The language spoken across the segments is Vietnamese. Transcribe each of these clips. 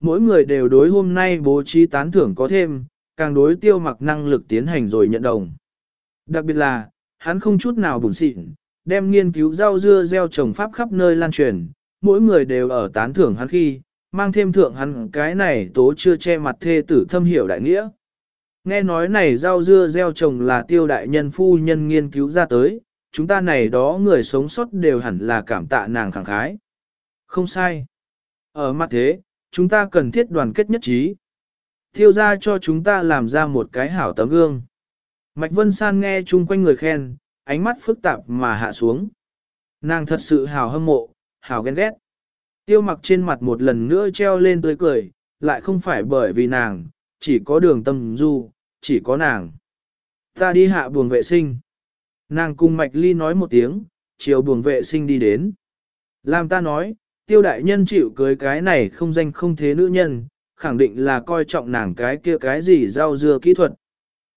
mỗi người đều đối hôm nay bố trí tán thưởng có thêm, càng đối tiêu mặc năng lực tiến hành rồi nhận đồng. Đặc biệt là, hắn không chút nào bùn xịn, đem nghiên cứu rau dưa gieo trồng pháp khắp nơi lan truyền, mỗi người đều ở tán thưởng hắn khi, mang thêm thượng hắn cái này tố chưa che mặt thê tử thâm hiểu đại nghĩa. Nghe nói này rau dưa gieo trồng là tiêu đại nhân phu nhân nghiên cứu ra tới, chúng ta này đó người sống sót đều hẳn là cảm tạ nàng khẳng khái. Không sai. Ở mặt thế, chúng ta cần thiết đoàn kết nhất trí. Thiêu ra cho chúng ta làm ra một cái hảo tấm gương. Mạch Vân San nghe chung quanh người khen, ánh mắt phức tạp mà hạ xuống. Nàng thật sự hào hâm mộ, hào ghen ghét. Tiêu mặc trên mặt một lần nữa treo lên tươi cười, lại không phải bởi vì nàng, chỉ có đường tâm du, chỉ có nàng. Ta đi hạ buồng vệ sinh. Nàng cùng Mạch Ly nói một tiếng, chiều buồng vệ sinh đi đến. Làm ta nói, tiêu đại nhân chịu cưới cái này không danh không thế nữ nhân, khẳng định là coi trọng nàng cái kia cái gì rau dưa kỹ thuật.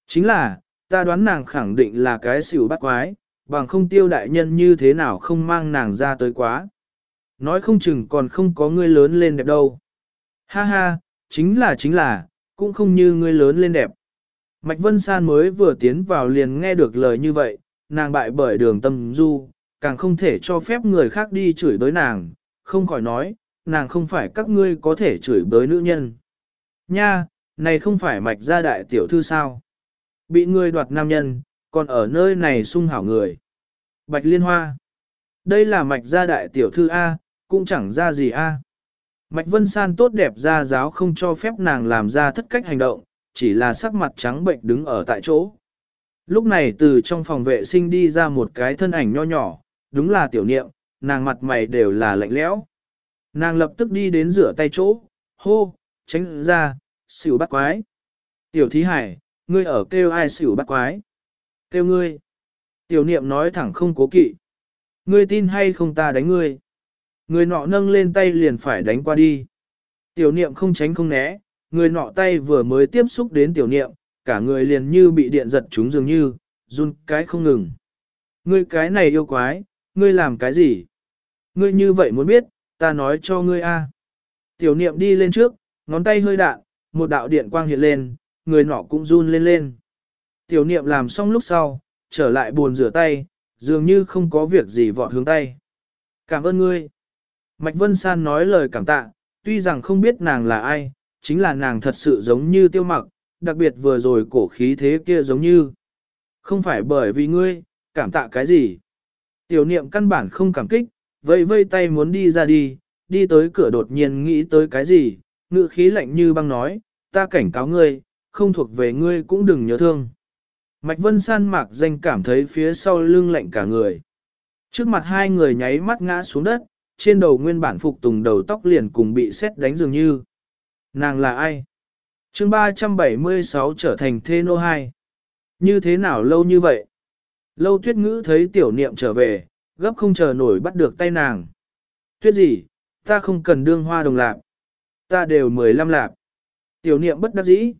Chính là, ta đoán nàng khẳng định là cái xỉu bắt quái, bằng không tiêu đại nhân như thế nào không mang nàng ra tới quá. Nói không chừng còn không có ngươi lớn lên đẹp đâu. Ha ha, chính là chính là, cũng không như ngươi lớn lên đẹp. Mạch Vân San mới vừa tiến vào liền nghe được lời như vậy, nàng bại bởi đường tâm du, càng không thể cho phép người khác đi chửi đối nàng, không khỏi nói, nàng không phải các ngươi có thể chửi bới nữ nhân. Nha, này không phải mạch gia đại tiểu thư sao? Bị người đoạt nam nhân, còn ở nơi này sung hảo người. Bạch Liên Hoa. Đây là mạch gia đại tiểu thư A, cũng chẳng ra gì A. Mạch Vân San tốt đẹp ra giáo không cho phép nàng làm ra thất cách hành động, chỉ là sắc mặt trắng bệnh đứng ở tại chỗ. Lúc này từ trong phòng vệ sinh đi ra một cái thân ảnh nho nhỏ, đúng là tiểu niệm, nàng mặt mày đều là lạnh lẽo. Nàng lập tức đi đến rửa tay chỗ, hô, tránh ra, xỉu bắt quái. Tiểu thí hải, ngươi ở kêu ai xỉu bắt quái? Kêu ngươi. Tiểu niệm nói thẳng không cố kỵ. Ngươi tin hay không ta đánh ngươi? Người nọ nâng lên tay liền phải đánh qua đi. Tiểu niệm không tránh không né, người nọ tay vừa mới tiếp xúc đến tiểu niệm, cả người liền như bị điện giật chúng dường như, run cái không ngừng. Ngươi cái này yêu quái, ngươi làm cái gì? Ngươi như vậy muốn biết, ta nói cho ngươi a. Tiểu niệm đi lên trước, ngón tay hơi đạn, một đạo điện quang hiện lên, người nọ cũng run lên lên. Tiểu niệm làm xong lúc sau, trở lại buồn rửa tay, dường như không có việc gì vọt hướng tay. Cảm ơn ngươi. Mạch Vân San nói lời cảm tạ, tuy rằng không biết nàng là ai, chính là nàng thật sự giống như tiêu mặc, đặc biệt vừa rồi cổ khí thế kia giống như. Không phải bởi vì ngươi, cảm tạ cái gì. Tiểu niệm căn bản không cảm kích, vây vây tay muốn đi ra đi, đi tới cửa đột nhiên nghĩ tới cái gì, ngự khí lạnh như băng nói, ta cảnh cáo ngươi, không thuộc về ngươi cũng đừng nhớ thương. Mạch Vân San mạc danh cảm thấy phía sau lưng lạnh cả người. Trước mặt hai người nháy mắt ngã xuống đất, trên đầu nguyên bản phục tùng đầu tóc liền cùng bị xét đánh dường như. Nàng là ai? chương 376 trở thành thê nô hai. Như thế nào lâu như vậy? Lâu tuyết ngữ thấy tiểu niệm trở về, gấp không chờ nổi bắt được tay nàng. Tuyết gì, ta không cần đương hoa đồng lạp. Ta đều mười lăm lạp. Tiểu niệm bất đắc dĩ.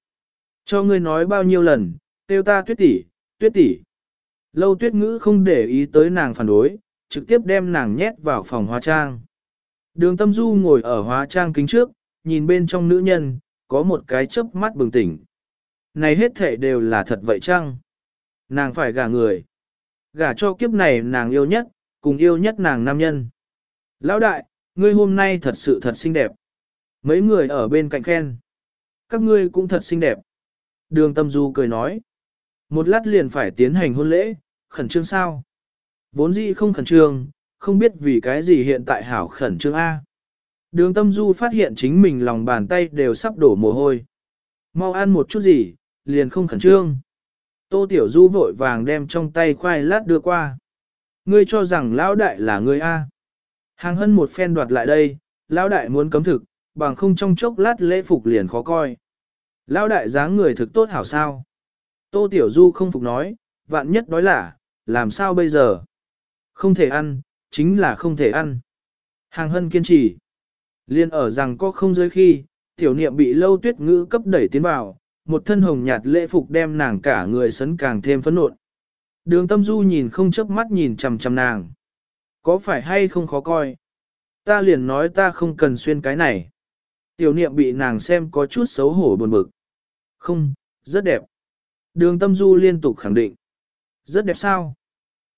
Cho ngươi nói bao nhiêu lần, tiêu ta tuyết tỷ, tuyết tỷ. Lâu tuyết ngữ không để ý tới nàng phản đối, trực tiếp đem nàng nhét vào phòng hóa trang. Đường tâm du ngồi ở hóa trang kính trước, nhìn bên trong nữ nhân, có một cái chớp mắt bừng tỉnh. Này hết thể đều là thật vậy chăng? Nàng phải gả người. Gả cho kiếp này nàng yêu nhất, cùng yêu nhất nàng nam nhân. Lão đại, ngươi hôm nay thật sự thật xinh đẹp. Mấy người ở bên cạnh khen. Các ngươi cũng thật xinh đẹp. Đường tâm du cười nói. Một lát liền phải tiến hành hôn lễ, khẩn trương sao? Vốn dĩ không khẩn trương, không biết vì cái gì hiện tại hảo khẩn trương A. Đường tâm du phát hiện chính mình lòng bàn tay đều sắp đổ mồ hôi. Mau ăn một chút gì, liền không khẩn trương. Tô Tiểu Du vội vàng đem trong tay khoai lát đưa qua. Ngươi cho rằng lão đại là ngươi A. Hàng hân một phen đoạt lại đây, lão đại muốn cấm thực, bằng không trong chốc lát lễ phục liền khó coi. Lão đại dáng người thực tốt hảo sao. Tô Tiểu Du không phục nói, vạn nhất đói là, làm sao bây giờ? Không thể ăn, chính là không thể ăn. Hàng hân kiên trì. Liên ở rằng có không giới khi, tiểu niệm bị lâu tuyết ngữ cấp đẩy tiến vào, một thân hồng nhạt lễ phục đem nàng cả người sấn càng thêm phấn nộn. Đường tâm du nhìn không chớp mắt nhìn chằm chằm nàng. Có phải hay không khó coi? Ta liền nói ta không cần xuyên cái này. Tiểu niệm bị nàng xem có chút xấu hổ buồn bực. Không, rất đẹp. Đường tâm du liên tục khẳng định. Rất đẹp sao?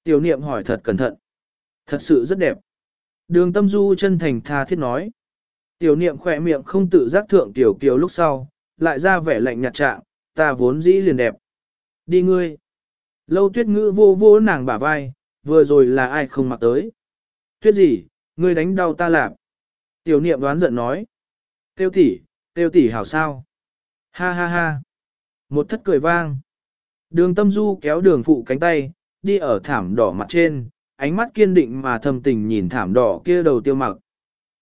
Tiểu niệm hỏi thật cẩn thận. Thật sự rất đẹp. Đường tâm du chân thành tha thiết nói. Tiểu niệm khỏe miệng không tự giác thượng tiểu kiều lúc sau, lại ra vẻ lạnh nhạt trạng, ta vốn dĩ liền đẹp. Đi ngươi. Lâu tuyết ngữ vô vô nàng bả vai, vừa rồi là ai không mặc tới. Tuyết gì, ngươi đánh đau ta lạp. Tiểu niệm đoán giận nói. Tiêu tỷ, tiêu tỷ hảo sao. Ha ha ha. Một thất cười vang. Đường tâm du kéo đường phụ cánh tay, đi ở thảm đỏ mặt trên, ánh mắt kiên định mà thầm tình nhìn thảm đỏ kia đầu tiêu mặc.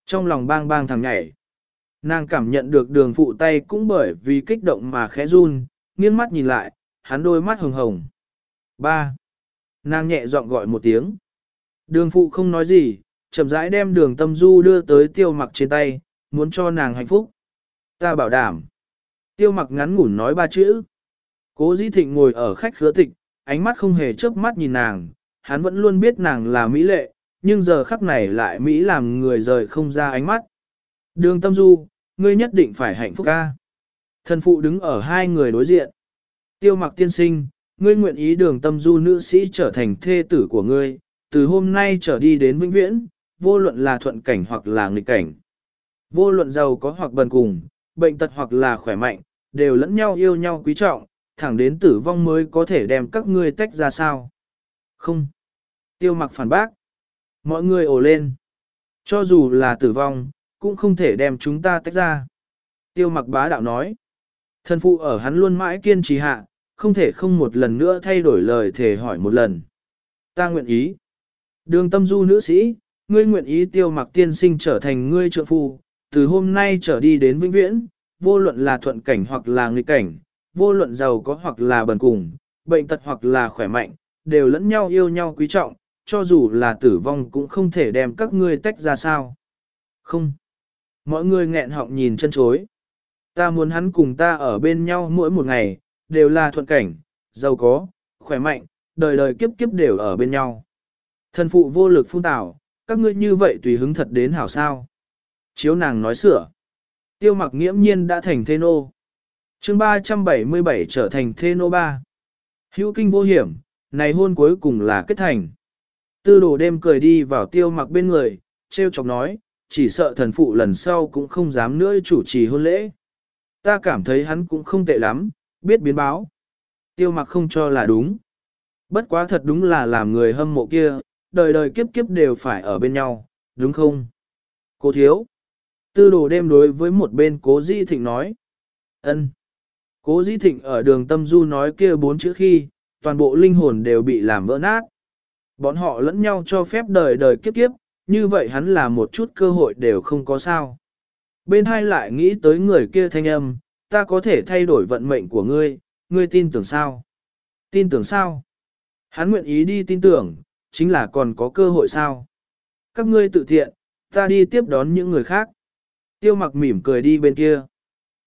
Trong lòng bang bang thằng nhảy. Nàng cảm nhận được đường phụ tay cũng bởi vì kích động mà khẽ run, nghiêng mắt nhìn lại, hắn đôi mắt hồng hồng. Ba. Nàng nhẹ giọng gọi một tiếng. Đường phụ không nói gì, chậm rãi đem đường tâm du đưa tới tiêu mặc trên tay, muốn cho nàng hạnh phúc. Ta bảo đảm. Tiêu mặc ngắn ngủn nói ba chữ. Cố dĩ thịnh ngồi ở khách khứa tịch, ánh mắt không hề chớp mắt nhìn nàng, hắn vẫn luôn biết nàng là mỹ lệ, nhưng giờ khắc này lại mỹ làm người rời không ra ánh mắt. Đường tâm du, ngươi nhất định phải hạnh phúc ca. Thần phụ đứng ở hai người đối diện. Tiêu mặc tiên sinh, ngươi nguyện ý đường tâm du nữ sĩ trở thành thê tử của ngươi, từ hôm nay trở đi đến vĩnh viễn, vô luận là thuận cảnh hoặc là nghịch cảnh. Vô luận giàu có hoặc bần cùng, bệnh tật hoặc là khỏe mạnh, đều lẫn nhau yêu nhau quý trọng, thẳng đến tử vong mới có thể đem các ngươi tách ra sao. Không. Tiêu mặc phản bác. Mọi người ồ lên. Cho dù là tử vong, cũng không thể đem chúng ta tách ra. Tiêu mặc bá đạo nói. Thần phụ ở hắn luôn mãi kiên trì hạ, không thể không một lần nữa thay đổi lời thể hỏi một lần. Ta nguyện ý. Đường tâm du nữ sĩ, ngươi nguyện ý tiêu mặc tiên sinh trở thành ngươi trợ phu, từ hôm nay trở đi đến vĩnh viễn, vô luận là thuận cảnh hoặc là nghịch cảnh, vô luận giàu có hoặc là bần cùng, bệnh tật hoặc là khỏe mạnh, đều lẫn nhau yêu nhau quý trọng, cho dù là tử vong cũng không thể đem các ngươi tách ra sao. Không. Mọi người nghẹn họng nhìn chân chối. Ta muốn hắn cùng ta ở bên nhau mỗi một ngày, đều là thuận cảnh, giàu có, khỏe mạnh, đời đời kiếp kiếp đều ở bên nhau. Thần phụ vô lực phun tảo, các ngươi như vậy tùy hứng thật đến hảo sao. Chiếu nàng nói sửa. Tiêu mặc nghiễm nhiên đã thành thê nô. chương 377 trở thành thê nô ba. Hữu kinh vô hiểm, này hôn cuối cùng là kết thành. Tư đồ đêm cười đi vào tiêu mặc bên người, treo chọc nói, chỉ sợ thần phụ lần sau cũng không dám nữa chủ trì hôn lễ. Ta cảm thấy hắn cũng không tệ lắm, biết biến báo. Tiêu mặc không cho là đúng. Bất quá thật đúng là làm người hâm mộ kia, đời đời kiếp kiếp đều phải ở bên nhau, đúng không? Cô thiếu. Tư đồ đêm đối với một bên cố di thịnh nói. ân. Cố di thịnh ở đường tâm du nói kia bốn chữ khi, toàn bộ linh hồn đều bị làm vỡ nát. Bọn họ lẫn nhau cho phép đời đời kiếp kiếp, như vậy hắn là một chút cơ hội đều không có sao. Bên hai lại nghĩ tới người kia thanh âm, ta có thể thay đổi vận mệnh của ngươi, ngươi tin tưởng sao? Tin tưởng sao? Hắn nguyện ý đi tin tưởng, chính là còn có cơ hội sao? Các ngươi tự tiện, ta đi tiếp đón những người khác. Tiêu mặc mỉm cười đi bên kia.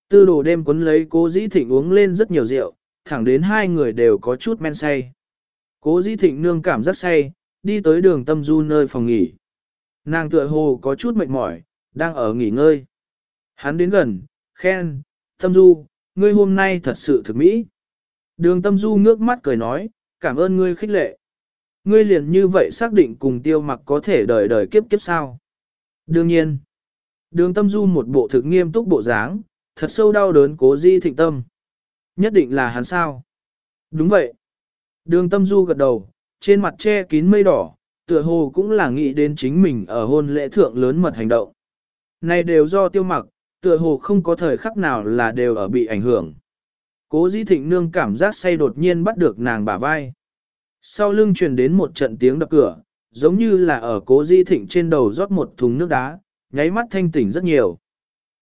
Tư đồ đêm quấn lấy cố dĩ thịnh uống lên rất nhiều rượu, thẳng đến hai người đều có chút men say. Cố dĩ thịnh nương cảm giác say, đi tới đường tâm du nơi phòng nghỉ. Nàng tựa hồ có chút mệt mỏi, đang ở nghỉ ngơi. Hắn đến gần, khen, tâm du, ngươi hôm nay thật sự thực mỹ. Đường tâm du ngước mắt cười nói, cảm ơn ngươi khích lệ. Ngươi liền như vậy xác định cùng tiêu mặc có thể đời đời kiếp kiếp sao. Đương nhiên, đường tâm du một bộ thực nghiêm túc bộ dáng, thật sâu đau đớn cố di thịnh tâm. Nhất định là hắn sao? Đúng vậy. Đường tâm du gật đầu, trên mặt che kín mây đỏ, tựa hồ cũng là nghĩ đến chính mình ở hôn lễ thượng lớn mật hành động. Này đều do tiêu mặc, tựa hồ không có thời khắc nào là đều ở bị ảnh hưởng. Cố dĩ thịnh nương cảm giác say đột nhiên bắt được nàng bả vai. Sau lưng truyền đến một trận tiếng đập cửa, giống như là ở cố dĩ thịnh trên đầu rót một thùng nước đá, nháy mắt thanh tỉnh rất nhiều.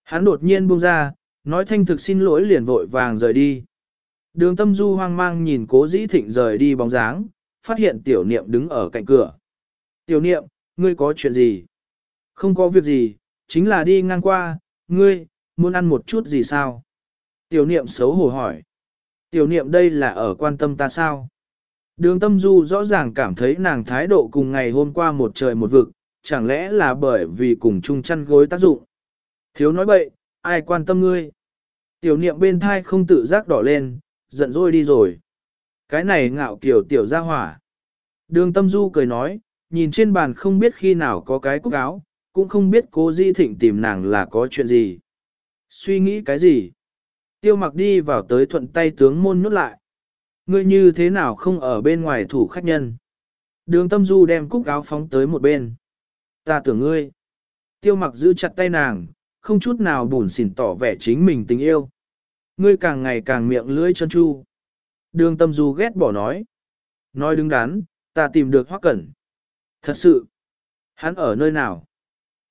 Hắn đột nhiên buông ra, nói thanh thực xin lỗi liền vội vàng rời đi. Đường tâm du hoang mang nhìn cố dĩ thịnh rời đi bóng dáng, phát hiện tiểu niệm đứng ở cạnh cửa. Tiểu niệm, ngươi có chuyện gì? Không có việc gì, chính là đi ngang qua, ngươi, muốn ăn một chút gì sao? Tiểu niệm xấu hổ hỏi. Tiểu niệm đây là ở quan tâm ta sao? Đường tâm du rõ ràng cảm thấy nàng thái độ cùng ngày hôm qua một trời một vực, chẳng lẽ là bởi vì cùng chung chăn gối tác dụng. Thiếu nói bậy, ai quan tâm ngươi. Tiểu niệm bên thai không tự giác đỏ lên, giận dỗi đi rồi. Cái này ngạo kiểu tiểu ra hỏa. Đường tâm du cười nói, nhìn trên bàn không biết khi nào có cái cúc áo, cũng không biết cố di thịnh tìm nàng là có chuyện gì. Suy nghĩ cái gì? Tiêu mặc đi vào tới thuận tay tướng môn nhốt lại. Ngươi như thế nào không ở bên ngoài thủ khách nhân? Đường tâm du đem cúc áo phóng tới một bên. Ta tưởng ngươi. Tiêu mặc giữ chặt tay nàng, không chút nào bùn xỉn tỏ vẻ chính mình tình yêu. Ngươi càng ngày càng miệng lưỡi chân chu. Đường tâm du ghét bỏ nói. Nói đứng đắn, ta tìm được hoắc cẩn. Thật sự, hắn ở nơi nào?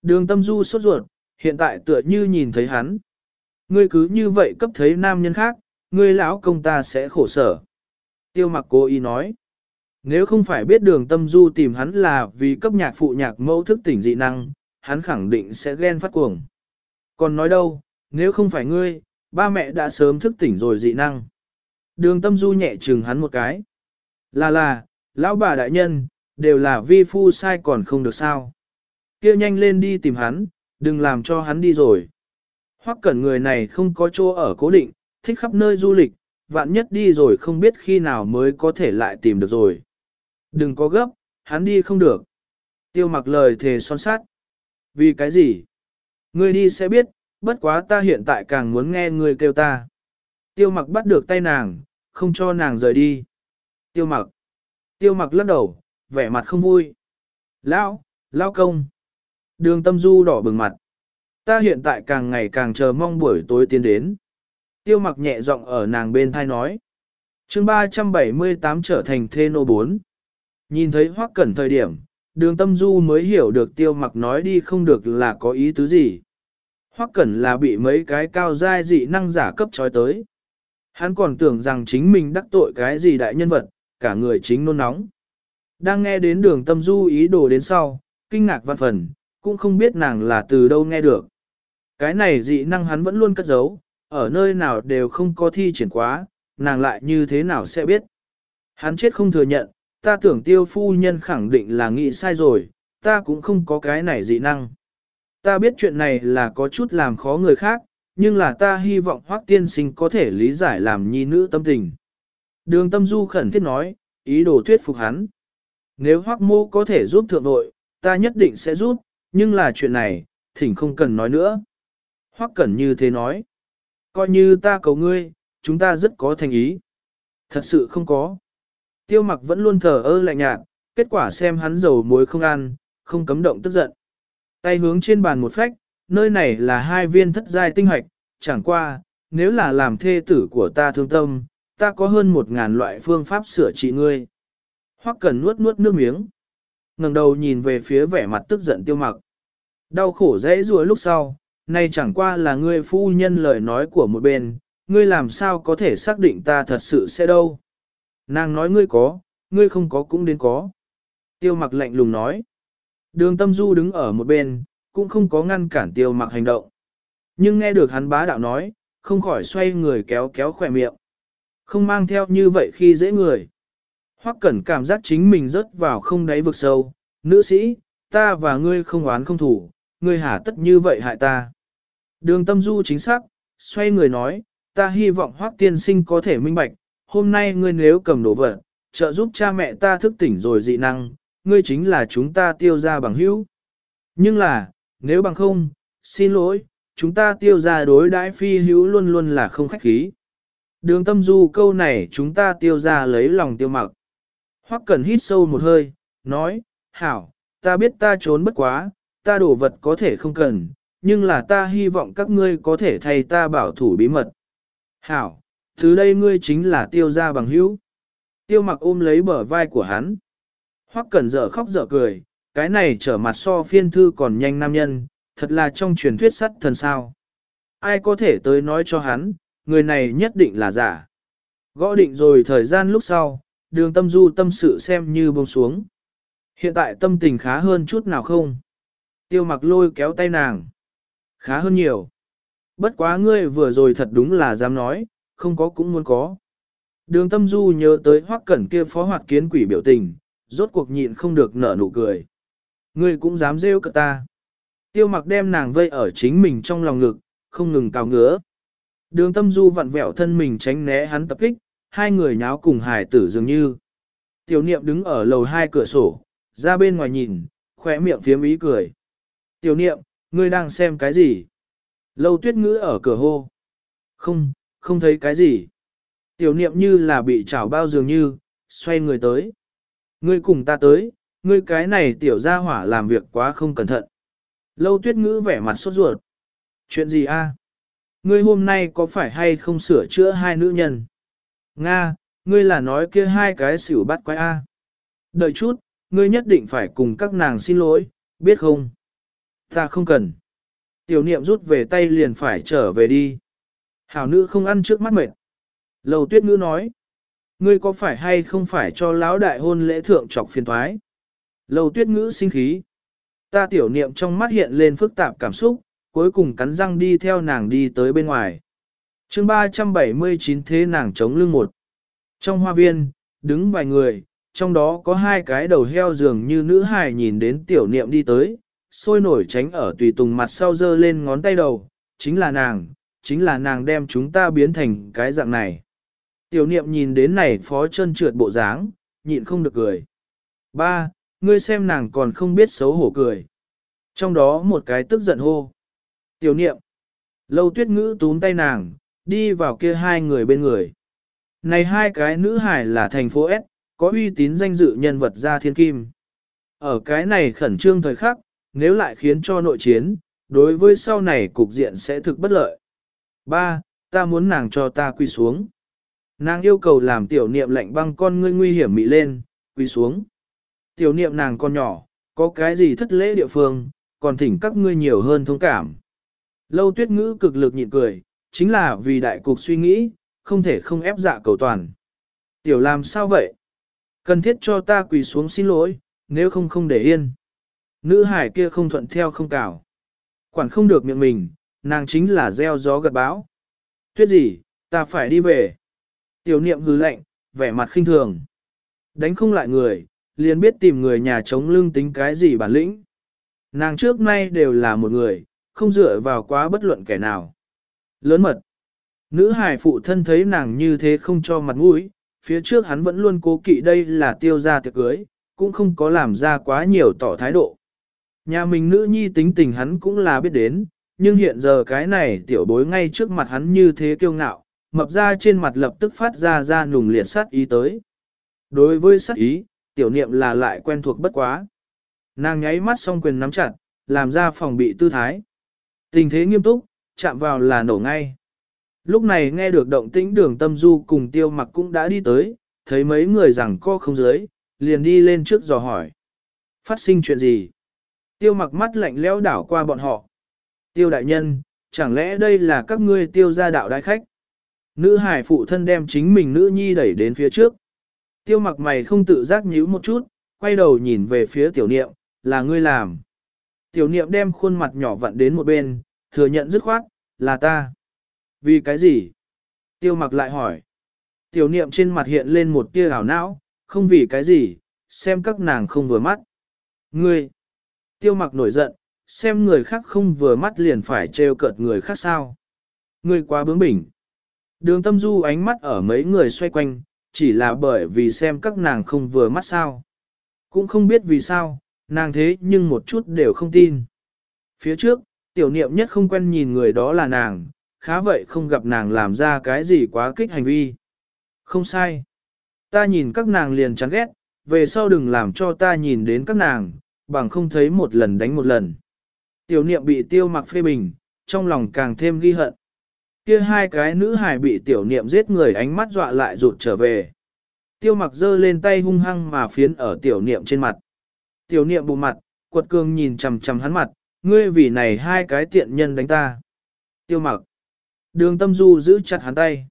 Đường tâm du sốt ruột, hiện tại tựa như nhìn thấy hắn. Ngươi cứ như vậy cấp thấy nam nhân khác, ngươi lão công ta sẽ khổ sở. Tiêu mặc cố ý nói. Nếu không phải biết đường tâm du tìm hắn là vì cấp nhạc phụ nhạc mẫu thức tỉnh dị năng, hắn khẳng định sẽ ghen phát cuồng. Còn nói đâu, nếu không phải ngươi, ba mẹ đã sớm thức tỉnh rồi dị năng. Đường tâm du nhẹ chừng hắn một cái. Là là, lão bà đại nhân, đều là vi phu sai còn không được sao kia nhanh lên đi tìm hắn, đừng làm cho hắn đi rồi. Hoắc cẩn người này không có chỗ ở cố định, thích khắp nơi du lịch, vạn nhất đi rồi không biết khi nào mới có thể lại tìm được rồi. Đừng có gấp, hắn đi không được. Tiêu mặc lời thề son sát. Vì cái gì? Ngươi đi sẽ biết, bất quá ta hiện tại càng muốn nghe ngươi kêu ta. Tiêu mặc bắt được tay nàng, không cho nàng rời đi. Tiêu mặc. Tiêu mặc lắc đầu, vẻ mặt không vui. Lão, lão công. Đường tâm du đỏ bừng mặt. Ta hiện tại càng ngày càng chờ mong buổi tối tiến đến. Tiêu mặc nhẹ giọng ở nàng bên thai nói. chương 378 trở thành thê nô 4. Nhìn thấy hoắc cẩn thời điểm, đường tâm du mới hiểu được tiêu mặc nói đi không được là có ý tứ gì. Hoắc cẩn là bị mấy cái cao giai dị năng giả cấp trói tới. Hắn còn tưởng rằng chính mình đắc tội cái gì đại nhân vật, cả người chính nôn nóng. Đang nghe đến đường tâm du ý đồ đến sau, kinh ngạc văn phần, cũng không biết nàng là từ đâu nghe được. Cái này dị năng hắn vẫn luôn cất giấu, ở nơi nào đều không có thi triển quá, nàng lại như thế nào sẽ biết. Hắn chết không thừa nhận, ta tưởng tiêu phu nhân khẳng định là nghĩ sai rồi, ta cũng không có cái này dị năng. Ta biết chuyện này là có chút làm khó người khác, nhưng là ta hy vọng hoác tiên sinh có thể lý giải làm nhi nữ tâm tình. Đường tâm du khẩn thiết nói, ý đồ thuyết phục hắn. Nếu hoác mô có thể giúp thượng đội, ta nhất định sẽ giúp, nhưng là chuyện này, thỉnh không cần nói nữa. Hoắc cẩn như thế nói. Coi như ta cầu ngươi, chúng ta rất có thành ý. Thật sự không có. Tiêu mặc vẫn luôn thờ ơ lạnh nhạt, kết quả xem hắn dầu muối không ăn, không cấm động tức giận. Tay hướng trên bàn một phách, nơi này là hai viên thất giai tinh hoạch, chẳng qua, nếu là làm thê tử của ta thương tâm, ta có hơn một ngàn loại phương pháp sửa trị ngươi. Hoắc cần nuốt nuốt nước miếng ngẩng đầu nhìn về phía vẻ mặt tức giận tiêu mặc. Đau khổ dễ rùa lúc sau, nay chẳng qua là ngươi phu nhân lời nói của một bên, ngươi làm sao có thể xác định ta thật sự sẽ đâu. Nàng nói ngươi có, ngươi không có cũng đến có. Tiêu mặc lạnh lùng nói. Đường tâm du đứng ở một bên, cũng không có ngăn cản tiêu mặc hành động. Nhưng nghe được hắn bá đạo nói, không khỏi xoay người kéo kéo khỏe miệng. Không mang theo như vậy khi dễ người. Hoắc cẩn cảm giác chính mình rớt vào không đáy vực sâu. Nữ sĩ, ta và ngươi không oán không thủ, ngươi hả tất như vậy hại ta. Đường tâm du chính xác, xoay người nói, ta hy vọng Hoắc tiên sinh có thể minh bạch, hôm nay ngươi nếu cầm đồ vật, trợ giúp cha mẹ ta thức tỉnh rồi dị năng, ngươi chính là chúng ta tiêu ra bằng hữu. Nhưng là, nếu bằng không, xin lỗi, chúng ta tiêu ra đối đãi phi hữu luôn luôn là không khách khí. Đường tâm du câu này chúng ta tiêu ra lấy lòng tiêu mặc. Hoắc cần hít sâu một hơi, nói, hảo, ta biết ta trốn bất quá, ta đổ vật có thể không cần, nhưng là ta hy vọng các ngươi có thể thay ta bảo thủ bí mật. Hảo, từ đây ngươi chính là tiêu gia bằng hữu. Tiêu mặc ôm lấy bờ vai của hắn. Hoắc cẩn dở khóc dở cười, cái này trở mặt so phiên thư còn nhanh nam nhân, thật là trong truyền thuyết sắt thần sao. Ai có thể tới nói cho hắn, người này nhất định là giả. Gõ định rồi thời gian lúc sau, đường tâm du tâm sự xem như bông xuống. Hiện tại tâm tình khá hơn chút nào không? Tiêu mặc lôi kéo tay nàng. Khá hơn nhiều. Bất quá ngươi vừa rồi thật đúng là dám nói, không có cũng muốn có. Đường tâm du nhớ tới hoắc cẩn kia phó hoạt kiến quỷ biểu tình, rốt cuộc nhịn không được nở nụ cười. Ngươi cũng dám rêu cợt ta. Tiêu mặc đem nàng vây ở chính mình trong lòng ngực, không ngừng cào ngứa. Đường tâm du vặn vẹo thân mình tránh né hắn tập kích, hai người nháo cùng hải tử dường như. Tiểu niệm đứng ở lầu hai cửa sổ, ra bên ngoài nhìn, khỏe miệng phiếm ý cười. Tiểu niệm, ngươi đang xem cái gì? Lâu tuyết ngữ ở cửa hô. Không, không thấy cái gì. Tiểu niệm như là bị chảo bao dường như, xoay người tới. Ngươi cùng ta tới, ngươi cái này tiểu gia hỏa làm việc quá không cẩn thận. Lâu tuyết ngữ vẻ mặt sốt ruột. Chuyện gì a? Ngươi hôm nay có phải hay không sửa chữa hai nữ nhân? Nga, ngươi là nói kia hai cái xỉu bắt quái a. Đợi chút, ngươi nhất định phải cùng các nàng xin lỗi, biết không? Ta không cần. Tiểu niệm rút về tay liền phải trở về đi. Hảo nữ không ăn trước mắt mệt. Lầu tuyết ngữ nói. Ngươi có phải hay không phải cho lão đại hôn lễ thượng trọc phiền thoái? Lầu tuyết ngữ sinh khí. Ta tiểu niệm trong mắt hiện lên phức tạp cảm xúc, cuối cùng cắn răng đi theo nàng đi tới bên ngoài chương 379 thế nàng chống lưng một. Trong hoa viên, đứng vài người, trong đó có hai cái đầu heo dường như nữ hài nhìn đến tiểu niệm đi tới, sôi nổi tránh ở tùy tùng mặt sau dơ lên ngón tay đầu, chính là nàng, chính là nàng đem chúng ta biến thành cái dạng này. Tiểu niệm nhìn đến này phó chân trượt bộ dáng, nhịn không được cười. Ba, ngươi xem nàng còn không biết xấu hổ cười. Trong đó một cái tức giận hô. Tiểu niệm. Lâu tuyết ngữ túm tay nàng, đi vào kia hai người bên người. Này hai cái nữ hải là thành phố S, có uy tín danh dự nhân vật ra thiên kim. Ở cái này khẩn trương thời khắc, nếu lại khiến cho nội chiến, đối với sau này cục diện sẽ thực bất lợi. Ba, ta muốn nàng cho ta quy xuống. Nàng yêu cầu làm tiểu niệm lạnh băng con ngươi nguy hiểm mị lên, quy xuống. Tiểu niệm nàng con nhỏ, có cái gì thất lễ địa phương, còn thỉnh các ngươi nhiều hơn thông cảm. Lâu tuyết ngữ cực lực nhịn cười, chính là vì đại cục suy nghĩ, không thể không ép dạ cầu toàn. Tiểu làm sao vậy? Cần thiết cho ta quỳ xuống xin lỗi, nếu không không để yên. Nữ hải kia không thuận theo không cào. Quản không được miệng mình, nàng chính là gieo gió gật báo. Tuyết gì, ta phải đi về. Tiểu niệm hứ lạnh, vẻ mặt khinh thường. Đánh không lại người, liền biết tìm người nhà chống lưng tính cái gì bản lĩnh. Nàng trước nay đều là một người, không dựa vào quá bất luận kẻ nào. Lớn mật. Nữ hải phụ thân thấy nàng như thế không cho mặt mũi, phía trước hắn vẫn luôn cố kỵ đây là tiêu gia tiệc cưới, cũng không có làm ra quá nhiều tỏ thái độ. Nhà mình nữ nhi tính tình hắn cũng là biết đến, nhưng hiện giờ cái này tiểu bối ngay trước mặt hắn như thế kiêu ngạo, mập ra trên mặt lập tức phát ra ra nùng liệt sát ý tới. Đối với sát ý, tiểu niệm là lại quen thuộc bất quá. Nàng nháy mắt song quyền nắm chặt, làm ra phòng bị tư thái. Tình thế nghiêm túc, chạm vào là nổ ngay. Lúc này nghe được động tĩnh đường tâm du cùng tiêu mặc cũng đã đi tới, thấy mấy người rằng co không dưới, liền đi lên trước dò hỏi. Phát sinh chuyện gì? Tiêu mặc mắt lạnh lẽo đảo qua bọn họ. Tiêu đại nhân, chẳng lẽ đây là các ngươi tiêu gia đạo đại khách? Nữ hải phụ thân đem chính mình nữ nhi đẩy đến phía trước. Tiêu mặc mày không tự giác nhíu một chút, quay đầu nhìn về phía tiểu niệm, là ngươi làm. Tiểu niệm đem khuôn mặt nhỏ vặn đến một bên, thừa nhận dứt khoát, là ta. Vì cái gì? Tiêu mặc lại hỏi. Tiểu niệm trên mặt hiện lên một tia ảo não, không vì cái gì, xem các nàng không vừa mắt. Ngươi! Tiêu mặc nổi giận, xem người khác không vừa mắt liền phải trêu cợt người khác sao. Ngươi quá bướng bỉnh. Đường tâm du ánh mắt ở mấy người xoay quanh, chỉ là bởi vì xem các nàng không vừa mắt sao. Cũng không biết vì sao, nàng thế nhưng một chút đều không tin. Phía trước, tiểu niệm nhất không quen nhìn người đó là nàng, khá vậy không gặp nàng làm ra cái gì quá kích hành vi. Không sai. Ta nhìn các nàng liền chán ghét, về sau đừng làm cho ta nhìn đến các nàng, bằng không thấy một lần đánh một lần. Tiểu niệm bị tiêu mặc phê bình, trong lòng càng thêm ghi hận. Kia hai cái nữ hài bị tiểu niệm giết người ánh mắt dọa lại rụt trở về. Tiêu mặc giơ lên tay hung hăng mà phiến ở tiểu niệm trên mặt. Tiểu niệm bụng mặt, quật cường nhìn chằm chằm hắn mặt, ngươi vì này hai cái tiện nhân đánh ta. Tiêu mặc. Đường tâm du giữ chặt hắn tay.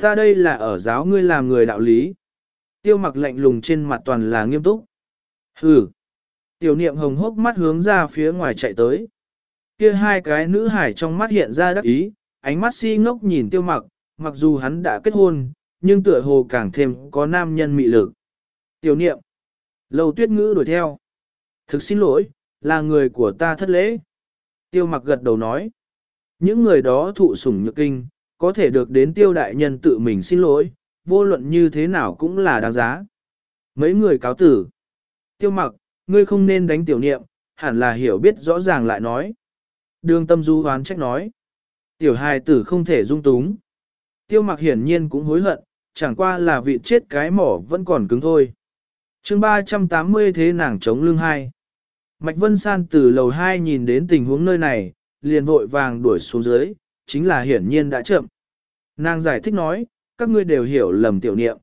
Ta đây là ở giáo ngươi làm người đạo lý. Tiêu mặc lạnh lùng trên mặt toàn là nghiêm túc. Hừ. Tiểu niệm hồng hốc mắt hướng ra phía ngoài chạy tới. Kia hai cái nữ hải trong mắt hiện ra đắc ý, ánh mắt si ngốc nhìn tiêu mặc, mặc dù hắn đã kết hôn, nhưng tựa hồ càng thêm có nam nhân mị lực. Tiểu niệm. Lâu tuyết ngữ đuổi theo. Thực xin lỗi, là người của ta thất lễ. Tiêu mặc gật đầu nói. Những người đó thụ sủng nhược kinh, có thể được đến tiêu đại nhân tự mình xin lỗi, vô luận như thế nào cũng là đáng giá. Mấy người cáo tử. Tiêu mặc, ngươi không nên đánh tiểu niệm, hẳn là hiểu biết rõ ràng lại nói. Đường tâm du hoán trách nói. Tiểu hài tử không thể dung túng. Tiêu mặc hiển nhiên cũng hối hận, chẳng qua là vị chết cái mỏ vẫn còn cứng thôi. chương 380 thế nàng chống lưng hai. Mạch Vân San từ lầu 2 nhìn đến tình huống nơi này, liền vội vàng đuổi xuống dưới, chính là hiển nhiên đã chậm. Nàng giải thích nói, các ngươi đều hiểu lầm tiểu niệm.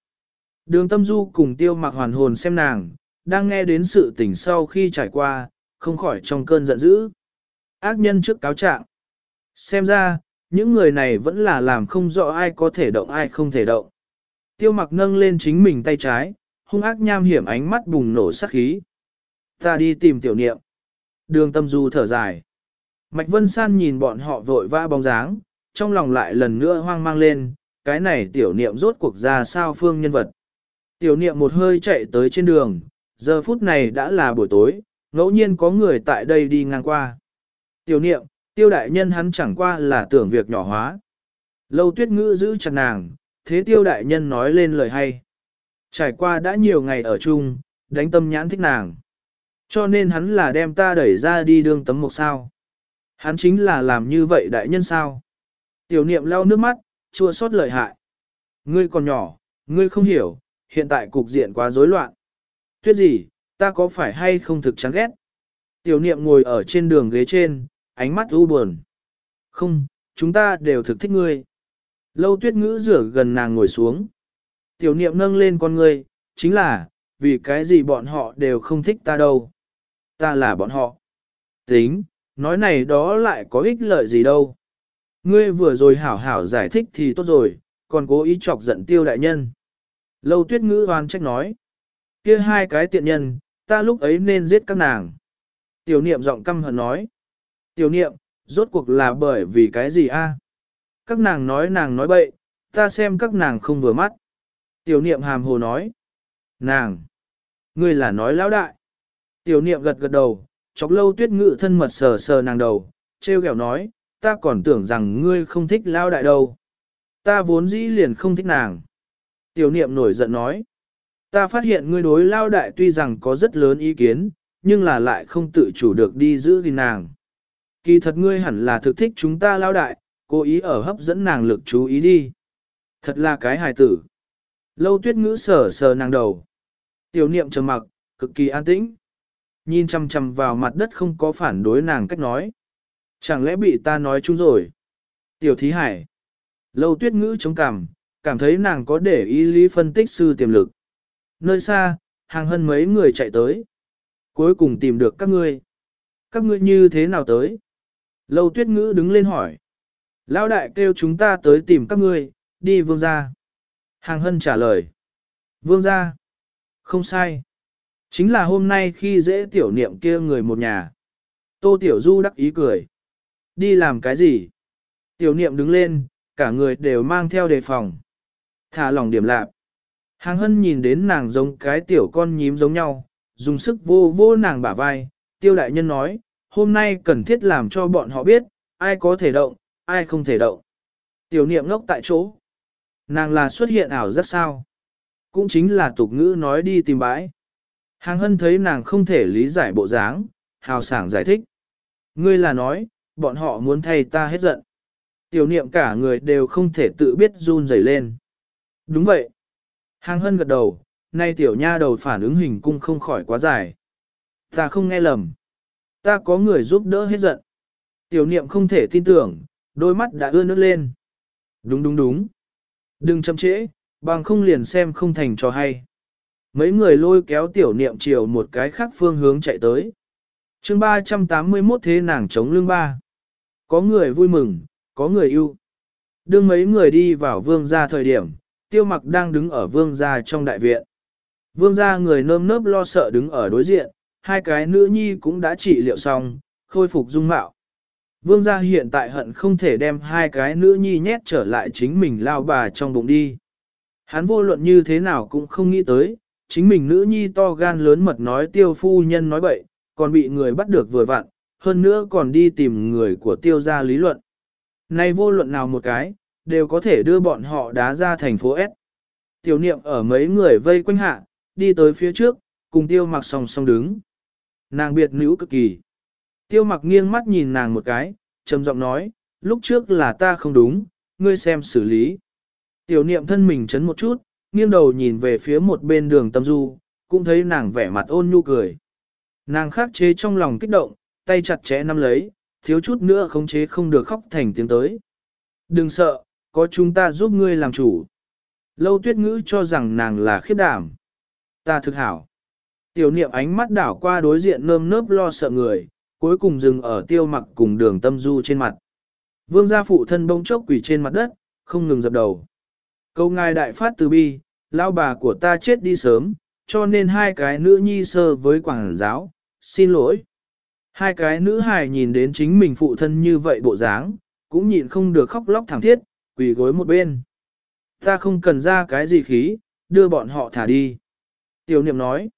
Đường tâm du cùng tiêu mặc hoàn hồn xem nàng, đang nghe đến sự tình sau khi trải qua, không khỏi trong cơn giận dữ. Ác nhân trước cáo trạng. Xem ra, những người này vẫn là làm không rõ ai có thể động ai không thể động. Tiêu mặc nâng lên chính mình tay trái, hung ác nham hiểm ánh mắt bùng nổ sát khí. Ta đi tìm tiểu niệm. Đường tâm du thở dài. Mạch Vân San nhìn bọn họ vội vã bóng dáng, trong lòng lại lần nữa hoang mang lên, cái này tiểu niệm rốt cuộc ra sao phương nhân vật. Tiểu niệm một hơi chạy tới trên đường, giờ phút này đã là buổi tối, ngẫu nhiên có người tại đây đi ngang qua. Tiểu niệm, tiêu đại nhân hắn chẳng qua là tưởng việc nhỏ hóa. Lâu tuyết ngữ giữ chặt nàng, thế tiêu đại nhân nói lên lời hay. Trải qua đã nhiều ngày ở chung, đánh tâm nhãn thích nàng. Cho nên hắn là đem ta đẩy ra đi đương tấm một sao. Hắn chính là làm như vậy đại nhân sao. Tiểu niệm lau nước mắt, chua xót lợi hại. Ngươi còn nhỏ, ngươi không hiểu, hiện tại cục diện quá rối loạn. Tuyết gì, ta có phải hay không thực chán ghét? Tiểu niệm ngồi ở trên đường ghế trên, ánh mắt u buồn. Không, chúng ta đều thực thích ngươi. Lâu tuyết ngữ rửa gần nàng ngồi xuống. Tiểu niệm nâng lên con ngươi, chính là, vì cái gì bọn họ đều không thích ta đâu. Ta là bọn họ. Tính, nói này đó lại có ích lợi gì đâu. Ngươi vừa rồi hảo hảo giải thích thì tốt rồi, còn cố ý chọc giận tiêu đại nhân. Lâu tuyết ngữ hoan trách nói. kia hai cái tiện nhân, ta lúc ấy nên giết các nàng. Tiểu niệm giọng căm hận nói. Tiểu niệm, rốt cuộc là bởi vì cái gì a? Các nàng nói nàng nói bậy, ta xem các nàng không vừa mắt. Tiểu niệm hàm hồ nói. Nàng! Ngươi là nói lão đại. Tiểu niệm gật gật đầu, chọc lâu tuyết ngự thân mật sờ sờ nàng đầu, treo kẹo nói, ta còn tưởng rằng ngươi không thích lão đại đâu. Ta vốn dĩ liền không thích nàng. Tiểu niệm nổi giận nói. Ta phát hiện ngươi đối lao đại tuy rằng có rất lớn ý kiến, nhưng là lại không tự chủ được đi giữ gìn nàng. Kỳ thật ngươi hẳn là thực thích chúng ta lao đại, cố ý ở hấp dẫn nàng lực chú ý đi. Thật là cái hài tử. Lâu tuyết ngữ sờ sờ nàng đầu. Tiểu niệm trầm mặc, cực kỳ an tĩnh. Nhìn chăm chăm vào mặt đất không có phản đối nàng cách nói. Chẳng lẽ bị ta nói chung rồi? Tiểu thí hải. Lâu tuyết ngữ chống cằm, cảm thấy nàng có để ý lý phân tích sư tiềm lực. Nơi xa, hàng hân mấy người chạy tới. Cuối cùng tìm được các ngươi. Các ngươi như thế nào tới? Lâu tuyết ngữ đứng lên hỏi. Lão đại kêu chúng ta tới tìm các ngươi, đi vương gia. Hàng hân trả lời. Vương gia. Không sai. Chính là hôm nay khi dễ tiểu niệm kia người một nhà. Tô tiểu du đắc ý cười. Đi làm cái gì? Tiểu niệm đứng lên, cả người đều mang theo đề phòng. Thả lòng điểm lạc. Hàng hân nhìn đến nàng giống cái tiểu con nhím giống nhau, dùng sức vô vô nàng bả vai, tiêu đại nhân nói, hôm nay cần thiết làm cho bọn họ biết, ai có thể động, ai không thể động. Tiểu niệm ngốc tại chỗ. Nàng là xuất hiện ảo rất sao. Cũng chính là tục ngữ nói đi tìm bãi. Hàng hân thấy nàng không thể lý giải bộ dáng, hào sảng giải thích. Ngươi là nói, bọn họ muốn thay ta hết giận. Tiểu niệm cả người đều không thể tự biết run rẩy lên. Đúng vậy. Hàng hân gật đầu, nay tiểu nha đầu phản ứng hình cung không khỏi quá dài. Ta không nghe lầm. Ta có người giúp đỡ hết giận. Tiểu niệm không thể tin tưởng, đôi mắt đã ưa nước lên. Đúng đúng đúng. Đừng chậm trễ, bằng không liền xem không thành cho hay. Mấy người lôi kéo tiểu niệm chiều một cái khác phương hướng chạy tới. chương 381 thế nàng chống lưng ba. Có người vui mừng, có người yêu. đưa mấy người đi vào vương gia thời điểm, tiêu mặc đang đứng ở vương gia trong đại viện. Vương gia người nơm nớp lo sợ đứng ở đối diện, hai cái nữ nhi cũng đã trị liệu xong, khôi phục dung mạo. Vương gia hiện tại hận không thể đem hai cái nữ nhi nhét trở lại chính mình lao bà trong bụng đi. Hắn vô luận như thế nào cũng không nghĩ tới, chính mình nữ nhi to gan lớn mật nói tiêu phu nhân nói bậy, còn bị người bắt được vừa vặn, hơn nữa còn đi tìm người của tiêu gia lý luận. nay vô luận nào một cái, đều có thể đưa bọn họ đá ra thành phố S. Tiểu niệm ở mấy người vây quanh hạ, đi tới phía trước, cùng tiêu mặc song song đứng. Nàng biệt nữ cực kỳ. Tiêu mặc nghiêng mắt nhìn nàng một cái, trầm giọng nói, lúc trước là ta không đúng, ngươi xem xử lý. Tiểu niệm thân mình chấn một chút, nghiêng đầu nhìn về phía một bên đường tâm du, cũng thấy nàng vẻ mặt ôn nhu cười. Nàng khắc chế trong lòng kích động, tay chặt chẽ nắm lấy, thiếu chút nữa khống chế không được khóc thành tiếng tới. Đừng sợ, có chúng ta giúp ngươi làm chủ. Lâu tuyết ngữ cho rằng nàng là khiếp đảm. Ta thực hảo. Tiểu niệm ánh mắt đảo qua đối diện nơm nớp lo sợ người, cuối cùng dừng ở tiêu mặc cùng đường tâm du trên mặt. Vương gia phụ thân bông chốc quỷ trên mặt đất, không ngừng dập đầu. Câu ngài đại phát từ bi, lão bà của ta chết đi sớm, cho nên hai cái nữ nhi sơ với quảng giáo, xin lỗi. Hai cái nữ hài nhìn đến chính mình phụ thân như vậy bộ dáng, cũng nhịn không được khóc lóc thảm thiết, quỳ gối một bên. Ta không cần ra cái gì khí, đưa bọn họ thả đi. Tiêu niệm nói.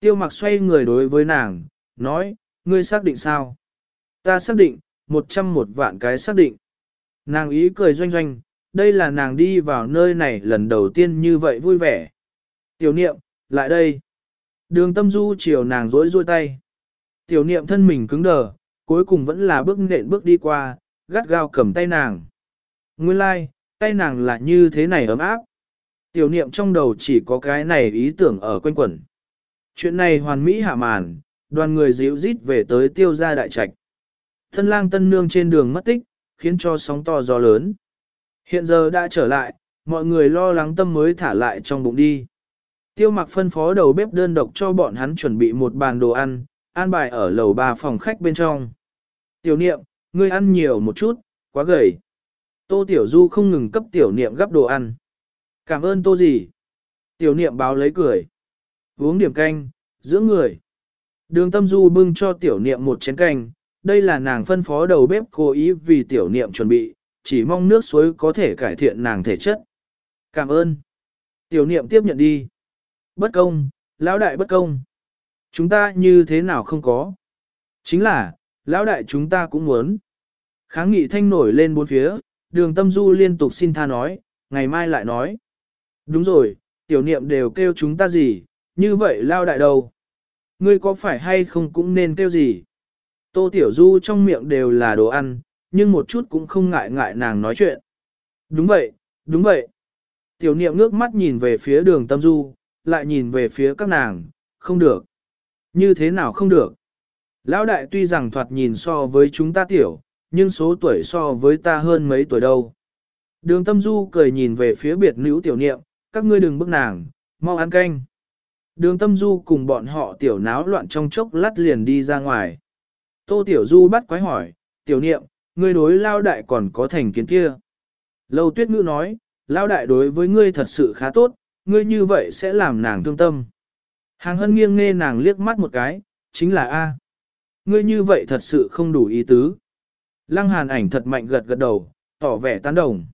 Tiêu mặc xoay người đối với nàng, nói, ngươi xác định sao? Ta xác định, một trăm một vạn cái xác định. Nàng ý cười doanh doanh, đây là nàng đi vào nơi này lần đầu tiên như vậy vui vẻ. Tiểu niệm, lại đây. Đường tâm du chiều nàng rối rôi tay. Tiểu niệm thân mình cứng đờ, cuối cùng vẫn là bước nện bước đi qua, gắt gao cầm tay nàng. Nguyên lai, like, tay nàng là như thế này ấm áp. Tiểu niệm trong đầu chỉ có cái này ý tưởng ở quanh quẩn. Chuyện này hoàn mỹ hạ màn, đoàn người dịu rít về tới tiêu gia đại trạch. Thân lang tân nương trên đường mất tích, khiến cho sóng to gió lớn. Hiện giờ đã trở lại, mọi người lo lắng tâm mới thả lại trong bụng đi. Tiêu mặc phân phó đầu bếp đơn độc cho bọn hắn chuẩn bị một bàn đồ ăn, an bài ở lầu ba phòng khách bên trong. Tiểu niệm, ngươi ăn nhiều một chút, quá gầy. Tô Tiểu Du không ngừng cấp tiểu niệm gấp đồ ăn. Cảm ơn tô gì? Tiểu niệm báo lấy cười. Uống điểm canh, dưỡng người. Đường tâm du bưng cho tiểu niệm một chén canh, đây là nàng phân phó đầu bếp cố ý vì tiểu niệm chuẩn bị, chỉ mong nước suối có thể cải thiện nàng thể chất. Cảm ơn. Tiểu niệm tiếp nhận đi. Bất công, lão đại bất công. Chúng ta như thế nào không có? Chính là, lão đại chúng ta cũng muốn. Kháng nghị thanh nổi lên bốn phía, đường tâm du liên tục xin tha nói, ngày mai lại nói. Đúng rồi, tiểu niệm đều kêu chúng ta gì, như vậy lao đại đâu? Ngươi có phải hay không cũng nên kêu gì? Tô tiểu du trong miệng đều là đồ ăn, nhưng một chút cũng không ngại ngại nàng nói chuyện. Đúng vậy, đúng vậy. Tiểu niệm ngước mắt nhìn về phía đường tâm du, lại nhìn về phía các nàng, không được. Như thế nào không được? Lão đại tuy rằng thoạt nhìn so với chúng ta tiểu, nhưng số tuổi so với ta hơn mấy tuổi đâu. Đường tâm du cười nhìn về phía biệt nữ tiểu niệm, các ngươi đừng bức nàng, mau ăn canh. Đường tâm du cùng bọn họ tiểu náo loạn trong chốc lát liền đi ra ngoài. Tô tiểu du bắt quái hỏi, tiểu niệm, ngươi đối lao đại còn có thành kiến kia. Lâu tuyết ngữ nói, lao đại đối với ngươi thật sự khá tốt, ngươi như vậy sẽ làm nàng thương tâm. Hàng hân nghiêng nghe nàng liếc mắt một cái, chính là A. Ngươi như vậy thật sự không đủ ý tứ. Lăng hàn ảnh thật mạnh gật gật đầu, tỏ vẻ tán đồng.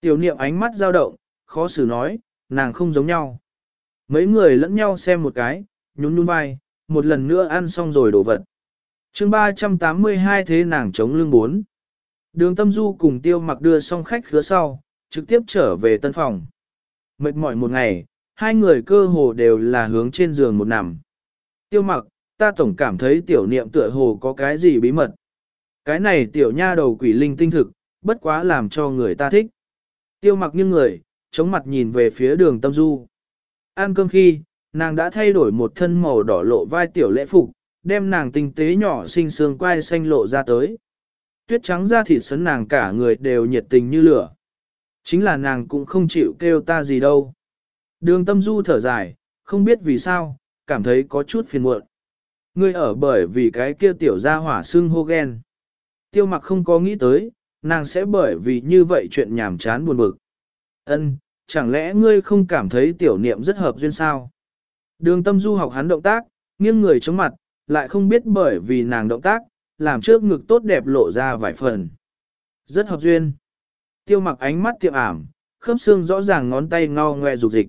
Tiểu niệm ánh mắt dao động, khó xử nói, nàng không giống nhau. Mấy người lẫn nhau xem một cái, nhún nhún vai, một lần nữa ăn xong rồi đổ vật chương 382 thế nàng chống lưng bốn. Đường tâm du cùng tiêu mặc đưa xong khách khứa sau, trực tiếp trở về tân phòng. Mệt mỏi một ngày, hai người cơ hồ đều là hướng trên giường một nằm. Tiêu mặc, ta tổng cảm thấy tiểu niệm tựa hồ có cái gì bí mật. Cái này tiểu nha đầu quỷ linh tinh thực, bất quá làm cho người ta thích. Tiêu mặc như người, chống mặt nhìn về phía đường tâm du. Ăn cơm khi, nàng đã thay đổi một thân màu đỏ lộ vai tiểu lễ phục, đem nàng tinh tế nhỏ xinh xương quai xanh lộ ra tới. Tuyết trắng da thịt sấn nàng cả người đều nhiệt tình như lửa. Chính là nàng cũng không chịu kêu ta gì đâu. Đường tâm du thở dài, không biết vì sao, cảm thấy có chút phiền muộn. Ngươi ở bởi vì cái kia tiểu gia hỏa xương hô ghen. Tiêu mặc không có nghĩ tới, nàng sẽ bởi vì như vậy chuyện nhảm chán buồn bực. Ân, chẳng lẽ ngươi không cảm thấy tiểu niệm rất hợp duyên sao? Đường tâm du học hắn động tác, nghiêng người chống mặt, lại không biết bởi vì nàng động tác, làm trước ngực tốt đẹp lộ ra vài phần. Rất hợp duyên. Tiêu mặc ánh mắt tiệm ảm, khớp xương rõ ràng ngón tay ngao ngoe rục dịch.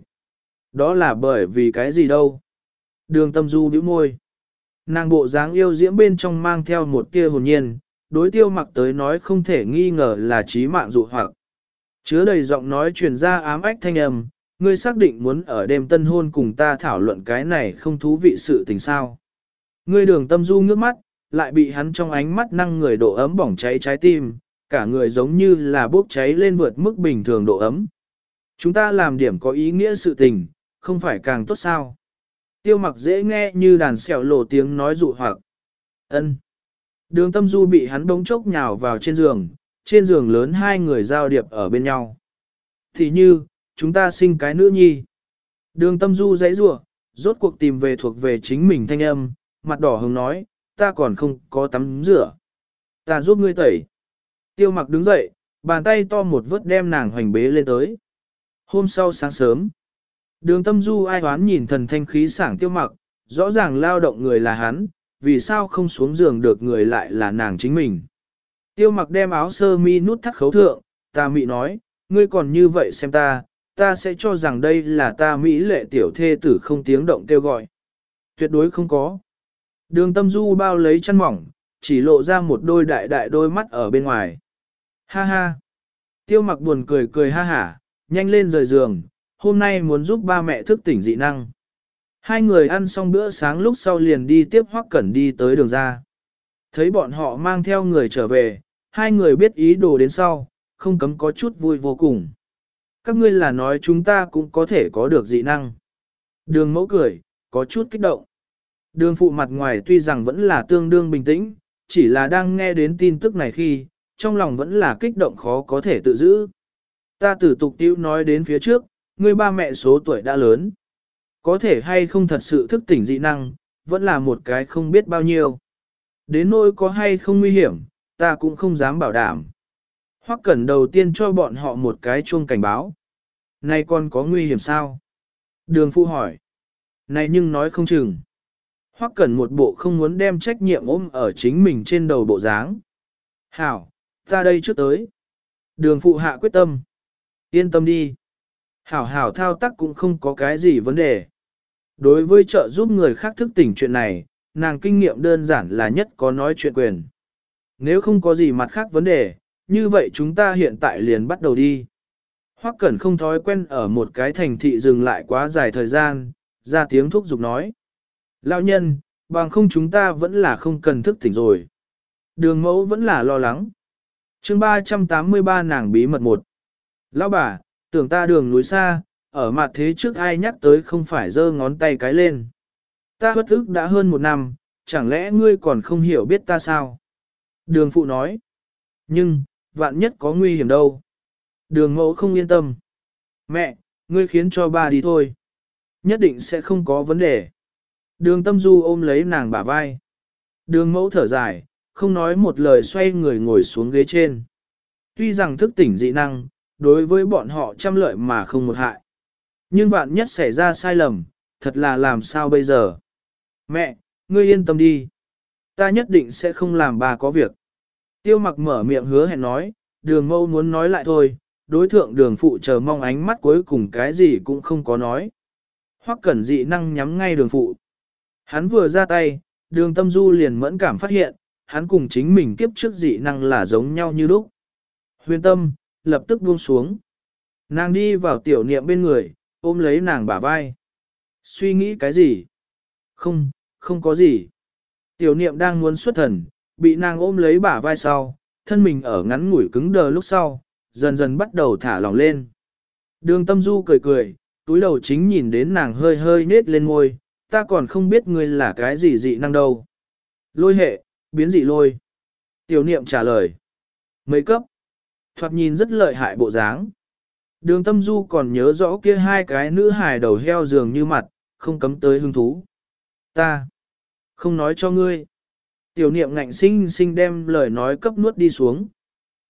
Đó là bởi vì cái gì đâu? Đường tâm du bĩu môi. Nàng bộ dáng yêu diễm bên trong mang theo một tia hồn nhiên, đối tiêu mặc tới nói không thể nghi ngờ là trí mạng dụ hoặc. Chứa đầy giọng nói truyền ra ám ách thanh âm, ngươi xác định muốn ở đêm tân hôn cùng ta thảo luận cái này không thú vị sự tình sao. Ngươi đường tâm du ngước mắt, lại bị hắn trong ánh mắt năng người độ ấm bỏng cháy trái tim, cả người giống như là bốc cháy lên vượt mức bình thường độ ấm. Chúng ta làm điểm có ý nghĩa sự tình, không phải càng tốt sao. Tiêu mặc dễ nghe như đàn xẻo lộ tiếng nói dụ hoặc. ân Đường tâm du bị hắn bỗng chốc nhào vào trên giường, trên giường lớn hai người giao điệp ở bên nhau. Thì như, chúng ta sinh cái nữ nhi. Đường tâm du dãy rủa rốt cuộc tìm về thuộc về chính mình thanh âm, mặt đỏ hồng nói, ta còn không có tắm rửa. Ta giúp ngươi tẩy. Tiêu mặc đứng dậy, bàn tay to một vớt đem nàng hoành bế lên tới. Hôm sau sáng sớm, đường tâm du ai hoán nhìn thần thanh khí sảng tiêu mặc, rõ ràng lao động người là hắn, vì sao không xuống giường được người lại là nàng chính mình. Tiêu mặc đem áo sơ mi nút thắt khấu thượng, ta mị nói, ngươi còn như vậy xem ta, ta sẽ cho rằng đây là ta mỹ lệ tiểu thê tử không tiếng động kêu gọi. Tuyệt đối không có. Đường tâm du bao lấy chăn mỏng, chỉ lộ ra một đôi đại đại đôi mắt ở bên ngoài. Ha ha. Tiêu mặc buồn cười cười ha hả, nhanh lên rời giường, hôm nay muốn giúp ba mẹ thức tỉnh dị năng. Hai người ăn xong bữa sáng lúc sau liền đi tiếp Hoắc Cẩn đi tới đường ra. Thấy bọn họ mang theo người trở về, hai người biết ý đồ đến sau, không cấm có chút vui vô cùng. Các ngươi là nói chúng ta cũng có thể có được dị năng. Đường mẫu cười, có chút kích động. Đường phụ mặt ngoài tuy rằng vẫn là tương đương bình tĩnh, chỉ là đang nghe đến tin tức này khi, trong lòng vẫn là kích động khó có thể tự giữ. Ta tử tục tiêu nói đến phía trước, người ba mẹ số tuổi đã lớn. Có thể hay không thật sự thức tỉnh dị năng, vẫn là một cái không biết bao nhiêu. Đến nỗi có hay không nguy hiểm, ta cũng không dám bảo đảm. Hoắc cẩn đầu tiên cho bọn họ một cái chuông cảnh báo. Này con có nguy hiểm sao? Đường phụ hỏi. Này nhưng nói không chừng. Hoắc cẩn một bộ không muốn đem trách nhiệm ôm ở chính mình trên đầu bộ dáng. Hảo, ta đây trước tới. Đường phụ hạ quyết tâm. Yên tâm đi. Hảo hảo thao tác cũng không có cái gì vấn đề. Đối với trợ giúp người khác thức tỉnh chuyện này, nàng kinh nghiệm đơn giản là nhất có nói chuyện quyền. Nếu không có gì mặt khác vấn đề, như vậy chúng ta hiện tại liền bắt đầu đi. Hoắc Cẩn không thói quen ở một cái thành thị dừng lại quá dài thời gian, ra tiếng thúc giục nói. Lão nhân, bằng không chúng ta vẫn là không cần thức tỉnh rồi. Đường mẫu vẫn là lo lắng. chương 383 nàng bí mật một. Lão bà, tưởng ta đường núi xa, ở mặt thế trước ai nhắc tới không phải giơ ngón tay cái lên. Ta bất ức đã hơn một năm, chẳng lẽ ngươi còn không hiểu biết ta sao? Đường phụ nói. Nhưng, vạn nhất có nguy hiểm đâu. Đường mẫu không yên tâm. Mẹ, ngươi khiến cho ba đi thôi. Nhất định sẽ không có vấn đề. Đường tâm du ôm lấy nàng bả vai. Đường mẫu thở dài, không nói một lời xoay người ngồi xuống ghế trên. Tuy rằng thức tỉnh dị năng, đối với bọn họ trăm lợi mà không một hại. Nhưng vạn nhất xảy ra sai lầm, thật là làm sao bây giờ? Mẹ, ngươi yên tâm đi. Ta nhất định sẽ không làm bà có việc. Tiêu mặc mở miệng hứa hẹn nói, đường mâu muốn nói lại thôi, đối thượng đường phụ chờ mong ánh mắt cuối cùng cái gì cũng không có nói. Hoắc cẩn dị năng nhắm ngay đường phụ. Hắn vừa ra tay, đường tâm du liền mẫn cảm phát hiện, hắn cùng chính mình kiếp trước dị năng là giống nhau như lúc. Huyền tâm, lập tức buông xuống. Nàng đi vào tiểu niệm bên người, ôm lấy nàng bả vai. Suy nghĩ cái gì? Không, không có gì. Tiểu niệm đang muốn xuất thần, bị nàng ôm lấy bả vai sau, thân mình ở ngắn ngủi cứng đờ lúc sau, dần dần bắt đầu thả lỏng lên. Đường tâm du cười cười, túi đầu chính nhìn đến nàng hơi hơi nết lên ngôi, ta còn không biết ngươi là cái gì dị năng đâu. Lôi hệ, biến dị lôi. Tiểu niệm trả lời. Mấy cấp. Thoạt nhìn rất lợi hại bộ dáng. Đường tâm du còn nhớ rõ kia hai cái nữ hài đầu heo dường như mặt, không cấm tới hứng thú. Ta. Không nói cho ngươi. Tiểu niệm ngạnh sinh sinh đem lời nói cấp nuốt đi xuống.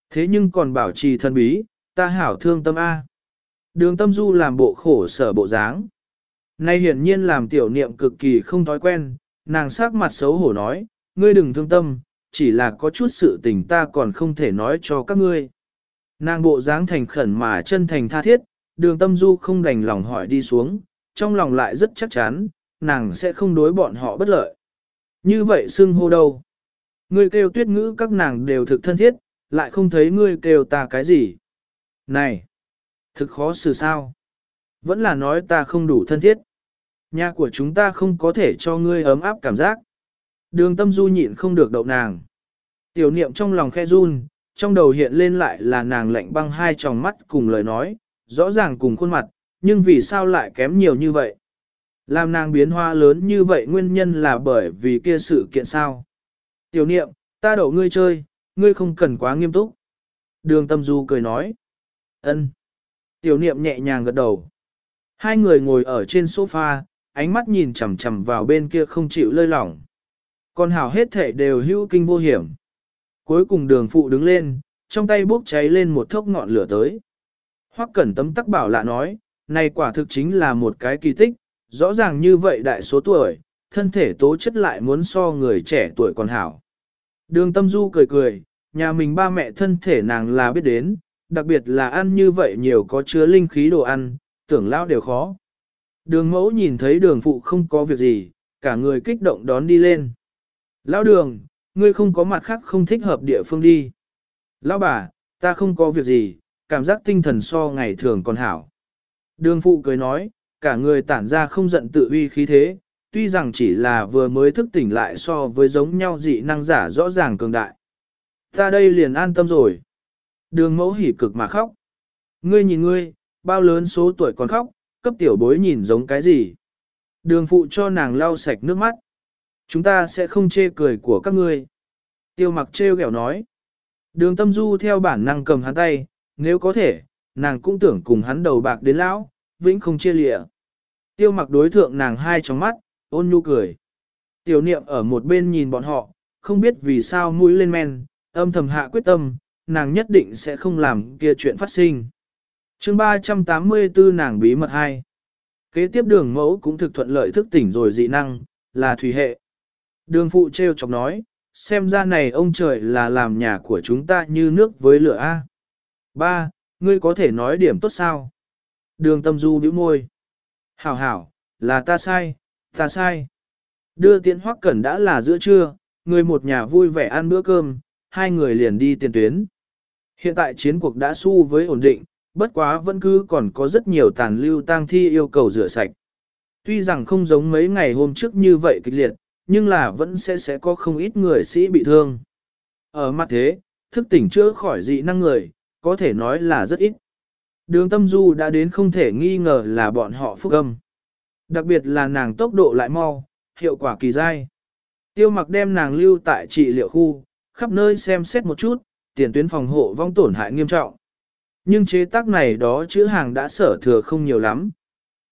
Thế nhưng còn bảo trì thân bí, ta hảo thương tâm A. Đường tâm du làm bộ khổ sở bộ dáng. Nay hiển nhiên làm tiểu niệm cực kỳ không thói quen, nàng sắc mặt xấu hổ nói, ngươi đừng thương tâm, chỉ là có chút sự tình ta còn không thể nói cho các ngươi. Nàng bộ dáng thành khẩn mà chân thành tha thiết, đường tâm du không đành lòng hỏi đi xuống, trong lòng lại rất chắc chắn, nàng sẽ không đối bọn họ bất lợi. Như vậy xưng hô đâu? Ngươi kêu tuyết ngữ các nàng đều thực thân thiết, lại không thấy ngươi kêu ta cái gì. Này, thực khó xử sao. Vẫn là nói ta không đủ thân thiết. Nhà của chúng ta không có thể cho ngươi ấm áp cảm giác. Đường tâm du nhịn không được đậu nàng. Tiểu niệm trong lòng khe run, trong đầu hiện lên lại là nàng lạnh băng hai tròng mắt cùng lời nói, rõ ràng cùng khuôn mặt, nhưng vì sao lại kém nhiều như vậy? Làm nàng biến hoa lớn như vậy nguyên nhân là bởi vì kia sự kiện sao? Tiểu niệm, ta đậu ngươi chơi, ngươi không cần quá nghiêm túc. Đường tâm du cười nói. ân. Tiểu niệm nhẹ nhàng gật đầu. Hai người ngồi ở trên sofa, ánh mắt nhìn chằm chằm vào bên kia không chịu lơi lỏng. Còn hảo hết thể đều hữu kinh vô hiểm. Cuối cùng đường phụ đứng lên, trong tay bốc cháy lên một thốc ngọn lửa tới. Hoắc cẩn tấm tắc bảo lạ nói, này quả thực chính là một cái kỳ tích, rõ ràng như vậy đại số tuổi, thân thể tố chất lại muốn so người trẻ tuổi còn hảo. Đường tâm du cười cười, nhà mình ba mẹ thân thể nàng là biết đến, đặc biệt là ăn như vậy nhiều có chứa linh khí đồ ăn, tưởng lao đều khó. Đường mẫu nhìn thấy đường phụ không có việc gì, cả người kích động đón đi lên. Lão đường, ngươi không có mặt khác không thích hợp địa phương đi. Lão bà, ta không có việc gì, cảm giác tinh thần so ngày thường còn hảo. Đường phụ cười nói, cả người tản ra không giận tự uy khí thế, tuy rằng chỉ là vừa mới thức tỉnh lại so với giống nhau dị năng giả rõ ràng cường đại. Ta đây liền an tâm rồi. Đường mẫu hỉ cực mà khóc. Ngươi nhìn ngươi, bao lớn số tuổi còn khóc, cấp tiểu bối nhìn giống cái gì. Đường phụ cho nàng lau sạch nước mắt. Chúng ta sẽ không chê cười của các ngươi. Tiêu mặc trêu ghẹo nói. Đường tâm du theo bản năng cầm hắn tay, nếu có thể, nàng cũng tưởng cùng hắn đầu bạc đến lão, vĩnh không chia lịa. Tiêu mặc đối thượng nàng hai trong mắt, ôn nhu cười. Tiểu niệm ở một bên nhìn bọn họ, không biết vì sao mũi lên men, âm thầm hạ quyết tâm, nàng nhất định sẽ không làm kia chuyện phát sinh chương 384 nàng bí mật 2. Kế tiếp đường mẫu cũng thực thuận lợi thức tỉnh rồi dị năng, là thủy hệ. Đường phụ treo chọc nói, xem ra này ông trời là làm nhà của chúng ta như nước với lửa A. Ba, ngươi có thể nói điểm tốt sao? Đường tâm du bĩu môi. Hảo hảo, là ta sai, ta sai. Đưa tiễn hoắc cẩn đã là giữa trưa, người một nhà vui vẻ ăn bữa cơm, hai người liền đi tiền tuyến. Hiện tại chiến cuộc đã su với ổn định, bất quá vẫn cứ còn có rất nhiều tàn lưu tang thi yêu cầu rửa sạch. Tuy rằng không giống mấy ngày hôm trước như vậy kịch liệt, nhưng là vẫn sẽ sẽ có không ít người sĩ bị thương. Ở mặt thế, thức tỉnh chữa khỏi dị năng người, có thể nói là rất ít. Đường tâm du đã đến không thể nghi ngờ là bọn họ phúc âm. Đặc biệt là nàng tốc độ lại mau, hiệu quả kỳ dai. Tiêu mặc đem nàng lưu tại trị liệu khu, khắp nơi xem xét một chút, tiền tuyến phòng hộ vong tổn hại nghiêm trọng. Nhưng chế tác này đó chữ hàng đã sở thừa không nhiều lắm.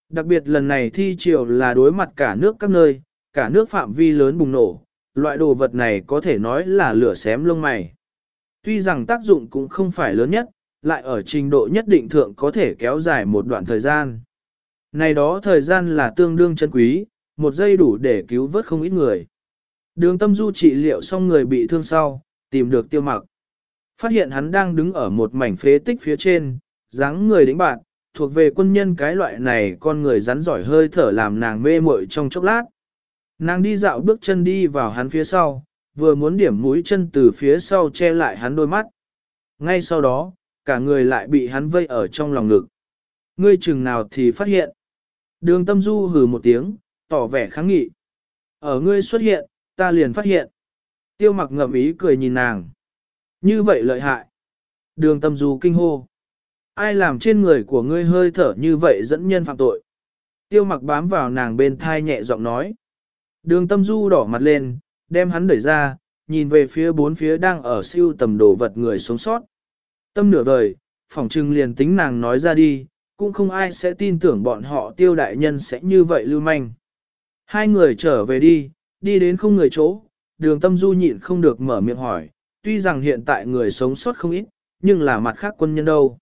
Đặc biệt lần này thi triều là đối mặt cả nước các nơi, cả nước phạm vi lớn bùng nổ, loại đồ vật này có thể nói là lửa xém lông mày. Tuy rằng tác dụng cũng không phải lớn nhất, lại ở trình độ nhất định thượng có thể kéo dài một đoạn thời gian. Này đó thời gian là tương đương chân quý, một giây đủ để cứu vớt không ít người. Đường tâm du trị liệu xong người bị thương sau, tìm được tiêu mặc. Phát hiện hắn đang đứng ở một mảnh phế tích phía trên, dáng người đĩnh bạn, thuộc về quân nhân cái loại này con người rắn giỏi hơi thở làm nàng mê muội trong chốc lát. Nàng đi dạo bước chân đi vào hắn phía sau, vừa muốn điểm mũi chân từ phía sau che lại hắn đôi mắt. Ngay sau đó, cả người lại bị hắn vây ở trong lòng ngực. Ngươi chừng nào thì phát hiện. Đường tâm du hừ một tiếng, tỏ vẻ kháng nghị. Ở ngươi xuất hiện, ta liền phát hiện. Tiêu mặc ngậm ý cười nhìn nàng. Như vậy lợi hại. Đường tâm du kinh hô. Ai làm trên người của ngươi hơi thở như vậy dẫn nhân phạm tội. Tiêu mặc bám vào nàng bên thai nhẹ giọng nói. Đường tâm du đỏ mặt lên, đem hắn đẩy ra, nhìn về phía bốn phía đang ở siêu tầm đồ vật người sống sót. Tâm nửa vời, phỏng trưng liền tính nàng nói ra đi, cũng không ai sẽ tin tưởng bọn họ tiêu đại nhân sẽ như vậy lưu manh. Hai người trở về đi, đi đến không người chỗ, đường tâm du nhịn không được mở miệng hỏi, tuy rằng hiện tại người sống sót không ít, nhưng là mặt khác quân nhân đâu.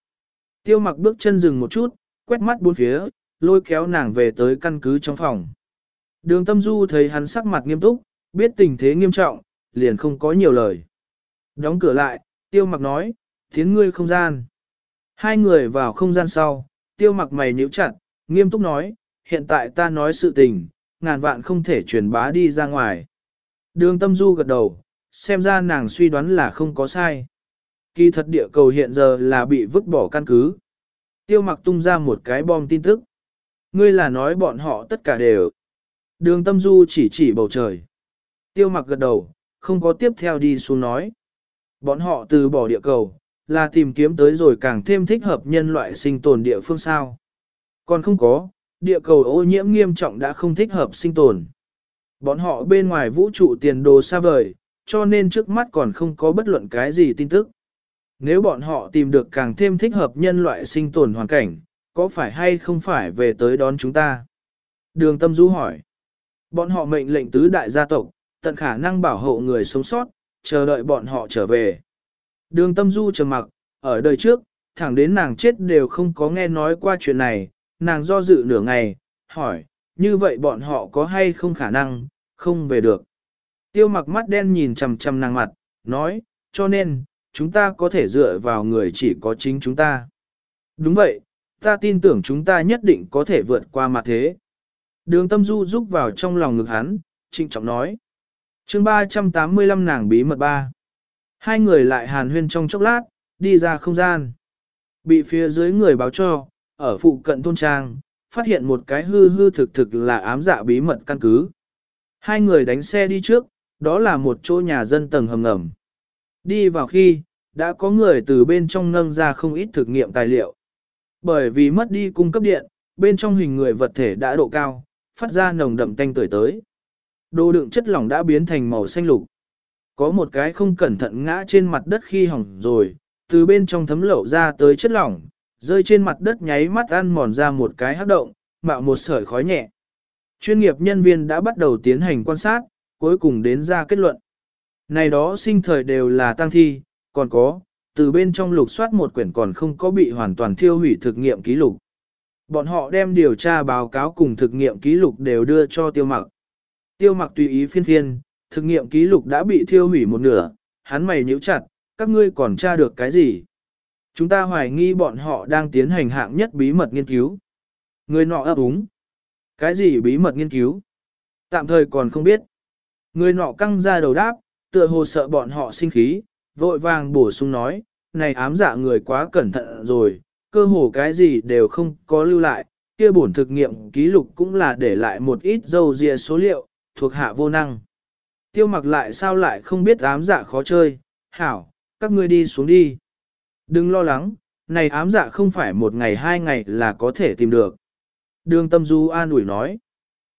Tiêu mặc bước chân dừng một chút, quét mắt bốn phía, lôi kéo nàng về tới căn cứ trong phòng. Đường tâm du thấy hắn sắc mặt nghiêm túc, biết tình thế nghiêm trọng, liền không có nhiều lời. Đóng cửa lại, tiêu mặc nói, tiến ngươi không gian. Hai người vào không gian sau, tiêu mặc mày nhíu chặt, nghiêm túc nói, hiện tại ta nói sự tình, ngàn vạn không thể truyền bá đi ra ngoài. Đường tâm du gật đầu, xem ra nàng suy đoán là không có sai. Kỳ thật địa cầu hiện giờ là bị vứt bỏ căn cứ. Tiêu mặc tung ra một cái bom tin tức. Ngươi là nói bọn họ tất cả đều. Đường tâm du chỉ chỉ bầu trời. Tiêu mặc gật đầu, không có tiếp theo đi xuống nói. Bọn họ từ bỏ địa cầu, là tìm kiếm tới rồi càng thêm thích hợp nhân loại sinh tồn địa phương sao. Còn không có, địa cầu ô nhiễm nghiêm trọng đã không thích hợp sinh tồn. Bọn họ bên ngoài vũ trụ tiền đồ xa vời, cho nên trước mắt còn không có bất luận cái gì tin tức. Nếu bọn họ tìm được càng thêm thích hợp nhân loại sinh tồn hoàn cảnh, có phải hay không phải về tới đón chúng ta? Đường tâm du hỏi. Bọn họ mệnh lệnh tứ đại gia tộc, tận khả năng bảo hộ người sống sót, chờ đợi bọn họ trở về. Đường tâm du trầm mặc, ở đời trước, thẳng đến nàng chết đều không có nghe nói qua chuyện này, nàng do dự nửa ngày, hỏi, như vậy bọn họ có hay không khả năng, không về được. Tiêu mặc mắt đen nhìn chằm chằm nàng mặt, nói, cho nên, chúng ta có thể dựa vào người chỉ có chính chúng ta. Đúng vậy, ta tin tưởng chúng ta nhất định có thể vượt qua mặt thế. Đường tâm du rúc vào trong lòng ngực hắn, trịnh trọng nói. chương 385 nàng bí mật ba. Hai người lại hàn huyên trong chốc lát, đi ra không gian. Bị phía dưới người báo cho, ở phụ cận thôn trang, phát hiện một cái hư hư thực thực là ám dạ bí mật căn cứ. Hai người đánh xe đi trước, đó là một chỗ nhà dân tầng hầm ngầm. Đi vào khi, đã có người từ bên trong nâng ra không ít thực nghiệm tài liệu. Bởi vì mất đi cung cấp điện, bên trong hình người vật thể đã độ cao, phát ra nồng đậm tanh tưởi tới. Đồ đựng chất lỏng đã biến thành màu xanh lục. Có một cái không cẩn thận ngã trên mặt đất khi hỏng rồi, từ bên trong thấm lậu ra tới chất lỏng, rơi trên mặt đất nháy mắt ăn mòn ra một cái hắc động, mạo một sợi khói nhẹ. Chuyên nghiệp nhân viên đã bắt đầu tiến hành quan sát, cuối cùng đến ra kết luận. Này đó sinh thời đều là tăng thi, còn có, từ bên trong lục soát một quyển còn không có bị hoàn toàn thiêu hủy thực nghiệm ký lục. Bọn họ đem điều tra báo cáo cùng thực nghiệm ký lục đều đưa cho tiêu mặc. Tiêu mặc tùy ý phiên phiên, thực nghiệm ký lục đã bị thiêu hủy một nửa, hắn mày nhíu chặt, các ngươi còn tra được cái gì? Chúng ta hoài nghi bọn họ đang tiến hành hạng nhất bí mật nghiên cứu. Người nọ ấp úng. Cái gì bí mật nghiên cứu? Tạm thời còn không biết. Người nọ căng ra đầu đáp, tựa hồ sợ bọn họ sinh khí, vội vàng bổ sung nói, này ám dạ người quá cẩn thận rồi, cơ hồ cái gì đều không có lưu lại, kia bổn thực nghiệm ký lục cũng là để lại một ít dâu rìa số liệu, thuộc hạ vô năng. Tiêu mặc lại sao lại không biết ám dạ khó chơi, hảo, các ngươi đi xuống đi. Đừng lo lắng, này ám dạ không phải một ngày hai ngày là có thể tìm được. Đường tâm du an ủi nói.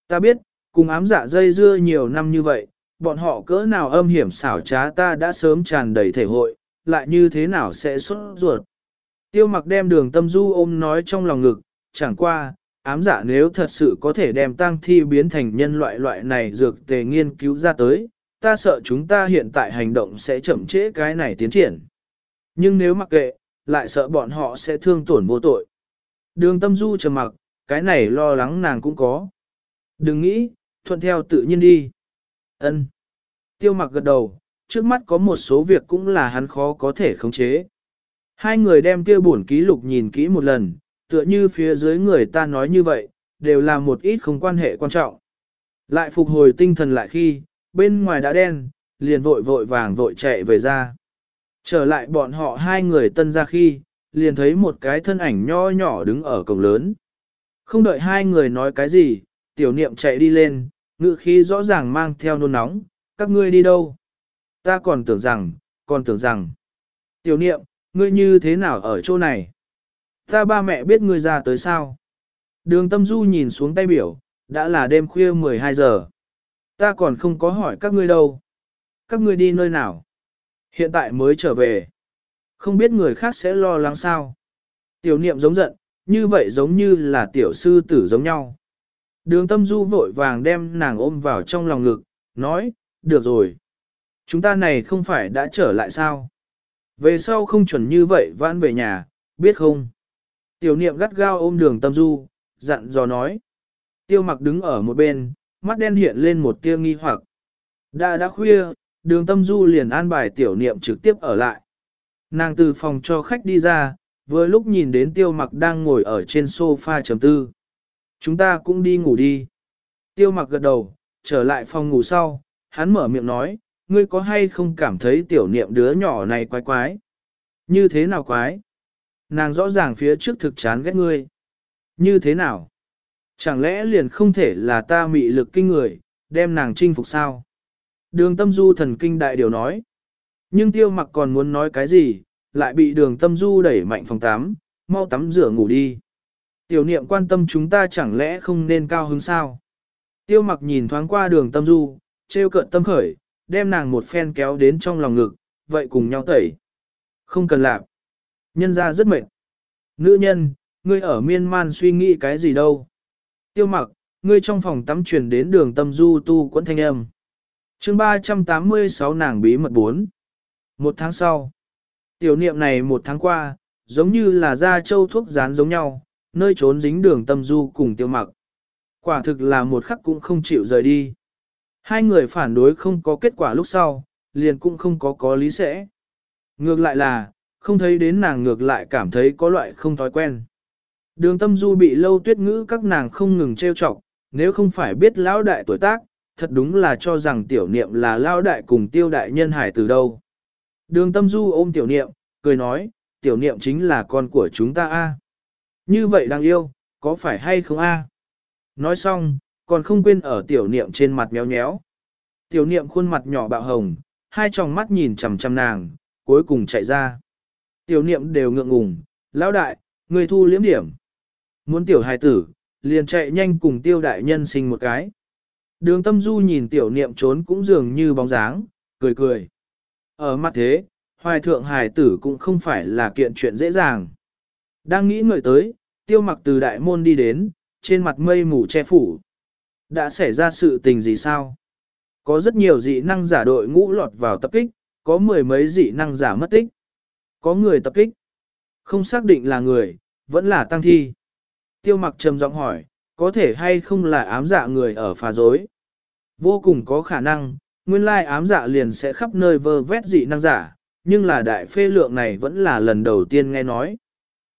Ta biết, cùng ám dạ dây dưa nhiều năm như vậy, bọn họ cỡ nào âm hiểm xảo trá ta đã sớm tràn đầy thể hội, lại như thế nào sẽ xuất ruột. Tiêu mặc đem đường tâm du ôm nói trong lòng ngực, chẳng qua, ám dạ nếu thật sự có thể đem tăng thi biến thành nhân loại loại này dược tề nghiên cứu ra tới, ta sợ chúng ta hiện tại hành động sẽ chậm trễ cái này tiến triển. Nhưng nếu mặc kệ, lại sợ bọn họ sẽ thương tổn vô tội. Đường tâm du trầm mặc, cái này lo lắng nàng cũng có. Đừng nghĩ, thuận theo tự nhiên đi. Ân. Tiêu mặc gật đầu, trước mắt có một số việc cũng là hắn khó có thể khống chế. Hai người đem kia bổn ký lục nhìn kỹ một lần, tựa như phía dưới người ta nói như vậy, đều là một ít không quan hệ quan trọng. Lại phục hồi tinh thần lại khi, bên ngoài đã đen, liền vội vội vàng vội chạy về ra. Trở lại bọn họ hai người tân ra khi, liền thấy một cái thân ảnh nho nhỏ đứng ở cổng lớn. Không đợi hai người nói cái gì, tiểu niệm chạy đi lên, ngự khí rõ ràng mang theo nôn nóng, các ngươi đi đâu? Ta còn tưởng rằng, còn tưởng rằng. Tiểu niệm, ngươi như thế nào ở chỗ này? Ta ba mẹ biết ngươi ra tới sao? Đường tâm du nhìn xuống tay biểu, đã là đêm khuya 12 giờ. Ta còn không có hỏi các ngươi đâu. Các ngươi đi nơi nào? Hiện tại mới trở về. Không biết người khác sẽ lo lắng sao. Tiểu niệm giống giận, như vậy giống như là tiểu sư tử giống nhau. Đường tâm du vội vàng đem nàng ôm vào trong lòng ngực, nói, được rồi. Chúng ta này không phải đã trở lại sao? Về sau không chuẩn như vậy vãn về nhà, biết không? Tiểu niệm gắt gao ôm đường tâm du, dặn dò nói. Tiêu mặc đứng ở một bên, mắt đen hiện lên một tia nghi hoặc. Đã đã khuya, đường tâm du liền an bài tiểu niệm trực tiếp ở lại. Nàng từ phòng cho khách đi ra, vừa lúc nhìn đến tiêu mặc đang ngồi ở trên sofa chấm tư. Chúng ta cũng đi ngủ đi. Tiêu mặc gật đầu, trở lại phòng ngủ sau, hắn mở miệng nói, ngươi có hay không cảm thấy tiểu niệm đứa nhỏ này quái quái? Như thế nào quái? Nàng rõ ràng phía trước thực chán ghét ngươi. Như thế nào? Chẳng lẽ liền không thể là ta mị lực kinh người, đem nàng chinh phục sao? Đường tâm du thần kinh đại điều nói. Nhưng tiêu mặc còn muốn nói cái gì, lại bị đường tâm du đẩy mạnh phòng tắm, mau tắm rửa ngủ đi. Tiểu niệm quan tâm chúng ta chẳng lẽ không nên cao hứng sao? Tiêu mặc nhìn thoáng qua đường tâm du, trêu cợt tâm khởi, đem nàng một phen kéo đến trong lòng ngực, vậy cùng nhau tẩy. Không cần làm. Nhân ra rất mệt. Nữ nhân, ngươi ở miên man suy nghĩ cái gì đâu. Tiêu mặc, ngươi trong phòng tắm truyền đến đường tâm du tu quẫn thanh âm. chương 386 nàng bí mật 4. Một tháng sau, tiểu niệm này một tháng qua, giống như là da châu thuốc rán giống nhau, nơi trốn dính đường tâm du cùng tiêu mặc. Quả thực là một khắc cũng không chịu rời đi. Hai người phản đối không có kết quả lúc sau, liền cũng không có có lý sẽ. Ngược lại là, không thấy đến nàng ngược lại cảm thấy có loại không thói quen. Đường tâm du bị lâu tuyết ngữ các nàng không ngừng trêu chọc, nếu không phải biết lão đại tuổi tác, thật đúng là cho rằng tiểu niệm là lão đại cùng tiêu đại nhân hải từ đâu. Đường tâm du ôm tiểu niệm, cười nói, tiểu niệm chính là con của chúng ta a. Như vậy đang yêu, có phải hay không a? Nói xong, còn không quên ở tiểu niệm trên mặt méo méo. Tiểu niệm khuôn mặt nhỏ bạo hồng, hai tròng mắt nhìn chằm chằm nàng, cuối cùng chạy ra. Tiểu niệm đều ngượng ngùng, lão đại, người thu liếm điểm. Muốn tiểu hài tử, liền chạy nhanh cùng tiêu đại nhân sinh một cái. Đường tâm du nhìn tiểu niệm trốn cũng dường như bóng dáng, cười cười. Ở mặt thế, hoài thượng hài tử cũng không phải là kiện chuyện dễ dàng. Đang nghĩ ngợi tới, tiêu mặc từ đại môn đi đến, trên mặt mây mù che phủ. Đã xảy ra sự tình gì sao? Có rất nhiều dị năng giả đội ngũ lọt vào tập kích, có mười mấy dị năng giả mất tích. Có người tập kích. Không xác định là người, vẫn là tăng thi. Tiêu mặc trầm giọng hỏi, có thể hay không là ám dạ người ở phá dối? Vô cùng có khả năng, nguyên lai ám dạ liền sẽ khắp nơi vơ vét dị năng giả, nhưng là đại phê lượng này vẫn là lần đầu tiên nghe nói.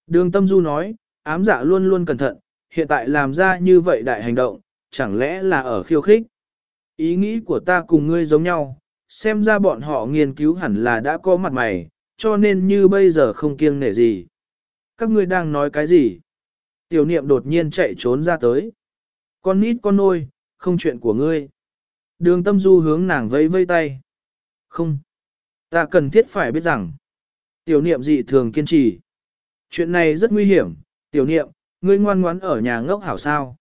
Đường tâm du nói, ám dạ luôn luôn cẩn thận, hiện tại làm ra như vậy đại hành động, chẳng lẽ là ở khiêu khích? Ý nghĩ của ta cùng ngươi giống nhau, xem ra bọn họ nghiên cứu hẳn là đã có mặt mày, cho nên như bây giờ không kiêng nể gì. Các ngươi đang nói cái gì? Tiểu niệm đột nhiên chạy trốn ra tới. Con nít con nôi, không chuyện của ngươi. Đường tâm du hướng nàng vẫy vây tay. Không. Ta cần thiết phải biết rằng. Tiểu niệm dị thường kiên trì. Chuyện này rất nguy hiểm. Tiểu niệm, ngươi ngoan ngoãn ở nhà ngốc hảo sao.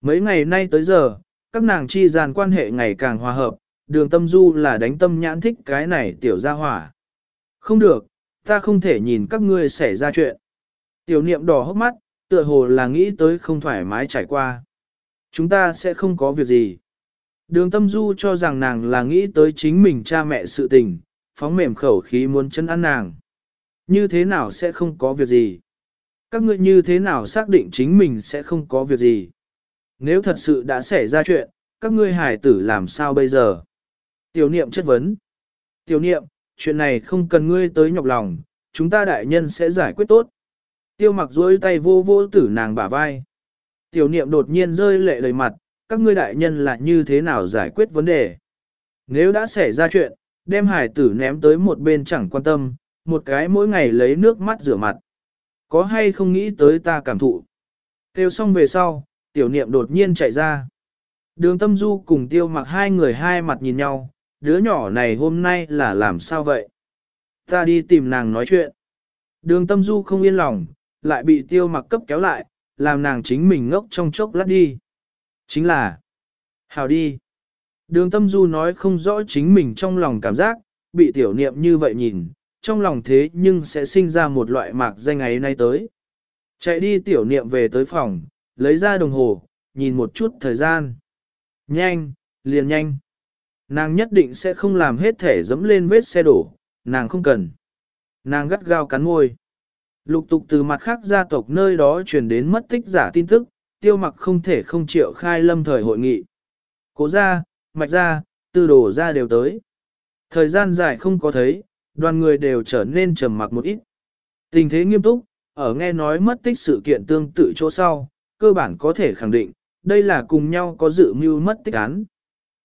Mấy ngày nay tới giờ, các nàng chi dàn quan hệ ngày càng hòa hợp, đường tâm du là đánh tâm nhãn thích cái này tiểu gia hỏa. Không được, ta không thể nhìn các ngươi xảy ra chuyện. Tiểu niệm đỏ hốc mắt, tựa hồ là nghĩ tới không thoải mái trải qua. Chúng ta sẽ không có việc gì. Đường tâm du cho rằng nàng là nghĩ tới chính mình cha mẹ sự tình, phóng mềm khẩu khí muốn chân ăn nàng. Như thế nào sẽ không có việc gì? Các ngươi như thế nào xác định chính mình sẽ không có việc gì? Nếu thật sự đã xảy ra chuyện, các ngươi hải tử làm sao bây giờ? Tiểu niệm chất vấn. Tiểu niệm, chuyện này không cần ngươi tới nhọc lòng, chúng ta đại nhân sẽ giải quyết tốt. Tiêu mặc dối tay vô vô tử nàng bả vai. Tiểu niệm đột nhiên rơi lệ đầy mặt, các ngươi đại nhân là như thế nào giải quyết vấn đề. Nếu đã xảy ra chuyện, đem hải tử ném tới một bên chẳng quan tâm, một cái mỗi ngày lấy nước mắt rửa mặt. Có hay không nghĩ tới ta cảm thụ. Tiêu xong về sau, tiểu niệm đột nhiên chạy ra. Đường tâm du cùng tiêu mặc hai người hai mặt nhìn nhau, đứa nhỏ này hôm nay là làm sao vậy? Ta đi tìm nàng nói chuyện. Đường tâm du không yên lòng, lại bị tiêu mặc cấp kéo lại, làm nàng chính mình ngốc trong chốc lát đi. Chính là, hào đi. Đường tâm du nói không rõ chính mình trong lòng cảm giác, bị tiểu niệm như vậy nhìn, trong lòng thế nhưng sẽ sinh ra một loại mạc danh ấy nay tới. Chạy đi tiểu niệm về tới phòng, lấy ra đồng hồ, nhìn một chút thời gian. Nhanh, liền nhanh. Nàng nhất định sẽ không làm hết thể dẫm lên vết xe đổ, nàng không cần. Nàng gắt gao cắn môi. Lục tục từ mặt khác gia tộc nơi đó truyền đến mất tích giả tin tức, tiêu mặc không thể không chịu khai lâm thời hội nghị. Cố ra, mạch ra, tư đồ ra đều tới. Thời gian dài không có thấy, đoàn người đều trở nên trầm mặc một ít. Tình thế nghiêm túc, ở nghe nói mất tích sự kiện tương tự chỗ sau, cơ bản có thể khẳng định, đây là cùng nhau có dự mưu mất tích án.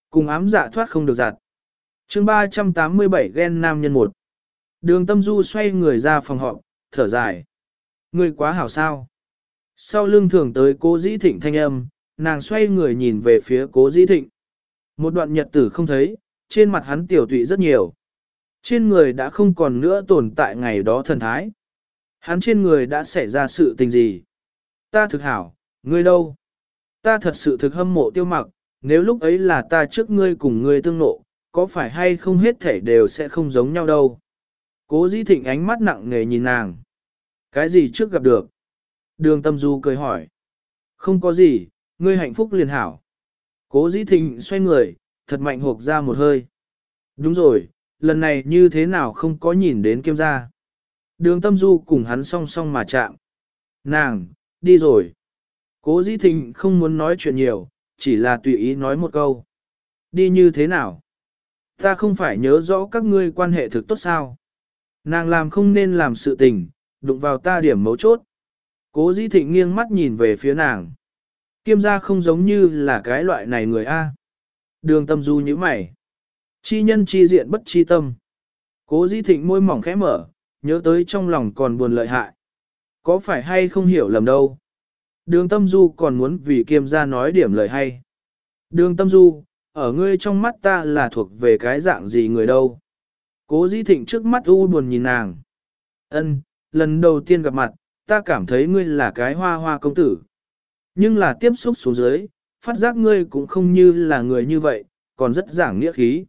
Cùng ám dạ thoát không được giặt. chương 387 gen nam nhân một. Đường tâm du xoay người ra phòng họp, thở dài. Người quá hảo sao. Sau lưng thường tới cố dĩ thịnh thanh âm, nàng xoay người nhìn về phía cố dĩ thịnh. Một đoạn nhật tử không thấy, trên mặt hắn tiểu tụy rất nhiều. Trên người đã không còn nữa tồn tại ngày đó thần thái. Hắn trên người đã xảy ra sự tình gì? Ta thực hảo, ngươi đâu? Ta thật sự thực hâm mộ tiêu mặc, nếu lúc ấy là ta trước ngươi cùng ngươi tương nộ, có phải hay không hết thể đều sẽ không giống nhau đâu. Cố dĩ thịnh ánh mắt nặng nề nhìn nàng. Cái gì trước gặp được? Đường tâm du cười hỏi. Không có gì, ngươi hạnh phúc liền hảo. Cố dĩ thịnh xoay người, thật mạnh hộp ra một hơi. Đúng rồi, lần này như thế nào không có nhìn đến kiêm gia. Đường tâm du cùng hắn song song mà chạm. Nàng, đi rồi. Cố dĩ thịnh không muốn nói chuyện nhiều, chỉ là tùy ý nói một câu. Đi như thế nào? Ta không phải nhớ rõ các ngươi quan hệ thực tốt sao. Nàng làm không nên làm sự tình, đụng vào ta điểm mấu chốt. Cố dĩ thịnh nghiêng mắt nhìn về phía nàng. Kiêm gia không giống như là cái loại này người A. Đường tâm du như mày. Chi nhân chi diện bất chi tâm. Cố dĩ thịnh môi mỏng khẽ mở, nhớ tới trong lòng còn buồn lợi hại. Có phải hay không hiểu lầm đâu. Đường tâm du còn muốn vì kiêm gia nói điểm lời hay. Đường tâm du, ở ngươi trong mắt ta là thuộc về cái dạng gì người đâu. Cố dĩ thịnh trước mắt u buồn nhìn nàng. Ân, lần đầu tiên gặp mặt, ta cảm thấy ngươi là cái hoa hoa công tử. Nhưng là tiếp xúc xuống dưới, phát giác ngươi cũng không như là người như vậy, còn rất giảng nghĩa khí.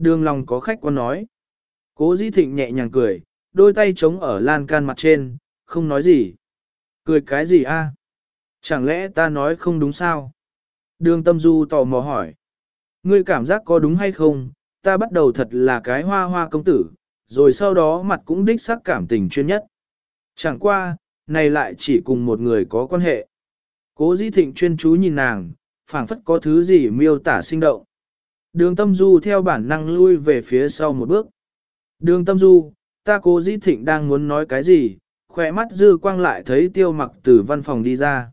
Đường lòng có khách quan nói. Cố dĩ thịnh nhẹ nhàng cười, đôi tay trống ở lan can mặt trên, không nói gì. Cười cái gì a? Chẳng lẽ ta nói không đúng sao? Đường tâm du tò mò hỏi. Ngươi cảm giác có đúng hay không? Ta bắt đầu thật là cái hoa hoa công tử, rồi sau đó mặt cũng đích xác cảm tình chuyên nhất. Chẳng qua, này lại chỉ cùng một người có quan hệ. Cố dĩ thịnh chuyên chú nhìn nàng, phảng phất có thứ gì miêu tả sinh động. Đường tâm du theo bản năng lui về phía sau một bước. Đường tâm du, ta cố dĩ thịnh đang muốn nói cái gì, khỏe mắt dư quang lại thấy tiêu mặc từ văn phòng đi ra.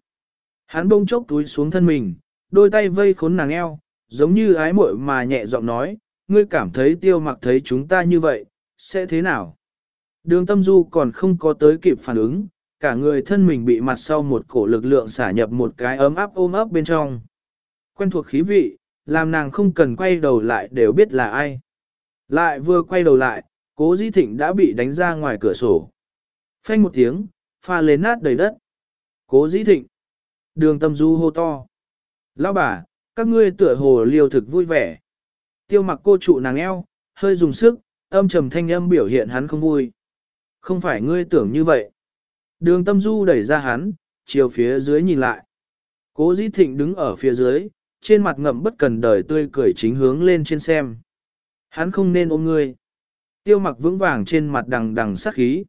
Hắn bông chốc túi xuống thân mình, đôi tay vây khốn nàng eo, giống như ái muội mà nhẹ giọng nói, ngươi cảm thấy tiêu mặc thấy chúng ta như vậy, sẽ thế nào? Đường tâm du còn không có tới kịp phản ứng, cả người thân mình bị mặt sau một cổ lực lượng xả nhập một cái ấm áp ôm ấp bên trong. Quen thuộc khí vị, làm nàng không cần quay đầu lại đều biết là ai. Lại vừa quay đầu lại, cố di thịnh đã bị đánh ra ngoài cửa sổ. Phanh một tiếng, pha lên nát đầy đất. Cố di thịnh. Đường tâm du hô to. Lão bà, các ngươi tựa hồ liều thực vui vẻ. Tiêu mặc cô trụ nàng eo, hơi dùng sức, âm trầm thanh âm biểu hiện hắn không vui. Không phải ngươi tưởng như vậy. Đường tâm du đẩy ra hắn, chiều phía dưới nhìn lại. Cố dĩ thịnh đứng ở phía dưới, trên mặt ngậm bất cần đời tươi cười chính hướng lên trên xem. Hắn không nên ôm ngươi. Tiêu mặc vững vàng trên mặt đằng đằng sát khí.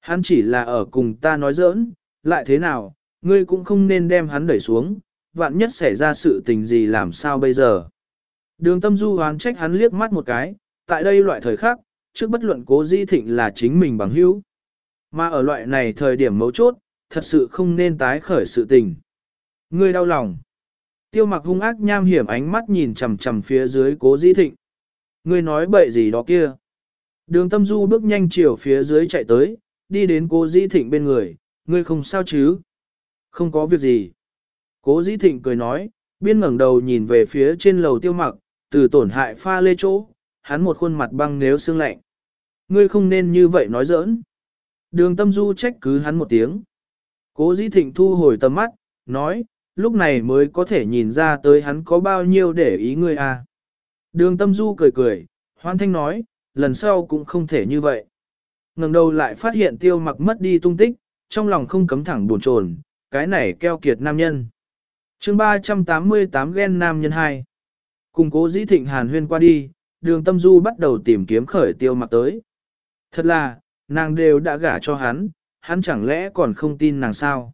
Hắn chỉ là ở cùng ta nói giỡn, lại thế nào, ngươi cũng không nên đem hắn đẩy xuống, vạn nhất xảy ra sự tình gì làm sao bây giờ. Đường tâm du hoán trách hắn liếc mắt một cái, tại đây loại thời khắc, trước bất luận cố di thịnh là chính mình bằng hữu. Mà ở loại này thời điểm mấu chốt, thật sự không nên tái khởi sự tình. Ngươi đau lòng. Tiêu mặc hung ác nham hiểm ánh mắt nhìn chằm chằm phía dưới cố di thịnh. Ngươi nói bậy gì đó kia. Đường tâm du bước nhanh chiều phía dưới chạy tới, đi đến cố di thịnh bên người, ngươi không sao chứ? Không có việc gì. Cố di thịnh cười nói, biên ngẩng đầu nhìn về phía trên lầu tiêu mặc, từ tổn hại pha lê chỗ, hắn một khuôn mặt băng nếu xương lạnh. Ngươi không nên như vậy nói giỡn. Đường tâm du trách cứ hắn một tiếng. Cố dĩ thịnh thu hồi tầm mắt, nói, lúc này mới có thể nhìn ra tới hắn có bao nhiêu để ý ngươi à. Đường tâm du cười cười, hoan thanh nói, lần sau cũng không thể như vậy. ngẩng đầu lại phát hiện tiêu mặc mất đi tung tích, trong lòng không cấm thẳng buồn chồn, cái này keo kiệt nam nhân. chương 388 ghen nam nhân 2. Cùng cố dĩ thịnh hàn huyên qua đi, đường tâm du bắt đầu tìm kiếm khởi tiêu mặc tới. Thật là, nàng đều đã gả cho hắn, hắn chẳng lẽ còn không tin nàng sao?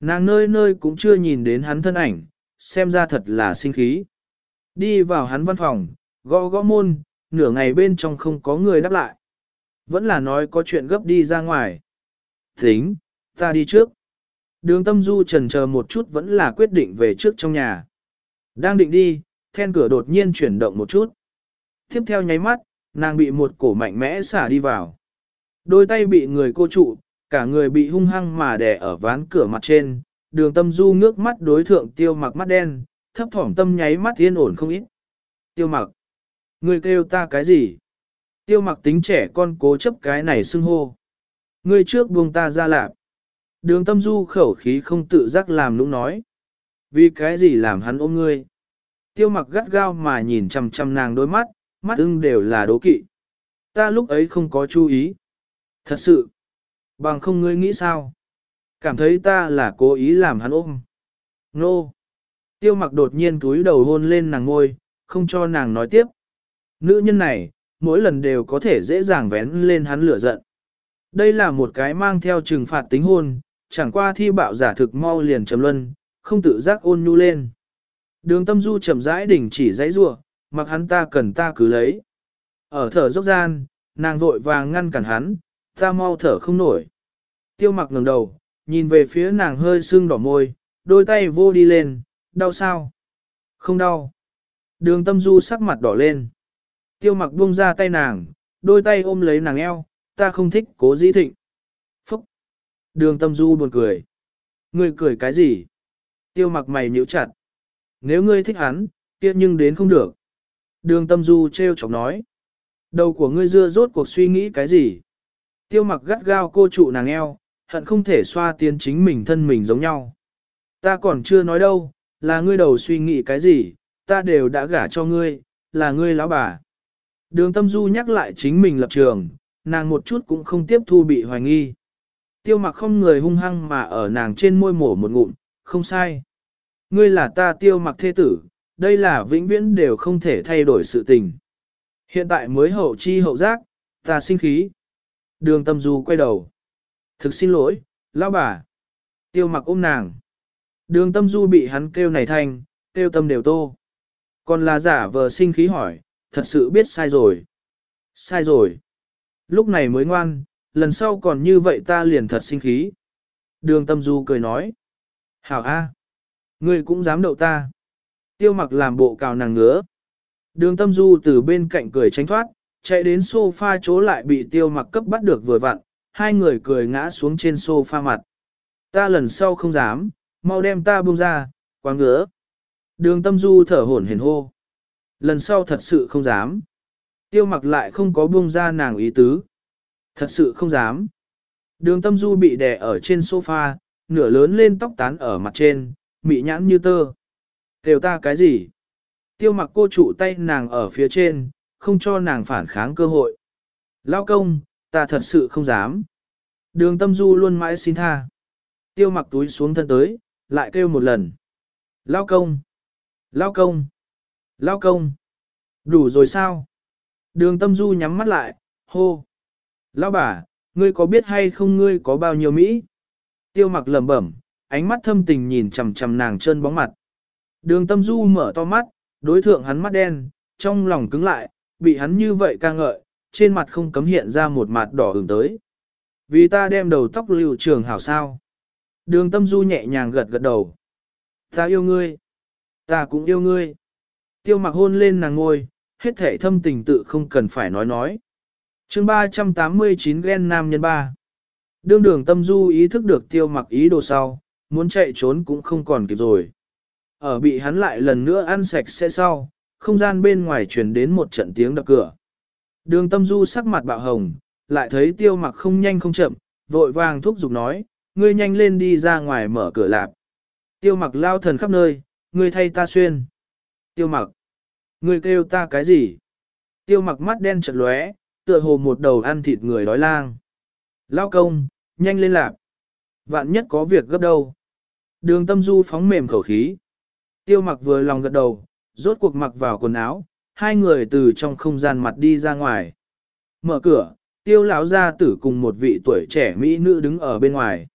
Nàng nơi nơi cũng chưa nhìn đến hắn thân ảnh, xem ra thật là sinh khí. Đi vào hắn văn phòng, gõ gõ môn, nửa ngày bên trong không có người đáp lại. Vẫn là nói có chuyện gấp đi ra ngoài. Tính, ta đi trước. Đường tâm du trần chờ một chút vẫn là quyết định về trước trong nhà. Đang định đi, then cửa đột nhiên chuyển động một chút. Tiếp theo nháy mắt, nàng bị một cổ mạnh mẽ xả đi vào. Đôi tay bị người cô trụ, cả người bị hung hăng mà đè ở ván cửa mặt trên, đường tâm du ngước mắt đối thượng tiêu mặc mắt đen, thấp thỏm tâm nháy mắt yên ổn không ít. Tiêu mặc, ngươi kêu ta cái gì? Tiêu mặc tính trẻ con cố chấp cái này xưng hô. Ngươi trước buông ta ra lạp. Đường tâm du khẩu khí không tự giác làm nũng nói. Vì cái gì làm hắn ôm ngươi? Tiêu mặc gắt gao mà nhìn chằm chằm nàng đôi mắt, mắt ưng đều là đố kỵ. Ta lúc ấy không có chú ý. Thật sự. Bằng không ngươi nghĩ sao? Cảm thấy ta là cố ý làm hắn ôm. Nô. Tiêu mặc đột nhiên túi đầu hôn lên nàng ngôi, không cho nàng nói tiếp. Nữ nhân này, mỗi lần đều có thể dễ dàng vén lên hắn lửa giận. Đây là một cái mang theo trừng phạt tính hôn, chẳng qua thi bạo giả thực mau liền trầm luân, không tự giác ôn nhu lên. Đường tâm du chậm rãi đỉnh chỉ dãy rua, mặc hắn ta cần ta cứ lấy. Ở thở dốc gian, nàng vội vàng ngăn cản hắn, ta mau thở không nổi. Tiêu mặc ngẩng đầu, nhìn về phía nàng hơi sưng đỏ môi, đôi tay vô đi lên, đau sao? Không đau. Đường tâm du sắc mặt đỏ lên. Tiêu mặc buông ra tay nàng, đôi tay ôm lấy nàng eo, ta không thích cố dĩ thịnh. Phúc. Đường tâm du buồn cười. Ngươi cười cái gì? Tiêu mặc mày nhíu chặt. Nếu ngươi thích hắn, kia nhưng đến không được. Đường tâm du treo chọc nói. Đầu của ngươi dưa rốt cuộc suy nghĩ cái gì? Tiêu mặc gắt gao cô trụ nàng eo, hận không thể xoa tiến chính mình thân mình giống nhau. Ta còn chưa nói đâu, là ngươi đầu suy nghĩ cái gì, ta đều đã gả cho ngươi, là ngươi lão bà. Đường tâm du nhắc lại chính mình lập trường, nàng một chút cũng không tiếp thu bị hoài nghi. Tiêu mặc không người hung hăng mà ở nàng trên môi mổ một ngụm, không sai. Ngươi là ta tiêu mặc thế tử, đây là vĩnh viễn đều không thể thay đổi sự tình. Hiện tại mới hậu chi hậu giác, ta sinh khí. Đường tâm du quay đầu. Thực xin lỗi, lão bà. Tiêu mặc ôm nàng. Đường tâm du bị hắn kêu này thanh, kêu tâm đều tô. Còn là giả vờ sinh khí hỏi, thật sự biết sai rồi. Sai rồi. Lúc này mới ngoan, lần sau còn như vậy ta liền thật sinh khí. Đường tâm du cười nói. Hảo A. Ngươi cũng dám đậu ta. Tiêu mặc làm bộ cào nàng ngứa. Đường tâm du từ bên cạnh cười tránh thoát, chạy đến sofa chỗ lại bị tiêu mặc cấp bắt được vừa vặn, hai người cười ngã xuống trên sofa mặt. Ta lần sau không dám, mau đem ta buông ra, quá ngứa. Đường tâm du thở hổn hển hô. Lần sau thật sự không dám. Tiêu mặc lại không có buông ra nàng ý tứ. Thật sự không dám. Đường tâm du bị đè ở trên sofa, nửa lớn lên tóc tán ở mặt trên, mị nhãn như tơ. Kêu ta cái gì? Tiêu mặc cô trụ tay nàng ở phía trên, không cho nàng phản kháng cơ hội. Lao công, ta thật sự không dám. Đường tâm du luôn mãi xin tha. Tiêu mặc túi xuống thân tới, lại kêu một lần. Lao công! Lao công! Lao công! Đủ rồi sao? Đường tâm du nhắm mắt lại, hô! Lao bà, ngươi có biết hay không ngươi có bao nhiêu Mỹ? Tiêu mặc lẩm bẩm, ánh mắt thâm tình nhìn chằm chằm nàng trơn bóng mặt. Đường tâm du mở to mắt, đối thượng hắn mắt đen, trong lòng cứng lại, bị hắn như vậy ca ngợi, trên mặt không cấm hiện ra một mặt đỏ ửng tới. Vì ta đem đầu tóc lưu trường hảo sao. Đường tâm du nhẹ nhàng gật gật đầu. Ta yêu ngươi. Ta cũng yêu ngươi. Tiêu mặc hôn lên nàng ngôi, hết thể thâm tình tự không cần phải nói nói. chương 389 ghen nam nhân ba. Đương đường tâm du ý thức được tiêu mặc ý đồ sau, muốn chạy trốn cũng không còn kịp rồi. Ở bị hắn lại lần nữa ăn sạch sẽ sau, không gian bên ngoài truyền đến một trận tiếng đập cửa. Đường tâm du sắc mặt bạo hồng, lại thấy tiêu mặc không nhanh không chậm, vội vàng thúc giục nói, ngươi nhanh lên đi ra ngoài mở cửa lạp. Tiêu mặc lao thần khắp nơi, ngươi thay ta xuyên. Tiêu mặc, ngươi kêu ta cái gì? Tiêu mặc mắt đen chật lóe, tựa hồ một đầu ăn thịt người đói lang. Lao công, nhanh lên lạp. Vạn nhất có việc gấp đâu. Đường tâm du phóng mềm khẩu khí. Tiêu mặc vừa lòng gật đầu, rốt cuộc mặc vào quần áo, hai người từ trong không gian mặt đi ra ngoài. Mở cửa, tiêu lão gia tử cùng một vị tuổi trẻ mỹ nữ đứng ở bên ngoài.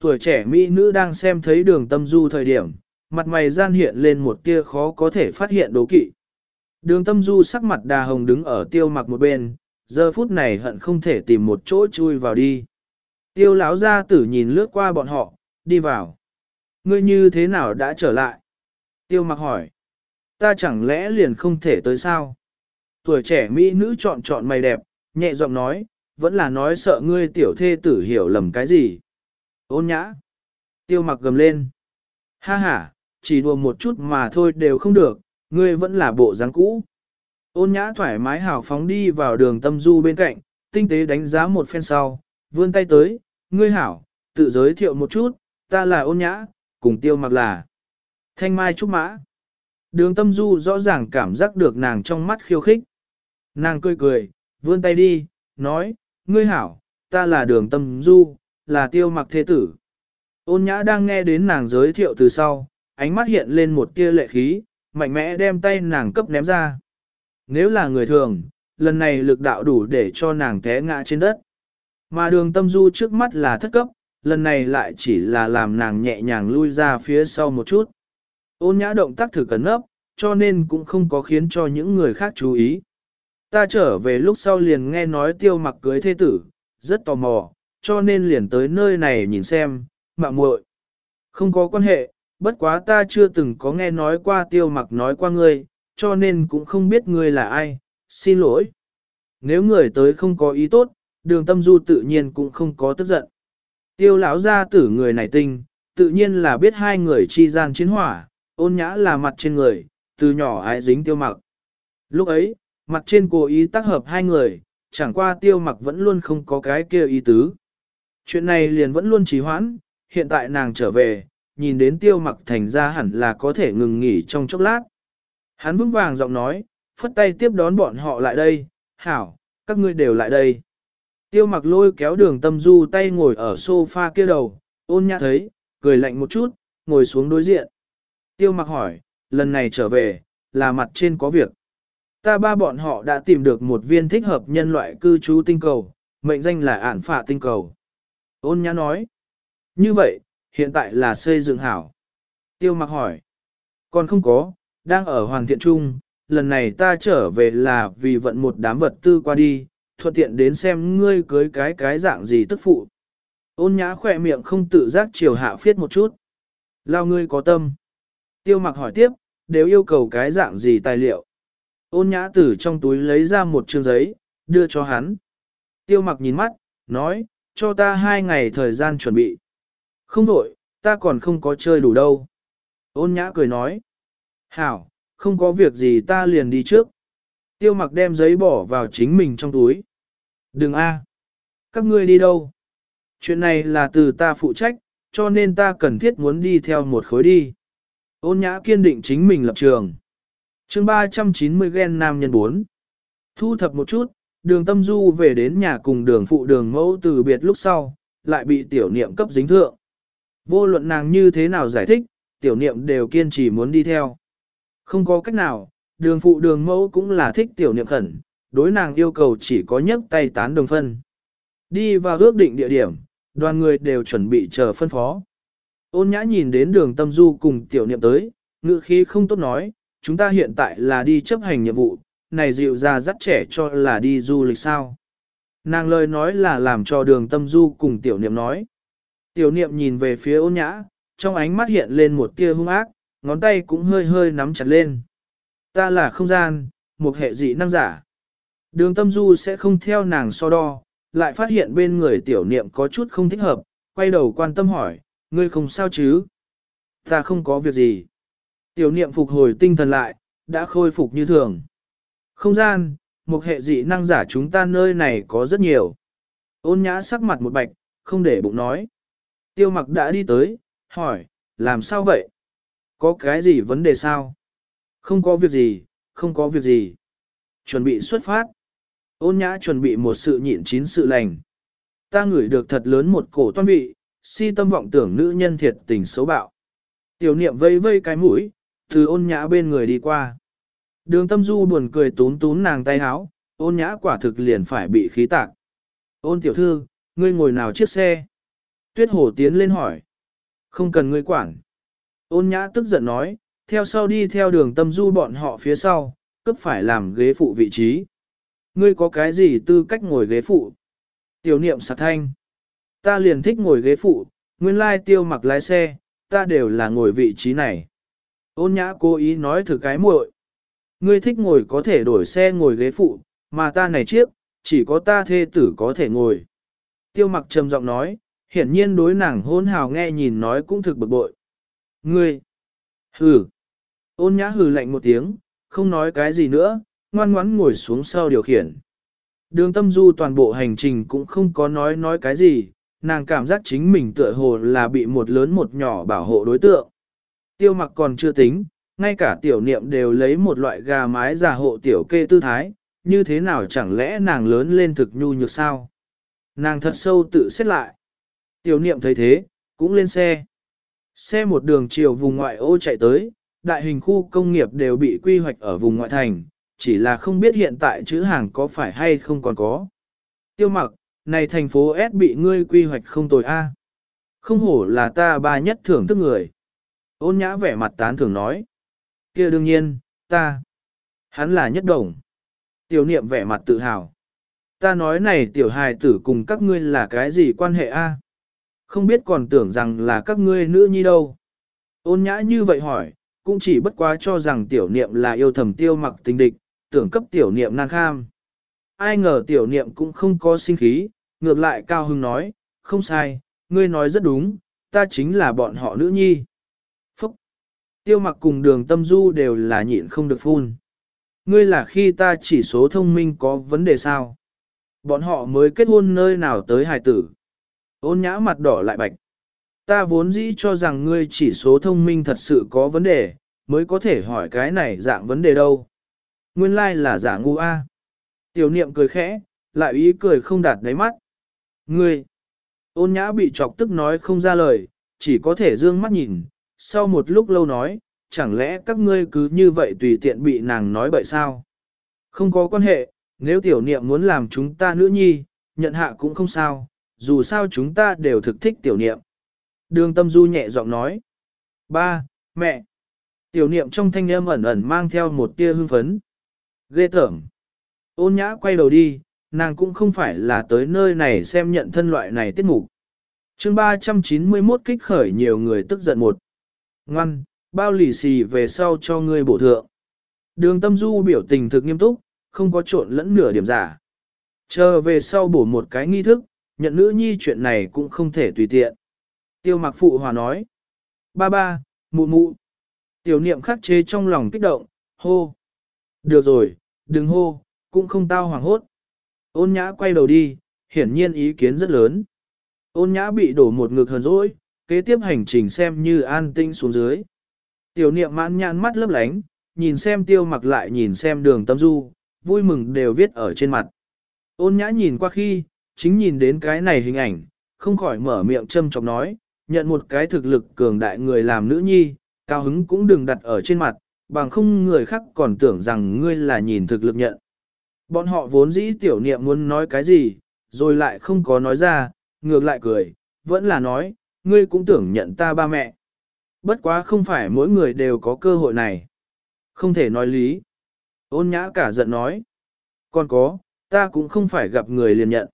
Tuổi trẻ mỹ nữ đang xem thấy đường tâm du thời điểm, mặt mày gian hiện lên một tia khó có thể phát hiện đố kỵ. Đường tâm du sắc mặt đà hồng đứng ở tiêu mặc một bên, giờ phút này hận không thể tìm một chỗ chui vào đi. Tiêu lão gia tử nhìn lướt qua bọn họ, đi vào. Ngươi như thế nào đã trở lại? Tiêu mặc hỏi. Ta chẳng lẽ liền không thể tới sao? tuổi trẻ mỹ nữ chọn chọn mày đẹp, nhẹ giọng nói, vẫn là nói sợ ngươi tiểu thê tử hiểu lầm cái gì. Ôn nhã. Tiêu mặc gầm lên. Ha ha, chỉ đùa một chút mà thôi đều không được, ngươi vẫn là bộ dáng cũ. Ôn nhã thoải mái hào phóng đi vào đường tâm du bên cạnh, tinh tế đánh giá một phen sau, vươn tay tới, ngươi hảo, tự giới thiệu một chút, ta là ôn nhã, cùng tiêu mặc là thanh mai trúc mã. Đường tâm du rõ ràng cảm giác được nàng trong mắt khiêu khích. Nàng cười cười, vươn tay đi, nói, ngươi hảo, ta là đường tâm du, là tiêu mặc thế tử. Ôn nhã đang nghe đến nàng giới thiệu từ sau, ánh mắt hiện lên một tia lệ khí, mạnh mẽ đem tay nàng cấp ném ra. Nếu là người thường, lần này lực đạo đủ để cho nàng té ngã trên đất. Mà đường tâm du trước mắt là thất cấp, lần này lại chỉ là làm nàng nhẹ nhàng lui ra phía sau một chút. Ôn nhã động tác thử cẩn ấp, cho nên cũng không có khiến cho những người khác chú ý. Ta trở về lúc sau liền nghe nói tiêu mặc cưới thế tử, rất tò mò, cho nên liền tới nơi này nhìn xem, mạng muội. Không có quan hệ, bất quá ta chưa từng có nghe nói qua tiêu mặc nói qua ngươi, cho nên cũng không biết ngươi là ai, xin lỗi. Nếu người tới không có ý tốt, đường tâm du tự nhiên cũng không có tức giận. Tiêu lão gia tử người này tinh, tự nhiên là biết hai người chi gian chiến hỏa, ôn nhã là mặt trên người, từ nhỏ ái dính tiêu mặc. Lúc ấy, mặt trên cố ý tác hợp hai người, chẳng qua tiêu mặc vẫn luôn không có cái kia ý tứ. Chuyện này liền vẫn luôn trì hoãn, hiện tại nàng trở về, nhìn đến tiêu mặc thành ra hẳn là có thể ngừng nghỉ trong chốc lát. Hắn vững vàng giọng nói, phất tay tiếp đón bọn họ lại đây, hảo, các ngươi đều lại đây. Tiêu mặc lôi kéo đường tâm du tay ngồi ở sofa kia đầu, ôn nhã thấy, cười lạnh một chút, ngồi xuống đối diện. Tiêu mặc hỏi, lần này trở về, là mặt trên có việc. Ta ba bọn họ đã tìm được một viên thích hợp nhân loại cư trú tinh cầu, mệnh danh là ản phạ tinh cầu. Ôn nhã nói, như vậy, hiện tại là xây dựng hảo. Tiêu mặc hỏi, còn không có, đang ở hoàn thiện trung, lần này ta trở về là vì vận một đám vật tư qua đi, thuận tiện đến xem ngươi cưới cái cái dạng gì tức phụ. Ôn nhã khỏe miệng không tự giác chiều hạ phiết một chút. Lao ngươi có tâm. Tiêu mặc hỏi tiếp, đều yêu cầu cái dạng gì tài liệu. Ôn nhã từ trong túi lấy ra một chương giấy, đưa cho hắn. Tiêu mặc nhìn mắt, nói, cho ta hai ngày thời gian chuẩn bị. Không đổi, ta còn không có chơi đủ đâu. Ôn nhã cười nói. Hảo, không có việc gì ta liền đi trước. Tiêu mặc đem giấy bỏ vào chính mình trong túi. Đừng a, Các ngươi đi đâu? Chuyện này là từ ta phụ trách, cho nên ta cần thiết muốn đi theo một khối đi. Ôn nhã kiên định chính mình lập trường. chương 390 gen nam nhân 4. Thu thập một chút, đường tâm du về đến nhà cùng đường phụ đường mẫu từ biệt lúc sau, lại bị tiểu niệm cấp dính thượng. Vô luận nàng như thế nào giải thích, tiểu niệm đều kiên trì muốn đi theo. Không có cách nào, đường phụ đường mẫu cũng là thích tiểu niệm khẩn, đối nàng yêu cầu chỉ có nhấc tay tán đường phân. Đi vào ước định địa điểm, đoàn người đều chuẩn bị chờ phân phó. Ôn nhã nhìn đến đường tâm du cùng tiểu niệm tới, ngữ khí không tốt nói, chúng ta hiện tại là đi chấp hành nhiệm vụ, này dịu ra dắt trẻ cho là đi du lịch sao. Nàng lời nói là làm cho đường tâm du cùng tiểu niệm nói. Tiểu niệm nhìn về phía ôn nhã, trong ánh mắt hiện lên một tia hung ác, ngón tay cũng hơi hơi nắm chặt lên. Ta là không gian, một hệ dị năng giả. Đường tâm du sẽ không theo nàng so đo, lại phát hiện bên người tiểu niệm có chút không thích hợp, quay đầu quan tâm hỏi, ngươi không sao chứ? Ta không có việc gì. Tiểu niệm phục hồi tinh thần lại, đã khôi phục như thường. Không gian, một hệ dị năng giả chúng ta nơi này có rất nhiều. Ôn nhã sắc mặt một bạch, không để bụng nói. Tiêu mặc đã đi tới, hỏi, làm sao vậy? Có cái gì vấn đề sao? Không có việc gì, không có việc gì. Chuẩn bị xuất phát. Ôn nhã chuẩn bị một sự nhịn chín sự lành. Ta ngửi được thật lớn một cổ toan vị, si tâm vọng tưởng nữ nhân thiệt tình xấu bạo. Tiểu niệm vây vây cái mũi, từ ôn nhã bên người đi qua. Đường tâm du buồn cười tún tún nàng tay háo, ôn nhã quả thực liền phải bị khí tạc. Ôn tiểu thư, ngươi ngồi nào chiếc xe? Tuyết hổ tiến lên hỏi. Không cần ngươi quản. Ôn nhã tức giận nói, theo sau đi theo đường tâm du bọn họ phía sau, cấp phải làm ghế phụ vị trí. Ngươi có cái gì tư cách ngồi ghế phụ? Tiểu niệm sạc thanh. Ta liền thích ngồi ghế phụ, nguyên lai tiêu mặc lái xe, ta đều là ngồi vị trí này. Ôn nhã cố ý nói thử cái muội. Ngươi thích ngồi có thể đổi xe ngồi ghế phụ, mà ta này chiếc, chỉ có ta thê tử có thể ngồi. Tiêu mặc trầm giọng nói, hiển nhiên đối nàng hôn hào nghe nhìn nói cũng thực bực bội. Ngươi! Hừ! Ôn nhã hừ lạnh một tiếng, không nói cái gì nữa, ngoan ngoãn ngồi xuống sau điều khiển. Đường tâm du toàn bộ hành trình cũng không có nói nói cái gì, nàng cảm giác chính mình tựa hồ là bị một lớn một nhỏ bảo hộ đối tượng. Tiêu mặc còn chưa tính, ngay cả tiểu niệm đều lấy một loại gà mái giả hộ tiểu kê tư thái, như thế nào chẳng lẽ nàng lớn lên thực nhu nhược sao? Nàng thật sâu tự xét lại. Tiểu niệm thấy thế, cũng lên xe. Xe một đường chiều vùng ngoại ô chạy tới, đại hình khu công nghiệp đều bị quy hoạch ở vùng ngoại thành, chỉ là không biết hiện tại chữ hàng có phải hay không còn có. Tiêu mặc, này thành phố S bị ngươi quy hoạch không tồi a. Không hổ là ta ba nhất thưởng thức người. Ôn nhã vẻ mặt tán thưởng nói. kia đương nhiên, ta. Hắn là nhất đồng. Tiểu niệm vẻ mặt tự hào. Ta nói này tiểu hài tử cùng các ngươi là cái gì quan hệ a? Không biết còn tưởng rằng là các ngươi nữ nhi đâu. Ôn nhã như vậy hỏi, cũng chỉ bất quá cho rằng tiểu niệm là yêu thầm tiêu mặc tình địch, tưởng cấp tiểu niệm nan kham. Ai ngờ tiểu niệm cũng không có sinh khí, ngược lại cao hưng nói, không sai, ngươi nói rất đúng, ta chính là bọn họ nữ nhi. Phúc! Tiêu mặc cùng đường tâm du đều là nhịn không được phun. Ngươi là khi ta chỉ số thông minh có vấn đề sao? Bọn họ mới kết hôn nơi nào tới hài tử. Ôn nhã mặt đỏ lại bạch. Ta vốn dĩ cho rằng ngươi chỉ số thông minh thật sự có vấn đề, mới có thể hỏi cái này dạng vấn đề đâu. Nguyên lai like là giả ngu A. Tiểu niệm cười khẽ, lại ý cười không đạt đáy mắt. Ngươi! Ôn nhã bị chọc tức nói không ra lời, chỉ có thể dương mắt nhìn, sau một lúc lâu nói, chẳng lẽ các ngươi cứ như vậy tùy tiện bị nàng nói bậy sao? Không có quan hệ, nếu tiểu niệm muốn làm chúng ta nữ nhi, nhận hạ cũng không sao, dù sao chúng ta đều thực thích tiểu niệm. Đường tâm du nhẹ giọng nói. Ba, mẹ. Tiểu niệm trong thanh âm ẩn ẩn mang theo một tia hưng phấn. Ghê tởm. Ôn nhã quay đầu đi, nàng cũng không phải là tới nơi này xem nhận thân loại này tiết mục. chương 391 kích khởi nhiều người tức giận một. Ngoan, bao lì xì về sau cho ngươi bổ thượng. Đường tâm du biểu tình thực nghiêm túc, không có trộn lẫn nửa điểm giả. Chờ về sau bổ một cái nghi thức, nhận nữ nhi chuyện này cũng không thể tùy tiện. Tiêu mặc phụ hòa nói. Ba ba, mụ mụ. Tiểu niệm khắc chế trong lòng kích động, hô. Được rồi, đừng hô, cũng không tao hoàng hốt. Ôn nhã quay đầu đi, hiển nhiên ý kiến rất lớn. Ôn nhã bị đổ một ngực hờn dỗi, kế tiếp hành trình xem như an tinh xuống dưới. Tiểu niệm mãn nhãn mắt lấp lánh, nhìn xem tiêu mặc lại nhìn xem đường tâm du, vui mừng đều viết ở trên mặt. Ôn nhã nhìn qua khi, chính nhìn đến cái này hình ảnh, không khỏi mở miệng châm chọc nói, nhận một cái thực lực cường đại người làm nữ nhi, cao hứng cũng đừng đặt ở trên mặt, bằng không người khác còn tưởng rằng ngươi là nhìn thực lực nhận. Bọn họ vốn dĩ tiểu niệm muốn nói cái gì, rồi lại không có nói ra, ngược lại cười, vẫn là nói, ngươi cũng tưởng nhận ta ba mẹ. Bất quá không phải mỗi người đều có cơ hội này. Không thể nói lý. Ôn nhã cả giận nói. Còn có, ta cũng không phải gặp người liền nhận.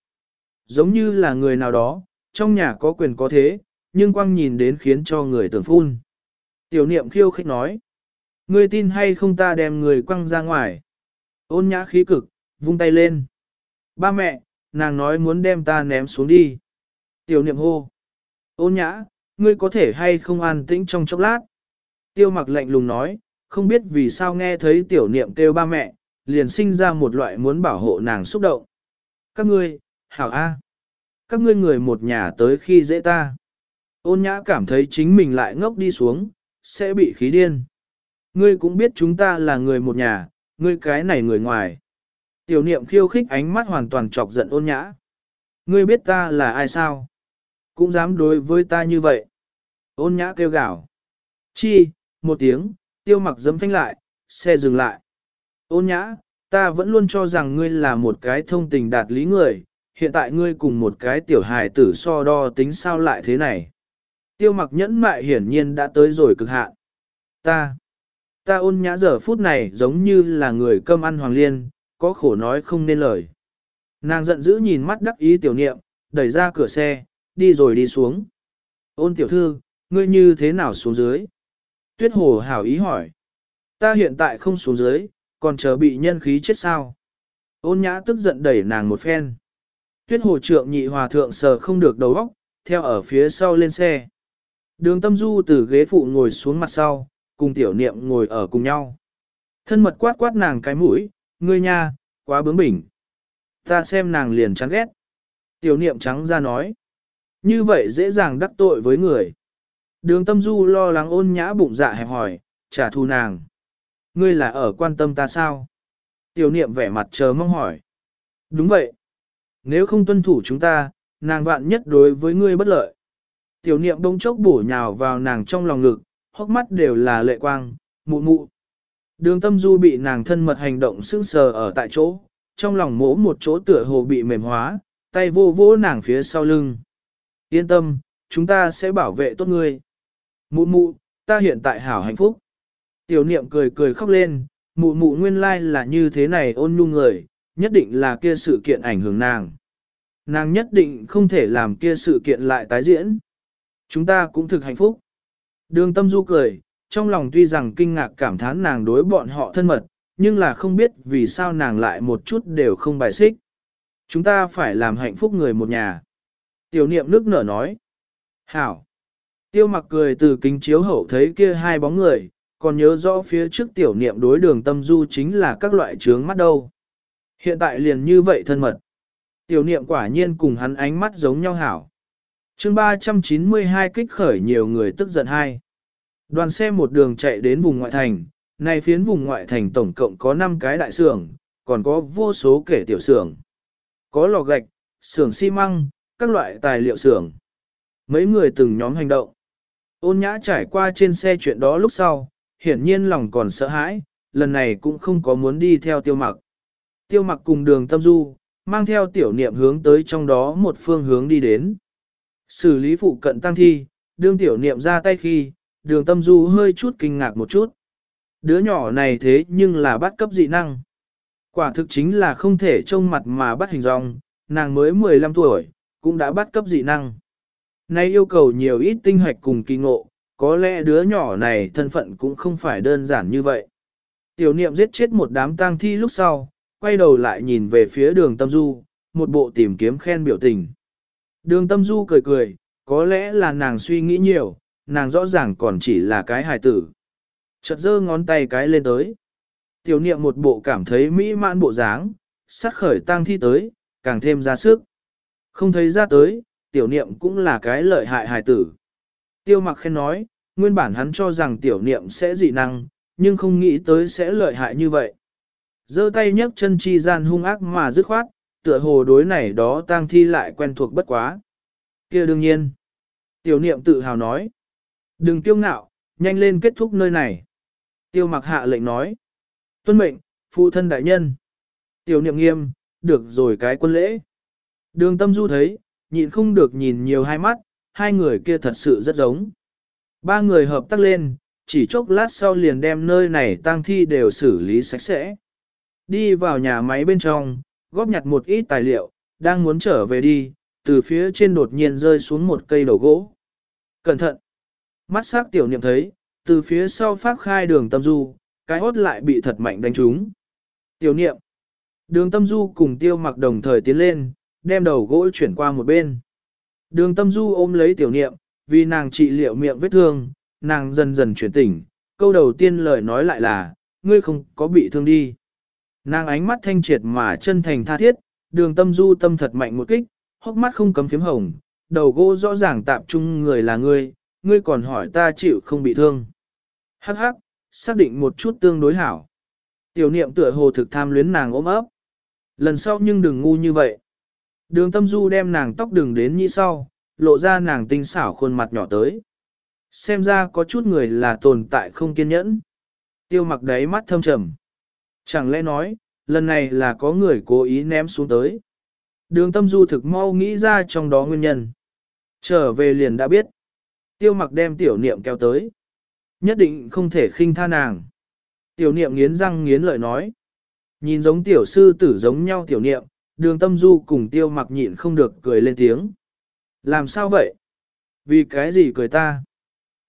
Giống như là người nào đó, trong nhà có quyền có thế, nhưng quang nhìn đến khiến cho người tưởng phun. Tiểu niệm khiêu khích nói. Ngươi tin hay không ta đem người quăng ra ngoài. Ôn nhã khí cực, vung tay lên. Ba mẹ, nàng nói muốn đem ta ném xuống đi. Tiểu niệm hô. Ôn nhã, ngươi có thể hay không an tĩnh trong chốc lát. Tiêu mặc lạnh lùng nói, không biết vì sao nghe thấy tiểu niệm kêu ba mẹ, liền sinh ra một loại muốn bảo hộ nàng xúc động. Các ngươi, hảo A. Các ngươi người một nhà tới khi dễ ta. Ôn nhã cảm thấy chính mình lại ngốc đi xuống, sẽ bị khí điên. Ngươi cũng biết chúng ta là người một nhà, ngươi cái này người ngoài. Tiểu niệm khiêu khích ánh mắt hoàn toàn chọc giận ôn nhã. Ngươi biết ta là ai sao? Cũng dám đối với ta như vậy. Ôn nhã kêu gào. Chi, một tiếng, tiêu mặc dấm phanh lại, xe dừng lại. Ôn nhã, ta vẫn luôn cho rằng ngươi là một cái thông tình đạt lý người, hiện tại ngươi cùng một cái tiểu hài tử so đo tính sao lại thế này. Tiêu mặc nhẫn mại hiển nhiên đã tới rồi cực hạn. Ta, ta ôn nhã giờ phút này giống như là người cơm ăn hoàng liên, có khổ nói không nên lời. Nàng giận dữ nhìn mắt đắc ý tiểu niệm, đẩy ra cửa xe, đi rồi đi xuống. Ôn tiểu thư, ngươi như thế nào xuống dưới? Tuyết hồ hảo ý hỏi. Ta hiện tại không xuống dưới, còn chờ bị nhân khí chết sao. Ôn nhã tức giận đẩy nàng một phen. Tuyết hồ trượng nhị hòa thượng sờ không được đầu óc, theo ở phía sau lên xe. Đường tâm du từ ghế phụ ngồi xuống mặt sau, cùng tiểu niệm ngồi ở cùng nhau. Thân mật quát quát nàng cái mũi, ngươi nha, quá bướng bỉnh. Ta xem nàng liền chán ghét. Tiểu niệm trắng ra nói. Như vậy dễ dàng đắc tội với người. Đường tâm du lo lắng ôn nhã bụng dạ hẹp hỏi, trả thù nàng. Ngươi là ở quan tâm ta sao? Tiểu niệm vẻ mặt chờ mong hỏi. Đúng vậy. Nếu không tuân thủ chúng ta, nàng vạn nhất đối với ngươi bất lợi. Tiểu niệm đông chốc bổ nhào vào nàng trong lòng ngực, hốc mắt đều là lệ quang, mụ mụ. Đường tâm du bị nàng thân mật hành động sững sờ ở tại chỗ, trong lòng mỗ một chỗ tựa hồ bị mềm hóa, tay vô vỗ nàng phía sau lưng. Yên tâm, chúng ta sẽ bảo vệ tốt ngươi. Mụ mụ, ta hiện tại hảo hạnh phúc. Tiểu niệm cười cười khóc lên, mụ mụ nguyên lai là như thế này ôn nhu người, nhất định là kia sự kiện ảnh hưởng nàng. Nàng nhất định không thể làm kia sự kiện lại tái diễn. Chúng ta cũng thực hạnh phúc. Đường tâm du cười, trong lòng tuy rằng kinh ngạc cảm thán nàng đối bọn họ thân mật, nhưng là không biết vì sao nàng lại một chút đều không bài xích. Chúng ta phải làm hạnh phúc người một nhà. Tiểu niệm nước nở nói. Hảo. Tiêu mặc cười từ kính chiếu hậu thấy kia hai bóng người, còn nhớ rõ phía trước tiểu niệm đối đường tâm du chính là các loại trướng mắt đâu. Hiện tại liền như vậy thân mật. Tiểu niệm quả nhiên cùng hắn ánh mắt giống nhau hảo. chương 392 kích khởi nhiều người tức giận hai. Đoàn xe một đường chạy đến vùng ngoại thành, này phiến vùng ngoại thành tổng cộng có 5 cái đại xưởng, còn có vô số kể tiểu xưởng. Có lò gạch, xưởng xi măng, các loại tài liệu xưởng. Mấy người từng nhóm hành động. Ôn nhã trải qua trên xe chuyện đó lúc sau, hiển nhiên lòng còn sợ hãi, lần này cũng không có muốn đi theo tiêu mặc. Tiêu mặc cùng đường tâm du, mang theo tiểu niệm hướng tới trong đó một phương hướng đi đến. Xử lý phụ cận tăng thi, đương tiểu niệm ra tay khi, đường tâm du hơi chút kinh ngạc một chút. Đứa nhỏ này thế nhưng là bắt cấp dị năng. Quả thực chính là không thể trông mặt mà bắt hình dong, nàng mới 15 tuổi, cũng đã bắt cấp dị năng. Nay yêu cầu nhiều ít tinh hoạch cùng kỳ ngộ, có lẽ đứa nhỏ này thân phận cũng không phải đơn giản như vậy. Tiểu niệm giết chết một đám tang thi lúc sau, quay đầu lại nhìn về phía đường tâm du, một bộ tìm kiếm khen biểu tình. Đường tâm du cười cười, có lẽ là nàng suy nghĩ nhiều, nàng rõ ràng còn chỉ là cái hài tử. Chợt giơ ngón tay cái lên tới. Tiểu niệm một bộ cảm thấy mỹ mãn bộ dáng, sát khởi tang thi tới, càng thêm ra sức. Không thấy ra tới, tiểu niệm cũng là cái lợi hại hài tử. Tiêu mặc khen nói, nguyên bản hắn cho rằng tiểu niệm sẽ dị năng, nhưng không nghĩ tới sẽ lợi hại như vậy. giơ tay nhấc chân chi gian hung ác mà dứt khoát, tựa hồ đối này đó tang thi lại quen thuộc bất quá. kia đương nhiên. Tiểu niệm tự hào nói. Đừng tiêu ngạo, nhanh lên kết thúc nơi này. Tiêu mặc hạ lệnh nói. Tuân mệnh, phụ thân đại nhân. Tiểu niệm nghiêm, được rồi cái quân lễ. Đường tâm du thấy, nhịn không được nhìn nhiều hai mắt, hai người kia thật sự rất giống. Ba người hợp tác lên, chỉ chốc lát sau liền đem nơi này tang thi đều xử lý sạch sẽ. Đi vào nhà máy bên trong, góp nhặt một ít tài liệu, đang muốn trở về đi, từ phía trên đột nhiên rơi xuống một cây đầu gỗ. Cẩn thận! Mắt sắc tiểu niệm thấy, từ phía sau phát khai đường tâm du, cái hốt lại bị thật mạnh đánh trúng. Tiểu niệm! Đường tâm du cùng tiêu mặc đồng thời tiến lên, đem đầu gỗ chuyển qua một bên. Đường tâm du ôm lấy tiểu niệm, vì nàng trị liệu miệng vết thương, nàng dần dần chuyển tỉnh, câu đầu tiên lời nói lại là, ngươi không có bị thương đi. Nàng ánh mắt thanh triệt mà chân thành tha thiết, đường tâm du tâm thật mạnh một kích, hốc mắt không cấm phím hồng, đầu gỗ rõ ràng tạm trung người là ngươi, ngươi còn hỏi ta chịu không bị thương. Hắc hắc, xác định một chút tương đối hảo. Tiểu niệm tựa hồ thực tham luyến nàng ôm ấp. Lần sau nhưng đừng ngu như vậy. Đường tâm du đem nàng tóc đường đến như sau, lộ ra nàng tinh xảo khuôn mặt nhỏ tới. Xem ra có chút người là tồn tại không kiên nhẫn. Tiêu mặc đáy mắt thâm trầm. Chẳng lẽ nói, lần này là có người cố ý ném xuống tới. Đường tâm du thực mau nghĩ ra trong đó nguyên nhân. Trở về liền đã biết. Tiêu mặc đem tiểu niệm kéo tới. Nhất định không thể khinh tha nàng. Tiểu niệm nghiến răng nghiến lợi nói. Nhìn giống tiểu sư tử giống nhau tiểu niệm, đường tâm du cùng tiêu mặc nhịn không được cười lên tiếng. Làm sao vậy? Vì cái gì cười ta?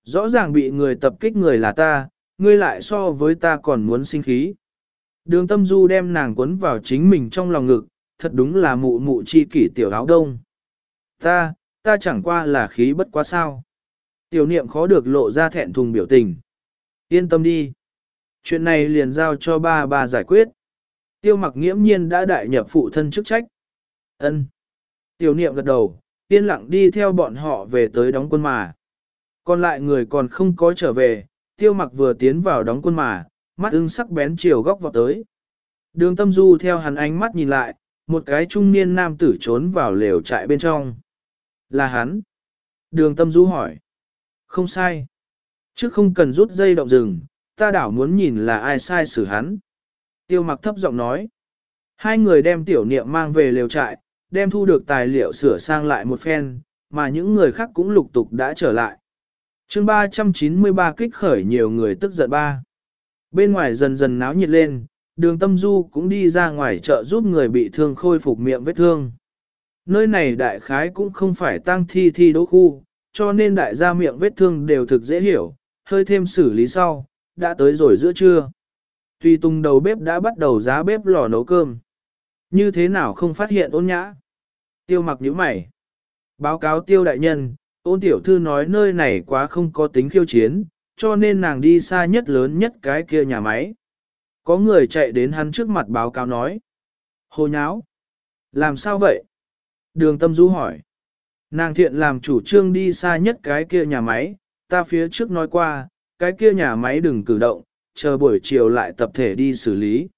Rõ ràng bị người tập kích người là ta, ngươi lại so với ta còn muốn sinh khí. Đường tâm du đem nàng quấn vào chính mình trong lòng ngực, thật đúng là mụ mụ chi kỷ tiểu áo đông. Ta, ta chẳng qua là khí bất quá sao. Tiểu niệm khó được lộ ra thẹn thùng biểu tình. Yên tâm đi. Chuyện này liền giao cho ba bà giải quyết. Tiêu mặc nghiễm nhiên đã đại nhập phụ thân chức trách. ân Tiểu niệm gật đầu, yên lặng đi theo bọn họ về tới đóng quân mà. Còn lại người còn không có trở về, tiêu mặc vừa tiến vào đóng quân mà, mắt ưng sắc bén chiều góc vào tới. Đường tâm du theo hắn ánh mắt nhìn lại, một cái trung niên nam tử trốn vào lều trại bên trong. Là hắn. Đường tâm du hỏi. Không sai. Trước không cần rút dây động rừng, ta đảo muốn nhìn là ai sai xử hắn. Tiêu mặc thấp giọng nói. Hai người đem tiểu niệm mang về lều trại, đem thu được tài liệu sửa sang lại một phen, mà những người khác cũng lục tục đã trở lại. chương 393 kích khởi nhiều người tức giận ba. Bên ngoài dần dần náo nhiệt lên, đường tâm du cũng đi ra ngoài chợ giúp người bị thương khôi phục miệng vết thương. Nơi này đại khái cũng không phải tăng thi thi đỗ khu, cho nên đại gia miệng vết thương đều thực dễ hiểu, hơi thêm xử lý sau, đã tới rồi giữa trưa. Tùy tung đầu bếp đã bắt đầu giá bếp lò nấu cơm. Như thế nào không phát hiện ôn nhã? Tiêu mặc nhíu mày. Báo cáo tiêu đại nhân, ôn tiểu thư nói nơi này quá không có tính khiêu chiến, cho nên nàng đi xa nhất lớn nhất cái kia nhà máy. Có người chạy đến hắn trước mặt báo cáo nói. Hồ nháo. Làm sao vậy? Đường tâm du hỏi. Nàng thiện làm chủ trương đi xa nhất cái kia nhà máy, ta phía trước nói qua, cái kia nhà máy đừng cử động, chờ buổi chiều lại tập thể đi xử lý.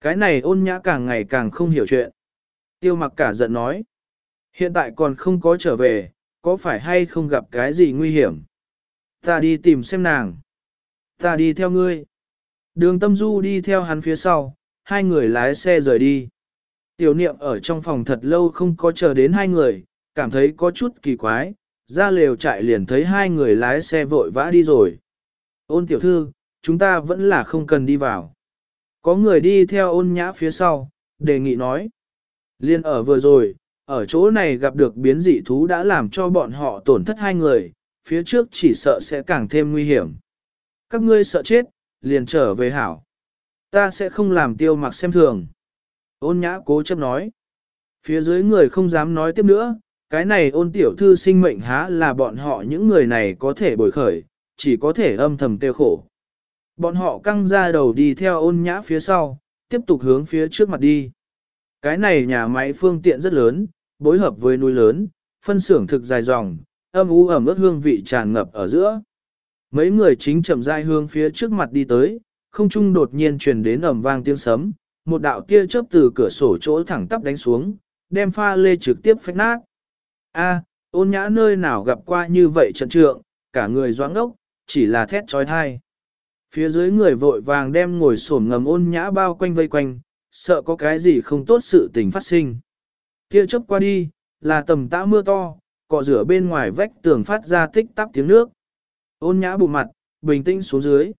Cái này ôn nhã càng ngày càng không hiểu chuyện. Tiêu mặc cả giận nói. Hiện tại còn không có trở về, có phải hay không gặp cái gì nguy hiểm? Ta đi tìm xem nàng. Ta đi theo ngươi. Đường tâm du đi theo hắn phía sau, hai người lái xe rời đi. Tiểu niệm ở trong phòng thật lâu không có chờ đến hai người, cảm thấy có chút kỳ quái, ra lều chạy liền thấy hai người lái xe vội vã đi rồi. Ôn tiểu thư, chúng ta vẫn là không cần đi vào. Có người đi theo ôn nhã phía sau, đề nghị nói. Liên ở vừa rồi, ở chỗ này gặp được biến dị thú đã làm cho bọn họ tổn thất hai người, phía trước chỉ sợ sẽ càng thêm nguy hiểm. Các ngươi sợ chết, liền trở về hảo. Ta sẽ không làm tiêu mặc xem thường. Ôn nhã cố chấp nói. Phía dưới người không dám nói tiếp nữa, cái này ôn tiểu thư sinh mệnh há là bọn họ những người này có thể bồi khởi, chỉ có thể âm thầm tiêu khổ. Bọn họ căng ra đầu đi theo ôn nhã phía sau, tiếp tục hướng phía trước mặt đi. Cái này nhà máy phương tiện rất lớn, bối hợp với núi lớn, phân xưởng thực dài dòng, âm u ẩm ướt hương vị tràn ngập ở giữa. Mấy người chính chậm rãi hướng phía trước mặt đi tới, không trung đột nhiên truyền đến ầm vang tiếng sấm, một đạo tia chớp từ cửa sổ chỗ thẳng tắp đánh xuống, đem pha lê trực tiếp phách nát. A, ôn nhã nơi nào gặp qua như vậy trận trượng, cả người doãn ốc, chỉ là thét trói thai. Phía dưới người vội vàng đem ngồi sổm ngầm ôn nhã bao quanh vây quanh, sợ có cái gì không tốt sự tình phát sinh. Kia chớp qua đi, là tầm tã mưa to, cọ rửa bên ngoài vách tường phát ra tích tắp tiếng nước. Ôn nhã bụng mặt, bình tĩnh xuống dưới.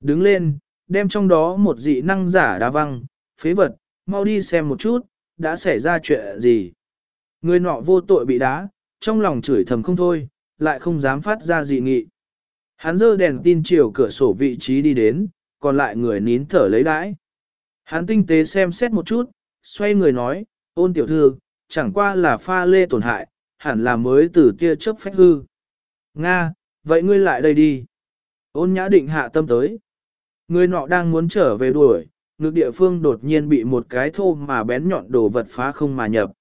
Đứng lên, đem trong đó một dị năng giả đá văng, phế vật, mau đi xem một chút, đã xảy ra chuyện gì. Người nọ vô tội bị đá, trong lòng chửi thầm không thôi, lại không dám phát ra dị nghị. Hắn dơ đèn tin chiều cửa sổ vị trí đi đến, còn lại người nín thở lấy đãi. Hắn tinh tế xem xét một chút, xoay người nói, ôn tiểu thư, chẳng qua là pha lê tổn hại, hẳn là mới từ tia chớp phách hư. Nga, vậy ngươi lại đây đi. Ôn nhã định hạ tâm tới. Người nọ đang muốn trở về đuổi, ngược địa phương đột nhiên bị một cái thô mà bén nhọn đồ vật phá không mà nhập.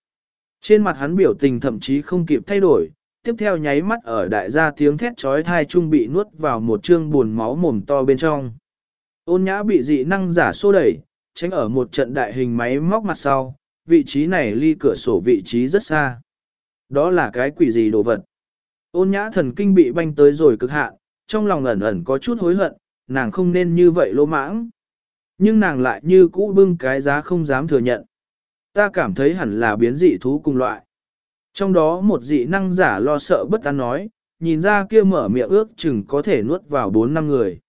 Trên mặt hắn biểu tình thậm chí không kịp thay đổi, tiếp theo nháy mắt ở đại gia tiếng thét trói thai trung bị nuốt vào một chương buồn máu mồm to bên trong. Ôn nhã bị dị năng giả xô đẩy, tránh ở một trận đại hình máy móc mặt sau, vị trí này ly cửa sổ vị trí rất xa. Đó là cái quỷ gì đồ vật. Ôn nhã thần kinh bị banh tới rồi cực hạn, trong lòng ẩn ẩn có chút hối hận, nàng không nên như vậy lỗ mãng. Nhưng nàng lại như cũ bưng cái giá không dám thừa nhận. Ta cảm thấy hẳn là biến dị thú cùng loại. Trong đó một dị năng giả lo sợ bất an nói, nhìn ra kia mở miệng ước chừng có thể nuốt vào 4 năm người.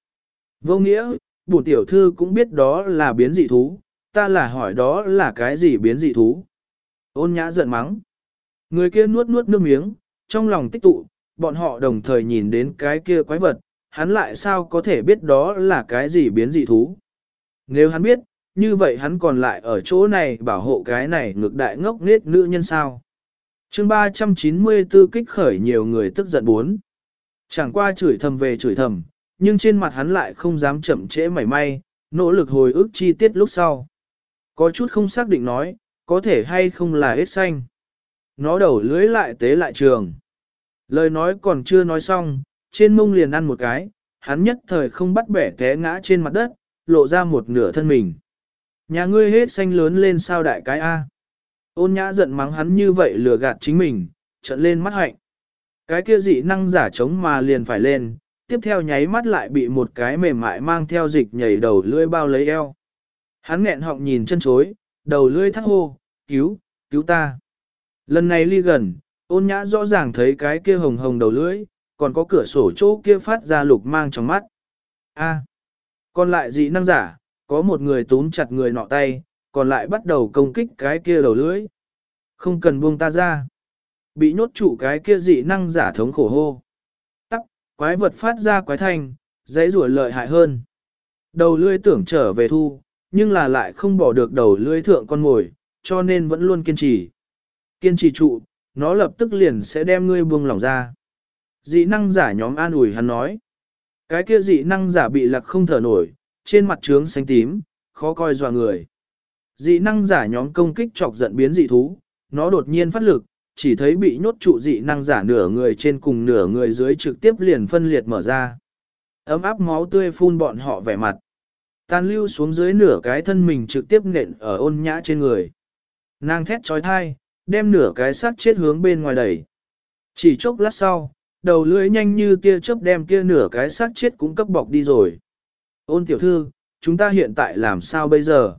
Vô nghĩa, bổn tiểu thư cũng biết đó là biến dị thú, ta là hỏi đó là cái gì biến dị thú. Ôn nhã giận mắng. Người kia nuốt nuốt nước miếng, trong lòng tích tụ, bọn họ đồng thời nhìn đến cái kia quái vật, hắn lại sao có thể biết đó là cái gì biến dị thú. Nếu hắn biết, như vậy hắn còn lại ở chỗ này bảo hộ cái này ngược đại ngốc nết nữ nhân sao. chương 394 kích khởi nhiều người tức giận bốn. Chẳng qua chửi thầm về chửi thầm, nhưng trên mặt hắn lại không dám chậm trễ mảy may, nỗ lực hồi ức chi tiết lúc sau. Có chút không xác định nói, có thể hay không là hết xanh. Nó đầu lưới lại tế lại trường. Lời nói còn chưa nói xong, trên mông liền ăn một cái, hắn nhất thời không bắt bẻ té ngã trên mặt đất, lộ ra một nửa thân mình. Nhà ngươi hết xanh lớn lên sao đại cái A. Ôn nhã giận mắng hắn như vậy lừa gạt chính mình, trận lên mắt hạnh. Cái kia dị năng giả chống mà liền phải lên, tiếp theo nháy mắt lại bị một cái mềm mại mang theo dịch nhảy đầu lưỡi bao lấy eo. Hắn nghẹn họng nhìn chân chối, đầu lưỡi thắt hô, cứu, cứu ta. Lần này ly gần, ôn nhã rõ ràng thấy cái kia hồng hồng đầu lưỡi, còn có cửa sổ chỗ kia phát ra lục mang trong mắt. A. còn lại dị năng giả, có một người túm chặt người nọ tay, còn lại bắt đầu công kích cái kia đầu lưỡi. Không cần buông ta ra. Bị nhốt trụ cái kia dị năng giả thống khổ hô. Tắc, quái vật phát ra quái thanh, dãy rủa lợi hại hơn. Đầu lưỡi tưởng trở về thu, nhưng là lại không bỏ được đầu lưỡi thượng con ngồi, cho nên vẫn luôn kiên trì. Kiên trì trụ, nó lập tức liền sẽ đem ngươi buông lỏng ra. Dị năng giả nhóm an ủi hắn nói. Cái kia dị năng giả bị lạc không thở nổi, trên mặt trướng xanh tím, khó coi dọa người. Dị năng giả nhóm công kích chọc giận biến dị thú, nó đột nhiên phát lực, chỉ thấy bị nhốt trụ dị năng giả nửa người trên cùng nửa người dưới trực tiếp liền phân liệt mở ra. Ấm áp máu tươi phun bọn họ vẻ mặt. Tàn lưu xuống dưới nửa cái thân mình trực tiếp nện ở ôn nhã trên người. Nàng thét trói thai, đem nửa cái xác chết hướng bên ngoài đẩy. Chỉ chốc lát sau, đầu lưỡi nhanh như tia chớp đem kia nửa cái xác chết cũng cấp bọc đi rồi. Ôn tiểu thư, chúng ta hiện tại làm sao bây giờ?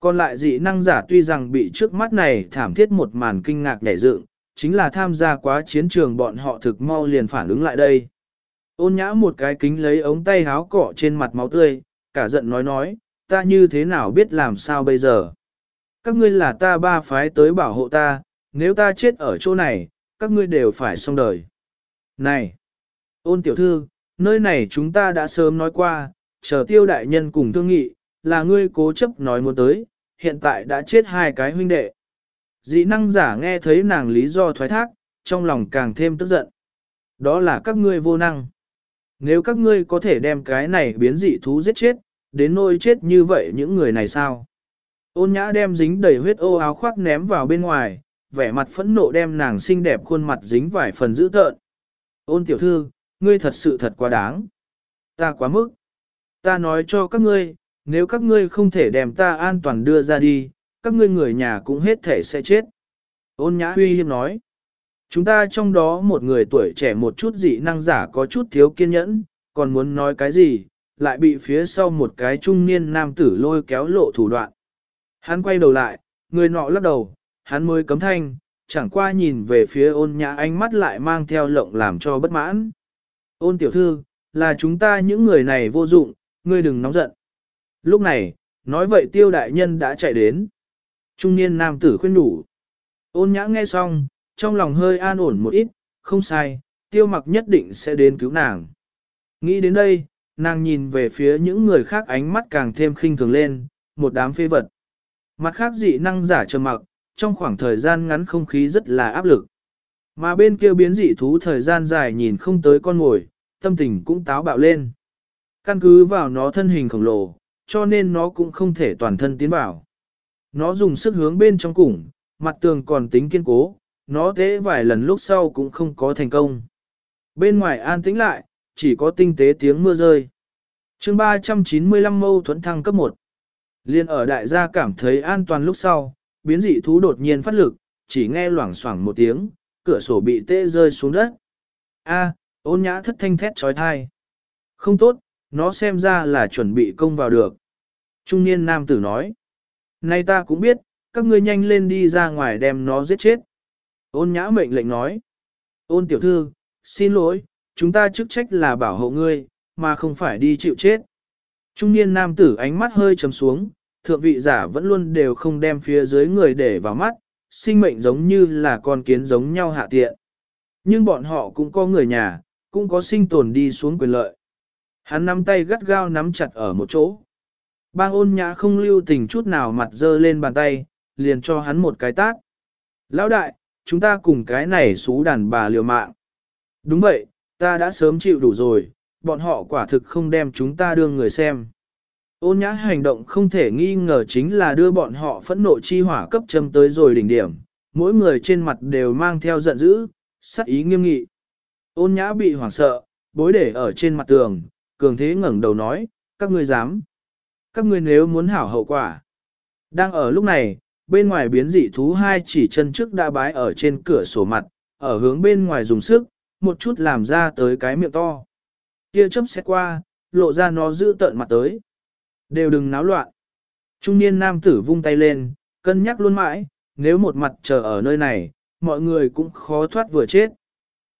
Còn lại dị năng giả tuy rằng bị trước mắt này thảm thiết một màn kinh ngạc nhảy dựng, chính là tham gia quá chiến trường bọn họ thực mau liền phản ứng lại đây. Ôn nhã một cái kính lấy ống tay háo cọ trên mặt máu tươi, cả giận nói nói, ta như thế nào biết làm sao bây giờ? Các ngươi là ta ba phái tới bảo hộ ta, nếu ta chết ở chỗ này, các ngươi đều phải xong đời. Này! Ôn tiểu thư, nơi này chúng ta đã sớm nói qua, chờ tiêu đại nhân cùng thương nghị, là ngươi cố chấp nói muốn tới, hiện tại đã chết hai cái huynh đệ. Dị năng giả nghe thấy nàng lý do thoái thác, trong lòng càng thêm tức giận. Đó là các ngươi vô năng. Nếu các ngươi có thể đem cái này biến dị thú giết chết, đến nôi chết như vậy những người này sao? Ôn nhã đem dính đầy huyết ô áo khoác ném vào bên ngoài, vẻ mặt phẫn nộ đem nàng xinh đẹp khuôn mặt dính vài phần dữ tợn. Ôn tiểu thư, ngươi thật sự thật quá đáng. Ta quá mức. Ta nói cho các ngươi, nếu các ngươi không thể đem ta an toàn đưa ra đi, các ngươi người nhà cũng hết thể sẽ chết. Ôn nhã huy hiếp nói. Chúng ta trong đó một người tuổi trẻ một chút dị năng giả có chút thiếu kiên nhẫn, còn muốn nói cái gì, lại bị phía sau một cái trung niên nam tử lôi kéo lộ thủ đoạn. Hắn quay đầu lại, người nọ lắc đầu, hắn mới cấm thanh, chẳng qua nhìn về phía ôn nhã ánh mắt lại mang theo lộng làm cho bất mãn. Ôn tiểu thư, là chúng ta những người này vô dụng, ngươi đừng nóng giận. Lúc này, nói vậy tiêu đại nhân đã chạy đến. Trung niên nam tử khuyên đủ. Ôn nhã nghe xong, trong lòng hơi an ổn một ít, không sai, tiêu mặc nhất định sẽ đến cứu nàng. Nghĩ đến đây, nàng nhìn về phía những người khác ánh mắt càng thêm khinh thường lên, một đám phê vật. Mặt khác dị năng giả trầm mặc, trong khoảng thời gian ngắn không khí rất là áp lực. Mà bên kia biến dị thú thời gian dài nhìn không tới con ngồi, tâm tình cũng táo bạo lên. Căn cứ vào nó thân hình khổng lồ, cho nên nó cũng không thể toàn thân tiến vào. Nó dùng sức hướng bên trong củng, mặt tường còn tính kiên cố, nó thế vài lần lúc sau cũng không có thành công. Bên ngoài an tĩnh lại, chỉ có tinh tế tiếng mưa rơi. chương 395 mâu thuẫn thăng cấp 1. Liên ở đại gia cảm thấy an toàn lúc sau, biến dị thú đột nhiên phát lực, chỉ nghe loảng xoảng một tiếng, cửa sổ bị tê rơi xuống đất. A, ôn nhã thất thanh thét trói thai. Không tốt, nó xem ra là chuẩn bị công vào được. Trung niên nam tử nói. Nay ta cũng biết, các ngươi nhanh lên đi ra ngoài đem nó giết chết. Ôn nhã mệnh lệnh nói. Ôn tiểu thư, xin lỗi, chúng ta chức trách là bảo hộ ngươi, mà không phải đi chịu chết. Trung niên nam tử ánh mắt hơi trầm xuống, thượng vị giả vẫn luôn đều không đem phía dưới người để vào mắt, sinh mệnh giống như là con kiến giống nhau hạ tiện. Nhưng bọn họ cũng có người nhà, cũng có sinh tồn đi xuống quyền lợi. Hắn nắm tay gắt gao nắm chặt ở một chỗ. Bang ôn nhã không lưu tình chút nào mặt dơ lên bàn tay, liền cho hắn một cái tát. Lão đại, chúng ta cùng cái này xú đàn bà liều mạng. Đúng vậy, ta đã sớm chịu đủ rồi, bọn họ quả thực không đem chúng ta đưa người xem. Ôn nhã hành động không thể nghi ngờ chính là đưa bọn họ phẫn nộ chi hỏa cấp châm tới rồi đỉnh điểm, mỗi người trên mặt đều mang theo giận dữ, sắc ý nghiêm nghị. Ôn nhã bị hoảng sợ, bối để ở trên mặt tường, cường thế ngẩng đầu nói, các ngươi dám. Các ngươi nếu muốn hảo hậu quả. Đang ở lúc này, bên ngoài biến dị thú hai chỉ chân trước đã bái ở trên cửa sổ mặt, ở hướng bên ngoài dùng sức, một chút làm ra tới cái miệng to. Kia chớp xét qua, lộ ra nó giữ tợn mặt tới. Đều đừng náo loạn. Trung niên nam tử vung tay lên, cân nhắc luôn mãi, nếu một mặt chờ ở nơi này, mọi người cũng khó thoát vừa chết.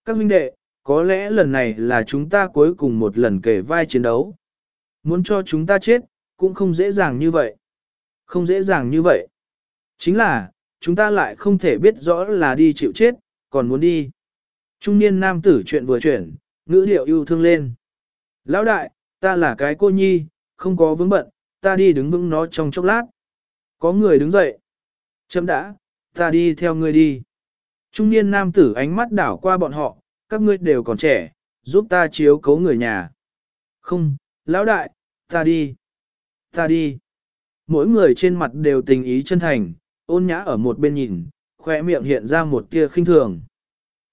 Các huynh đệ, có lẽ lần này là chúng ta cuối cùng một lần kể vai chiến đấu. Muốn cho chúng ta chết, cũng không dễ dàng như vậy. Không dễ dàng như vậy. Chính là, chúng ta lại không thể biết rõ là đi chịu chết, còn muốn đi. Trung niên nam tử chuyện vừa chuyển, ngữ liệu yêu thương lên. Lão đại, ta là cái cô nhi, không có vướng bận, ta đi đứng vững nó trong chốc lát. Có người đứng dậy. Chấm đã, ta đi theo người đi. Trung niên nam tử ánh mắt đảo qua bọn họ, các ngươi đều còn trẻ, giúp ta chiếu cấu người nhà. Không, lão đại, ta đi. Ta đi. Mỗi người trên mặt đều tình ý chân thành, ôn nhã ở một bên nhìn, khỏe miệng hiện ra một tia khinh thường.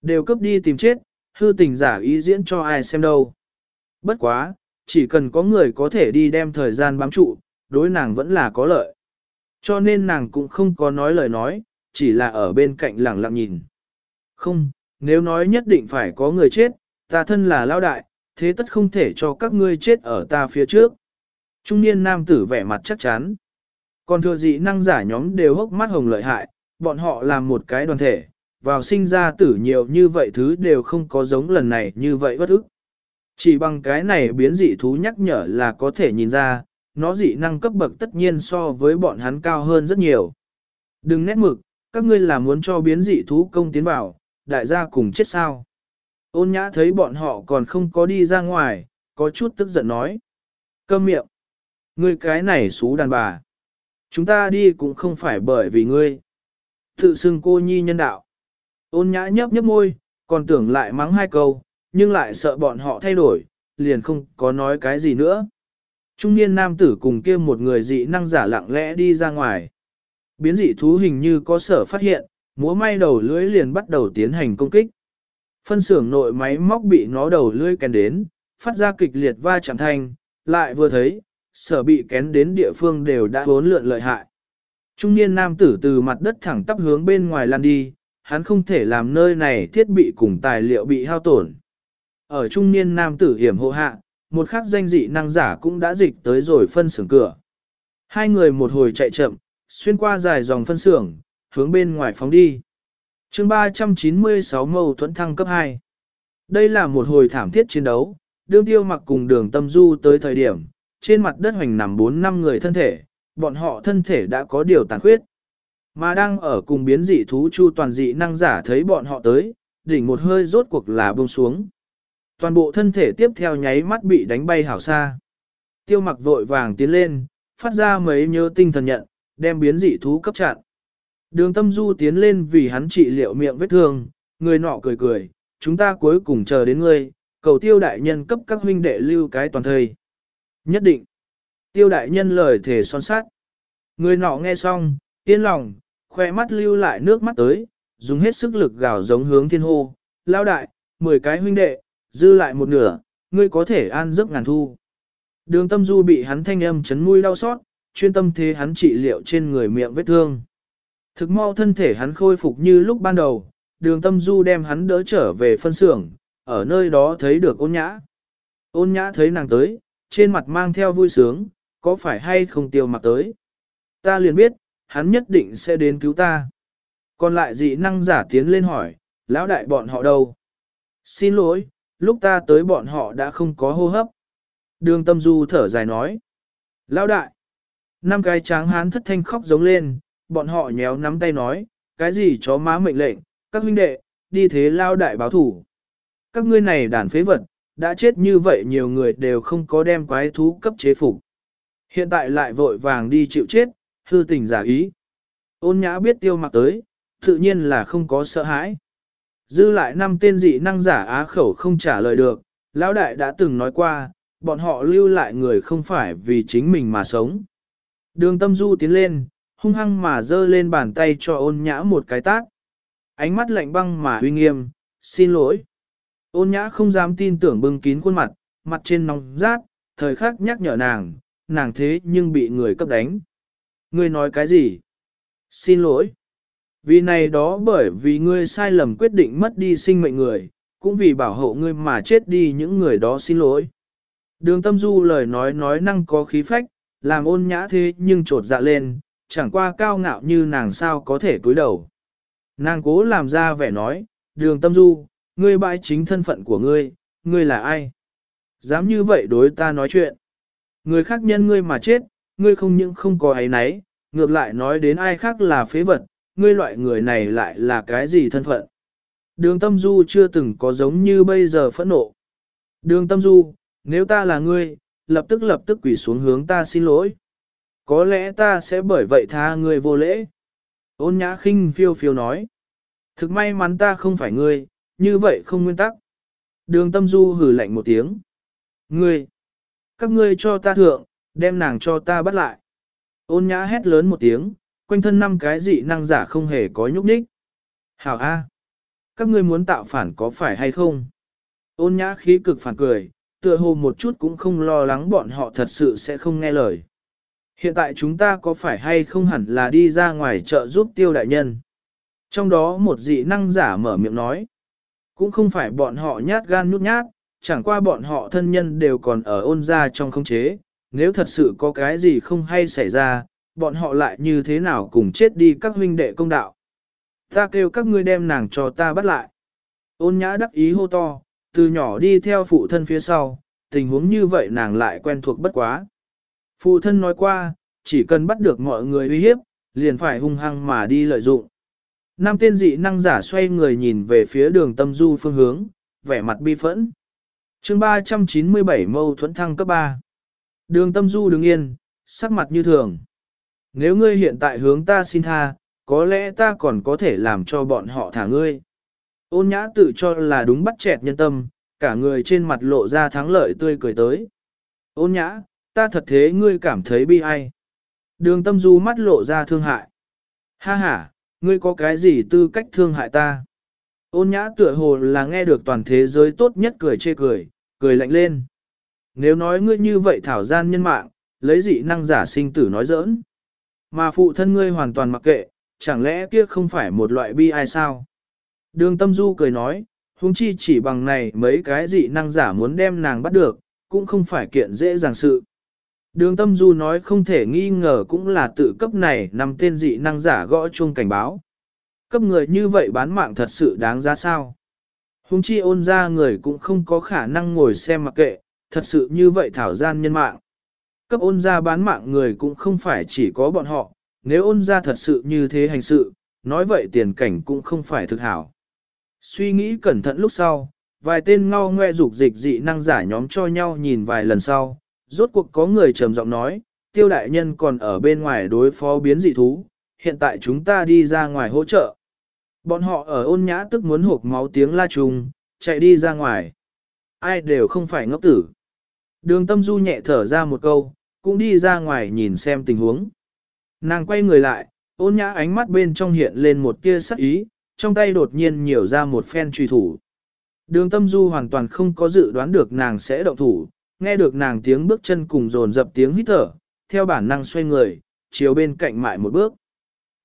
Đều cấp đi tìm chết, hư tình giả ý diễn cho ai xem đâu. Bất quá, chỉ cần có người có thể đi đem thời gian bám trụ, đối nàng vẫn là có lợi. Cho nên nàng cũng không có nói lời nói, chỉ là ở bên cạnh lặng lặng nhìn. Không, nếu nói nhất định phải có người chết, ta thân là lao đại, thế tất không thể cho các ngươi chết ở ta phía trước. Trung niên nam tử vẻ mặt chắc chắn. Còn thừa dị năng giả nhóm đều hốc mắt hồng lợi hại, bọn họ làm một cái đoàn thể, vào sinh ra tử nhiều như vậy thứ đều không có giống lần này như vậy bất ức. Chỉ bằng cái này biến dị thú nhắc nhở là có thể nhìn ra, nó dị năng cấp bậc tất nhiên so với bọn hắn cao hơn rất nhiều. Đừng nét mực, các ngươi là muốn cho biến dị thú công tiến vào, đại gia cùng chết sao. Ôn nhã thấy bọn họ còn không có đi ra ngoài, có chút tức giận nói. Câm miệng. Ngươi cái này xú đàn bà. Chúng ta đi cũng không phải bởi vì ngươi. Tự xưng cô nhi nhân đạo. Ôn nhã nhấp nhấp môi, còn tưởng lại mắng hai câu, nhưng lại sợ bọn họ thay đổi, liền không có nói cái gì nữa. Trung niên nam tử cùng kia một người dị năng giả lặng lẽ đi ra ngoài. Biến dị thú hình như có sở phát hiện, múa may đầu lưỡi liền bắt đầu tiến hành công kích. Phân xưởng nội máy móc bị nó đầu lưỡi kén đến, phát ra kịch liệt va chạm thanh, lại vừa thấy, sở bị kén đến địa phương đều đã bốn lượn lợi hại. Trung niên nam tử từ mặt đất thẳng tắp hướng bên ngoài lan đi, hắn không thể làm nơi này thiết bị cùng tài liệu bị hao tổn. Ở trung niên nam tử hiểm hộ hạ, một khắc danh dị năng giả cũng đã dịch tới rồi phân xưởng cửa. Hai người một hồi chạy chậm, xuyên qua dài dòng phân xưởng, hướng bên ngoài phóng đi. chương 396 mâu thuẫn thăng cấp 2. Đây là một hồi thảm thiết chiến đấu, đương tiêu mặc cùng đường tâm du tới thời điểm, trên mặt đất hoành nằm 4 năm người thân thể, bọn họ thân thể đã có điều tàn khuyết. Mà đang ở cùng biến dị thú chu toàn dị năng giả thấy bọn họ tới, đỉnh một hơi rốt cuộc là buông xuống. Toàn bộ thân thể tiếp theo nháy mắt bị đánh bay hảo xa. Tiêu mặc vội vàng tiến lên, phát ra mấy nhớ tinh thần nhận, đem biến dị thú cấp chặn. Đường tâm du tiến lên vì hắn trị liệu miệng vết thương, người nọ cười cười, chúng ta cuối cùng chờ đến ngươi, cầu tiêu đại nhân cấp các huynh đệ lưu cái toàn thời. Nhất định, tiêu đại nhân lời thể son sát. Người nọ nghe xong, yên lòng, khoe mắt lưu lại nước mắt tới, dùng hết sức lực gào giống hướng thiên hô, lao đại, mười cái huynh đệ, dư lại một nửa, ngươi có thể an giấc ngàn thu. Đường tâm du bị hắn thanh âm chấn mũi đau xót, chuyên tâm thế hắn trị liệu trên người miệng vết thương. Thực mau thân thể hắn khôi phục như lúc ban đầu, đường tâm du đem hắn đỡ trở về phân xưởng, ở nơi đó thấy được ôn nhã. Ôn nhã thấy nàng tới, trên mặt mang theo vui sướng, có phải hay không tiêu mặt tới. Ta liền biết, hắn nhất định sẽ đến cứu ta. Còn lại dị năng giả tiến lên hỏi, lão đại bọn họ đâu? Xin lỗi, lúc ta tới bọn họ đã không có hô hấp. Đường tâm du thở dài nói. Lão đại! Năm cái tráng hán thất thanh khóc giống lên, bọn họ nhéo nắm tay nói, cái gì chó má mệnh lệnh, các huynh đệ, đi thế lao đại báo thủ. Các ngươi này đàn phế vật, đã chết như vậy nhiều người đều không có đem quái thú cấp chế phục. Hiện tại lại vội vàng đi chịu chết, hư tình giả ý. Ôn nhã biết tiêu mặc tới, tự nhiên là không có sợ hãi. Dư lại năm tên dị năng giả á khẩu không trả lời được, lão đại đã từng nói qua, bọn họ lưu lại người không phải vì chính mình mà sống. Đường tâm du tiến lên, hung hăng mà giơ lên bàn tay cho ôn nhã một cái tát. Ánh mắt lạnh băng mà uy nghiêm, xin lỗi. Ôn nhã không dám tin tưởng bưng kín khuôn mặt, mặt trên nóng rát, thời khắc nhắc nhở nàng, nàng thế nhưng bị người cấp đánh. Ngươi nói cái gì? Xin lỗi. Vì này đó bởi vì ngươi sai lầm quyết định mất đi sinh mệnh người, cũng vì bảo hộ ngươi mà chết đi những người đó xin lỗi. Đường tâm du lời nói nói năng có khí phách, làm ôn nhã thế nhưng trột dạ lên, chẳng qua cao ngạo như nàng sao có thể cúi đầu. Nàng cố làm ra vẻ nói, đường tâm du, ngươi bãi chính thân phận của ngươi, ngươi là ai? Dám như vậy đối ta nói chuyện. Người khác nhân ngươi mà chết, ngươi không những không có ấy nấy, ngược lại nói đến ai khác là phế vật, ngươi loại người này lại là cái gì thân phận. Đường tâm du chưa từng có giống như bây giờ phẫn nộ. Đường tâm du, nếu ta là ngươi, lập tức lập tức quỳ xuống hướng ta xin lỗi. Có lẽ ta sẽ bởi vậy tha ngươi vô lễ. Ôn nhã khinh phiêu phiêu nói. Thực may mắn ta không phải ngươi, như vậy không nguyên tắc. Đường tâm du hử lạnh một tiếng. Ngươi! Các ngươi cho ta thượng, đem nàng cho ta bắt lại. Ôn nhã hét lớn một tiếng, quanh thân năm cái dị năng giả không hề có nhúc nhích. Hảo A! Các ngươi muốn tạo phản có phải hay không? Ôn nhã khí cực phản cười, tựa hồ một chút cũng không lo lắng bọn họ thật sự sẽ không nghe lời. Hiện tại chúng ta có phải hay không hẳn là đi ra ngoài chợ giúp tiêu đại nhân? Trong đó một dị năng giả mở miệng nói. Cũng không phải bọn họ nhát gan nhút nhát, chẳng qua bọn họ thân nhân đều còn ở ôn gia trong không chế. Nếu thật sự có cái gì không hay xảy ra, bọn họ lại như thế nào cùng chết đi các huynh đệ công đạo. Ta kêu các ngươi đem nàng cho ta bắt lại. Ôn nhã đắc ý hô to, từ nhỏ đi theo phụ thân phía sau, tình huống như vậy nàng lại quen thuộc bất quá. Phụ thân nói qua, chỉ cần bắt được mọi người uy hiếp, liền phải hung hăng mà đi lợi dụng. Nam tiên dị năng giả xoay người nhìn về phía đường tâm du phương hướng, vẻ mặt bi phẫn. chương 397 mâu thuẫn thăng cấp 3. Đường tâm du đứng yên, sắc mặt như thường. Nếu ngươi hiện tại hướng ta xin tha, có lẽ ta còn có thể làm cho bọn họ thả ngươi. Ôn nhã tự cho là đúng bắt chẹt nhân tâm, cả người trên mặt lộ ra thắng lợi tươi cười tới. Ôn nhã, ta thật thế ngươi cảm thấy bi ai. Đường tâm du mắt lộ ra thương hại. Ha ha, ngươi có cái gì tư cách thương hại ta? Ôn nhã tựa hồ là nghe được toàn thế giới tốt nhất cười chê cười, cười lạnh lên. Nếu nói ngươi như vậy thảo gian nhân mạng, lấy dị năng giả sinh tử nói giỡn. Mà phụ thân ngươi hoàn toàn mặc kệ, chẳng lẽ kia không phải một loại bi ai sao? Đường tâm du cười nói, huống chi chỉ bằng này mấy cái dị năng giả muốn đem nàng bắt được, cũng không phải kiện dễ dàng sự. Đường tâm du nói không thể nghi ngờ cũng là tự cấp này nằm tên dị năng giả gõ chuông cảnh báo. Cấp người như vậy bán mạng thật sự đáng giá sao? Hùng chi ôn ra người cũng không có khả năng ngồi xem mặc kệ, thật sự như vậy thảo gian nhân mạng. Cấp ôn ra bán mạng người cũng không phải chỉ có bọn họ, nếu ôn ra thật sự như thế hành sự, nói vậy tiền cảnh cũng không phải thực hảo. Suy nghĩ cẩn thận lúc sau, vài tên ngao ngoe dục dịch dị năng giả nhóm cho nhau nhìn vài lần sau, rốt cuộc có người trầm giọng nói, tiêu đại nhân còn ở bên ngoài đối phó biến dị thú, hiện tại chúng ta đi ra ngoài hỗ trợ. Bọn họ ở ôn nhã tức muốn hộp máu tiếng la trùng, chạy đi ra ngoài. Ai đều không phải ngốc tử. Đường tâm du nhẹ thở ra một câu, cũng đi ra ngoài nhìn xem tình huống. Nàng quay người lại, ôn nhã ánh mắt bên trong hiện lên một tia sắc ý, trong tay đột nhiên nhiều ra một phen truy thủ. Đường tâm du hoàn toàn không có dự đoán được nàng sẽ động thủ, nghe được nàng tiếng bước chân cùng dồn dập tiếng hít thở, theo bản năng xoay người, chiếu bên cạnh mại một bước.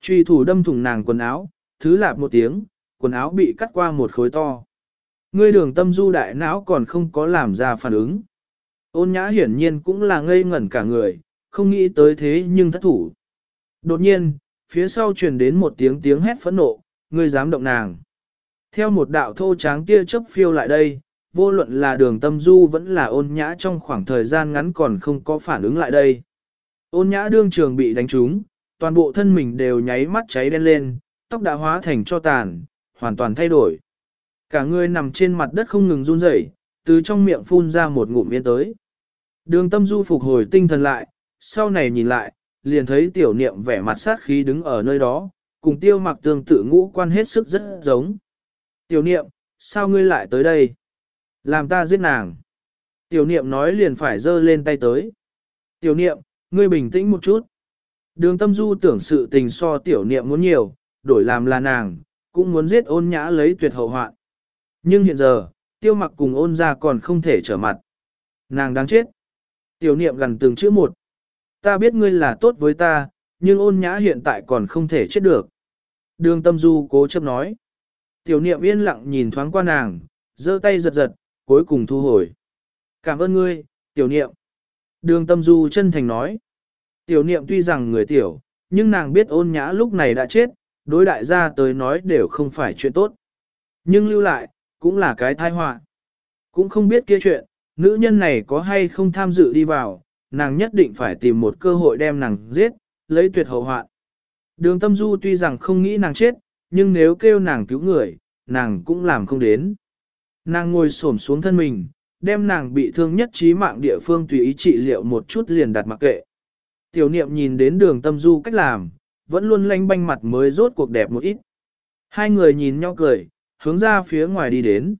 Truy thủ đâm thủng nàng quần áo, thứ lạp một tiếng, quần áo bị cắt qua một khối to. Ngươi đường tâm du đại não còn không có làm ra phản ứng. Ôn nhã hiển nhiên cũng là ngây ngẩn cả người, không nghĩ tới thế nhưng thất thủ. Đột nhiên, phía sau truyền đến một tiếng tiếng hét phẫn nộ, ngươi dám động nàng. Theo một đạo thô tráng tia chớp phiêu lại đây, vô luận là đường tâm du vẫn là ôn nhã trong khoảng thời gian ngắn còn không có phản ứng lại đây. Ôn nhã đương trường bị đánh trúng, toàn bộ thân mình đều nháy mắt cháy đen lên, tóc đã hóa thành cho tàn, hoàn toàn thay đổi. Cả người nằm trên mặt đất không ngừng run rẩy, từ trong miệng phun ra một ngụm yên tới. Đường tâm du phục hồi tinh thần lại, sau này nhìn lại, liền thấy tiểu niệm vẻ mặt sát khí đứng ở nơi đó, cùng tiêu mặc tương tự ngũ quan hết sức rất giống. Tiểu niệm, sao ngươi lại tới đây? Làm ta giết nàng. Tiểu niệm nói liền phải giơ lên tay tới. Tiểu niệm, ngươi bình tĩnh một chút. Đường tâm du tưởng sự tình so tiểu niệm muốn nhiều, đổi làm là nàng, cũng muốn giết ôn nhã lấy tuyệt hậu hoạn. Nhưng hiện giờ, tiêu mặc cùng ôn ra còn không thể trở mặt. Nàng đáng chết. Tiểu niệm gần từng chữ một. Ta biết ngươi là tốt với ta, nhưng ôn nhã hiện tại còn không thể chết được. Đường tâm du cố chấp nói. Tiểu niệm yên lặng nhìn thoáng qua nàng, giơ tay giật giật, cuối cùng thu hồi. Cảm ơn ngươi, tiểu niệm. Đường tâm du chân thành nói. Tiểu niệm tuy rằng người tiểu, nhưng nàng biết ôn nhã lúc này đã chết, đối đại gia tới nói đều không phải chuyện tốt. Nhưng lưu lại, cũng là cái tai họa. Cũng không biết kia chuyện, nữ nhân này có hay không tham dự đi vào, nàng nhất định phải tìm một cơ hội đem nàng giết, lấy tuyệt hậu hoạn. Đường tâm du tuy rằng không nghĩ nàng chết, nhưng nếu kêu nàng cứu người, nàng cũng làm không đến. Nàng ngồi xổm xuống thân mình, đem nàng bị thương nhất trí mạng địa phương tùy ý trị liệu một chút liền đặt mặc kệ. Tiểu niệm nhìn đến đường tâm du cách làm, vẫn luôn lanh banh mặt mới rốt cuộc đẹp một ít. Hai người nhìn nhau cười, hướng ra phía ngoài đi đến.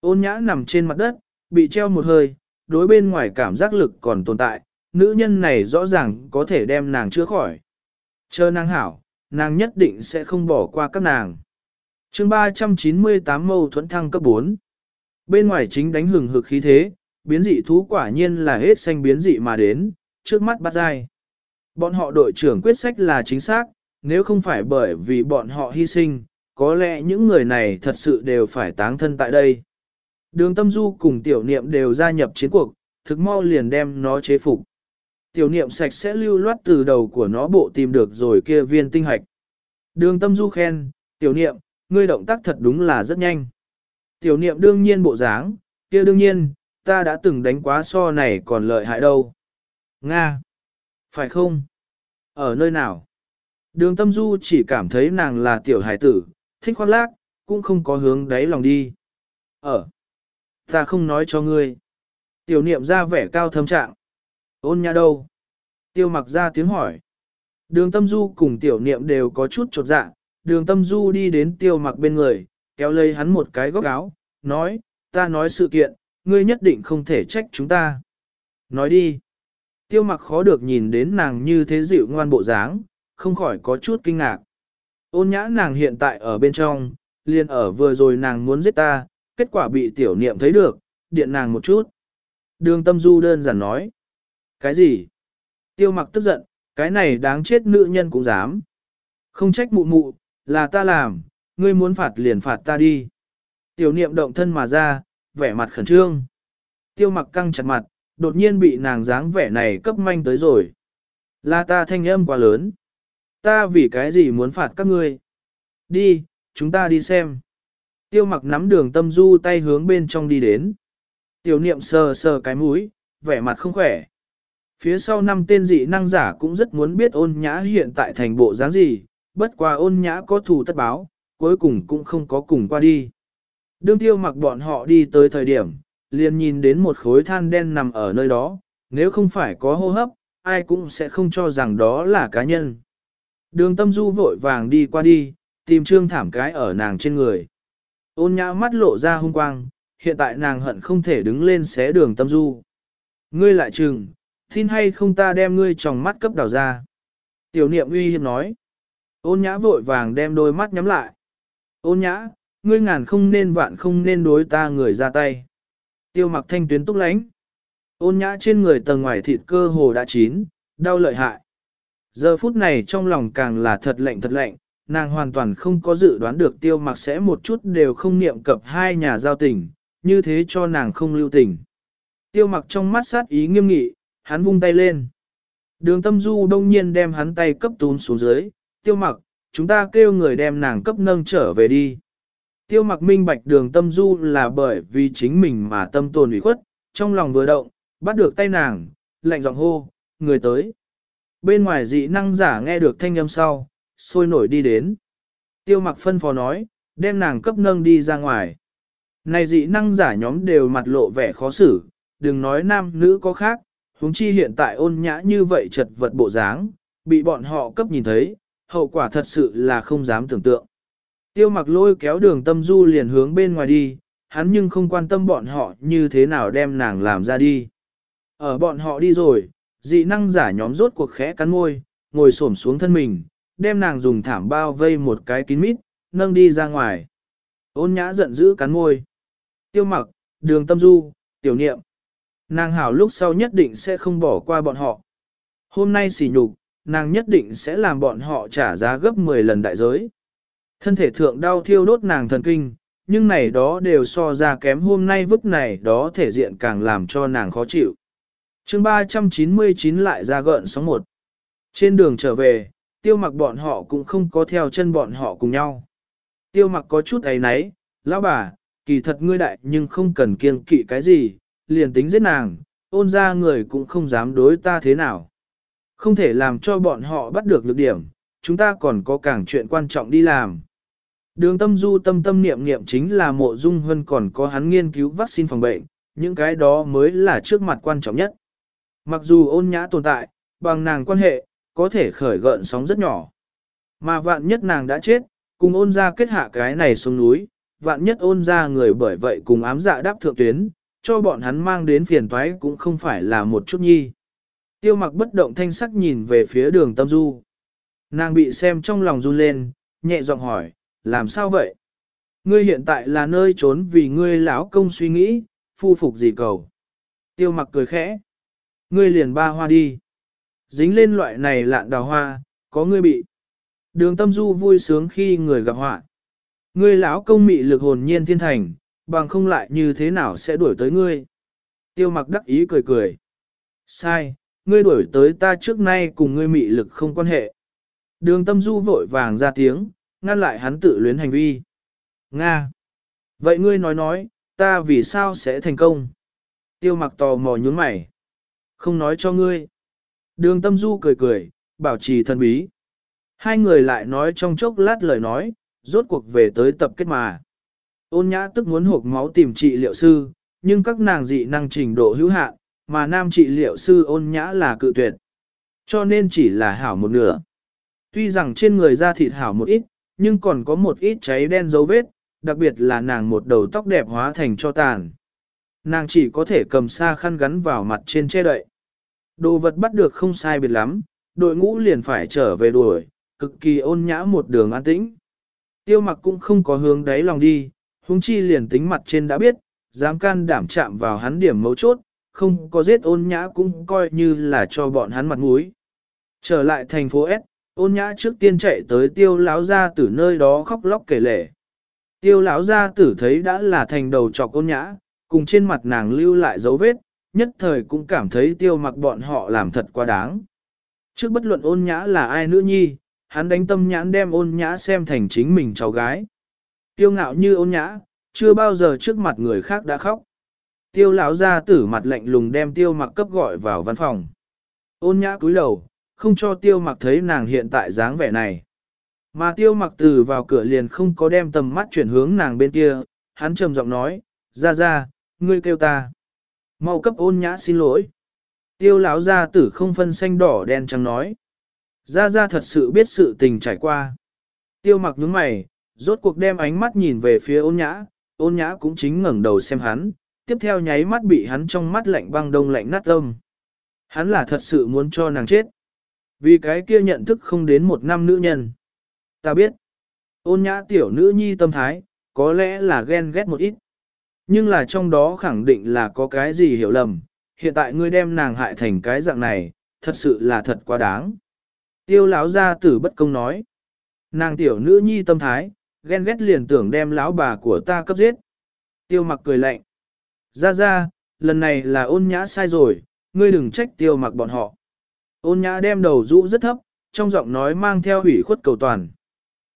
Ôn nhã nằm trên mặt đất, bị treo một hơi, đối bên ngoài cảm giác lực còn tồn tại, nữ nhân này rõ ràng có thể đem nàng chữa khỏi. Chờ nàng hảo, nàng nhất định sẽ không bỏ qua các nàng. chương 398 mâu thuẫn thăng cấp 4. Bên ngoài chính đánh hừng hực khí thế, biến dị thú quả nhiên là hết xanh biến dị mà đến, trước mắt bắt dai. Bọn họ đội trưởng quyết sách là chính xác, nếu không phải bởi vì bọn họ hy sinh, có lẽ những người này thật sự đều phải táng thân tại đây. Đường tâm du cùng tiểu niệm đều gia nhập chiến cuộc, thực mau liền đem nó chế phục. Tiểu niệm sạch sẽ lưu loát từ đầu của nó bộ tìm được rồi kia viên tinh hạch. Đường tâm du khen, tiểu niệm, ngươi động tác thật đúng là rất nhanh. Tiểu niệm đương nhiên bộ dáng, kia đương nhiên, ta đã từng đánh quá so này còn lợi hại đâu. Nga! Phải không? Ở nơi nào? Đường tâm du chỉ cảm thấy nàng là tiểu hải tử, thích khoác lác, cũng không có hướng đáy lòng đi. Ở. Ta không nói cho ngươi. Tiểu niệm ra vẻ cao thâm trạng. Ôn nha đâu? Tiêu mặc ra tiếng hỏi. Đường tâm du cùng tiểu niệm đều có chút trột dạ. Đường tâm du đi đến tiêu mặc bên người, kéo lấy hắn một cái góc áo, nói, ta nói sự kiện, ngươi nhất định không thể trách chúng ta. Nói đi. Tiêu mặc khó được nhìn đến nàng như thế dịu ngoan bộ dáng, không khỏi có chút kinh ngạc. Ôn nhã nàng hiện tại ở bên trong, liền ở vừa rồi nàng muốn giết ta, kết quả bị tiểu niệm thấy được, điện nàng một chút. Đường tâm du đơn giản nói. Cái gì? Tiêu mặc tức giận, cái này đáng chết nữ nhân cũng dám. Không trách mụ mụ, là ta làm, ngươi muốn phạt liền phạt ta đi. Tiểu niệm động thân mà ra, vẻ mặt khẩn trương. Tiêu mặc căng chặt mặt, đột nhiên bị nàng dáng vẻ này cấp manh tới rồi. Là ta thanh âm quá lớn. Ta vì cái gì muốn phạt các ngươi? Đi, chúng ta đi xem. Tiêu mặc nắm đường tâm du tay hướng bên trong đi đến. Tiểu niệm sờ sờ cái mũi, vẻ mặt không khỏe. Phía sau năm tên dị năng giả cũng rất muốn biết ôn nhã hiện tại thành bộ dáng gì, bất qua ôn nhã có thù tất báo, cuối cùng cũng không có cùng qua đi. Đương tiêu mặc bọn họ đi tới thời điểm, liền nhìn đến một khối than đen nằm ở nơi đó, nếu không phải có hô hấp, ai cũng sẽ không cho rằng đó là cá nhân. Đường tâm du vội vàng đi qua đi, tìm trương thảm cái ở nàng trên người. Ôn nhã mắt lộ ra hung quang, hiện tại nàng hận không thể đứng lên xé đường tâm du. Ngươi lại chừng, tin hay không ta đem ngươi tròng mắt cấp đào ra. Tiểu niệm uy hiếp nói. Ôn nhã vội vàng đem đôi mắt nhắm lại. Ôn nhã, ngươi ngàn không nên vạn không nên đối ta người ra tay. Tiêu mặc thanh tuyến túc lánh. Ôn nhã trên người tầng ngoài thịt cơ hồ đã chín, đau lợi hại. Giờ phút này trong lòng càng là thật lạnh thật lạnh, nàng hoàn toàn không có dự đoán được tiêu mặc sẽ một chút đều không niệm cập hai nhà giao tình, như thế cho nàng không lưu tình. Tiêu mặc trong mắt sát ý nghiêm nghị, hắn vung tay lên. Đường tâm du đông nhiên đem hắn tay cấp tún xuống dưới, tiêu mặc, chúng ta kêu người đem nàng cấp nâng trở về đi. Tiêu mặc minh bạch đường tâm du là bởi vì chính mình mà tâm tồn ủy khuất, trong lòng vừa động, bắt được tay nàng, lạnh giọng hô, người tới. Bên ngoài dị năng giả nghe được thanh âm sau, sôi nổi đi đến. Tiêu mặc phân phó nói, đem nàng cấp nâng đi ra ngoài. Này dị năng giả nhóm đều mặt lộ vẻ khó xử, đừng nói nam nữ có khác, huống chi hiện tại ôn nhã như vậy chật vật bộ dáng, bị bọn họ cấp nhìn thấy, hậu quả thật sự là không dám tưởng tượng. Tiêu mặc lôi kéo đường tâm du liền hướng bên ngoài đi, hắn nhưng không quan tâm bọn họ như thế nào đem nàng làm ra đi. Ở bọn họ đi rồi, dị năng giả nhóm rốt cuộc khẽ cắn môi, ngồi xổm xuống thân mình, đem nàng dùng thảm bao vây một cái kín mít, nâng đi ra ngoài. Ôn nhã giận dữ cắn môi. Tiêu mặc, đường tâm du, tiểu niệm. Nàng hảo lúc sau nhất định sẽ không bỏ qua bọn họ. Hôm nay xỉ nhục, nàng nhất định sẽ làm bọn họ trả giá gấp 10 lần đại giới. Thân thể thượng đau thiêu đốt nàng thần kinh, nhưng này đó đều so ra kém hôm nay vứt này đó thể diện càng làm cho nàng khó chịu. chương 399 lại ra gợn sóng một. Trên đường trở về, tiêu mặc bọn họ cũng không có theo chân bọn họ cùng nhau. Tiêu mặc có chút ấy nấy, lão bà, kỳ thật ngươi đại nhưng không cần kiêng kỵ cái gì, liền tính giết nàng, ôn ra người cũng không dám đối ta thế nào. Không thể làm cho bọn họ bắt được lực điểm, chúng ta còn có càng chuyện quan trọng đi làm. Đường tâm du tâm tâm niệm niệm chính là mộ dung hơn còn có hắn nghiên cứu vaccine phòng bệnh, những cái đó mới là trước mặt quan trọng nhất. Mặc dù ôn nhã tồn tại, bằng nàng quan hệ, có thể khởi gợn sóng rất nhỏ. Mà vạn nhất nàng đã chết, cùng ôn ra kết hạ cái này xuống núi, vạn nhất ôn ra người bởi vậy cùng ám dạ đáp thượng tuyến, cho bọn hắn mang đến phiền toái cũng không phải là một chút nhi. Tiêu mặc bất động thanh sắc nhìn về phía đường tâm du. Nàng bị xem trong lòng run lên, nhẹ giọng hỏi, làm sao vậy? Ngươi hiện tại là nơi trốn vì ngươi lão công suy nghĩ, phu phục gì cầu. Tiêu mặc cười khẽ. Ngươi liền ba hoa đi. Dính lên loại này lạn đào hoa, có ngươi bị. Đường tâm du vui sướng khi người gặp họa. Ngươi lão công mị lực hồn nhiên thiên thành, bằng không lại như thế nào sẽ đuổi tới ngươi. Tiêu mặc đắc ý cười cười. Sai, ngươi đuổi tới ta trước nay cùng ngươi mị lực không quan hệ. Đường tâm du vội vàng ra tiếng, ngăn lại hắn tự luyến hành vi. Nga! Vậy ngươi nói nói, ta vì sao sẽ thành công? Tiêu mặc tò mò nhướng mày. Không nói cho ngươi. Đường tâm du cười cười, bảo trì thân bí. Hai người lại nói trong chốc lát lời nói, rốt cuộc về tới tập kết mà. Ôn nhã tức muốn hộp máu tìm trị liệu sư, nhưng các nàng dị năng trình độ hữu hạn, mà nam trị liệu sư ôn nhã là cự tuyệt. Cho nên chỉ là hảo một nửa. Tuy rằng trên người da thịt hảo một ít, nhưng còn có một ít cháy đen dấu vết, đặc biệt là nàng một đầu tóc đẹp hóa thành cho tàn. Nàng chỉ có thể cầm xa khăn gắn vào mặt trên che đậy. Đồ vật bắt được không sai biệt lắm, đội ngũ liền phải trở về đuổi, cực kỳ ôn nhã một đường an tĩnh. Tiêu mặc cũng không có hướng đáy lòng đi, huống chi liền tính mặt trên đã biết, dám can đảm chạm vào hắn điểm mấu chốt, không có giết ôn nhã cũng coi như là cho bọn hắn mặt mũi. Trở lại thành phố S, ôn nhã trước tiên chạy tới tiêu lão gia tử nơi đó khóc lóc kể lể. Tiêu lão gia tử thấy đã là thành đầu trọc ôn nhã, cùng trên mặt nàng lưu lại dấu vết, nhất thời cũng cảm thấy tiêu mặc bọn họ làm thật quá đáng. Trước bất luận ôn nhã là ai nữ nhi, hắn đánh tâm nhãn đem ôn nhã xem thành chính mình cháu gái. Tiêu ngạo như ôn nhã, chưa bao giờ trước mặt người khác đã khóc. Tiêu lão gia tử mặt lạnh lùng đem tiêu mặc cấp gọi vào văn phòng. Ôn nhã cúi đầu, không cho tiêu mặc thấy nàng hiện tại dáng vẻ này. Mà tiêu mặc từ vào cửa liền không có đem tầm mắt chuyển hướng nàng bên kia, hắn trầm giọng nói, ra ra, ngươi kêu ta. Mau cấp ôn nhã xin lỗi. Tiêu lão gia tử không phân xanh đỏ đen trắng nói. Ra ra thật sự biết sự tình trải qua. Tiêu mặc nhướng mày, rốt cuộc đem ánh mắt nhìn về phía ôn nhã, ôn nhã cũng chính ngẩng đầu xem hắn, tiếp theo nháy mắt bị hắn trong mắt lạnh băng đông lạnh nát tâm. Hắn là thật sự muốn cho nàng chết. Vì cái kia nhận thức không đến một năm nữ nhân. Ta biết, ôn nhã tiểu nữ nhi tâm thái, có lẽ là ghen ghét một ít. Nhưng là trong đó khẳng định là có cái gì hiểu lầm, hiện tại ngươi đem nàng hại thành cái dạng này, thật sự là thật quá đáng. Tiêu lão gia tử bất công nói. Nàng tiểu nữ nhi tâm thái, ghen ghét liền tưởng đem lão bà của ta cấp giết. Tiêu mặc cười lạnh. Ra ra, lần này là ôn nhã sai rồi, ngươi đừng trách tiêu mặc bọn họ. Ôn nhã đem đầu rũ rất thấp, trong giọng nói mang theo hủy khuất cầu toàn.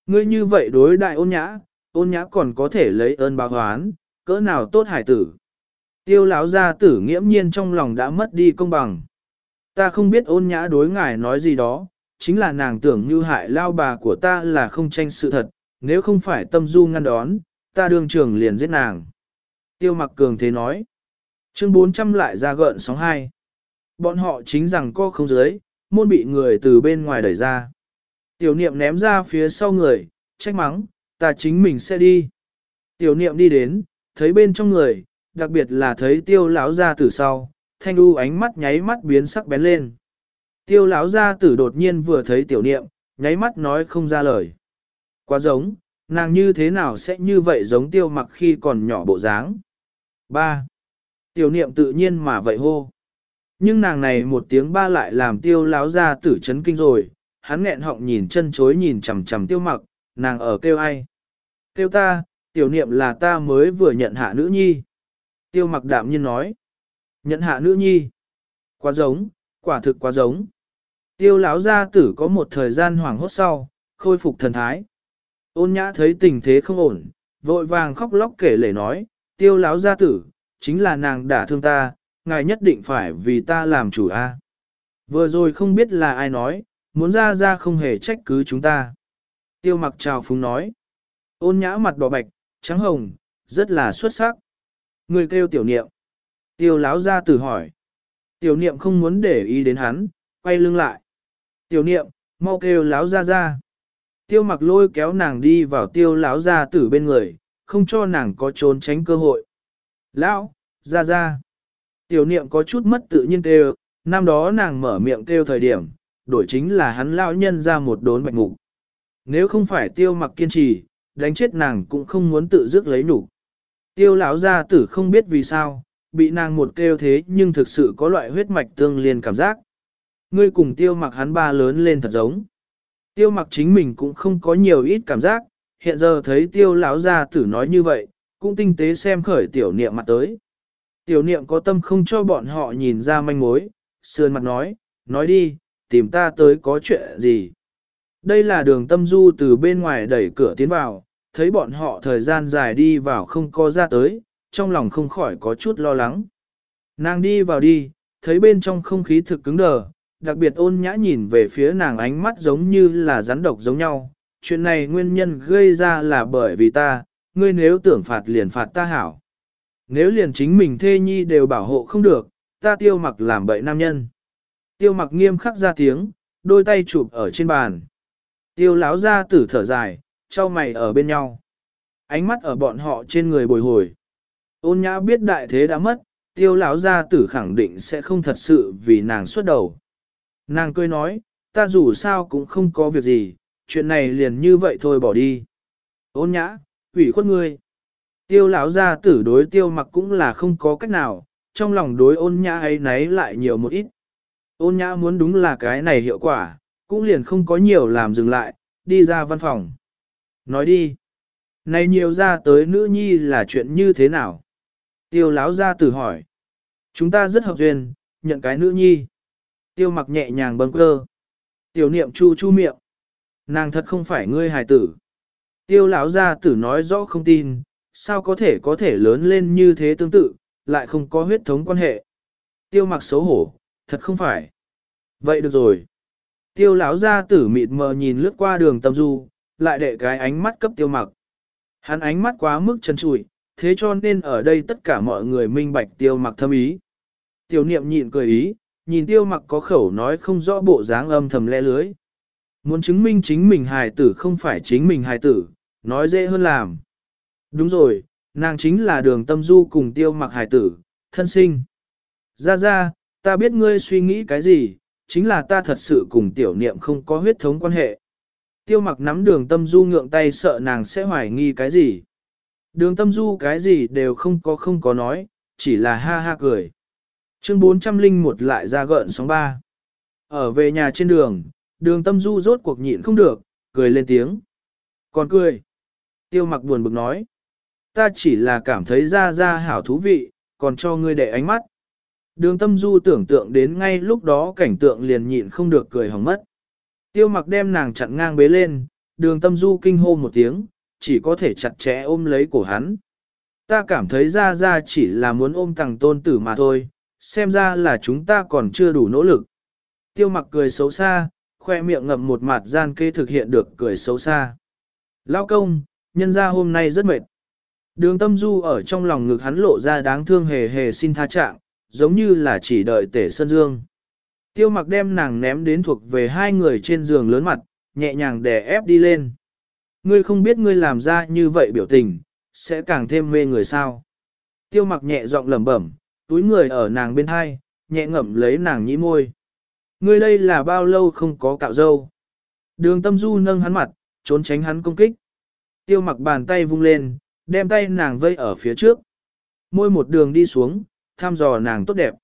Ngươi như vậy đối đại ôn nhã, ôn nhã còn có thể lấy ơn báo hoán, cỡ nào tốt hải tử. Tiêu lão gia tử nghiễm nhiên trong lòng đã mất đi công bằng. Ta không biết ôn nhã đối ngài nói gì đó, chính là nàng tưởng như hại lao bà của ta là không tranh sự thật, nếu không phải tâm du ngăn đón, ta đương trường liền giết nàng. Tiêu mặc cường thế nói. Chương 400 lại ra gợn sóng 2. Bọn họ chính rằng co không dưới, môn bị người từ bên ngoài đẩy ra. Tiểu niệm ném ra phía sau người, trách mắng, ta chính mình sẽ đi. Tiểu niệm đi đến, thấy bên trong người, đặc biệt là thấy tiêu lão ra từ sau, thanh u ánh mắt nháy mắt biến sắc bén lên. Tiêu lão ra tử đột nhiên vừa thấy tiểu niệm, nháy mắt nói không ra lời. Quá giống, nàng như thế nào sẽ như vậy giống tiêu mặc khi còn nhỏ bộ dáng. 3. Tiểu niệm tự nhiên mà vậy hô. Nhưng nàng này một tiếng ba lại làm tiêu láo ra tử chấn kinh rồi, hắn nghẹn họng nhìn chân chối nhìn chằm chằm tiêu mặc, nàng ở kêu ai. Kêu ta, tiểu niệm là ta mới vừa nhận hạ nữ nhi. Tiêu mặc đạm nhiên nói. Nhận hạ nữ nhi. Quá giống, quả thực quá giống. Tiêu Láo gia tử có một thời gian hoảng hốt sau, khôi phục thần thái. Ôn nhã thấy tình thế không ổn, vội vàng khóc lóc kể lể nói, tiêu lão gia tử, chính là nàng đã thương ta, ngài nhất định phải vì ta làm chủ a. Vừa rồi không biết là ai nói, muốn ra ra không hề trách cứ chúng ta. Tiêu mặc trào phúng nói. Ôn nhã mặt đỏ bạch, trắng hồng, rất là xuất sắc. Người kêu tiểu niệm. Tiêu láo ra tử hỏi. Tiểu niệm không muốn để ý đến hắn, quay lưng lại. Tiểu niệm, mau kêu láo ra ra. Tiêu mặc lôi kéo nàng đi vào tiêu láo ra tử bên người, không cho nàng có trốn tránh cơ hội. Lão, ra ra. Tiểu niệm có chút mất tự nhiên kêu, năm đó nàng mở miệng kêu thời điểm, đổi chính là hắn lão nhân ra một đốn bạch ngục. Nếu không phải tiêu mặc kiên trì, đánh chết nàng cũng không muốn tự dứt lấy nhục. Tiêu lão gia tử không biết vì sao, bị nàng một kêu thế nhưng thực sự có loại huyết mạch tương liên cảm giác. Ngươi cùng tiêu mặc hắn ba lớn lên thật giống. Tiêu mặc chính mình cũng không có nhiều ít cảm giác, hiện giờ thấy tiêu lão gia tử nói như vậy, cũng tinh tế xem khởi tiểu niệm mặt tới. Tiểu niệm có tâm không cho bọn họ nhìn ra manh mối, sườn mặt nói, nói đi, tìm ta tới có chuyện gì. Đây là đường tâm du từ bên ngoài đẩy cửa tiến vào, thấy bọn họ thời gian dài đi vào không có ra tới, trong lòng không khỏi có chút lo lắng. Nàng đi vào đi, thấy bên trong không khí thực cứng đờ, đặc biệt ôn nhã nhìn về phía nàng ánh mắt giống như là rắn độc giống nhau. Chuyện này nguyên nhân gây ra là bởi vì ta, ngươi nếu tưởng phạt liền phạt ta hảo. Nếu liền chính mình thê nhi đều bảo hộ không được, ta tiêu mặc làm bậy nam nhân. Tiêu mặc nghiêm khắc ra tiếng, đôi tay chụp ở trên bàn. Tiêu láo ra tử thở dài, trao mày ở bên nhau. Ánh mắt ở bọn họ trên người bồi hồi. Ôn nhã biết đại thế đã mất, tiêu lão gia tử khẳng định sẽ không thật sự vì nàng xuất đầu. Nàng cười nói, ta dù sao cũng không có việc gì, chuyện này liền như vậy thôi bỏ đi. Ôn nhã, ủy khuất ngươi. Tiêu lão gia tử đối tiêu mặc cũng là không có cách nào, trong lòng đối ôn nhã ấy nấy lại nhiều một ít. Ôn nhã muốn đúng là cái này hiệu quả, cũng liền không có nhiều làm dừng lại, đi ra văn phòng. Nói đi. Này nhiều ra tới nữ nhi là chuyện như thế nào? Tiêu lão gia tử hỏi. Chúng ta rất hợp duyên, nhận cái nữ nhi. Tiêu mặc nhẹ nhàng bâng cơ. Tiểu niệm chu chu miệng. Nàng thật không phải ngươi hài tử. Tiêu lão gia tử nói rõ không tin, sao có thể có thể lớn lên như thế tương tự, lại không có huyết thống quan hệ. Tiêu mặc xấu hổ, thật không phải. Vậy được rồi. Tiêu lão gia tử mịt mờ nhìn lướt qua đường tâm du, lại để cái ánh mắt cấp tiêu mặc. Hắn ánh mắt quá mức chân trụi, thế cho nên ở đây tất cả mọi người minh bạch tiêu mặc thâm ý. Tiểu niệm nhịn cười ý, nhìn tiêu mặc có khẩu nói không rõ bộ dáng âm thầm le lưới. Muốn chứng minh chính mình hài tử không phải chính mình hài tử, nói dễ hơn làm. Đúng rồi, nàng chính là đường tâm du cùng tiêu mặc hài tử, thân sinh. Ra ra, ta biết ngươi suy nghĩ cái gì, chính là ta thật sự cùng tiểu niệm không có huyết thống quan hệ. Tiêu mặc nắm đường tâm du ngượng tay sợ nàng sẽ hoài nghi cái gì. Đường tâm du cái gì đều không có không có nói, chỉ là ha ha cười. Chương 401 lại ra gợn sóng ba. Ở về nhà trên đường, đường tâm du rốt cuộc nhịn không được, cười lên tiếng. Còn cười. Tiêu mặc buồn bực nói. Ta chỉ là cảm thấy ra ra hảo thú vị, còn cho ngươi để ánh mắt. Đường tâm du tưởng tượng đến ngay lúc đó cảnh tượng liền nhịn không được cười hỏng mất. Tiêu mặc đem nàng chặn ngang bế lên, đường tâm du kinh hô một tiếng, chỉ có thể chặt chẽ ôm lấy cổ hắn. Ta cảm thấy ra ra chỉ là muốn ôm thằng tôn tử mà thôi, xem ra là chúng ta còn chưa đủ nỗ lực. Tiêu mặc cười xấu xa, khoe miệng ngậm một mặt gian kê thực hiện được cười xấu xa. Lao công, nhân ra hôm nay rất mệt. Đường tâm du ở trong lòng ngực hắn lộ ra đáng thương hề hề xin tha trạng, giống như là chỉ đợi tể Sơn Dương. Tiêu mặc đem nàng ném đến thuộc về hai người trên giường lớn mặt, nhẹ nhàng đè ép đi lên. Ngươi không biết ngươi làm ra như vậy biểu tình, sẽ càng thêm mê người sao. Tiêu mặc nhẹ giọng lẩm bẩm, túi người ở nàng bên hai, nhẹ ngậm lấy nàng nhĩ môi. Ngươi đây là bao lâu không có cạo dâu. Đường tâm du nâng hắn mặt, trốn tránh hắn công kích. Tiêu mặc bàn tay vung lên, đem tay nàng vây ở phía trước. Môi một đường đi xuống, thăm dò nàng tốt đẹp.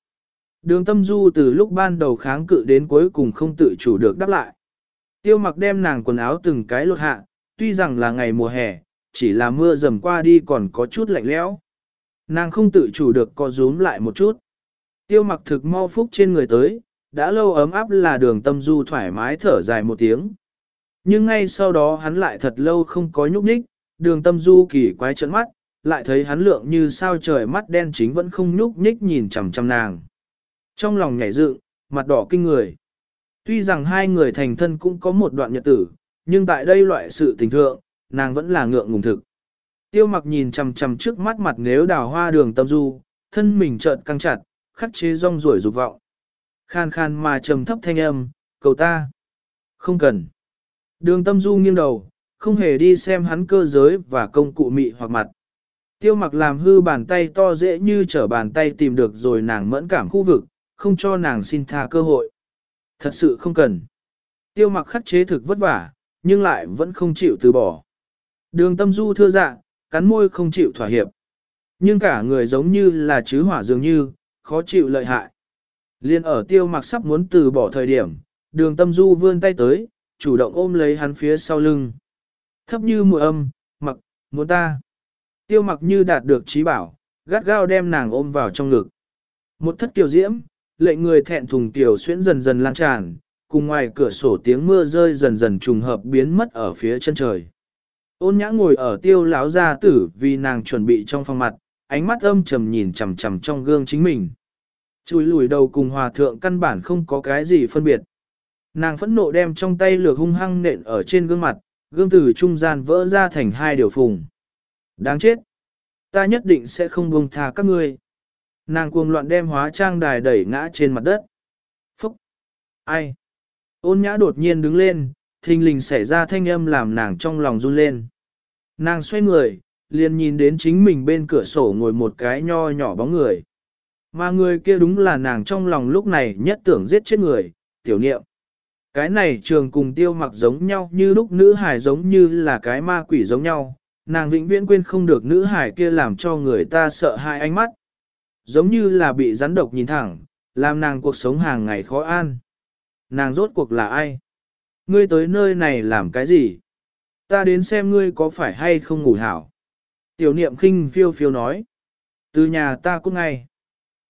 Đường tâm du từ lúc ban đầu kháng cự đến cuối cùng không tự chủ được đáp lại. Tiêu mặc đem nàng quần áo từng cái lột hạ, tuy rằng là ngày mùa hè, chỉ là mưa dầm qua đi còn có chút lạnh lẽo. Nàng không tự chủ được co rúm lại một chút. Tiêu mặc thực mau phúc trên người tới, đã lâu ấm áp là đường tâm du thoải mái thở dài một tiếng. Nhưng ngay sau đó hắn lại thật lâu không có nhúc nhích, đường tâm du kỳ quái trận mắt, lại thấy hắn lượng như sao trời mắt đen chính vẫn không nhúc nhích nhìn chằm chằm nàng. Trong lòng nhảy dựng, mặt đỏ kinh người. Tuy rằng hai người thành thân cũng có một đoạn nhật tử, nhưng tại đây loại sự tình thượng, nàng vẫn là ngượng ngùng thực. Tiêu mặc nhìn chằm chằm trước mắt mặt nếu đào hoa đường tâm du, thân mình chợt căng chặt, khắc chế rong ruổi dục vọng. Khan khan mà trầm thấp thanh âm, cầu ta. Không cần. Đường tâm du nghiêng đầu, không hề đi xem hắn cơ giới và công cụ mị hoặc mặt. Tiêu mặc làm hư bàn tay to dễ như trở bàn tay tìm được rồi nàng mẫn cảm khu vực, không cho nàng xin tha cơ hội. Thật sự không cần. Tiêu mặc khắc chế thực vất vả, nhưng lại vẫn không chịu từ bỏ. Đường tâm du thưa dạ, cắn môi không chịu thỏa hiệp. Nhưng cả người giống như là chứ hỏa dường như, khó chịu lợi hại. Liên ở tiêu mặc sắp muốn từ bỏ thời điểm, đường tâm du vươn tay tới, chủ động ôm lấy hắn phía sau lưng. Thấp như mùa âm, mặc, muốn ta. Tiêu mặc như đạt được trí bảo, gắt gao đem nàng ôm vào trong ngực. Một thất kiều diễm, lệ người thẹn thùng tiểu xuyễn dần dần lan tràn, cùng ngoài cửa sổ tiếng mưa rơi dần dần trùng hợp biến mất ở phía chân trời. Ôn nhã ngồi ở tiêu láo gia tử vì nàng chuẩn bị trong phòng mặt, ánh mắt âm trầm nhìn chằm chằm trong gương chính mình. Chùi lùi đầu cùng hòa thượng căn bản không có cái gì phân biệt. Nàng phẫn nộ đem trong tay lược hung hăng nện ở trên gương mặt, gương từ trung gian vỡ ra thành hai điều phùng. Đáng chết! Ta nhất định sẽ không buông tha các ngươi. Nàng cuồng loạn đem hóa trang đài đẩy ngã trên mặt đất. Phúc! Ai? Ôn nhã đột nhiên đứng lên, thình lình xảy ra thanh âm làm nàng trong lòng run lên. Nàng xoay người, liền nhìn đến chính mình bên cửa sổ ngồi một cái nho nhỏ bóng người. Mà người kia đúng là nàng trong lòng lúc này nhất tưởng giết chết người, tiểu niệm. Cái này trường cùng tiêu mặc giống nhau như lúc nữ hải giống như là cái ma quỷ giống nhau, nàng vĩnh viễn quên không được nữ hải kia làm cho người ta sợ hai ánh mắt. Giống như là bị rắn độc nhìn thẳng, làm nàng cuộc sống hàng ngày khó an. Nàng rốt cuộc là ai? Ngươi tới nơi này làm cái gì? Ta đến xem ngươi có phải hay không ngủ hảo. Tiểu niệm khinh phiêu phiêu nói. Từ nhà ta cũng ngay.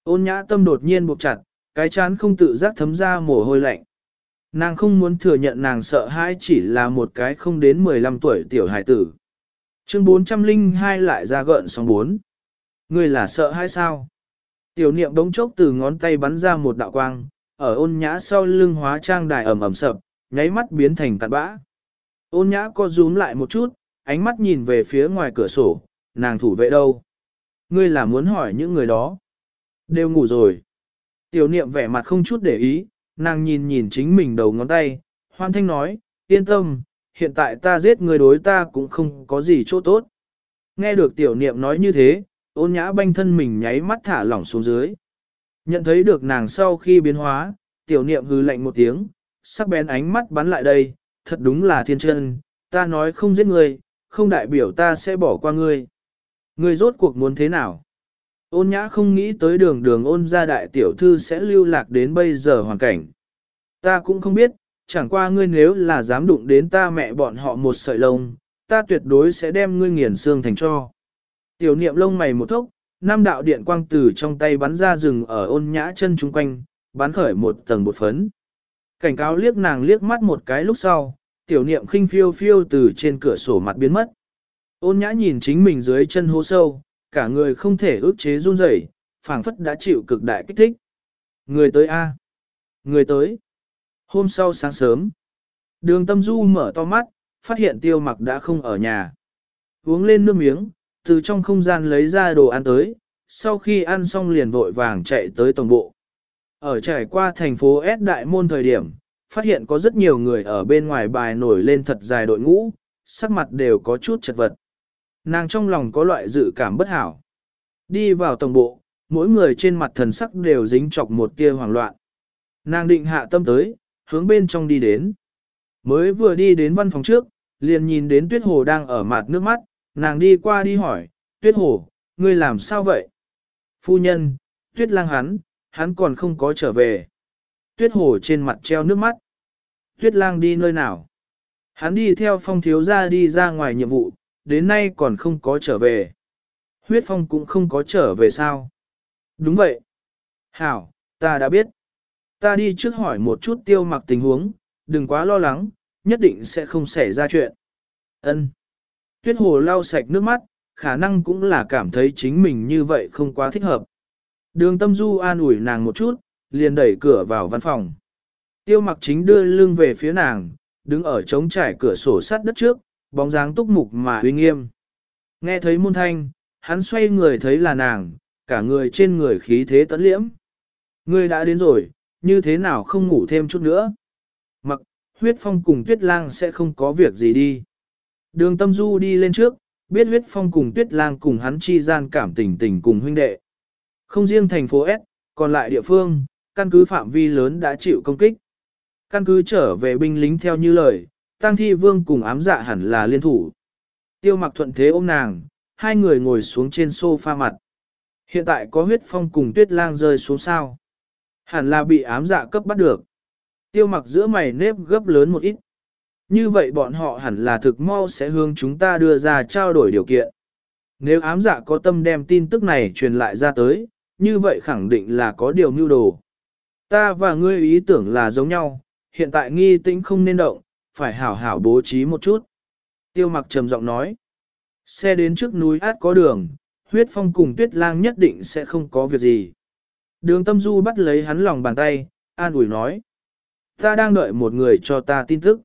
Ôn nhã tâm đột nhiên buộc chặt, cái chán không tự giác thấm ra mồ hôi lạnh. Nàng không muốn thừa nhận nàng sợ hãi chỉ là một cái không đến 15 tuổi tiểu hải tử. Chương 402 lại ra gợn sóng 4. Ngươi là sợ hãi sao? Tiểu niệm đống chốc từ ngón tay bắn ra một đạo quang, ở ôn nhã sau lưng hóa trang đài ẩm ẩm sập, nháy mắt biến thành cặn bã. Ôn nhã co rúm lại một chút, ánh mắt nhìn về phía ngoài cửa sổ, nàng thủ vệ đâu? Ngươi là muốn hỏi những người đó? Đều ngủ rồi. Tiểu niệm vẻ mặt không chút để ý, nàng nhìn nhìn chính mình đầu ngón tay, hoan thanh nói, yên tâm, hiện tại ta giết người đối ta cũng không có gì chỗ tốt. Nghe được tiểu niệm nói như thế, ôn nhã banh thân mình nháy mắt thả lỏng xuống dưới. Nhận thấy được nàng sau khi biến hóa, tiểu niệm hư lạnh một tiếng, sắc bén ánh mắt bắn lại đây, thật đúng là thiên chân, ta nói không giết người, không đại biểu ta sẽ bỏ qua ngươi. Ngươi rốt cuộc muốn thế nào? Ôn nhã không nghĩ tới đường đường ôn gia đại tiểu thư sẽ lưu lạc đến bây giờ hoàn cảnh. Ta cũng không biết, chẳng qua ngươi nếu là dám đụng đến ta mẹ bọn họ một sợi lông, ta tuyệt đối sẽ đem ngươi nghiền xương thành cho. Tiểu niệm lông mày một thốc, năm đạo điện quang từ trong tay bắn ra rừng ở ôn nhã chân chung quanh, bắn khởi một tầng bột phấn. Cảnh cáo liếc nàng liếc mắt một cái lúc sau, tiểu niệm khinh phiêu phiêu từ trên cửa sổ mặt biến mất. Ôn nhã nhìn chính mình dưới chân hố sâu, cả người không thể ước chế run rẩy, phảng phất đã chịu cực đại kích thích. Người tới A. Người tới. Hôm sau sáng sớm, đường tâm du mở to mắt, phát hiện tiêu mặc đã không ở nhà. Uống lên nước miếng, từ trong không gian lấy ra đồ ăn tới, sau khi ăn xong liền vội vàng chạy tới tổng bộ. Ở trải qua thành phố S Đại Môn thời điểm, phát hiện có rất nhiều người ở bên ngoài bài nổi lên thật dài đội ngũ, sắc mặt đều có chút chật vật. Nàng trong lòng có loại dự cảm bất hảo. Đi vào tổng bộ, mỗi người trên mặt thần sắc đều dính chọc một tia hoảng loạn. Nàng định hạ tâm tới, hướng bên trong đi đến. Mới vừa đi đến văn phòng trước, liền nhìn đến tuyết hồ đang ở mặt nước mắt, nàng đi qua đi hỏi, tuyết hồ, ngươi làm sao vậy? Phu nhân, tuyết lang hắn, hắn còn không có trở về. Tuyết hồ trên mặt treo nước mắt. Tuyết lang đi nơi nào? Hắn đi theo phong thiếu gia đi ra ngoài nhiệm vụ, đến nay còn không có trở về. Huyết phong cũng không có trở về sao? Đúng vậy. Hảo, ta đã biết. Ta đi trước hỏi một chút tiêu mặc tình huống, đừng quá lo lắng, nhất định sẽ không xảy ra chuyện. Ân. Tuyết hồ lau sạch nước mắt, khả năng cũng là cảm thấy chính mình như vậy không quá thích hợp. Đường tâm du an ủi nàng một chút, liền đẩy cửa vào văn phòng. Tiêu mặc chính đưa lưng về phía nàng, đứng ở trống trải cửa sổ sắt đất trước, bóng dáng túc mục mà uy nghiêm. Nghe thấy môn thanh, hắn xoay người thấy là nàng, cả người trên người khí thế tấn liễm. Ngươi đã đến rồi, như thế nào không ngủ thêm chút nữa. Mặc, huyết phong cùng tuyết lang sẽ không có việc gì đi. Đường tâm du đi lên trước, biết huyết phong cùng tuyết lang cùng hắn chi gian cảm tình tình cùng huynh đệ. Không riêng thành phố S, còn lại địa phương, căn cứ phạm vi lớn đã chịu công kích. Căn cứ trở về binh lính theo như lời, tăng thi vương cùng ám dạ hẳn là liên thủ. Tiêu mặc thuận thế ôm nàng, hai người ngồi xuống trên sofa mặt. Hiện tại có huyết phong cùng tuyết lang rơi xuống sao. Hẳn là bị ám dạ cấp bắt được. Tiêu mặc giữa mày nếp gấp lớn một ít. Như vậy bọn họ hẳn là thực mau sẽ hướng chúng ta đưa ra trao đổi điều kiện. Nếu ám dạ có tâm đem tin tức này truyền lại ra tới, như vậy khẳng định là có điều mưu đồ. Ta và ngươi ý tưởng là giống nhau, hiện tại nghi tĩnh không nên động, phải hảo hảo bố trí một chút. Tiêu mặc trầm giọng nói. Xe đến trước núi át có đường, huyết phong cùng tuyết lang nhất định sẽ không có việc gì. Đường tâm du bắt lấy hắn lòng bàn tay, an ủi nói. Ta đang đợi một người cho ta tin tức.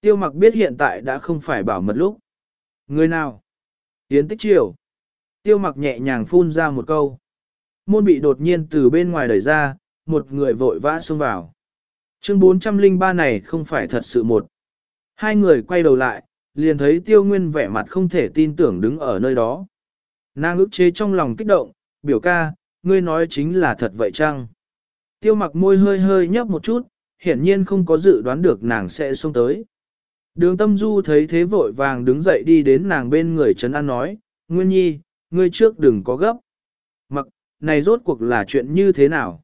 Tiêu mặc biết hiện tại đã không phải bảo mật lúc. Người nào? Yến tích triều. Tiêu mặc nhẹ nhàng phun ra một câu. Môn bị đột nhiên từ bên ngoài đẩy ra, một người vội vã xông vào. Chương 403 này không phải thật sự một. Hai người quay đầu lại, liền thấy tiêu nguyên vẻ mặt không thể tin tưởng đứng ở nơi đó. Nàng ức chế trong lòng kích động, biểu ca, ngươi nói chính là thật vậy chăng? Tiêu mặc môi hơi hơi nhấp một chút, hiển nhiên không có dự đoán được nàng sẽ xông tới. Đường tâm du thấy thế vội vàng đứng dậy đi đến nàng bên người trấn an nói, Nguyên nhi, ngươi trước đừng có gấp. Mặc, này rốt cuộc là chuyện như thế nào?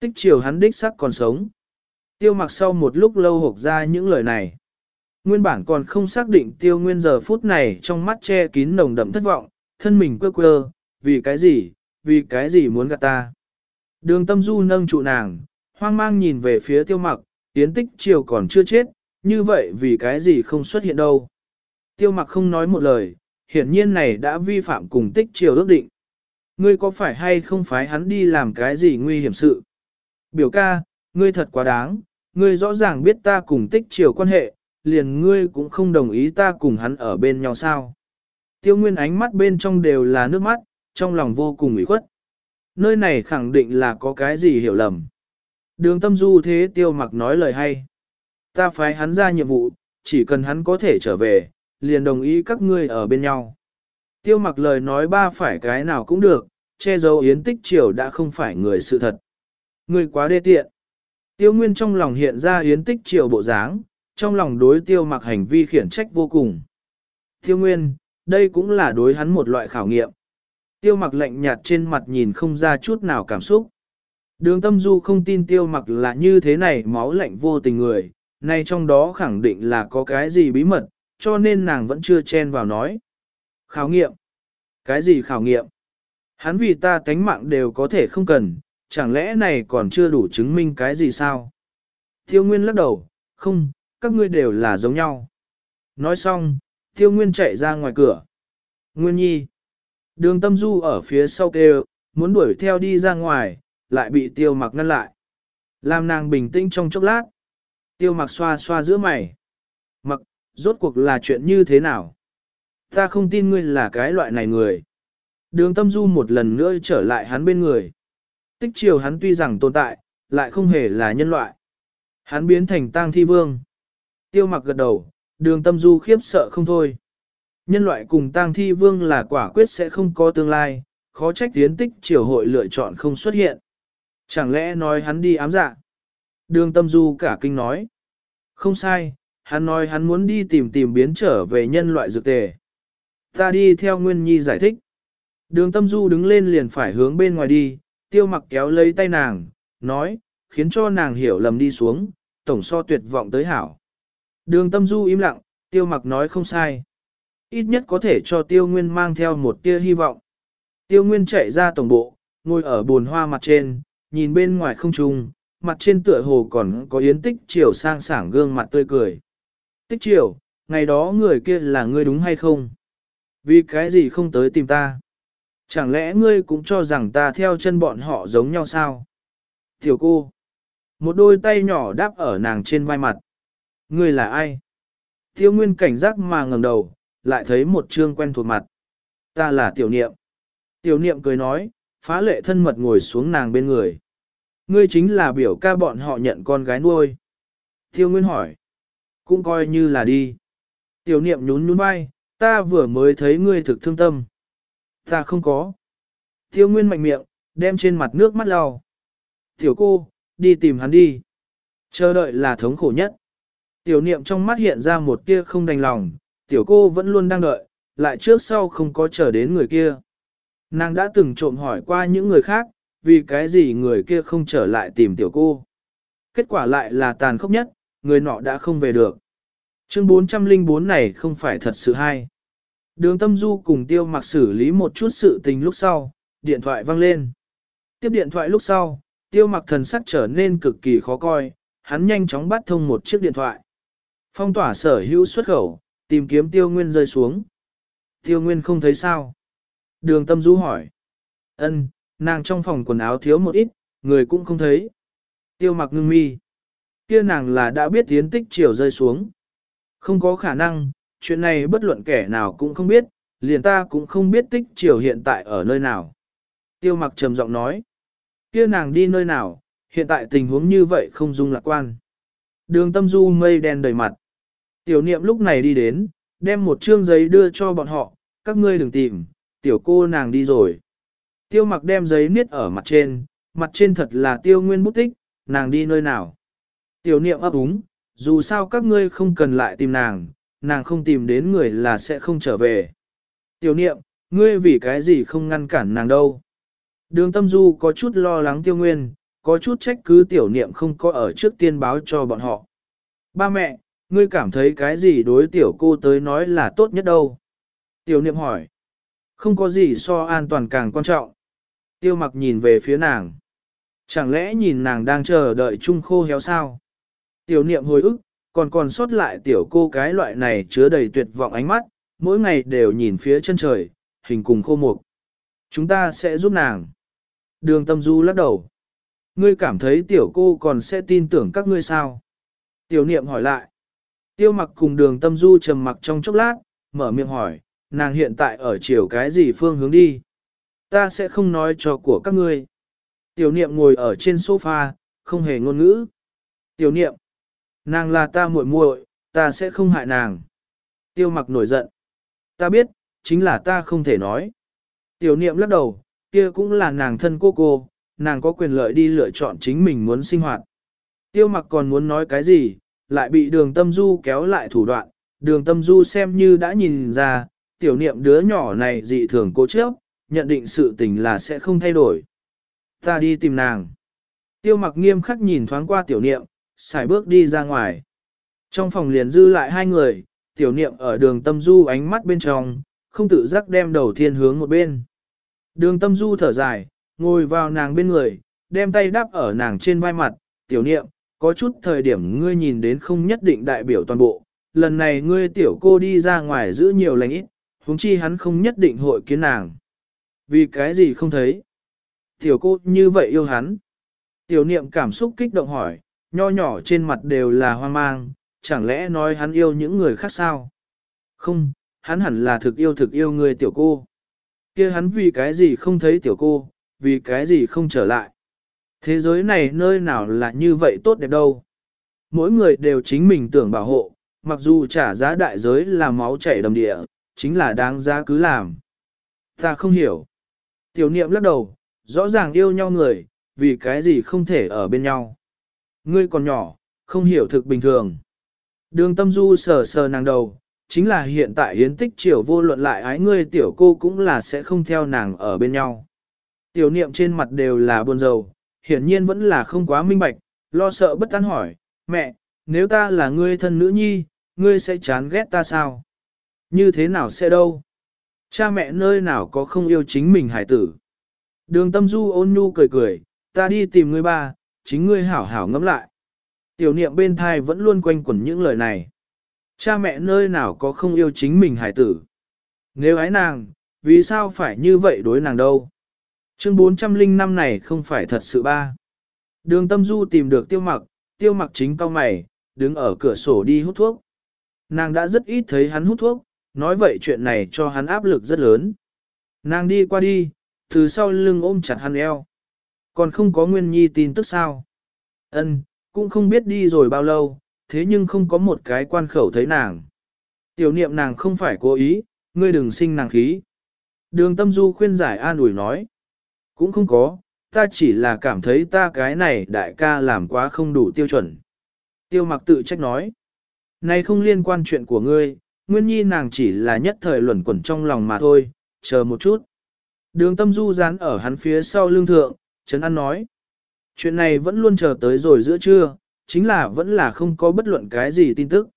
Tích chiều hắn đích sắc còn sống. Tiêu mặc sau một lúc lâu hộp ra những lời này. Nguyên bản còn không xác định tiêu nguyên giờ phút này trong mắt che kín nồng đậm thất vọng, thân mình quơ quơ, vì cái gì, vì cái gì muốn gạt ta. Đường tâm du nâng trụ nàng, hoang mang nhìn về phía tiêu mặc, tiến tích chiều còn chưa chết, như vậy vì cái gì không xuất hiện đâu. Tiêu mặc không nói một lời, hiển nhiên này đã vi phạm cùng tích chiều ước định. Ngươi có phải hay không phải hắn đi làm cái gì nguy hiểm sự? Biểu ca, ngươi thật quá đáng, ngươi rõ ràng biết ta cùng tích chiều quan hệ, liền ngươi cũng không đồng ý ta cùng hắn ở bên nhau sao. Tiêu nguyên ánh mắt bên trong đều là nước mắt, trong lòng vô cùng ủy khuất. Nơi này khẳng định là có cái gì hiểu lầm. Đường tâm du thế tiêu mặc nói lời hay. Ta phái hắn ra nhiệm vụ, chỉ cần hắn có thể trở về, liền đồng ý các ngươi ở bên nhau. Tiêu mặc lời nói ba phải cái nào cũng được, che giấu yến tích triều đã không phải người sự thật. Ngươi quá đê tiện. Tiêu nguyên trong lòng hiện ra yến tích triều bộ dáng, trong lòng đối tiêu mặc hành vi khiển trách vô cùng. Tiêu nguyên, đây cũng là đối hắn một loại khảo nghiệm. Tiêu mặc lạnh nhạt trên mặt nhìn không ra chút nào cảm xúc. Đường tâm du không tin tiêu mặc là như thế này máu lạnh vô tình người, nay trong đó khẳng định là có cái gì bí mật, cho nên nàng vẫn chưa chen vào nói. Khảo nghiệm? Cái gì khảo nghiệm? Hắn vì ta tánh mạng đều có thể không cần, chẳng lẽ này còn chưa đủ chứng minh cái gì sao? Tiêu Nguyên lắc đầu, không, các ngươi đều là giống nhau. Nói xong, Tiêu Nguyên chạy ra ngoài cửa. Nguyên nhi. Đường tâm du ở phía sau kêu, muốn đuổi theo đi ra ngoài, lại bị tiêu mặc ngăn lại. Làm nàng bình tĩnh trong chốc lát. Tiêu mặc xoa xoa giữa mày. Mặc, rốt cuộc là chuyện như thế nào? Ta không tin ngươi là cái loại này người. Đường tâm du một lần nữa trở lại hắn bên người. Tích chiều hắn tuy rằng tồn tại, lại không hề là nhân loại. Hắn biến thành tang thi vương. Tiêu mặc gật đầu, đường tâm du khiếp sợ không thôi. Nhân loại cùng tang thi vương là quả quyết sẽ không có tương lai, khó trách tiến tích triều hội lựa chọn không xuất hiện. Chẳng lẽ nói hắn đi ám dạ? Đường tâm du cả kinh nói. Không sai, hắn nói hắn muốn đi tìm tìm biến trở về nhân loại dược tề. Ta đi theo Nguyên Nhi giải thích. Đường tâm du đứng lên liền phải hướng bên ngoài đi, tiêu mặc kéo lấy tay nàng, nói, khiến cho nàng hiểu lầm đi xuống, tổng so tuyệt vọng tới hảo. Đường tâm du im lặng, tiêu mặc nói không sai. Ít nhất có thể cho tiêu nguyên mang theo một tia hy vọng. Tiêu nguyên chạy ra tổng bộ, ngồi ở bồn hoa mặt trên, nhìn bên ngoài không trung, mặt trên tựa hồ còn có yến tích chiều sang sảng gương mặt tươi cười. Tích chiều, ngày đó người kia là ngươi đúng hay không? Vì cái gì không tới tìm ta? Chẳng lẽ ngươi cũng cho rằng ta theo chân bọn họ giống nhau sao? Tiểu cô, một đôi tay nhỏ đáp ở nàng trên vai mặt. Ngươi là ai? Tiêu nguyên cảnh giác mà ngẩng đầu, lại thấy một trương quen thuộc mặt. Ta là tiểu niệm. Tiểu niệm cười nói, phá lệ thân mật ngồi xuống nàng bên người. Ngươi chính là biểu ca bọn họ nhận con gái nuôi. Tiêu Nguyên hỏi. Cũng coi như là đi. Tiểu niệm nhún nhún vai, ta vừa mới thấy ngươi thực thương tâm. Ta không có. Tiêu Nguyên mạnh miệng, đem trên mặt nước mắt lau. Tiểu cô, đi tìm hắn đi. Chờ đợi là thống khổ nhất. Tiểu niệm trong mắt hiện ra một tia không đành lòng, tiểu cô vẫn luôn đang đợi, lại trước sau không có chờ đến người kia. Nàng đã từng trộm hỏi qua những người khác, vì cái gì người kia không trở lại tìm tiểu cô. Kết quả lại là tàn khốc nhất, người nọ đã không về được. Chương 404 này không phải thật sự hay. Đường tâm du cùng tiêu mặc xử lý một chút sự tình lúc sau, điện thoại vang lên. Tiếp điện thoại lúc sau, tiêu mặc thần sắc trở nên cực kỳ khó coi, hắn nhanh chóng bắt thông một chiếc điện thoại. Phong tỏa sở hữu xuất khẩu, tìm kiếm tiêu nguyên rơi xuống. Tiêu nguyên không thấy sao. Đường tâm du hỏi. ân nàng trong phòng quần áo thiếu một ít, người cũng không thấy. Tiêu mặc ngưng mi. Kia nàng là đã biết tiến tích chiều rơi xuống. Không có khả năng, chuyện này bất luận kẻ nào cũng không biết, liền ta cũng không biết tích triều hiện tại ở nơi nào. Tiêu mặc trầm giọng nói. Kia nàng đi nơi nào, hiện tại tình huống như vậy không dung lạc quan. Đường tâm du mây đen đầy mặt. Tiểu niệm lúc này đi đến, đem một chương giấy đưa cho bọn họ, các ngươi đừng tìm, tiểu cô nàng đi rồi. Tiêu mặc đem giấy niết ở mặt trên, mặt trên thật là tiêu nguyên bút tích, nàng đi nơi nào. Tiểu niệm ấp úng, dù sao các ngươi không cần lại tìm nàng, nàng không tìm đến người là sẽ không trở về. Tiểu niệm, ngươi vì cái gì không ngăn cản nàng đâu. Đường tâm du có chút lo lắng tiêu nguyên, có chút trách cứ tiểu niệm không có ở trước tiên báo cho bọn họ. Ba mẹ, ngươi cảm thấy cái gì đối tiểu cô tới nói là tốt nhất đâu? Tiểu niệm hỏi. Không có gì so an toàn càng quan trọng. Tiêu mặc nhìn về phía nàng. Chẳng lẽ nhìn nàng đang chờ đợi chung khô héo sao? Tiểu niệm hồi ức, còn còn sót lại tiểu cô cái loại này chứa đầy tuyệt vọng ánh mắt, mỗi ngày đều nhìn phía chân trời, hình cùng khô mục. Chúng ta sẽ giúp nàng. Đường tâm du lắc đầu. Ngươi cảm thấy tiểu cô còn sẽ tin tưởng các ngươi sao? Tiểu niệm hỏi lại. Tiêu mặc cùng đường tâm du trầm mặc trong chốc lát, mở miệng hỏi, nàng hiện tại ở chiều cái gì phương hướng đi? Ta sẽ không nói cho của các ngươi. Tiểu niệm ngồi ở trên sofa, không hề ngôn ngữ. Tiểu niệm, nàng là ta muội muội, ta sẽ không hại nàng. Tiêu mặc nổi giận. Ta biết, chính là ta không thể nói. Tiểu niệm lắc đầu, kia cũng là nàng thân cô cô, nàng có quyền lợi đi lựa chọn chính mình muốn sinh hoạt. Tiêu mặc còn muốn nói cái gì, lại bị đường tâm du kéo lại thủ đoạn, đường tâm du xem như đã nhìn ra, tiểu niệm đứa nhỏ này dị thường cố chấp, nhận định sự tình là sẽ không thay đổi. Ta đi tìm nàng. Tiêu mặc nghiêm khắc nhìn thoáng qua tiểu niệm, xài bước đi ra ngoài. Trong phòng liền dư lại hai người, tiểu niệm ở đường tâm du ánh mắt bên trong, không tự giác đem đầu thiên hướng một bên. Đường tâm du thở dài, ngồi vào nàng bên người, đem tay đắp ở nàng trên vai mặt, tiểu niệm, có chút thời điểm ngươi nhìn đến không nhất định đại biểu toàn bộ, lần này ngươi tiểu cô đi ra ngoài giữ nhiều lành ít, huống chi hắn không nhất định hội kiến nàng. Vì cái gì không thấy? Tiểu cô như vậy yêu hắn. Tiểu niệm cảm xúc kích động hỏi, nho nhỏ trên mặt đều là hoang mang, chẳng lẽ nói hắn yêu những người khác sao? Không, hắn hẳn là thực yêu thực yêu người tiểu cô. kia hắn vì cái gì không thấy tiểu cô, vì cái gì không trở lại. Thế giới này nơi nào là như vậy tốt đẹp đâu. Mỗi người đều chính mình tưởng bảo hộ, mặc dù trả giá đại giới là máu chảy đầm địa, chính là đáng giá cứ làm. Ta không hiểu. Tiểu niệm lắc đầu, rõ ràng yêu nhau người, vì cái gì không thể ở bên nhau. Ngươi còn nhỏ, không hiểu thực bình thường. Đường tâm du sờ sờ nàng đầu, chính là hiện tại hiến tích triều vô luận lại ái ngươi tiểu cô cũng là sẽ không theo nàng ở bên nhau. Tiểu niệm trên mặt đều là buồn rầu, hiển nhiên vẫn là không quá minh bạch, lo sợ bất an hỏi, mẹ, nếu ta là ngươi thân nữ nhi, ngươi sẽ chán ghét ta sao? Như thế nào sẽ đâu? Cha mẹ nơi nào có không yêu chính mình hải tử? Đường tâm du ôn nhu cười cười, ta đi tìm ngươi ba, chính ngươi hảo hảo ngẫm lại. Tiểu niệm bên thai vẫn luôn quanh quẩn những lời này. Cha mẹ nơi nào có không yêu chính mình hải tử? Nếu ái nàng, vì sao phải như vậy đối nàng đâu? Chương 405 này không phải thật sự ba. Đường tâm du tìm được tiêu mặc, tiêu mặc chính cao mày, đứng ở cửa sổ đi hút thuốc. Nàng đã rất ít thấy hắn hút thuốc, nói vậy chuyện này cho hắn áp lực rất lớn. Nàng đi qua đi, từ sau lưng ôm chặt hắn eo. Còn không có Nguyên Nhi tin tức sao? Ân, cũng không biết đi rồi bao lâu, thế nhưng không có một cái quan khẩu thấy nàng. Tiểu niệm nàng không phải cố ý, ngươi đừng sinh nàng khí. Đường tâm du khuyên giải an ủi nói. Cũng không có, ta chỉ là cảm thấy ta cái này đại ca làm quá không đủ tiêu chuẩn. Tiêu mặc tự trách nói. Này không liên quan chuyện của ngươi, nguyên nhi nàng chỉ là nhất thời luẩn quẩn trong lòng mà thôi, chờ một chút. Đường tâm du dán ở hắn phía sau lưng thượng, Trấn An nói. Chuyện này vẫn luôn chờ tới rồi giữa trưa, chính là vẫn là không có bất luận cái gì tin tức.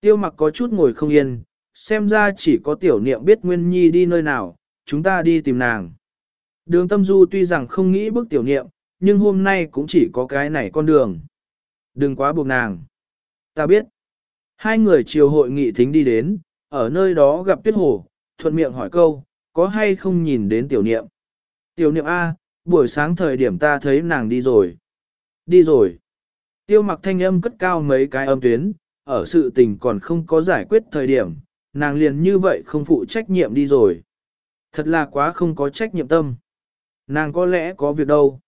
Tiêu mặc có chút ngồi không yên, xem ra chỉ có tiểu niệm biết Nguyên Nhi đi nơi nào, chúng ta đi tìm nàng. Đường tâm du tuy rằng không nghĩ bức tiểu niệm, nhưng hôm nay cũng chỉ có cái này con đường. Đừng quá buộc nàng. Ta biết. Hai người chiều hội nghị thính đi đến, ở nơi đó gặp tuyết hồ, thuận miệng hỏi câu, có hay không nhìn đến tiểu niệm. Tiểu niệm A, buổi sáng thời điểm ta thấy nàng đi rồi. Đi rồi. Tiêu mặc thanh âm cất cao mấy cái âm tuyến, ở sự tình còn không có giải quyết thời điểm, nàng liền như vậy không phụ trách nhiệm đi rồi. Thật là quá không có trách nhiệm tâm. Nàng có lẽ có việc đâu.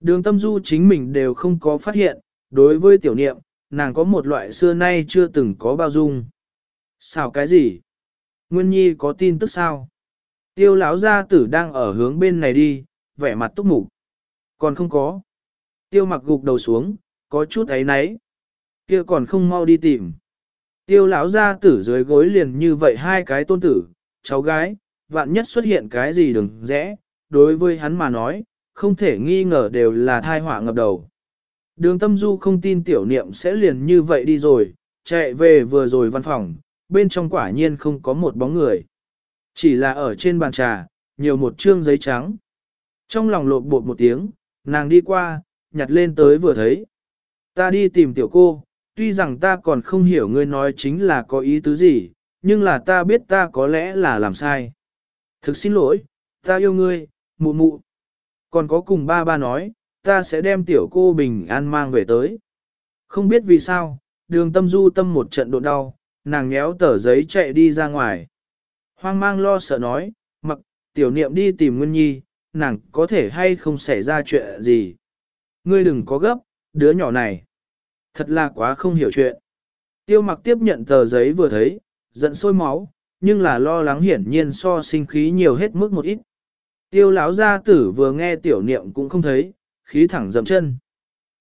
Đường tâm du chính mình đều không có phát hiện, đối với tiểu niệm, nàng có một loại xưa nay chưa từng có bao dung. Sao cái gì? Nguyên Nhi có tin tức sao? Tiêu lão gia tử đang ở hướng bên này đi, vẻ mặt túc mục. Còn không có. Tiêu mặc gục đầu xuống, có chút ấy náy. kia còn không mau đi tìm. Tiêu lão gia tử dưới gối liền như vậy hai cái tôn tử, cháu gái, vạn nhất xuất hiện cái gì đừng rẽ, đối với hắn mà nói, không thể nghi ngờ đều là thai họa ngập đầu. Đường tâm du không tin tiểu niệm sẽ liền như vậy đi rồi, chạy về vừa rồi văn phòng, bên trong quả nhiên không có một bóng người. Chỉ là ở trên bàn trà, nhiều một trương giấy trắng. Trong lòng lộn bột một tiếng, nàng đi qua, nhặt lên tới vừa thấy. Ta đi tìm tiểu cô, tuy rằng ta còn không hiểu ngươi nói chính là có ý tứ gì, nhưng là ta biết ta có lẽ là làm sai. Thực xin lỗi, ta yêu ngươi, mụ mụ. Còn có cùng ba ba nói, ta sẽ đem tiểu cô bình an mang về tới. Không biết vì sao, đường tâm du tâm một trận độ đau, nàng nhéo tờ giấy chạy đi ra ngoài. Hoang mang lo sợ nói, mặc, tiểu niệm đi tìm Nguyên Nhi, nàng có thể hay không xảy ra chuyện gì. Ngươi đừng có gấp, đứa nhỏ này. Thật là quá không hiểu chuyện. Tiêu mặc tiếp nhận tờ giấy vừa thấy, giận sôi máu, nhưng là lo lắng hiển nhiên so sinh khí nhiều hết mức một ít. Tiêu lão gia tử vừa nghe tiểu niệm cũng không thấy, khí thẳng dậm chân.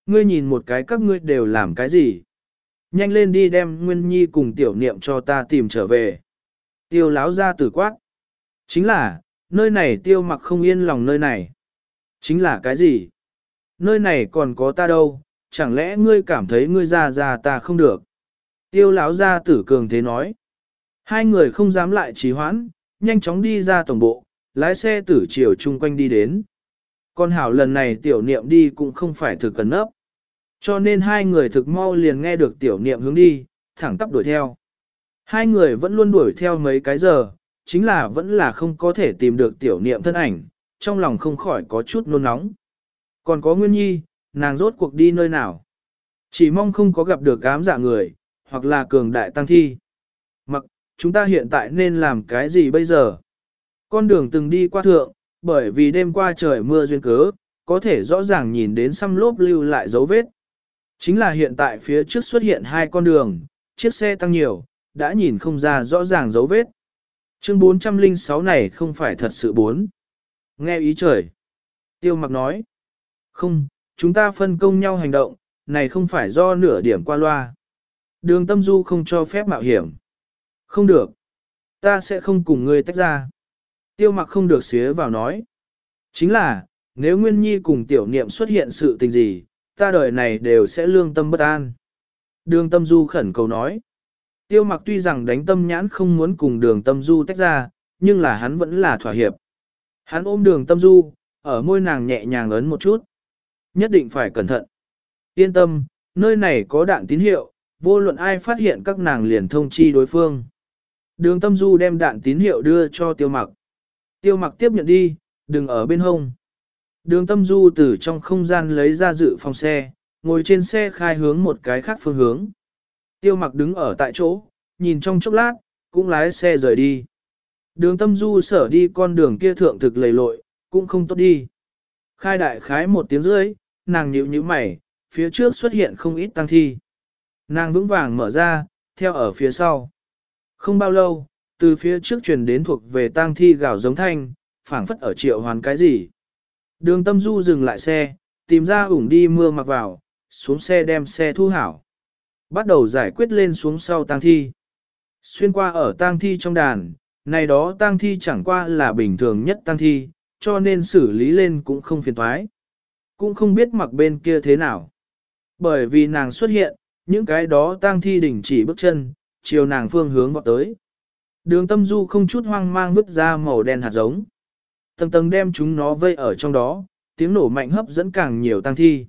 Ngươi nhìn một cái các ngươi đều làm cái gì? Nhanh lên đi đem Nguyên Nhi cùng tiểu niệm cho ta tìm trở về. Tiêu lão gia tử quát. Chính là, nơi này tiêu mặc không yên lòng nơi này. Chính là cái gì? Nơi này còn có ta đâu, chẳng lẽ ngươi cảm thấy ngươi ra ra ta không được? Tiêu lão gia tử cường thế nói. Hai người không dám lại trì hoãn, nhanh chóng đi ra tổng bộ, lái xe tử chiều chung quanh đi đến. Con hảo lần này tiểu niệm đi cũng không phải thực cần nấp. Cho nên hai người thực mau liền nghe được tiểu niệm hướng đi, thẳng tắp đuổi theo. Hai người vẫn luôn đuổi theo mấy cái giờ, chính là vẫn là không có thể tìm được tiểu niệm thân ảnh, trong lòng không khỏi có chút nôn nóng. Còn có Nguyên Nhi, nàng rốt cuộc đi nơi nào? Chỉ mong không có gặp được ám dạ người, hoặc là cường đại tăng thi. Mặc, chúng ta hiện tại nên làm cái gì bây giờ? Con đường từng đi qua thượng, bởi vì đêm qua trời mưa duyên cớ, có thể rõ ràng nhìn đến xăm lốp lưu lại dấu vết. Chính là hiện tại phía trước xuất hiện hai con đường, chiếc xe tăng nhiều, đã nhìn không ra rõ ràng dấu vết. Chương 406 này không phải thật sự bốn. Nghe ý trời. Tiêu mặc nói. Không, chúng ta phân công nhau hành động, này không phải do nửa điểm qua loa. Đường tâm du không cho phép mạo hiểm. Không được. Ta sẽ không cùng ngươi tách ra. Tiêu mặc không được xía vào nói. Chính là, nếu Nguyên Nhi cùng tiểu niệm xuất hiện sự tình gì, ta đời này đều sẽ lương tâm bất an. Đường tâm du khẩn cầu nói. Tiêu mặc tuy rằng đánh tâm nhãn không muốn cùng đường tâm du tách ra, nhưng là hắn vẫn là thỏa hiệp. Hắn ôm đường tâm du, ở môi nàng nhẹ nhàng ấn một chút. Nhất định phải cẩn thận. Yên tâm, nơi này có đạn tín hiệu, vô luận ai phát hiện các nàng liền thông chi đối phương. Đường tâm du đem đạn tín hiệu đưa cho tiêu mặc. Tiêu mặc tiếp nhận đi, đừng ở bên hông. Đường tâm du từ trong không gian lấy ra dự phòng xe, ngồi trên xe khai hướng một cái khác phương hướng. Tiêu mặc đứng ở tại chỗ, nhìn trong chốc lát, cũng lái xe rời đi. Đường tâm du sở đi con đường kia thượng thực lầy lội, cũng không tốt đi. Khai đại khái một tiếng rưỡi, nàng nhíu nhíu mày, phía trước xuất hiện không ít tăng thi. Nàng vững vàng mở ra, theo ở phía sau. Không bao lâu, từ phía trước truyền đến thuộc về tang thi gào giống thanh, phảng phất ở triệu hoàn cái gì. Đường tâm du dừng lại xe, tìm ra ủng đi mưa mặc vào, xuống xe đem xe thu hảo. Bắt đầu giải quyết lên xuống sau tang thi. Xuyên qua ở tang thi trong đàn, này đó tang thi chẳng qua là bình thường nhất tang thi, cho nên xử lý lên cũng không phiền thoái. Cũng không biết mặc bên kia thế nào. Bởi vì nàng xuất hiện, những cái đó tang thi đình chỉ bước chân, chiều nàng phương hướng vọt tới. Đường tâm du không chút hoang mang vứt ra màu đen hạt giống. Tầng tầng đem chúng nó vây ở trong đó, tiếng nổ mạnh hấp dẫn càng nhiều tăng thi.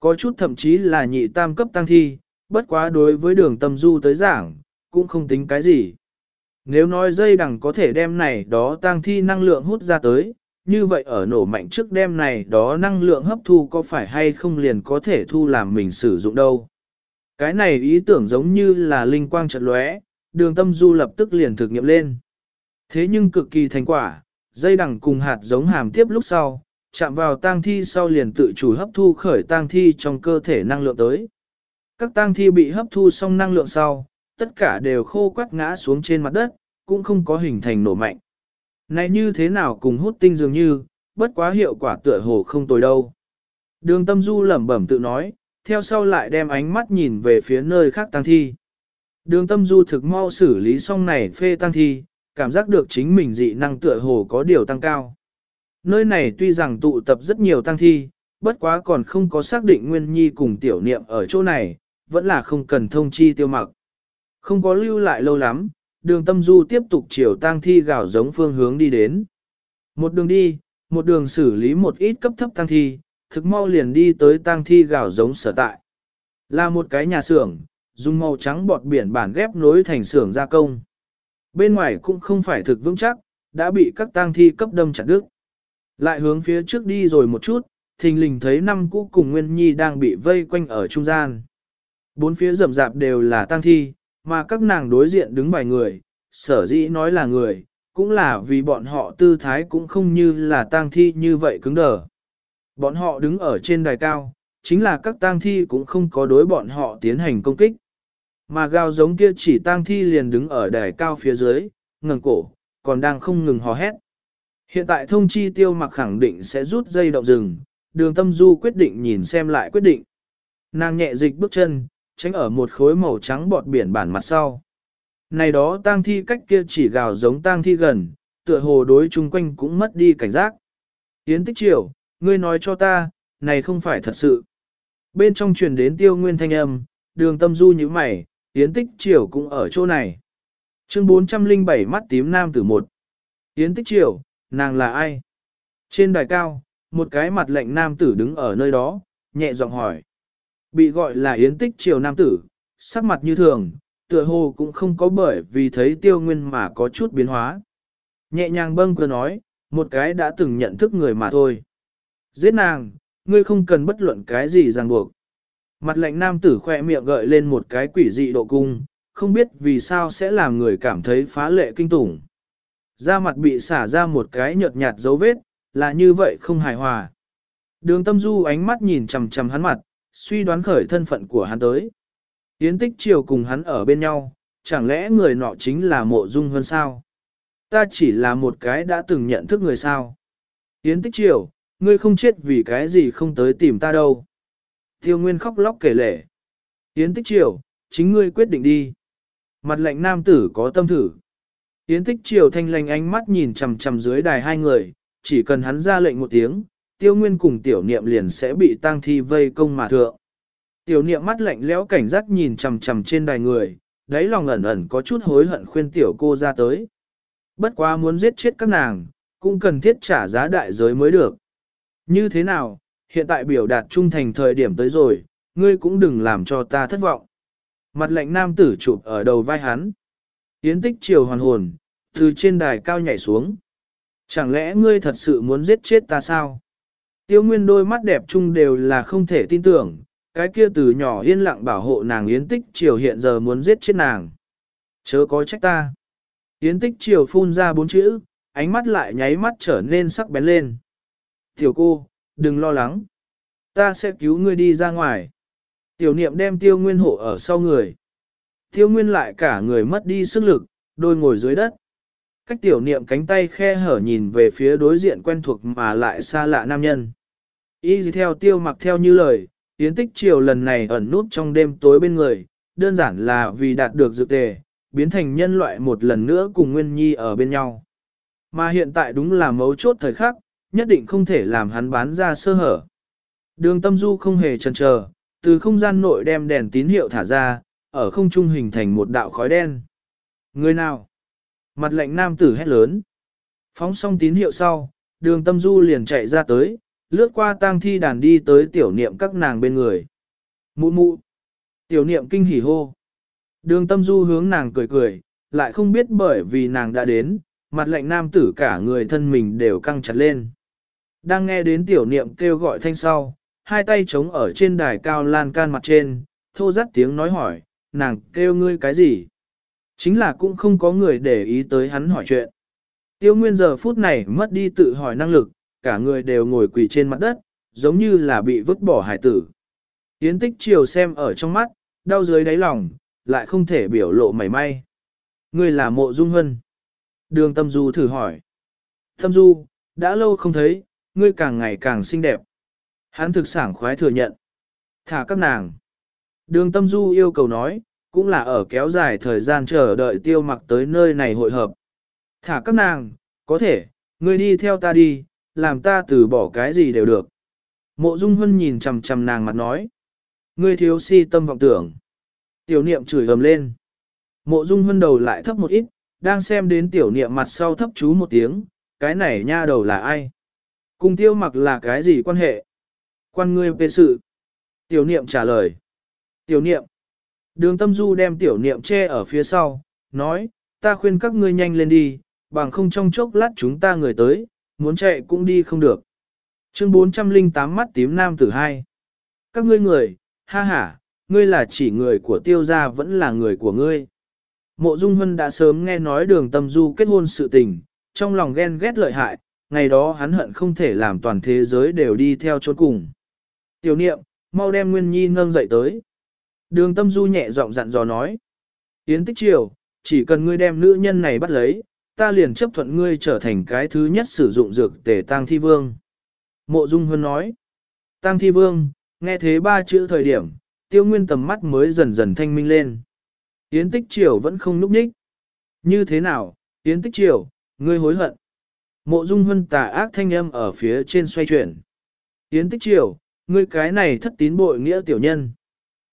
Có chút thậm chí là nhị tam cấp tăng thi, bất quá đối với đường tâm du tới giảng, cũng không tính cái gì. Nếu nói dây đằng có thể đem này đó tăng thi năng lượng hút ra tới, như vậy ở nổ mạnh trước đem này đó năng lượng hấp thu có phải hay không liền có thể thu làm mình sử dụng đâu. Cái này ý tưởng giống như là linh quang trận lóe, đường tâm du lập tức liền thực nghiệm lên. Thế nhưng cực kỳ thành quả, dây đằng cùng hạt giống hàm tiếp lúc sau, chạm vào tang thi sau liền tự chủ hấp thu khởi tang thi trong cơ thể năng lượng tới. Các tang thi bị hấp thu xong năng lượng sau, tất cả đều khô quắt ngã xuống trên mặt đất, cũng không có hình thành nổ mạnh. Này như thế nào cùng hút tinh dường như, bất quá hiệu quả tựa hồ không tồi đâu. Đường tâm du lẩm bẩm tự nói, theo sau lại đem ánh mắt nhìn về phía nơi khác tăng thi. Đường tâm du thực mau xử lý xong này phê tăng thi, cảm giác được chính mình dị năng tựa hồ có điều tăng cao. Nơi này tuy rằng tụ tập rất nhiều tăng thi, bất quá còn không có xác định nguyên nhi cùng tiểu niệm ở chỗ này, vẫn là không cần thông chi tiêu mặc. Không có lưu lại lâu lắm, đường tâm du tiếp tục chiều tang thi gạo giống phương hướng đi đến. Một đường đi, một đường xử lý một ít cấp thấp tang thi, thực mau liền đi tới tang thi gạo giống sở tại. Là một cái nhà xưởng, dùng màu trắng bọt biển bản ghép nối thành xưởng gia công. Bên ngoài cũng không phải thực vững chắc, đã bị các tang thi cấp đâm chặt đứt. Lại hướng phía trước đi rồi một chút, thình lình thấy năm cũ cùng Nguyên Nhi đang bị vây quanh ở trung gian. Bốn phía rậm rạp đều là tang thi, mà các nàng đối diện đứng vài người, sở dĩ nói là người, cũng là vì bọn họ tư thái cũng không như là tang thi như vậy cứng đờ. Bọn họ đứng ở trên đài cao, chính là các tang thi cũng không có đối bọn họ tiến hành công kích. Mà gao giống kia chỉ tang thi liền đứng ở đài cao phía dưới, ngẩng cổ, còn đang không ngừng hò hét. Hiện tại thông chi tiêu mặc khẳng định sẽ rút dây động rừng, đường tâm du quyết định nhìn xem lại quyết định. Nàng nhẹ dịch bước chân, tránh ở một khối màu trắng bọt biển bản mặt sau. Này đó tang thi cách kia chỉ gào giống tang thi gần, tựa hồ đối chung quanh cũng mất đi cảnh giác. Yến tích triều, ngươi nói cho ta, này không phải thật sự. Bên trong truyền đến tiêu nguyên thanh âm, đường tâm du như mày, Yến tích triều cũng ở chỗ này. Chương 407 mắt tím nam tử một. Yến tích triều, nàng là ai? Trên đài cao, một cái mặt lạnh nam tử đứng ở nơi đó, nhẹ giọng hỏi. Bị gọi là Yến tích triều nam tử, sắc mặt như thường, tựa hồ cũng không có bởi vì thấy tiêu nguyên mà có chút biến hóa. Nhẹ nhàng bâng cơ nói, một cái đã từng nhận thức người mà thôi. Giết nàng, ngươi không cần bất luận cái gì ràng buộc. Mặt lạnh nam tử khoe miệng gợi lên một cái quỷ dị độ cung, không biết vì sao sẽ làm người cảm thấy phá lệ kinh tủng. Da mặt bị xả ra một cái nhợt nhạt dấu vết, là như vậy không hài hòa. Đường tâm du ánh mắt nhìn chầm chầm hắn mặt, suy đoán khởi thân phận của hắn tới. Yến tích chiều cùng hắn ở bên nhau, chẳng lẽ người nọ chính là mộ dung hơn sao? Ta chỉ là một cái đã từng nhận thức người sao? Yến tích chiều, ngươi không chết vì cái gì không tới tìm ta đâu. Tiêu Nguyên khóc lóc kể lể. Yến tích chiều, chính ngươi quyết định đi. Mặt lệnh nam tử có tâm thử. Yến tích chiều thanh lành ánh mắt nhìn chằm chằm dưới đài hai người, chỉ cần hắn ra lệnh một tiếng, tiêu nguyên cùng tiểu niệm liền sẽ bị tang thi vây công mà thượng. Tiểu niệm mắt lạnh lẽo cảnh giác nhìn chằm chằm trên đài người, đáy lòng ẩn ẩn có chút hối hận khuyên tiểu cô ra tới. Bất quá muốn giết chết các nàng, cũng cần thiết trả giá đại giới mới được. Như thế nào, hiện tại biểu đạt trung thành thời điểm tới rồi, ngươi cũng đừng làm cho ta thất vọng. Mặt lạnh nam tử chụp ở đầu vai hắn. Yến tích chiều hoàn hồn, từ trên đài cao nhảy xuống. Chẳng lẽ ngươi thật sự muốn giết chết ta sao? Tiêu nguyên đôi mắt đẹp chung đều là không thể tin tưởng, cái kia từ nhỏ yên lặng bảo hộ nàng Yến tích chiều hiện giờ muốn giết chết nàng. Chớ có trách ta. Yến tích chiều phun ra bốn chữ, ánh mắt lại nháy mắt trở nên sắc bén lên. Tiểu cô, đừng lo lắng. Ta sẽ cứu ngươi đi ra ngoài. Tiểu niệm đem tiêu nguyên hộ ở sau người. Tiêu nguyên lại cả người mất đi sức lực, đôi ngồi dưới đất. Cách tiểu niệm cánh tay khe hở nhìn về phía đối diện quen thuộc mà lại xa lạ nam nhân. Y theo tiêu mặc theo như lời, Yến tích chiều lần này ẩn nút trong đêm tối bên người, đơn giản là vì đạt được dự tề, biến thành nhân loại một lần nữa cùng Nguyên Nhi ở bên nhau. Mà hiện tại đúng là mấu chốt thời khắc, nhất định không thể làm hắn bán ra sơ hở. Đường tâm du không hề chần chờ, từ không gian nội đem đèn tín hiệu thả ra, ở không trung hình thành một đạo khói đen. Người nào? Mặt lệnh nam tử hét lớn. Phóng xong tín hiệu sau, đường tâm du liền chạy ra tới, lướt qua tang thi đàn đi tới tiểu niệm các nàng bên người. Mụ mụ. Tiểu niệm kinh hỉ hô. Đường tâm du hướng nàng cười cười, lại không biết bởi vì nàng đã đến, mặt lạnh nam tử cả người thân mình đều căng chặt lên. Đang nghe đến tiểu niệm kêu gọi thanh sau, hai tay chống ở trên đài cao lan can mặt trên, thô rắt tiếng nói hỏi, nàng kêu ngươi cái gì? Chính là cũng không có người để ý tới hắn hỏi chuyện. Tiêu nguyên giờ phút này mất đi tự hỏi năng lực, cả người đều ngồi quỳ trên mặt đất, giống như là bị vứt bỏ hải tử. Yến tích chiều xem ở trong mắt, đau dưới đáy lòng, lại không thể biểu lộ mảy may. Ngươi là mộ dung hân. Đường tâm du thử hỏi. Tâm du, đã lâu không thấy, ngươi càng ngày càng xinh đẹp. Hắn thực sảng khoái thừa nhận. Thả các nàng. Đường tâm du yêu cầu nói, cũng là ở kéo dài thời gian chờ đợi tiêu mặc tới nơi này hội hợp. Thả các nàng, có thể, ngươi đi theo ta đi, làm ta từ bỏ cái gì đều được. Mộ Dung Hân nhìn chằm chằm nàng mặt nói. Ngươi thiếu si tâm vọng tưởng. Tiểu niệm chửi ầm lên. Mộ Dung Hân đầu lại thấp một ít, đang xem đến tiểu niệm mặt sau thấp chú một tiếng, cái này nha đầu là ai? Cùng tiêu mặc là cái gì quan hệ? Quan ngươi về sự. Tiểu niệm trả lời. Tiểu niệm. Đường tâm du đem tiểu niệm che ở phía sau, nói, ta khuyên các ngươi nhanh lên đi, bằng không trong chốc lát chúng ta người tới, muốn chạy cũng đi không được. Chương 408 mắt tím nam tử hai. Các ngươi người, ha ha, ngươi là chỉ người của tiêu gia vẫn là người của ngươi. Mộ Dung Hân đã sớm nghe nói đường tâm du kết hôn sự tình, trong lòng ghen ghét lợi hại, ngày đó hắn hận không thể làm toàn thế giới đều đi theo chốt cùng. Tiểu niệm, mau đem Nguyên Nhi nâng dậy tới. Đường tâm du nhẹ giọng dặn dò nói. Yến tích triều, chỉ cần ngươi đem nữ nhân này bắt lấy, ta liền chấp thuận ngươi trở thành cái thứ nhất sử dụng dược tề tang thi vương. Mộ Dung Huân nói. Tang thi vương, nghe thế ba chữ thời điểm, tiêu nguyên tầm mắt mới dần dần thanh minh lên. Yến tích triều vẫn không núp nhích. Như thế nào, Yến tích triều, ngươi hối hận. Mộ Dung Huân tà ác thanh âm ở phía trên xoay chuyển. Yến tích triều, ngươi cái này thất tín bội nghĩa tiểu nhân.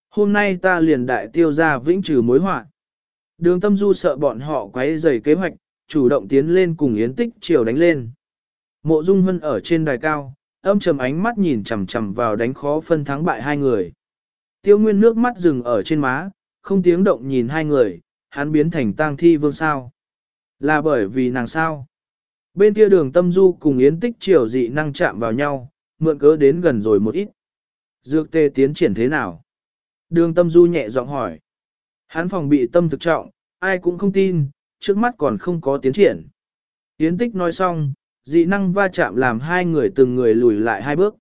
Hôm nay ta liền đại tiêu ra vĩnh trừ mối họa. Đường tâm du sợ bọn họ quấy rầy kế hoạch, chủ động tiến lên cùng Yến Tích Triều đánh lên. Mộ Dung Hân ở trên đài cao, âm trầm ánh mắt nhìn chằm chằm vào đánh khó phân thắng bại hai người. Tiêu Nguyên nước mắt dừng ở trên má, không tiếng động nhìn hai người, hắn biến thành tang thi vương sao. Là bởi vì nàng sao. Bên kia đường tâm du cùng Yến Tích Triều dị năng chạm vào nhau, mượn cớ đến gần rồi một ít. Dược tê tiến triển thế nào? Đường tâm du nhẹ giọng hỏi. Hắn phòng bị tâm thực trọng, ai cũng không tin, trước mắt còn không có tiến triển. Yến tích nói xong, dị năng va chạm làm hai người từng người lùi lại hai bước.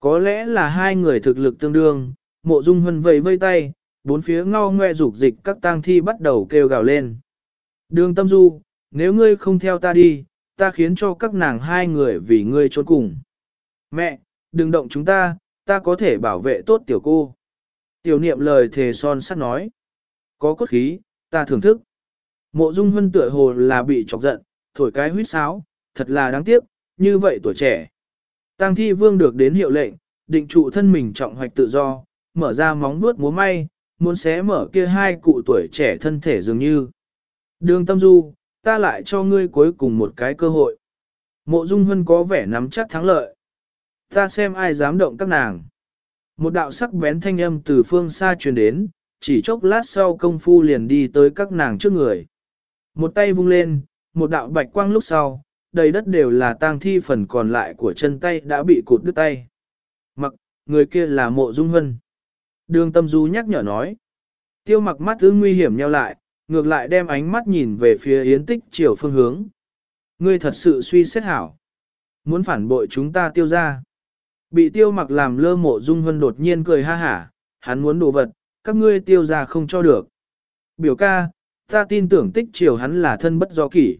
Có lẽ là hai người thực lực tương đương, mộ dung hân vẫy vây tay, bốn phía ngao ngoe rục dịch các tang thi bắt đầu kêu gào lên. Đường tâm du, nếu ngươi không theo ta đi, ta khiến cho các nàng hai người vì ngươi trốn cùng. Mẹ, đừng động chúng ta, ta có thể bảo vệ tốt tiểu cô. Tiểu niệm lời thề son sắt nói. Có cốt khí, ta thưởng thức. Mộ dung hân tựa hồ là bị chọc giận, thổi cái huyết sáo, thật là đáng tiếc, như vậy tuổi trẻ. Tăng thi vương được đến hiệu lệnh, định trụ thân mình trọng hoạch tự do, mở ra móng vuốt múa may, muốn xé mở kia hai cụ tuổi trẻ thân thể dường như. Đường tâm du, ta lại cho ngươi cuối cùng một cái cơ hội. Mộ Dung Hân có vẻ nắm chắc thắng lợi. Ta xem ai dám động các nàng. Một đạo sắc bén thanh âm từ phương xa truyền đến, chỉ chốc lát sau công phu liền đi tới các nàng trước người. Một tay vung lên, một đạo bạch quang lúc sau, đầy đất đều là tang thi phần còn lại của chân tay đã bị cụt đứt tay. Mặc, người kia là mộ dung hân. Đường tâm du nhắc nhở nói. Tiêu mặc mắt ư nguy hiểm nheo lại, ngược lại đem ánh mắt nhìn về phía yến tích chiều phương hướng. Ngươi thật sự suy xét hảo. Muốn phản bội chúng ta tiêu ra. Bị tiêu mặc làm lơ mộ dung hân đột nhiên cười ha hả, hắn muốn đồ vật, các ngươi tiêu ra không cho được. Biểu ca, ta tin tưởng tích chiều hắn là thân bất do kỷ.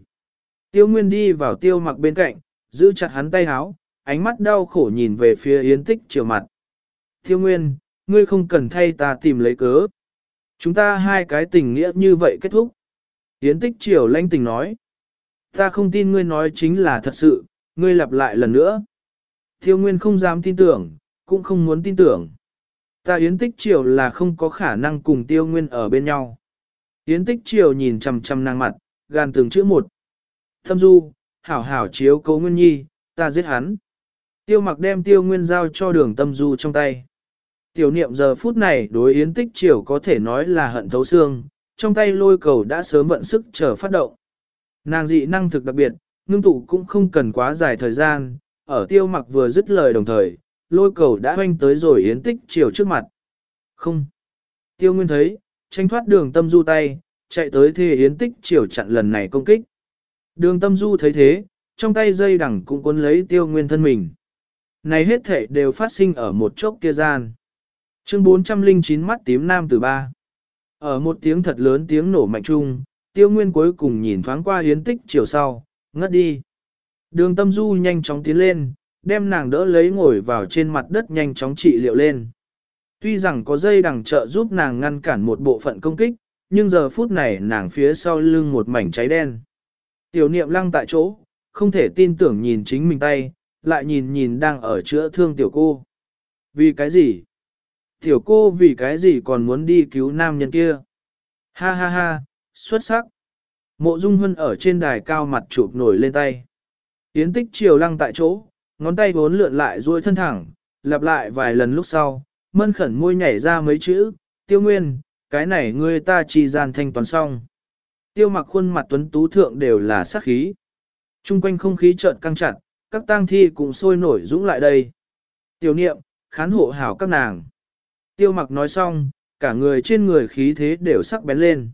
Tiêu Nguyên đi vào tiêu mặc bên cạnh, giữ chặt hắn tay háo, ánh mắt đau khổ nhìn về phía Yến Tích chiều mặt. Tiêu Nguyên, ngươi không cần thay ta tìm lấy cớ. Chúng ta hai cái tình nghĩa như vậy kết thúc. Yến Tích chiều lanh tình nói. Ta không tin ngươi nói chính là thật sự, ngươi lặp lại lần nữa. Tiêu Nguyên không dám tin tưởng, cũng không muốn tin tưởng. Ta Yến Tích Triều là không có khả năng cùng Tiêu Nguyên ở bên nhau. Yến Tích chiều nhìn chằm chằm nàng mặt, gan từng chữ một. Thâm du, hảo hảo chiếu cấu nguyên nhi, ta giết hắn. Tiêu mặc đem tiêu nguyên giao cho đường tâm du trong tay. Tiểu niệm giờ phút này đối yến tích chiều có thể nói là hận thấu xương, trong tay lôi cầu đã sớm vận sức chờ phát động. Nàng dị năng thực đặc biệt, ngưng tụ cũng không cần quá dài thời gian, ở tiêu mặc vừa dứt lời đồng thời, lôi cầu đã hoanh tới rồi yến tích chiều trước mặt. Không. Tiêu nguyên thấy, tranh thoát đường tâm du tay, chạy tới thê yến tích triều chặn lần này công kích. Đường tâm du thấy thế, trong tay dây đằng cũng cuốn lấy tiêu nguyên thân mình. Này hết thể đều phát sinh ở một chốc kia gian. Chương 409 mắt tím nam từ ba. Ở một tiếng thật lớn tiếng nổ mạnh chung, tiêu nguyên cuối cùng nhìn thoáng qua yến tích chiều sau, ngất đi. Đường tâm du nhanh chóng tiến lên, đem nàng đỡ lấy ngồi vào trên mặt đất nhanh chóng trị liệu lên. Tuy rằng có dây đằng trợ giúp nàng ngăn cản một bộ phận công kích, nhưng giờ phút này nàng phía sau lưng một mảnh cháy đen. Tiểu niệm lăng tại chỗ, không thể tin tưởng nhìn chính mình tay, lại nhìn nhìn đang ở chữa thương tiểu cô. Vì cái gì? Tiểu cô vì cái gì còn muốn đi cứu nam nhân kia? Ha ha ha, xuất sắc. Mộ Dung Hân ở trên đài cao mặt chụp nổi lên tay. Yến tích chiều lăng tại chỗ, ngón tay vốn lượn lại duỗi thân thẳng, lặp lại vài lần lúc sau, mân khẩn môi nhảy ra mấy chữ, tiêu nguyên, cái này ngươi ta chỉ gian thanh toán xong. Tiêu mặc khuôn mặt tuấn tú thượng đều là sát khí. Trung quanh không khí chợt căng chặt, các tang thi cũng sôi nổi dũng lại đây. Tiểu niệm, khán hộ hảo các nàng. Tiêu mặc nói xong, cả người trên người khí thế đều sắc bén lên.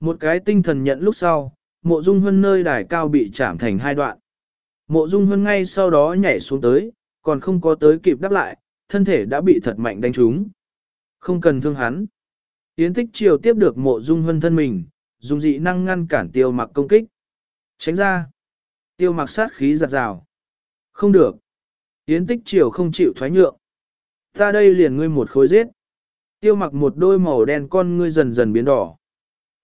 Một cái tinh thần nhận lúc sau, mộ dung hân nơi đài cao bị chạm thành hai đoạn. Mộ dung hân ngay sau đó nhảy xuống tới, còn không có tới kịp đáp lại, thân thể đã bị thật mạnh đánh trúng. Không cần thương hắn. Yến tích chiều tiếp được mộ dung hân thân mình, dùng dị năng ngăn cản tiêu mặc công kích. Tránh ra. Tiêu mặc sát khí giặt rào. Không được. Yến tích triều không chịu thoái nhượng. Ta đây liền ngươi một khối giết. Tiêu mặc một đôi màu đen con ngươi dần dần biến đỏ.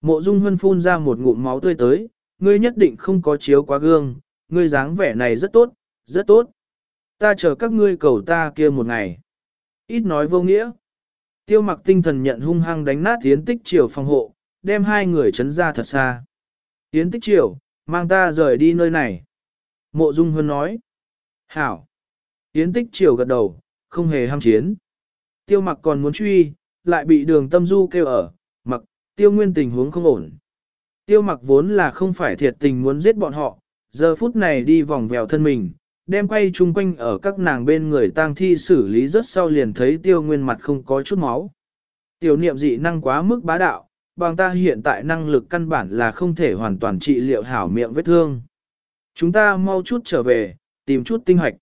Mộ dung hân phun ra một ngụm máu tươi tới, ngươi nhất định không có chiếu quá gương, ngươi dáng vẻ này rất tốt, rất tốt. Ta chờ các ngươi cầu ta kia một ngày. Ít nói vô nghĩa. Tiêu mặc tinh thần nhận hung hăng đánh nát tiến tích triều phòng hộ, đem hai người chấn ra thật xa. Yến tích triều, mang ta rời đi nơi này. Mộ Dung Huân nói. Hảo. Yến tích triều gật đầu, không hề ham chiến. Tiêu mặc còn muốn truy, lại bị đường tâm du kêu ở, mặc, tiêu nguyên tình huống không ổn. Tiêu mặc vốn là không phải thiệt tình muốn giết bọn họ, giờ phút này đi vòng vèo thân mình, đem quay chung quanh ở các nàng bên người tang thi xử lý rất sau liền thấy tiêu nguyên mặt không có chút máu. Tiểu niệm dị năng quá mức bá đạo, bằng ta hiện tại năng lực căn bản là không thể hoàn toàn trị liệu hảo miệng vết thương. Chúng ta mau chút trở về, tìm chút tinh hoạch.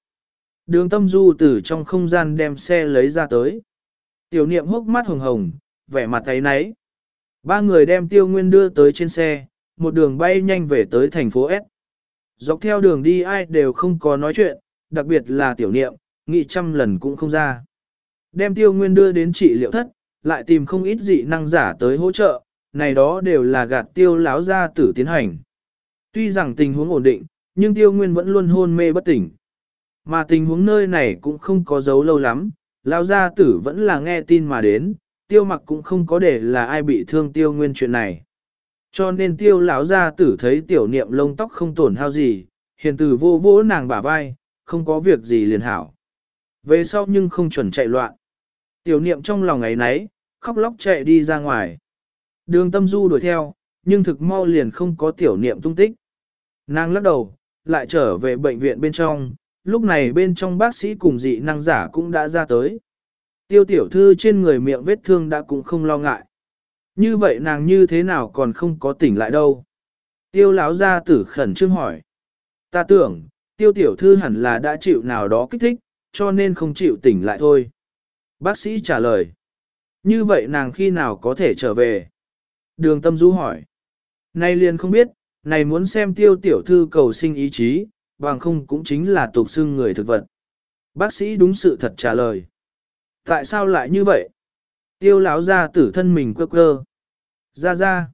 Đường tâm du từ trong không gian đem xe lấy ra tới. Tiểu niệm hốc mắt hồng hồng, vẻ mặt thấy náy. Ba người đem tiêu nguyên đưa tới trên xe, một đường bay nhanh về tới thành phố S. Dọc theo đường đi ai đều không có nói chuyện, đặc biệt là tiểu niệm, nghị trăm lần cũng không ra. Đem tiêu nguyên đưa đến trị liệu thất, lại tìm không ít dị năng giả tới hỗ trợ, này đó đều là gạt tiêu láo ra tử tiến hành. Tuy rằng tình huống ổn định, nhưng tiêu nguyên vẫn luôn hôn mê bất tỉnh. Mà tình huống nơi này cũng không có dấu lâu lắm, lao gia tử vẫn là nghe tin mà đến, tiêu mặc cũng không có để là ai bị thương tiêu nguyên chuyện này. Cho nên tiêu lão gia tử thấy tiểu niệm lông tóc không tổn hao gì, hiền tử vô vỗ nàng bả vai, không có việc gì liền hảo. Về sau nhưng không chuẩn chạy loạn. Tiểu niệm trong lòng ấy nấy, khóc lóc chạy đi ra ngoài. Đường tâm du đuổi theo, nhưng thực mau liền không có tiểu niệm tung tích. Nàng lắc đầu, lại trở về bệnh viện bên trong, lúc này bên trong bác sĩ cùng dị năng giả cũng đã ra tới. Tiêu tiểu thư trên người miệng vết thương đã cũng không lo ngại. Như vậy nàng như thế nào còn không có tỉnh lại đâu. Tiêu lão gia tử khẩn trương hỏi. Ta tưởng, tiêu tiểu thư hẳn là đã chịu nào đó kích thích, cho nên không chịu tỉnh lại thôi. Bác sĩ trả lời. Như vậy nàng khi nào có thể trở về? Đường tâm du hỏi. Nay liền không biết, này muốn xem tiêu tiểu thư cầu sinh ý chí, bằng không cũng chính là tục xưng người thực vật. Bác sĩ đúng sự thật trả lời. Tại sao lại như vậy? Tiêu lão ra tử thân mình quơ quơ. Ra ra.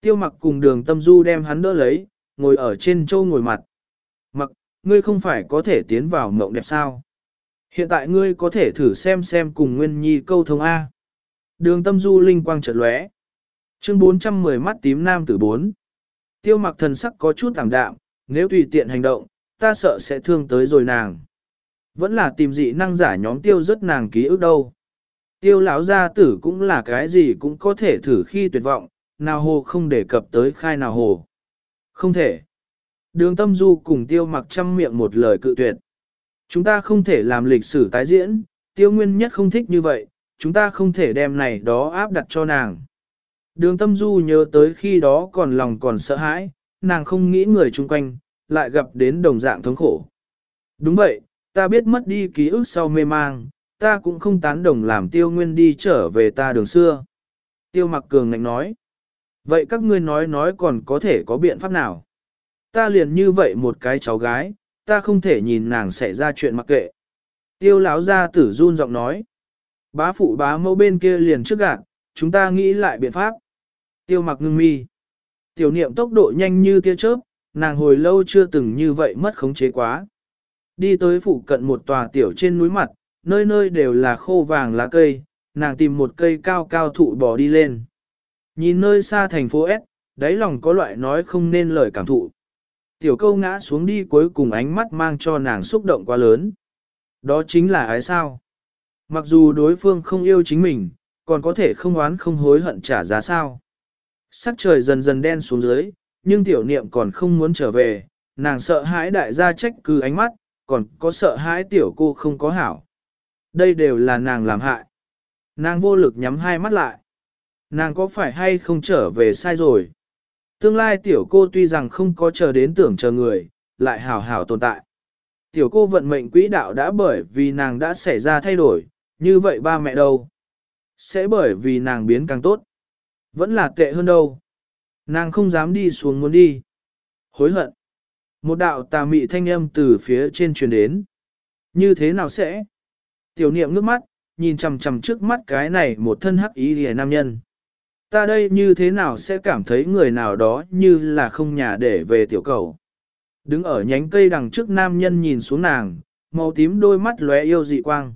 Tiêu mặc cùng đường tâm du đem hắn đỡ lấy, ngồi ở trên châu ngồi mặt. Mặc, ngươi không phải có thể tiến vào mộng đẹp sao? Hiện tại ngươi có thể thử xem xem cùng Nguyên Nhi câu thông A. Đường tâm du linh quang chợt lóe. Chương 410 mắt tím nam tử 4. Tiêu mặc thần sắc có chút thảm đạm, nếu tùy tiện hành động, ta sợ sẽ thương tới rồi nàng. Vẫn là tìm dị năng giả nhóm tiêu rất nàng ký ức đâu. Tiêu lão gia tử cũng là cái gì cũng có thể thử khi tuyệt vọng, nào hồ không đề cập tới khai nào hồ. Không thể. Đường tâm du cùng tiêu mặc trăm miệng một lời cự tuyệt. Chúng ta không thể làm lịch sử tái diễn, tiêu nguyên nhất không thích như vậy, chúng ta không thể đem này đó áp đặt cho nàng. Đường tâm du nhớ tới khi đó còn lòng còn sợ hãi, nàng không nghĩ người chung quanh, lại gặp đến đồng dạng thống khổ. Đúng vậy, ta biết mất đi ký ức sau mê mang, ta cũng không tán đồng làm tiêu nguyên đi trở về ta đường xưa. Tiêu mặc cường ngạnh nói. Vậy các ngươi nói nói còn có thể có biện pháp nào? Ta liền như vậy một cái cháu gái, ta không thể nhìn nàng xảy ra chuyện mặc kệ. Tiêu lão ra tử run giọng nói. Bá phụ bá mẫu bên kia liền trước gạt, chúng ta nghĩ lại biện pháp. Tiêu mặc ngưng mi. Tiểu niệm tốc độ nhanh như tia chớp, nàng hồi lâu chưa từng như vậy mất khống chế quá. Đi tới phụ cận một tòa tiểu trên núi mặt, nơi nơi đều là khô vàng lá cây, nàng tìm một cây cao cao thụ bò đi lên. Nhìn nơi xa thành phố S, đáy lòng có loại nói không nên lời cảm thụ. Tiểu câu ngã xuống đi cuối cùng ánh mắt mang cho nàng xúc động quá lớn. Đó chính là ái sao. Mặc dù đối phương không yêu chính mình, còn có thể không oán không hối hận trả giá sao. Sắc trời dần dần đen xuống dưới, nhưng tiểu niệm còn không muốn trở về, nàng sợ hãi đại gia trách cứ ánh mắt, còn có sợ hãi tiểu cô không có hảo. Đây đều là nàng làm hại. Nàng vô lực nhắm hai mắt lại. Nàng có phải hay không trở về sai rồi? Tương lai tiểu cô tuy rằng không có chờ đến tưởng chờ người, lại hào hào tồn tại. Tiểu cô vận mệnh quỹ đạo đã bởi vì nàng đã xảy ra thay đổi, như vậy ba mẹ đâu? Sẽ bởi vì nàng biến càng tốt. Vẫn là tệ hơn đâu. Nàng không dám đi xuống muốn đi. Hối hận. Một đạo tà mị thanh âm từ phía trên truyền đến. Như thế nào sẽ? Tiểu niệm ngước mắt, nhìn chằm chằm trước mắt cái này một thân hắc ý rìa nam nhân. Ta đây như thế nào sẽ cảm thấy người nào đó như là không nhà để về tiểu cầu. Đứng ở nhánh cây đằng trước nam nhân nhìn xuống nàng, màu tím đôi mắt lóe yêu dị quang.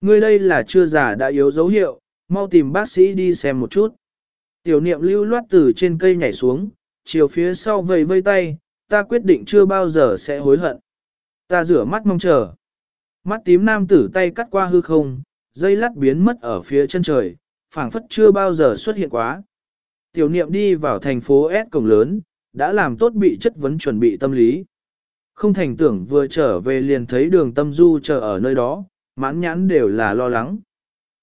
Ngươi đây là chưa già đã yếu dấu hiệu, mau tìm bác sĩ đi xem một chút. Tiểu niệm lưu loát từ trên cây nhảy xuống, chiều phía sau vầy vây tay, ta quyết định chưa bao giờ sẽ hối hận. Ta rửa mắt mong chờ. Mắt tím nam tử tay cắt qua hư không, dây lát biến mất ở phía chân trời, phảng phất chưa bao giờ xuất hiện quá. Tiểu niệm đi vào thành phố S cổng lớn, đã làm tốt bị chất vấn chuẩn bị tâm lý. Không thành tưởng vừa trở về liền thấy đường tâm du chờ ở nơi đó, mãn nhãn đều là lo lắng.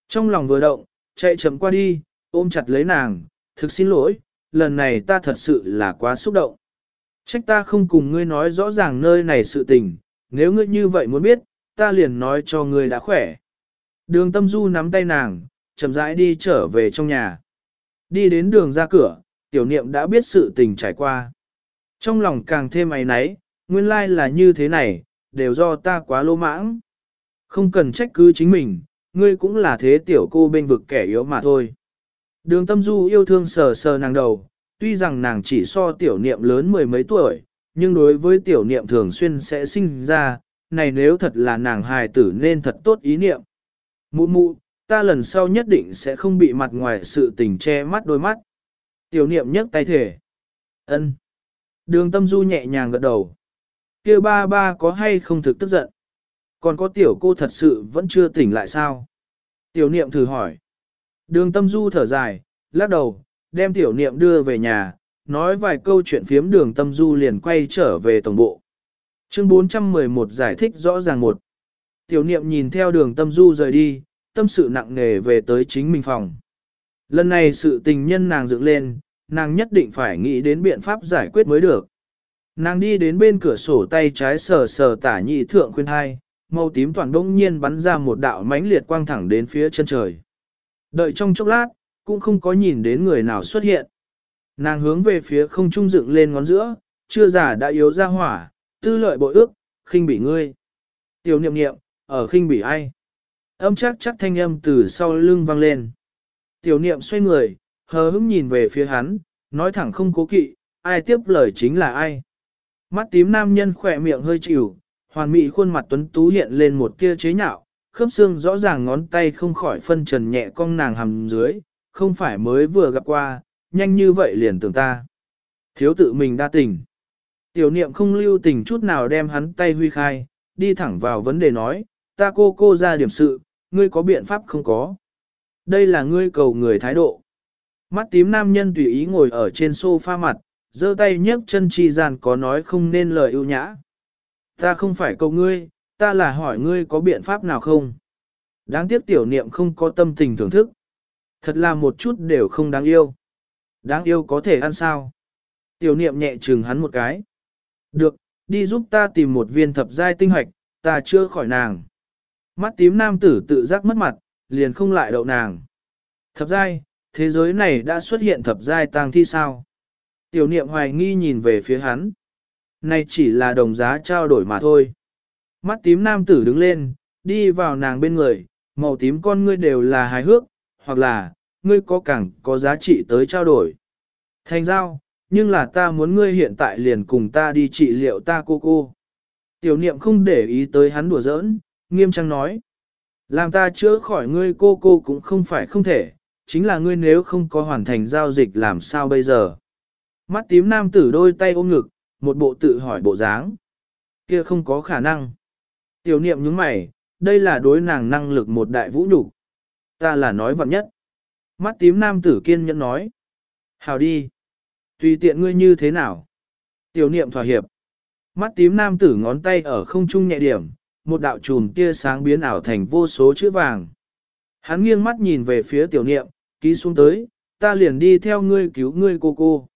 Trong lòng vừa động, chạy chậm qua đi, ôm chặt lấy nàng, thực xin lỗi, lần này ta thật sự là quá xúc động. Trách ta không cùng ngươi nói rõ ràng nơi này sự tình, nếu ngươi như vậy muốn biết, ta liền nói cho ngươi đã khỏe. Đường tâm du nắm tay nàng, chậm rãi đi trở về trong nhà. Đi đến đường ra cửa, tiểu niệm đã biết sự tình trải qua. Trong lòng càng thêm ấy náy, nguyên lai là như thế này, đều do ta quá lô mãng. Không cần trách cứ chính mình, ngươi cũng là thế tiểu cô bên vực kẻ yếu mà thôi. Đường tâm du yêu thương sờ sờ nàng đầu, tuy rằng nàng chỉ so tiểu niệm lớn mười mấy tuổi, nhưng đối với tiểu niệm thường xuyên sẽ sinh ra, này nếu thật là nàng hài tử nên thật tốt ý niệm. Mụ mụ, ta lần sau nhất định sẽ không bị mặt ngoài sự tình che mắt đôi mắt. Tiểu niệm nhấc tay thể. ân. Đường tâm du nhẹ nhàng gật đầu. kia ba ba có hay không thực tức giận? Còn có tiểu cô thật sự vẫn chưa tỉnh lại sao? Tiểu niệm thử hỏi. Đường tâm du thở dài, lắc đầu, đem tiểu niệm đưa về nhà, nói vài câu chuyện phiếm đường tâm du liền quay trở về tổng bộ. Chương 411 giải thích rõ ràng một. Tiểu niệm nhìn theo đường tâm du rời đi, tâm sự nặng nề về tới chính mình phòng. Lần này sự tình nhân nàng dựng lên, nàng nhất định phải nghĩ đến biện pháp giải quyết mới được. Nàng đi đến bên cửa sổ tay trái sờ sờ tả nhị thượng khuyên hai, màu tím toàn đông nhiên bắn ra một đạo mãnh liệt quang thẳng đến phía chân trời. Đợi trong chốc lát, cũng không có nhìn đến người nào xuất hiện. Nàng hướng về phía không trung dựng lên ngón giữa, chưa già đã yếu ra hỏa, tư lợi bội ước, khinh bỉ ngươi. Tiểu niệm niệm, ở khinh bỉ ai? Âm chắc chắc thanh âm từ sau lưng vang lên. Tiểu niệm xoay người, hờ hững nhìn về phía hắn, nói thẳng không cố kỵ, ai tiếp lời chính là ai. Mắt tím nam nhân khỏe miệng hơi chịu, hoàn mỹ khuôn mặt tuấn tú hiện lên một tia chế nhạo, khớp xương rõ ràng ngón tay không khỏi phân trần nhẹ cong nàng hầm dưới, không phải mới vừa gặp qua, nhanh như vậy liền tưởng ta. Thiếu tự mình đa tình. Tiểu niệm không lưu tình chút nào đem hắn tay huy khai, đi thẳng vào vấn đề nói, ta cô cô ra điểm sự, ngươi có biện pháp không có. Đây là ngươi cầu người thái độ. Mắt tím nam nhân tùy ý ngồi ở trên sofa mặt, giơ tay nhấc chân chi gian có nói không nên lời ưu nhã. Ta không phải cầu ngươi, ta là hỏi ngươi có biện pháp nào không? Đáng tiếc tiểu niệm không có tâm tình thưởng thức. Thật là một chút đều không đáng yêu. Đáng yêu có thể ăn sao? Tiểu niệm nhẹ chừng hắn một cái. Được, đi giúp ta tìm một viên thập giai tinh hoạch, ta chưa khỏi nàng. Mắt tím nam tử tự giác mất mặt, liền không lại đậu nàng. Thập giai, thế giới này đã xuất hiện thập giai tang thi sao? Tiểu niệm hoài nghi nhìn về phía hắn. Này chỉ là đồng giá trao đổi mà thôi. Mắt tím nam tử đứng lên, đi vào nàng bên người, màu tím con ngươi đều là hài hước, hoặc là, ngươi có càng có giá trị tới trao đổi. Thành giao, nhưng là ta muốn ngươi hiện tại liền cùng ta đi trị liệu ta cô cô. Tiểu niệm không để ý tới hắn đùa giỡn, nghiêm trang nói. Làm ta chữa khỏi ngươi cô cô cũng không phải không thể, chính là ngươi nếu không có hoàn thành giao dịch làm sao bây giờ. Mắt tím nam tử đôi tay ôm ngực, một bộ tự hỏi bộ dáng. Kia không có khả năng. Tiểu niệm nhướng mày, đây là đối nàng năng lực một đại vũ nhục. Ta là nói vặn nhất. Mắt tím nam tử kiên nhẫn nói. Hào đi. Tùy tiện ngươi như thế nào. Tiểu niệm thỏa hiệp. Mắt tím nam tử ngón tay ở không trung nhẹ điểm, một đạo chùm tia sáng biến ảo thành vô số chữ vàng. Hắn nghiêng mắt nhìn về phía tiểu niệm, ký xuống tới, ta liền đi theo ngươi cứu ngươi cô cô.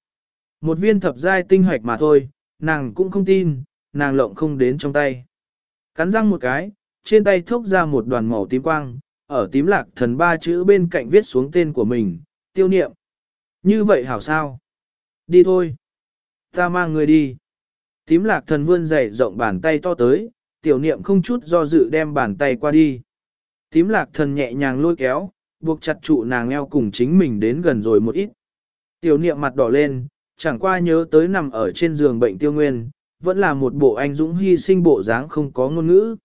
Một viên thập giai tinh hoạch mà thôi, nàng cũng không tin, nàng lộng không đến trong tay. Cắn răng một cái, trên tay thốc ra một đoàn màu tím quang, ở tím lạc thần ba chữ bên cạnh viết xuống tên của mình, tiêu niệm. Như vậy hảo sao? Đi thôi. Ta mang người đi. Tím lạc thần vươn dày rộng bàn tay to tới, tiểu niệm không chút do dự đem bàn tay qua đi. Tím lạc thần nhẹ nhàng lôi kéo, buộc chặt trụ nàng eo cùng chính mình đến gần rồi một ít. Tiểu niệm mặt đỏ lên, chẳng qua nhớ tới nằm ở trên giường bệnh tiêu nguyên, vẫn là một bộ anh dũng hy sinh bộ dáng không có ngôn ngữ.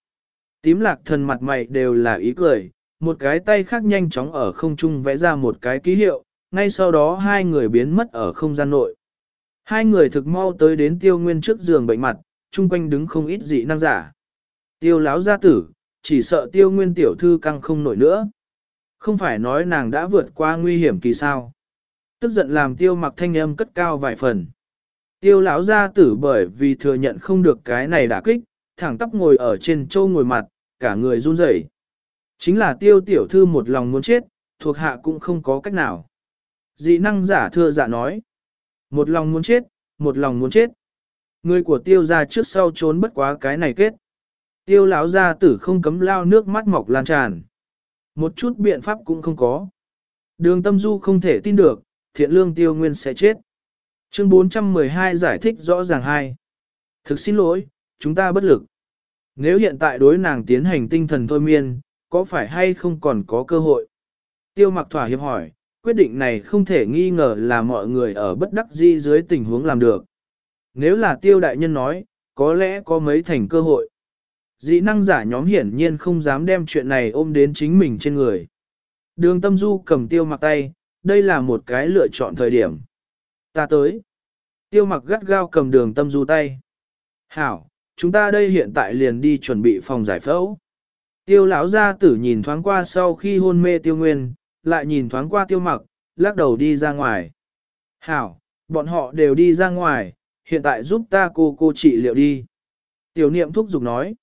Tím lạc thần mặt mày đều là ý cười, một cái tay khác nhanh chóng ở không trung vẽ ra một cái ký hiệu, ngay sau đó hai người biến mất ở không gian nội. Hai người thực mau tới đến tiêu nguyên trước giường bệnh mặt, chung quanh đứng không ít dị năng giả. Tiêu láo gia tử, chỉ sợ tiêu nguyên tiểu thư căng không nổi nữa. Không phải nói nàng đã vượt qua nguy hiểm kỳ sao. Tức giận làm tiêu mặc thanh âm cất cao vài phần. Tiêu lão gia tử bởi vì thừa nhận không được cái này đả kích, thẳng tắp ngồi ở trên châu ngồi mặt, cả người run rẩy. Chính là tiêu tiểu thư một lòng muốn chết, thuộc hạ cũng không có cách nào. Dị năng giả thưa dạ nói. Một lòng muốn chết, một lòng muốn chết. Người của tiêu gia trước sau trốn bất quá cái này kết. Tiêu lão gia tử không cấm lao nước mắt mọc lan tràn. Một chút biện pháp cũng không có. Đường tâm du không thể tin được, thiện lương tiêu nguyên sẽ chết. Chương 412 giải thích rõ ràng hai. Thực xin lỗi, chúng ta bất lực. Nếu hiện tại đối nàng tiến hành tinh thần thôi miên, có phải hay không còn có cơ hội? Tiêu mặc thỏa hiệp hỏi, quyết định này không thể nghi ngờ là mọi người ở bất đắc di dưới tình huống làm được. Nếu là tiêu đại nhân nói, có lẽ có mấy thành cơ hội. Dĩ năng giả nhóm hiển nhiên không dám đem chuyện này ôm đến chính mình trên người. Đường tâm du cầm tiêu mặc tay, đây là một cái lựa chọn thời điểm. Ta tới. Tiêu mặc gắt gao cầm đường tâm du tay. Hảo, chúng ta đây hiện tại liền đi chuẩn bị phòng giải phẫu. Tiêu lão gia tử nhìn thoáng qua sau khi hôn mê tiêu nguyên, lại nhìn thoáng qua tiêu mặc, lắc đầu đi ra ngoài. Hảo, bọn họ đều đi ra ngoài, hiện tại giúp ta cô cô trị liệu đi. Tiểu niệm thúc giục nói,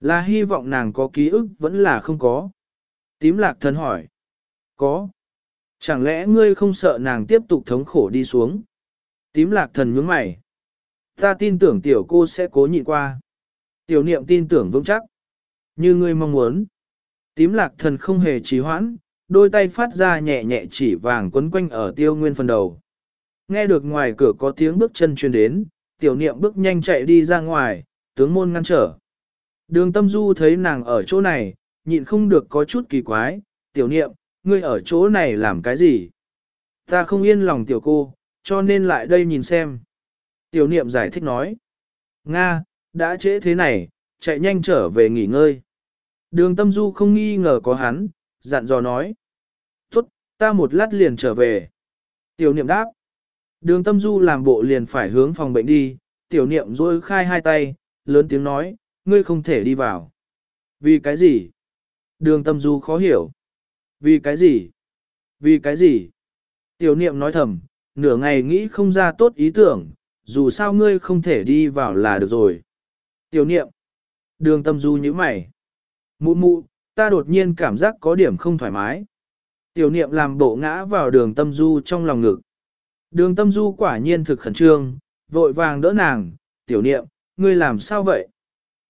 là hy vọng nàng có ký ức vẫn là không có. Tím lạc thần hỏi, có. Chẳng lẽ ngươi không sợ nàng tiếp tục thống khổ đi xuống? Tím lạc thần nhướng mày. Ta tin tưởng tiểu cô sẽ cố nhịn qua. Tiểu niệm tin tưởng vững chắc. Như ngươi mong muốn. Tím lạc thần không hề trì hoãn, đôi tay phát ra nhẹ nhẹ chỉ vàng quấn quanh ở tiêu nguyên phần đầu. Nghe được ngoài cửa có tiếng bước chân truyền đến, tiểu niệm bước nhanh chạy đi ra ngoài, tướng môn ngăn trở. Đường tâm du thấy nàng ở chỗ này, nhịn không được có chút kỳ quái, tiểu niệm, ngươi ở chỗ này làm cái gì? Ta không yên lòng tiểu cô, cho nên lại đây nhìn xem. Tiểu niệm giải thích nói. Nga, đã trễ thế này, chạy nhanh trở về nghỉ ngơi. Đường tâm du không nghi ngờ có hắn, dặn dò nói. Ta một lát liền trở về. Tiểu niệm đáp. Đường tâm du làm bộ liền phải hướng phòng bệnh đi, tiểu niệm rôi khai hai tay, lớn tiếng nói, ngươi không thể đi vào. Vì cái gì? Đường tâm du khó hiểu. Vì cái gì? Vì cái gì? Tiểu niệm nói thầm, nửa ngày nghĩ không ra tốt ý tưởng, dù sao ngươi không thể đi vào là được rồi. Tiểu niệm. Đường tâm du như mày. Mụ mụ, ta đột nhiên cảm giác có điểm không thoải mái. Tiểu niệm làm bộ ngã vào đường tâm du trong lòng ngực. Đường tâm du quả nhiên thực khẩn trương, vội vàng đỡ nàng, tiểu niệm, ngươi làm sao vậy?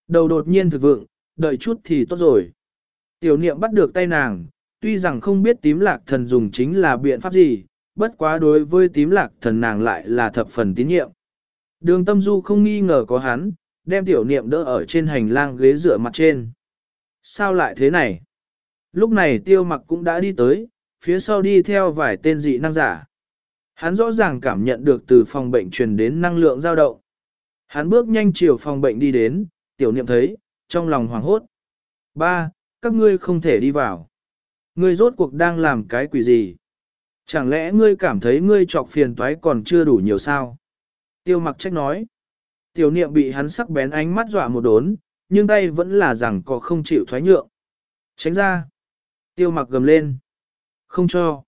Đầu đột nhiên thực vượng, đợi chút thì tốt rồi. Tiểu niệm bắt được tay nàng, tuy rằng không biết tím lạc thần dùng chính là biện pháp gì, bất quá đối với tím lạc thần nàng lại là thập phần tín nhiệm. Đường tâm du không nghi ngờ có hắn, đem tiểu niệm đỡ ở trên hành lang ghế dựa mặt trên. Sao lại thế này? Lúc này tiêu mặc cũng đã đi tới, phía sau đi theo vài tên dị năng giả. Hắn rõ ràng cảm nhận được từ phòng bệnh truyền đến năng lượng dao động. Hắn bước nhanh chiều phòng bệnh đi đến, tiểu niệm thấy, trong lòng hoảng hốt. Ba, các ngươi không thể đi vào. Ngươi rốt cuộc đang làm cái quỷ gì? Chẳng lẽ ngươi cảm thấy ngươi trọc phiền toái còn chưa đủ nhiều sao? Tiêu mặc trách nói. Tiểu niệm bị hắn sắc bén ánh mắt dọa một đốn, nhưng tay vẫn là rằng có không chịu thoái nhượng. Tránh ra. Tiêu mặc gầm lên. Không cho.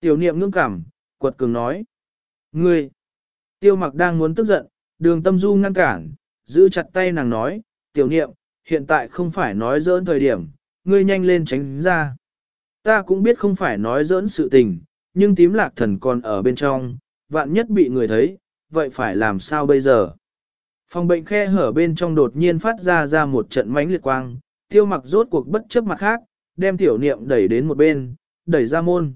Tiểu niệm ngưỡng cảm, quật cường nói. Ngươi. Tiêu mặc đang muốn tức giận, đường tâm du ngăn cản, giữ chặt tay nàng nói. Tiểu niệm, hiện tại không phải nói dỡn thời điểm, ngươi nhanh lên tránh ra. Ta cũng biết không phải nói dỡn sự tình, nhưng tím lạc thần còn ở bên trong, vạn nhất bị người thấy, vậy phải làm sao bây giờ? Phòng bệnh khe hở bên trong đột nhiên phát ra ra một trận mánh liệt quang, tiêu mặc rốt cuộc bất chấp mặt khác, đem tiểu niệm đẩy đến một bên, đẩy ra môn.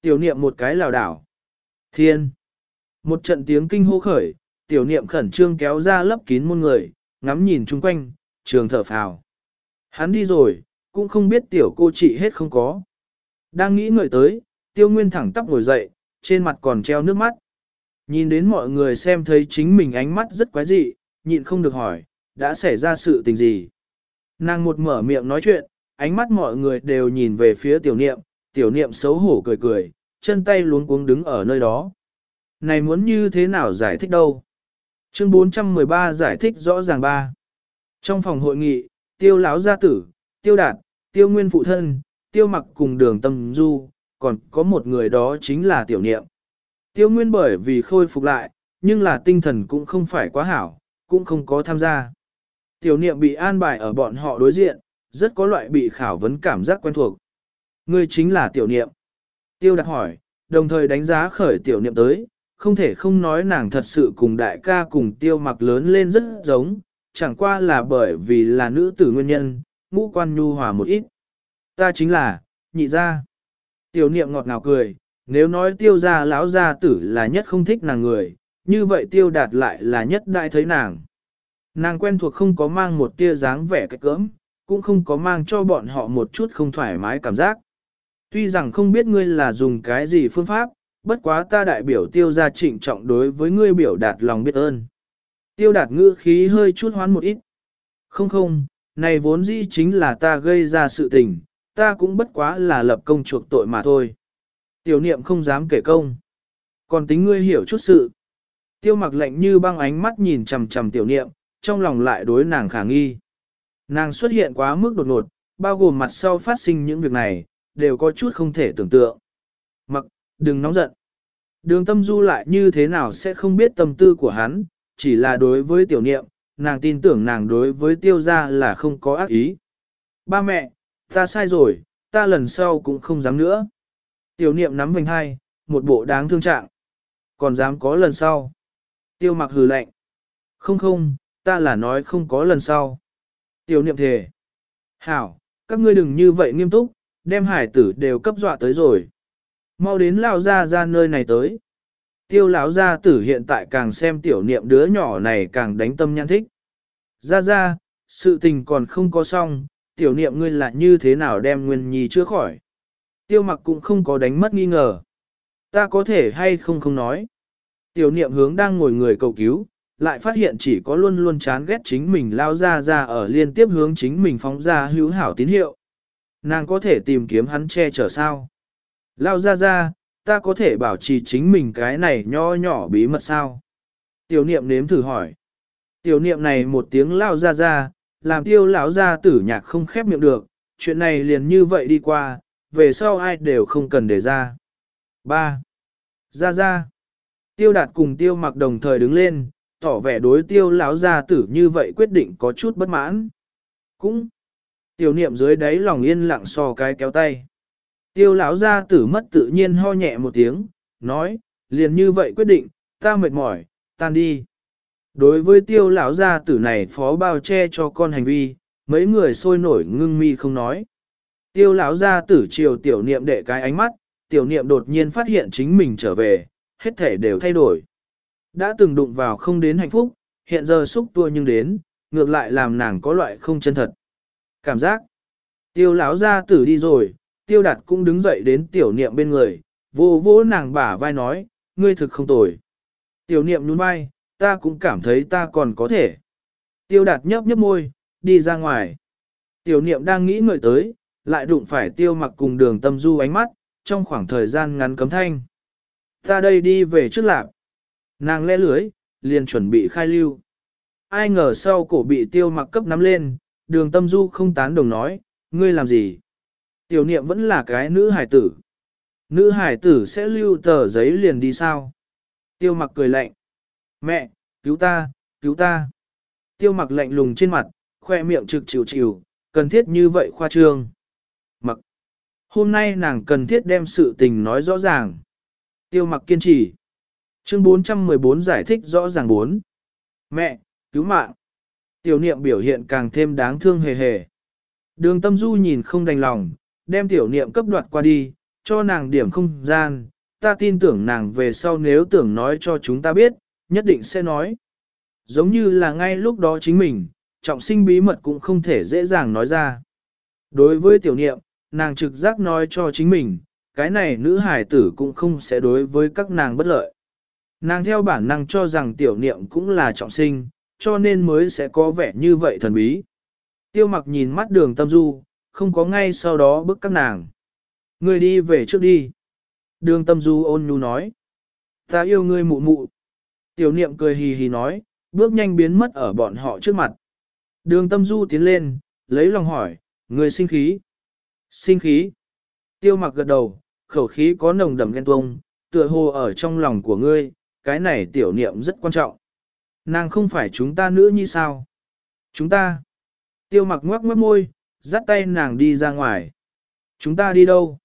Tiểu niệm một cái lào đảo. Thiên! Một trận tiếng kinh hô khởi, tiểu niệm khẩn trương kéo ra lấp kín môn người, ngắm nhìn chung quanh, trường thở phào. Hắn đi rồi, cũng không biết tiểu cô chị hết không có. Đang nghĩ ngợi tới, tiêu nguyên thẳng tắp ngồi dậy, trên mặt còn treo nước mắt. Nhìn đến mọi người xem thấy chính mình ánh mắt rất quái dị, nhịn không được hỏi, đã xảy ra sự tình gì. Nàng một mở miệng nói chuyện, ánh mắt mọi người đều nhìn về phía tiểu niệm, tiểu niệm xấu hổ cười cười, chân tay luống cuống đứng ở nơi đó. Này muốn như thế nào giải thích đâu? Chương 413 giải thích rõ ràng ba. Trong phòng hội nghị, tiêu lão gia tử, tiêu đạt, tiêu nguyên phụ thân, tiêu mặc cùng đường tâm du, còn có một người đó chính là tiểu niệm. Tiêu Nguyên bởi vì khôi phục lại, nhưng là tinh thần cũng không phải quá hảo, cũng không có tham gia. Tiểu niệm bị an bài ở bọn họ đối diện, rất có loại bị khảo vấn cảm giác quen thuộc. Ngươi chính là tiểu niệm. Tiêu đặt hỏi, đồng thời đánh giá khởi tiểu niệm tới, không thể không nói nàng thật sự cùng đại ca cùng tiêu mặc lớn lên rất giống, chẳng qua là bởi vì là nữ tử nguyên nhân, ngũ quan nhu hòa một ít. Ta chính là, nhị gia. Tiểu niệm ngọt ngào cười, nếu nói tiêu gia lão gia tử là nhất không thích nàng người, như vậy tiêu đạt lại là nhất đại thấy nàng. Nàng quen thuộc không có mang một tia dáng vẻ cách cỡm, cũng không có mang cho bọn họ một chút không thoải mái cảm giác. Tuy rằng không biết ngươi là dùng cái gì phương pháp, bất quá ta đại biểu tiêu gia trịnh trọng đối với ngươi biểu đạt lòng biết ơn. Tiêu đạt ngữ khí hơi chút hoán một ít. Không không, này vốn dĩ chính là ta gây ra sự tình, ta cũng bất quá là lập công chuộc tội mà thôi. Tiểu niệm không dám kể công. Còn tính ngươi hiểu chút sự. Tiêu mặc lạnh như băng ánh mắt nhìn chầm chầm tiểu niệm, trong lòng lại đối nàng khả nghi. Nàng xuất hiện quá mức đột ngột, bao gồm mặt sau phát sinh những việc này, đều có chút không thể tưởng tượng. Mặc, đừng nóng giận. Đường tâm du lại như thế nào sẽ không biết tâm tư của hắn, chỉ là đối với tiểu niệm, nàng tin tưởng nàng đối với tiêu gia là không có ác ý. Ba mẹ, ta sai rồi, ta lần sau cũng không dám nữa. Tiểu niệm nắm vành hai, một bộ đáng thương trạng. Còn dám có lần sau. Tiêu mặc hừ lạnh. Không không, ta là nói không có lần sau. Tiểu niệm thề. Hảo, các ngươi đừng như vậy nghiêm túc, đem hải tử đều cấp dọa tới rồi. Mau đến lao ra ra nơi này tới. Tiêu lão gia tử hiện tại càng xem tiểu niệm đứa nhỏ này càng đánh tâm nhãn thích. Ra ra, sự tình còn không có xong, tiểu niệm ngươi là như thế nào đem nguyên nhi chữa khỏi. Tiêu mặc cũng không có đánh mất nghi ngờ. Ta có thể hay không không nói. Tiểu niệm hướng đang ngồi người cầu cứu, lại phát hiện chỉ có luôn luôn chán ghét chính mình lao ra ra ở liên tiếp hướng chính mình phóng ra hữu hảo tín hiệu. Nàng có thể tìm kiếm hắn che chở sao? Lao ra ra, ta có thể bảo trì chính mình cái này nho nhỏ bí mật sao? Tiểu niệm nếm thử hỏi. Tiểu niệm này một tiếng lao ra ra, làm tiêu lão ra tử nhạc không khép miệng được, chuyện này liền như vậy đi qua, về sau ai đều không cần để ra. 3. Ra ra. Tiêu đạt cùng tiêu mặc đồng thời đứng lên, tỏ vẻ đối tiêu lão gia tử như vậy quyết định có chút bất mãn. Cũng. Tiểu niệm dưới đáy lòng yên lặng so cái kéo tay. Tiêu lão gia tử mất tự nhiên ho nhẹ một tiếng, nói, liền như vậy quyết định, ta mệt mỏi, tan đi. Đối với tiêu lão gia tử này phó bao che cho con hành vi, mấy người sôi nổi ngưng mi không nói. Tiêu lão gia tử chiều tiểu niệm đệ cái ánh mắt, tiểu niệm đột nhiên phát hiện chính mình trở về, hết thể đều thay đổi. Đã từng đụng vào không đến hạnh phúc, hiện giờ xúc tua nhưng đến, ngược lại làm nàng có loại không chân thật. Cảm giác, tiêu lão gia tử đi rồi, tiêu đạt cũng đứng dậy đến tiểu niệm bên người, vô vô nàng bả vai nói, ngươi thực không tồi. Tiểu niệm nhún vai, ta cũng cảm thấy ta còn có thể. Tiêu đạt nhấp nhấp môi, đi ra ngoài. Tiểu niệm đang nghĩ ngợi tới, lại đụng phải tiêu mặc cùng đường tâm du ánh mắt, trong khoảng thời gian ngắn cấm thanh. Ta đây đi về trước lạc. Nàng le lưới, liền chuẩn bị khai lưu. Ai ngờ sau cổ bị tiêu mặc cấp nắm lên, đường tâm du không tán đồng nói, ngươi làm gì? Tiểu niệm vẫn là cái nữ hải tử. Nữ hải tử sẽ lưu tờ giấy liền đi sao? Tiêu mặc cười lạnh. Mẹ, cứu ta, cứu ta. Tiêu mặc lạnh lùng trên mặt, khoe miệng trực chịu chịu, cần thiết như vậy khoa trương. Mặc. Hôm nay nàng cần thiết đem sự tình nói rõ ràng. Tiêu mặc kiên trì. Chương 414 giải thích rõ ràng 4. Mẹ, cứu mạng. Tiểu niệm biểu hiện càng thêm đáng thương hề hề. Đường tâm du nhìn không đành lòng, đem tiểu niệm cấp đoạt qua đi, cho nàng điểm không gian. Ta tin tưởng nàng về sau nếu tưởng nói cho chúng ta biết, nhất định sẽ nói. Giống như là ngay lúc đó chính mình, trọng sinh bí mật cũng không thể dễ dàng nói ra. Đối với tiểu niệm, nàng trực giác nói cho chính mình, cái này nữ hải tử cũng không sẽ đối với các nàng bất lợi. Nàng theo bản năng cho rằng tiểu niệm cũng là trọng sinh, cho nên mới sẽ có vẻ như vậy thần bí. Tiêu mặc nhìn mắt đường tâm du, không có ngay sau đó bức các nàng. Ngươi đi về trước đi. Đường tâm du ôn nhu nói. Ta yêu ngươi mụ mụ. Tiểu niệm cười hì hì nói, bước nhanh biến mất ở bọn họ trước mặt. Đường tâm du tiến lên, lấy lòng hỏi, ngươi sinh khí. Sinh khí. Tiêu mặc gật đầu, khẩu khí có nồng đậm ghen tuông, tựa hồ ở trong lòng của ngươi, cái này tiểu niệm rất quan trọng. Nàng không phải chúng ta nữ như sao? Chúng ta. Tiêu mặc ngoắc mất môi, dắt tay nàng đi ra ngoài. Chúng ta đi đâu?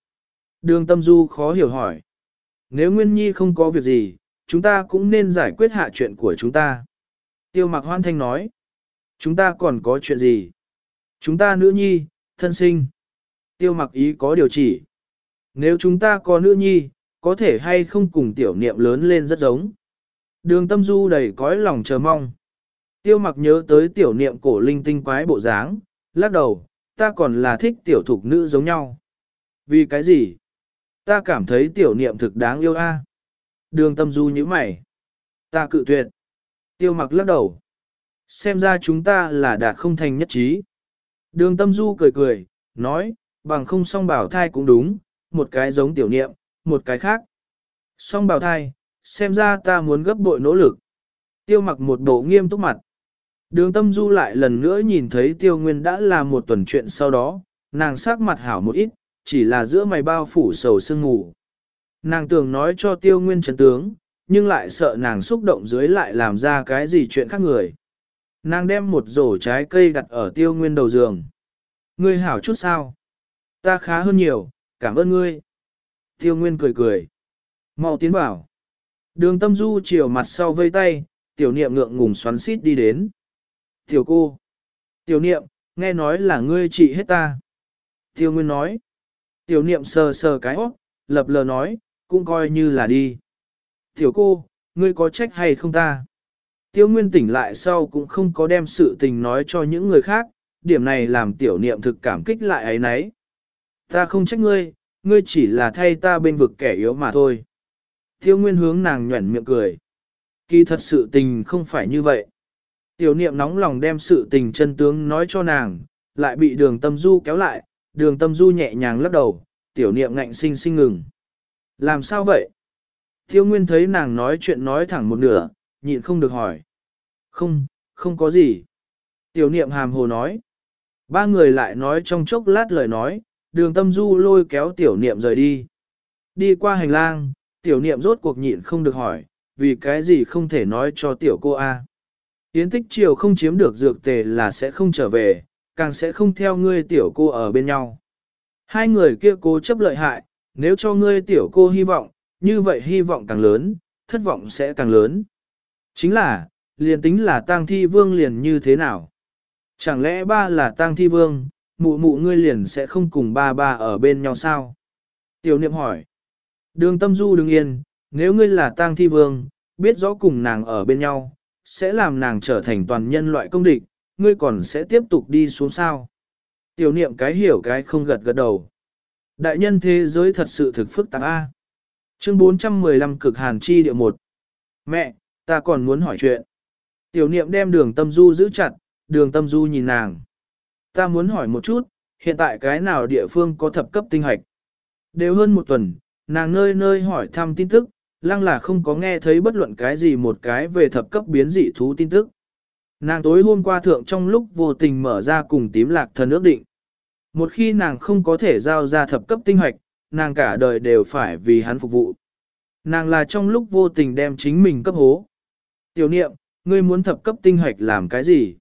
Đường tâm du khó hiểu hỏi. Nếu Nguyên Nhi không có việc gì, chúng ta cũng nên giải quyết hạ chuyện của chúng ta. Tiêu mặc hoan thanh nói, chúng ta còn có chuyện gì? Chúng ta nữ nhi, thân sinh. Tiêu mặc ý có điều chỉ. Nếu chúng ta có nữ nhi, có thể hay không cùng tiểu niệm lớn lên rất giống. Đường tâm du đầy cõi lòng chờ mong. Tiêu mặc nhớ tới tiểu niệm cổ linh tinh quái bộ dáng, lắc đầu, ta còn là thích tiểu thục nữ giống nhau. Vì cái gì? Ta cảm thấy tiểu niệm thực đáng yêu a. Đường tâm du như mày. Ta cự tuyệt. Tiêu mặc lắc đầu. Xem ra chúng ta là đạt không thành nhất trí. Đường tâm du cười cười, nói, bằng không song bảo thai cũng đúng, một cái giống tiểu niệm, một cái khác. Song bào thai, xem ra ta muốn gấp bội nỗ lực. Tiêu mặc một bộ nghiêm túc mặt. Đường tâm du lại lần nữa nhìn thấy tiêu nguyên đã là một tuần chuyện sau đó, nàng sắc mặt hảo một ít, chỉ là giữa mày bao phủ sầu sương ngủ. Nàng tưởng nói cho tiêu nguyên chấn tướng, nhưng lại sợ nàng xúc động dưới lại làm ra cái gì chuyện khác người. Nàng đem một rổ trái cây đặt ở tiêu nguyên đầu giường. Ngươi hảo chút sao? Ta khá hơn nhiều, cảm ơn ngươi. Tiêu nguyên cười cười. mau tiến bảo. Đường tâm du chiều mặt sau vây tay, tiểu niệm ngượng ngùng xoắn xít đi đến. Tiểu cô. Tiểu niệm, nghe nói là ngươi trị hết ta. Tiêu nguyên nói. Tiểu niệm sờ sờ cái ốc, lập lờ nói, cũng coi như là đi. Tiểu cô, ngươi có trách hay không ta? Tiêu Nguyên tỉnh lại sau cũng không có đem sự tình nói cho những người khác, điểm này làm tiểu niệm thực cảm kích lại ấy nấy. Ta không trách ngươi, ngươi chỉ là thay ta bên vực kẻ yếu mà thôi. Tiêu Nguyên hướng nàng nhuẩn miệng cười. Kỳ thật sự tình không phải như vậy. Tiểu niệm nóng lòng đem sự tình chân tướng nói cho nàng, lại bị đường tâm du kéo lại, đường tâm du nhẹ nhàng lắc đầu, tiểu niệm ngạnh sinh sinh ngừng. Làm sao vậy? Tiêu Nguyên thấy nàng nói chuyện nói thẳng một nửa, nhịn không được hỏi. Không, không có gì. Tiểu niệm hàm hồ nói. Ba người lại nói trong chốc lát lời nói, đường tâm du lôi kéo tiểu niệm rời đi. Đi qua hành lang, tiểu niệm rốt cuộc nhịn không được hỏi, vì cái gì không thể nói cho tiểu cô A. Yến tích chiều không chiếm được dược tề là sẽ không trở về, càng sẽ không theo ngươi tiểu cô ở bên nhau. Hai người kia cố chấp lợi hại, nếu cho ngươi tiểu cô hy vọng, như vậy hy vọng càng lớn, thất vọng sẽ càng lớn. Chính là, liền tính là tang thi vương liền như thế nào? Chẳng lẽ ba là tang thi vương, mụ mụ ngươi liền sẽ không cùng ba ba ở bên nhau sao? Tiểu niệm hỏi. Đường tâm du đứng yên, nếu ngươi là tang thi vương, biết rõ cùng nàng ở bên nhau, sẽ làm nàng trở thành toàn nhân loại công địch, ngươi còn sẽ tiếp tục đi xuống sao? Tiểu niệm cái hiểu cái không gật gật đầu. Đại nhân thế giới thật sự thực phức tạp A. Chương 415 cực hàn chi địa một. Mẹ, ta còn muốn hỏi chuyện. Tiểu niệm đem đường tâm du giữ chặt, đường tâm du nhìn nàng. Ta muốn hỏi một chút, hiện tại cái nào địa phương có thập cấp tinh hoạch? Đều hơn một tuần, nàng nơi nơi hỏi thăm tin tức, lăng là không có nghe thấy bất luận cái gì một cái về thập cấp biến dị thú tin tức. Nàng tối hôm qua thượng trong lúc vô tình mở ra cùng tím lạc thần ước định. Một khi nàng không có thể giao ra thập cấp tinh hoạch, nàng cả đời đều phải vì hắn phục vụ. Nàng là trong lúc vô tình đem chính mình cấp hố. Tiểu niệm, ngươi muốn thập cấp tinh hoạch làm cái gì?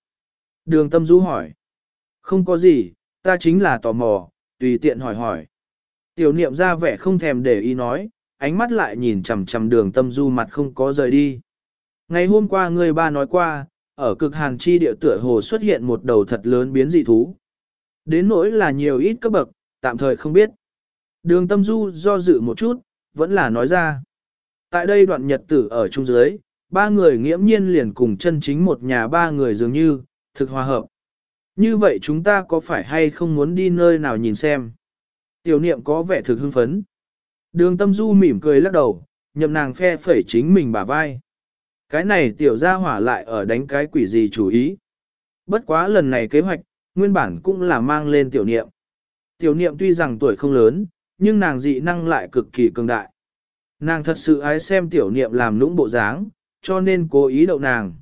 Đường tâm du hỏi. Không có gì, ta chính là tò mò, tùy tiện hỏi hỏi. Tiểu niệm ra vẻ không thèm để ý nói, ánh mắt lại nhìn chằm chằm đường tâm du mặt không có rời đi. Ngày hôm qua người ba nói qua, ở cực hàn chi địa tựa hồ xuất hiện một đầu thật lớn biến dị thú. Đến nỗi là nhiều ít cấp bậc, tạm thời không biết. Đường tâm du do dự một chút, vẫn là nói ra. Tại đây đoạn nhật tử ở trung dưới, ba người nghiễm nhiên liền cùng chân chính một nhà ba người dường như, thực hòa hợp. Như vậy chúng ta có phải hay không muốn đi nơi nào nhìn xem? Tiểu niệm có vẻ thực hưng phấn. Đường tâm du mỉm cười lắc đầu, nhậm nàng phe phẩy chính mình bả vai. Cái này tiểu gia hỏa lại ở đánh cái quỷ gì chủ ý. Bất quá lần này kế hoạch, nguyên bản cũng là mang lên tiểu niệm. Tiểu niệm tuy rằng tuổi không lớn, nhưng nàng dị năng lại cực kỳ cường đại. Nàng thật sự ái xem tiểu niệm làm lũng bộ dáng, cho nên cố ý đậu nàng.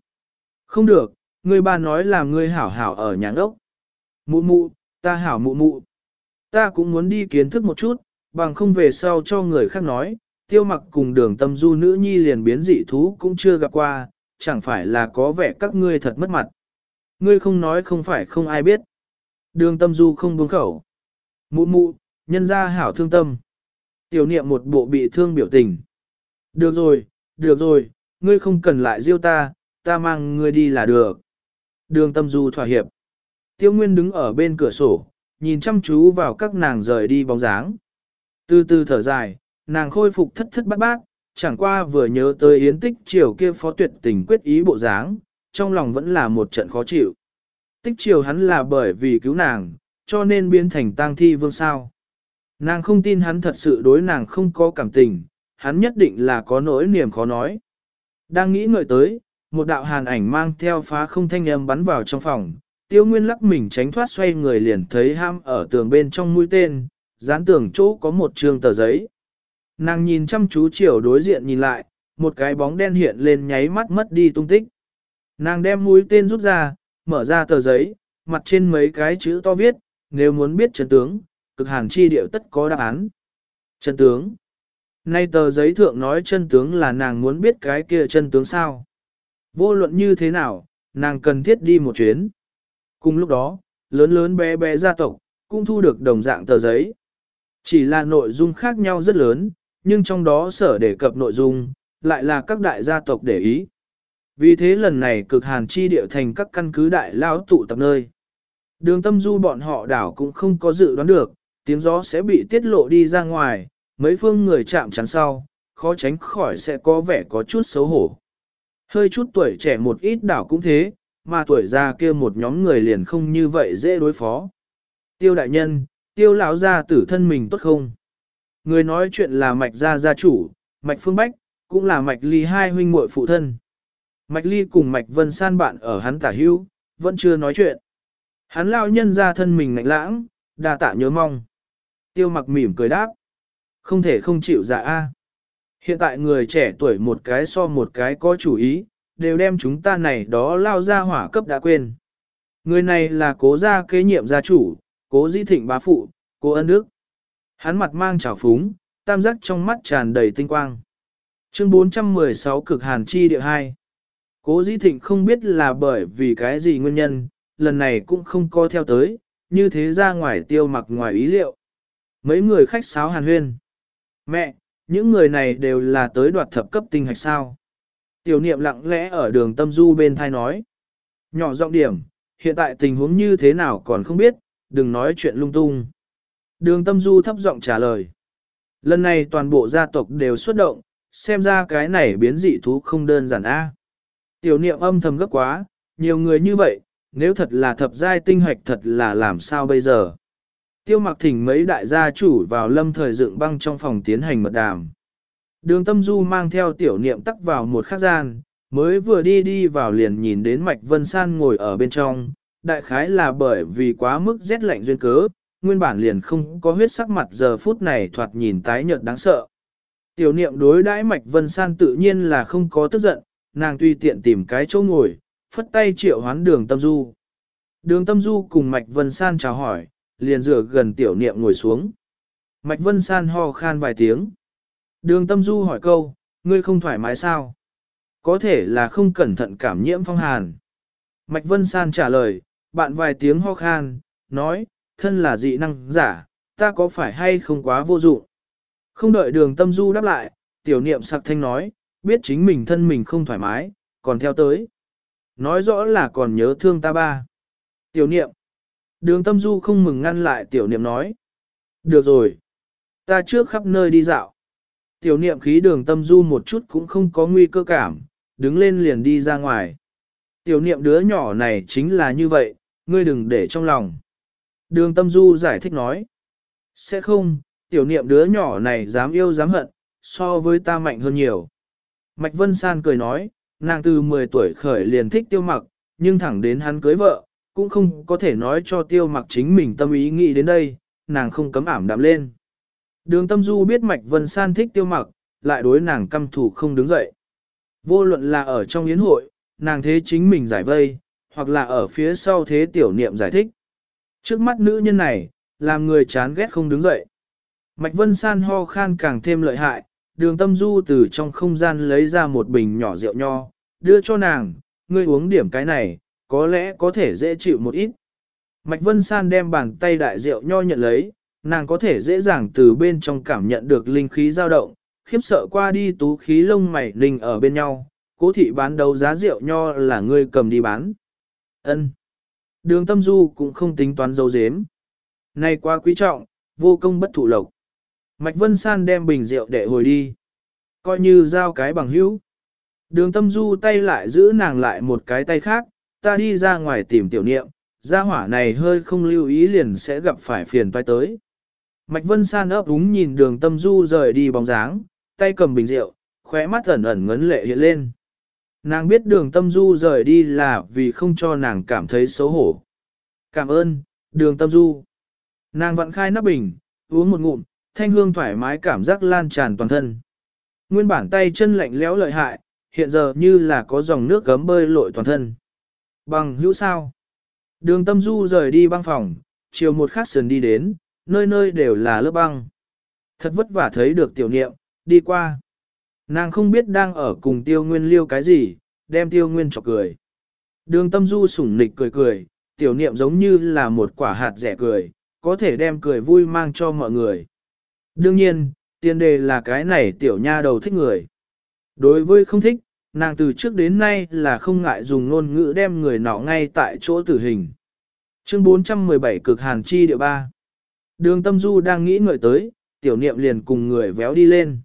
Không được, Ngươi ba nói là ngươi hảo hảo ở nhà ốc. Mụ mụ, ta hảo mụ mụ. Ta cũng muốn đi kiến thức một chút, bằng không về sau cho người khác nói, tiêu mặc cùng đường tâm du nữ nhi liền biến dị thú cũng chưa gặp qua, chẳng phải là có vẻ các ngươi thật mất mặt. Ngươi không nói không phải không ai biết. Đường tâm du không buông khẩu. Mụ mụ, nhân ra hảo thương tâm. Tiểu niệm một bộ bị thương biểu tình. Được rồi, được rồi, ngươi không cần lại diêu ta, ta mang ngươi đi là được. Đường tâm du thỏa hiệp. Tiêu Nguyên đứng ở bên cửa sổ, nhìn chăm chú vào các nàng rời đi bóng dáng. Từ từ thở dài, nàng khôi phục thất thất bát bát, chẳng qua vừa nhớ tới yến tích chiều kia phó tuyệt tình quyết ý bộ dáng, trong lòng vẫn là một trận khó chịu. Tích chiều hắn là bởi vì cứu nàng, cho nên biến thành tang thi vương sao. Nàng không tin hắn thật sự đối nàng không có cảm tình, hắn nhất định là có nỗi niềm khó nói. Đang nghĩ ngợi tới, một đạo hàn ảnh mang theo phá không thanh âm bắn vào trong phòng, tiêu nguyên lắc mình tránh thoát xoay người liền thấy ham ở tường bên trong mũi tên, dán tường chỗ có một trường tờ giấy. Nàng nhìn chăm chú chiều đối diện nhìn lại, một cái bóng đen hiện lên nháy mắt mất đi tung tích. Nàng đem mũi tên rút ra, mở ra tờ giấy, mặt trên mấy cái chữ to viết, nếu muốn biết chân tướng, cực hàn chi điệu tất có đáp án. Chân tướng. Nay tờ giấy thượng nói chân tướng là nàng muốn biết cái kia chân tướng sao. Vô luận như thế nào, nàng cần thiết đi một chuyến. Cùng lúc đó, lớn lớn bé bé gia tộc, cũng thu được đồng dạng tờ giấy. Chỉ là nội dung khác nhau rất lớn, nhưng trong đó sở đề cập nội dung, lại là các đại gia tộc để ý. Vì thế lần này cực hàn chi điệu thành các căn cứ đại lao tụ tập nơi. Đường tâm du bọn họ đảo cũng không có dự đoán được, tiếng gió sẽ bị tiết lộ đi ra ngoài, mấy phương người chạm chắn sau, khó tránh khỏi sẽ có vẻ có chút xấu hổ. Hơi chút tuổi trẻ một ít đảo cũng thế, mà tuổi già kia một nhóm người liền không như vậy dễ đối phó. Tiêu đại nhân, tiêu lão gia tử thân mình tốt không? Người nói chuyện là mạch gia gia chủ, mạch phương bách, cũng là mạch ly hai huynh muội phụ thân. Mạch ly cùng mạch vân san bạn ở hắn tả hưu, vẫn chưa nói chuyện. Hắn lao nhân ra thân mình ngạnh lãng, đa tạ nhớ mong. Tiêu mặc mỉm cười đáp. Không thể không chịu dạ a. Hiện tại người trẻ tuổi một cái so một cái có chủ ý, đều đem chúng ta này đó lao ra hỏa cấp đã quên. Người này là cố gia kế nhiệm gia chủ, cố di thịnh bá phụ, cố ân đức. Hắn mặt mang trào phúng, tam giác trong mắt tràn đầy tinh quang. Chương 416 cực hàn chi địa 2 Cố di thịnh không biết là bởi vì cái gì nguyên nhân, lần này cũng không co theo tới, như thế ra ngoài tiêu mặc ngoài ý liệu. Mấy người khách sáo hàn huyên. Mẹ, những người này đều là tới đoạt thập cấp tinh hạch sao. Tiểu niệm lặng lẽ ở đường tâm du bên thai nói. Nhỏ giọng điểm, hiện tại tình huống như thế nào còn không biết, đừng nói chuyện lung tung. Đường tâm du thấp giọng trả lời. Lần này toàn bộ gia tộc đều xuất động, xem ra cái này biến dị thú không đơn giản a. Tiểu niệm âm thầm gấp quá, nhiều người như vậy, nếu thật là thập giai tinh hoạch thật là làm sao bây giờ. Tiêu mặc thỉnh mấy đại gia chủ vào lâm thời dựng băng trong phòng tiến hành mật đàm. Đường tâm du mang theo tiểu niệm tắc vào một khắc gian, mới vừa đi đi vào liền nhìn đến Mạch Vân San ngồi ở bên trong, đại khái là bởi vì quá mức rét lạnh duyên cớ, nguyên bản liền không có huyết sắc mặt giờ phút này thoạt nhìn tái nhợt đáng sợ. Tiểu niệm đối đãi Mạch Vân San tự nhiên là không có tức giận, nàng tùy tiện tìm cái chỗ ngồi, phất tay triệu hoán đường tâm du. Đường tâm du cùng Mạch Vân San chào hỏi, liền rửa gần tiểu niệm ngồi xuống. Mạch Vân San ho khan vài tiếng. Đường tâm du hỏi câu, ngươi không thoải mái sao? Có thể là không cẩn thận cảm nhiễm phong hàn. Mạch Vân San trả lời, bạn vài tiếng ho khan, nói, thân là dị năng giả, ta có phải hay không quá vô dụng? Không đợi đường tâm du đáp lại, tiểu niệm sặc thanh nói, biết chính mình thân mình không thoải mái, còn theo tới. Nói rõ là còn nhớ thương ta ba. Tiểu niệm. Đường tâm du không mừng ngăn lại tiểu niệm nói. Được rồi. Ta trước khắp nơi đi dạo. Tiểu niệm khí đường tâm du một chút cũng không có nguy cơ cảm, đứng lên liền đi ra ngoài. Tiểu niệm đứa nhỏ này chính là như vậy, ngươi đừng để trong lòng. Đường tâm du giải thích nói. Sẽ không, tiểu niệm đứa nhỏ này dám yêu dám hận, so với ta mạnh hơn nhiều. Mạch Vân San cười nói, nàng từ 10 tuổi khởi liền thích tiêu mặc, nhưng thẳng đến hắn cưới vợ, cũng không có thể nói cho tiêu mặc chính mình tâm ý nghĩ đến đây, nàng không cấm ảm đạm lên. Đường tâm du biết Mạch Vân San thích tiêu mặc, lại đối nàng căm thủ không đứng dậy. Vô luận là ở trong yến hội, nàng thế chính mình giải vây, hoặc là ở phía sau thế tiểu niệm giải thích. Trước mắt nữ nhân này, làm người chán ghét không đứng dậy. Mạch Vân San ho khan càng thêm lợi hại, đường tâm du từ trong không gian lấy ra một bình nhỏ rượu nho, đưa cho nàng, ngươi uống điểm cái này, có lẽ có thể dễ chịu một ít. Mạch Vân San đem bàn tay đại rượu nho nhận lấy, nàng có thể dễ dàng từ bên trong cảm nhận được linh khí dao động, khiếp sợ qua đi tú khí lông mày ninh ở bên nhau, cố thị bán đấu giá rượu nho là ngươi cầm đi bán. ân Đường tâm du cũng không tính toán dấu dếm. Này quá quý trọng, vô công bất thụ lộc. Mạch Vân San đem bình rượu để hồi đi. Coi như giao cái bằng hữu. Đường tâm du tay lại giữ nàng lại một cái tay khác, ta đi ra ngoài tìm tiểu niệm, gia hỏa này hơi không lưu ý liền sẽ gặp phải phiền toái tới. Mạch Vân San ấp úng nhìn đường tâm du rời đi bóng dáng, tay cầm bình rượu, khóe mắt ẩn ẩn ngấn lệ hiện lên. Nàng biết đường tâm du rời đi là vì không cho nàng cảm thấy xấu hổ. Cảm ơn, đường tâm du. Nàng vặn khai nắp bình, uống một ngụm, thanh hương thoải mái cảm giác lan tràn toàn thân. Nguyên bản tay chân lạnh lẽo lợi hại, hiện giờ như là có dòng nước gấm bơi lội toàn thân. Bằng hữu sao? Đường tâm du rời đi băng phòng, chiều một khát sườn đi đến, nơi nơi đều là lớp băng. Thật vất vả thấy được tiểu niệm, đi qua. Nàng không biết đang ở cùng tiêu nguyên liêu cái gì, đem tiêu nguyên chọc cười. Đường tâm du sủng nịch cười cười, tiểu niệm giống như là một quả hạt rẻ cười, có thể đem cười vui mang cho mọi người. Đương nhiên, tiền đề là cái này tiểu nha đầu thích người. Đối với không thích, nàng từ trước đến nay là không ngại dùng ngôn ngữ đem người nọ ngay tại chỗ tử hình. Chương 417 cực hàn chi địa ba. Đường tâm du đang nghĩ ngợi tới, tiểu niệm liền cùng người véo đi lên.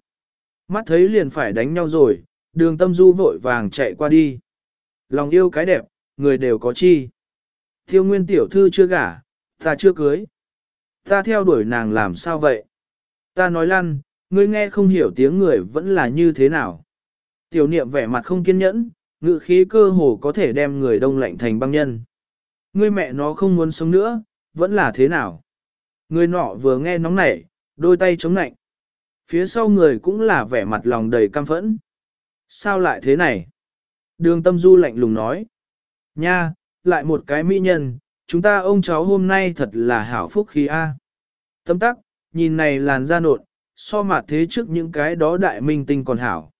Mắt thấy liền phải đánh nhau rồi, đường tâm du vội vàng chạy qua đi. Lòng yêu cái đẹp, người đều có chi. Thiêu nguyên tiểu thư chưa gả, ta chưa cưới. Ta theo đuổi nàng làm sao vậy? Ta nói lăn, ngươi nghe không hiểu tiếng người vẫn là như thế nào. Tiểu niệm vẻ mặt không kiên nhẫn, ngự khí cơ hồ có thể đem người đông lạnh thành băng nhân. Ngươi mẹ nó không muốn sống nữa, vẫn là thế nào? Người nọ vừa nghe nóng nảy, đôi tay chống nạnh. Phía sau người cũng là vẻ mặt lòng đầy căm phẫn. Sao lại thế này? Đường tâm du lạnh lùng nói. Nha, lại một cái mỹ nhân, chúng ta ông cháu hôm nay thật là hảo phúc khí A. Tâm tắc, nhìn này làn da nộn, so mặt thế trước những cái đó đại minh tinh còn hảo.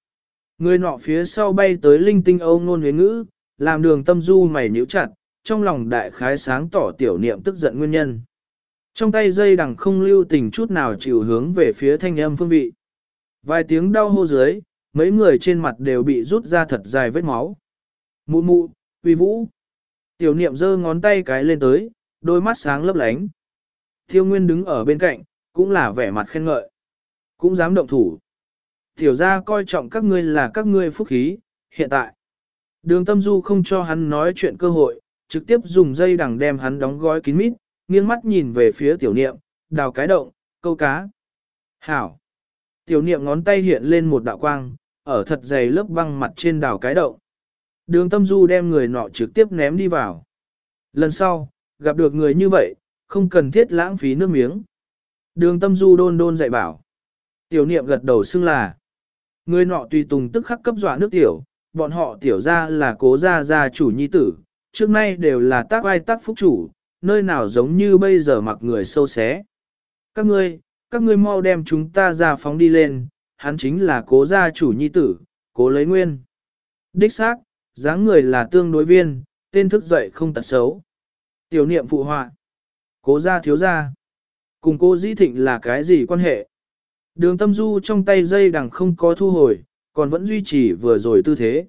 Người nọ phía sau bay tới linh tinh âu ngôn huyến ngữ, làm đường tâm du mày nhíu chặt, trong lòng đại khái sáng tỏ tiểu niệm tức giận nguyên nhân. Trong tay dây đằng không lưu tình chút nào chịu hướng về phía thanh âm phương vị. Vài tiếng đau hô dưới, mấy người trên mặt đều bị rút ra thật dài vết máu. Mụ mụ, uy vũ. Tiểu niệm giơ ngón tay cái lên tới, đôi mắt sáng lấp lánh. Thiêu Nguyên đứng ở bên cạnh, cũng là vẻ mặt khen ngợi. Cũng dám động thủ. Tiểu ra coi trọng các ngươi là các ngươi phúc khí, hiện tại. Đường tâm du không cho hắn nói chuyện cơ hội, trực tiếp dùng dây đằng đem hắn đóng gói kín mít, nghiêng mắt nhìn về phía tiểu niệm, đào cái động, câu cá. Hảo. Tiểu niệm ngón tay hiện lên một đạo quang, ở thật dày lớp băng mặt trên đào cái động. Đường tâm du đem người nọ trực tiếp ném đi vào. Lần sau, gặp được người như vậy, không cần thiết lãng phí nước miếng. Đường tâm du đôn đôn dạy bảo. Tiểu niệm gật đầu xưng là. Người nọ tùy tùng tức khắc cấp dọa nước tiểu, bọn họ tiểu ra là cố gia gia chủ nhi tử, trước nay đều là tác ai tác phúc chủ, nơi nào giống như bây giờ mặc người sâu xé. Các ngươi, các ngươi mau đem chúng ta ra phóng đi lên, hắn chính là cố gia chủ nhi tử, cố lấy nguyên. Đích xác, dáng người là tương đối viên, tên thức dậy không tật xấu. Tiểu niệm phụ họa. Cố gia thiếu gia. Cùng cô dĩ thịnh là cái gì quan hệ? Đường tâm du trong tay dây đằng không có thu hồi, còn vẫn duy trì vừa rồi tư thế.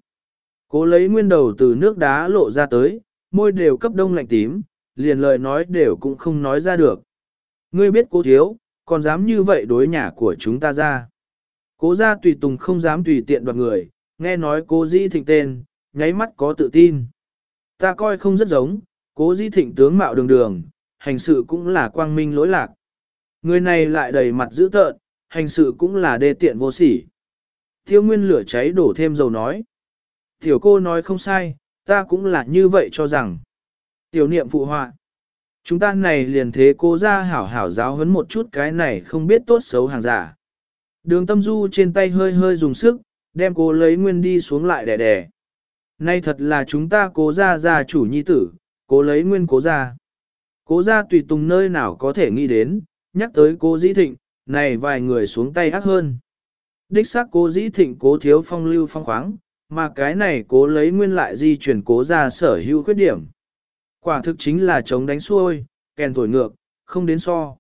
Cố lấy nguyên đầu từ nước đá lộ ra tới, môi đều cấp đông lạnh tím, liền lời nói đều cũng không nói ra được. Ngươi biết cố thiếu, còn dám như vậy đối nhà của chúng ta ra. Cố gia tùy tùng không dám tùy tiện đoạt người, nghe nói cố dĩ thịnh tên, nháy mắt có tự tin. Ta coi không rất giống, cố dĩ thịnh tướng mạo đường đường, hành sự cũng là quang minh lỗi lạc. Người này lại đầy mặt dữ tợn, hành sự cũng là đê tiện vô sỉ. Tiêu nguyên lửa cháy đổ thêm dầu nói. Tiểu cô nói không sai, ta cũng là như vậy cho rằng. Tiểu niệm phụ họa. Chúng ta này liền thế cô ra hảo hảo giáo huấn một chút cái này không biết tốt xấu hàng giả. Đường tâm du trên tay hơi hơi dùng sức, đem cô lấy nguyên đi xuống lại đẻ đẻ. Nay thật là chúng ta cố ra ra chủ nhi tử, cố lấy nguyên cố ra. Cố ra tùy tùng nơi nào có thể nghĩ đến, nhắc tới cố dĩ thịnh, này vài người xuống tay ác hơn. Đích xác cố dĩ thịnh cố thiếu phong lưu phong khoáng, mà cái này cố lấy nguyên lại di chuyển cố ra sở hữu khuyết điểm. Quả thực chính là chống đánh xuôi, kèn thổi ngược, không đến so.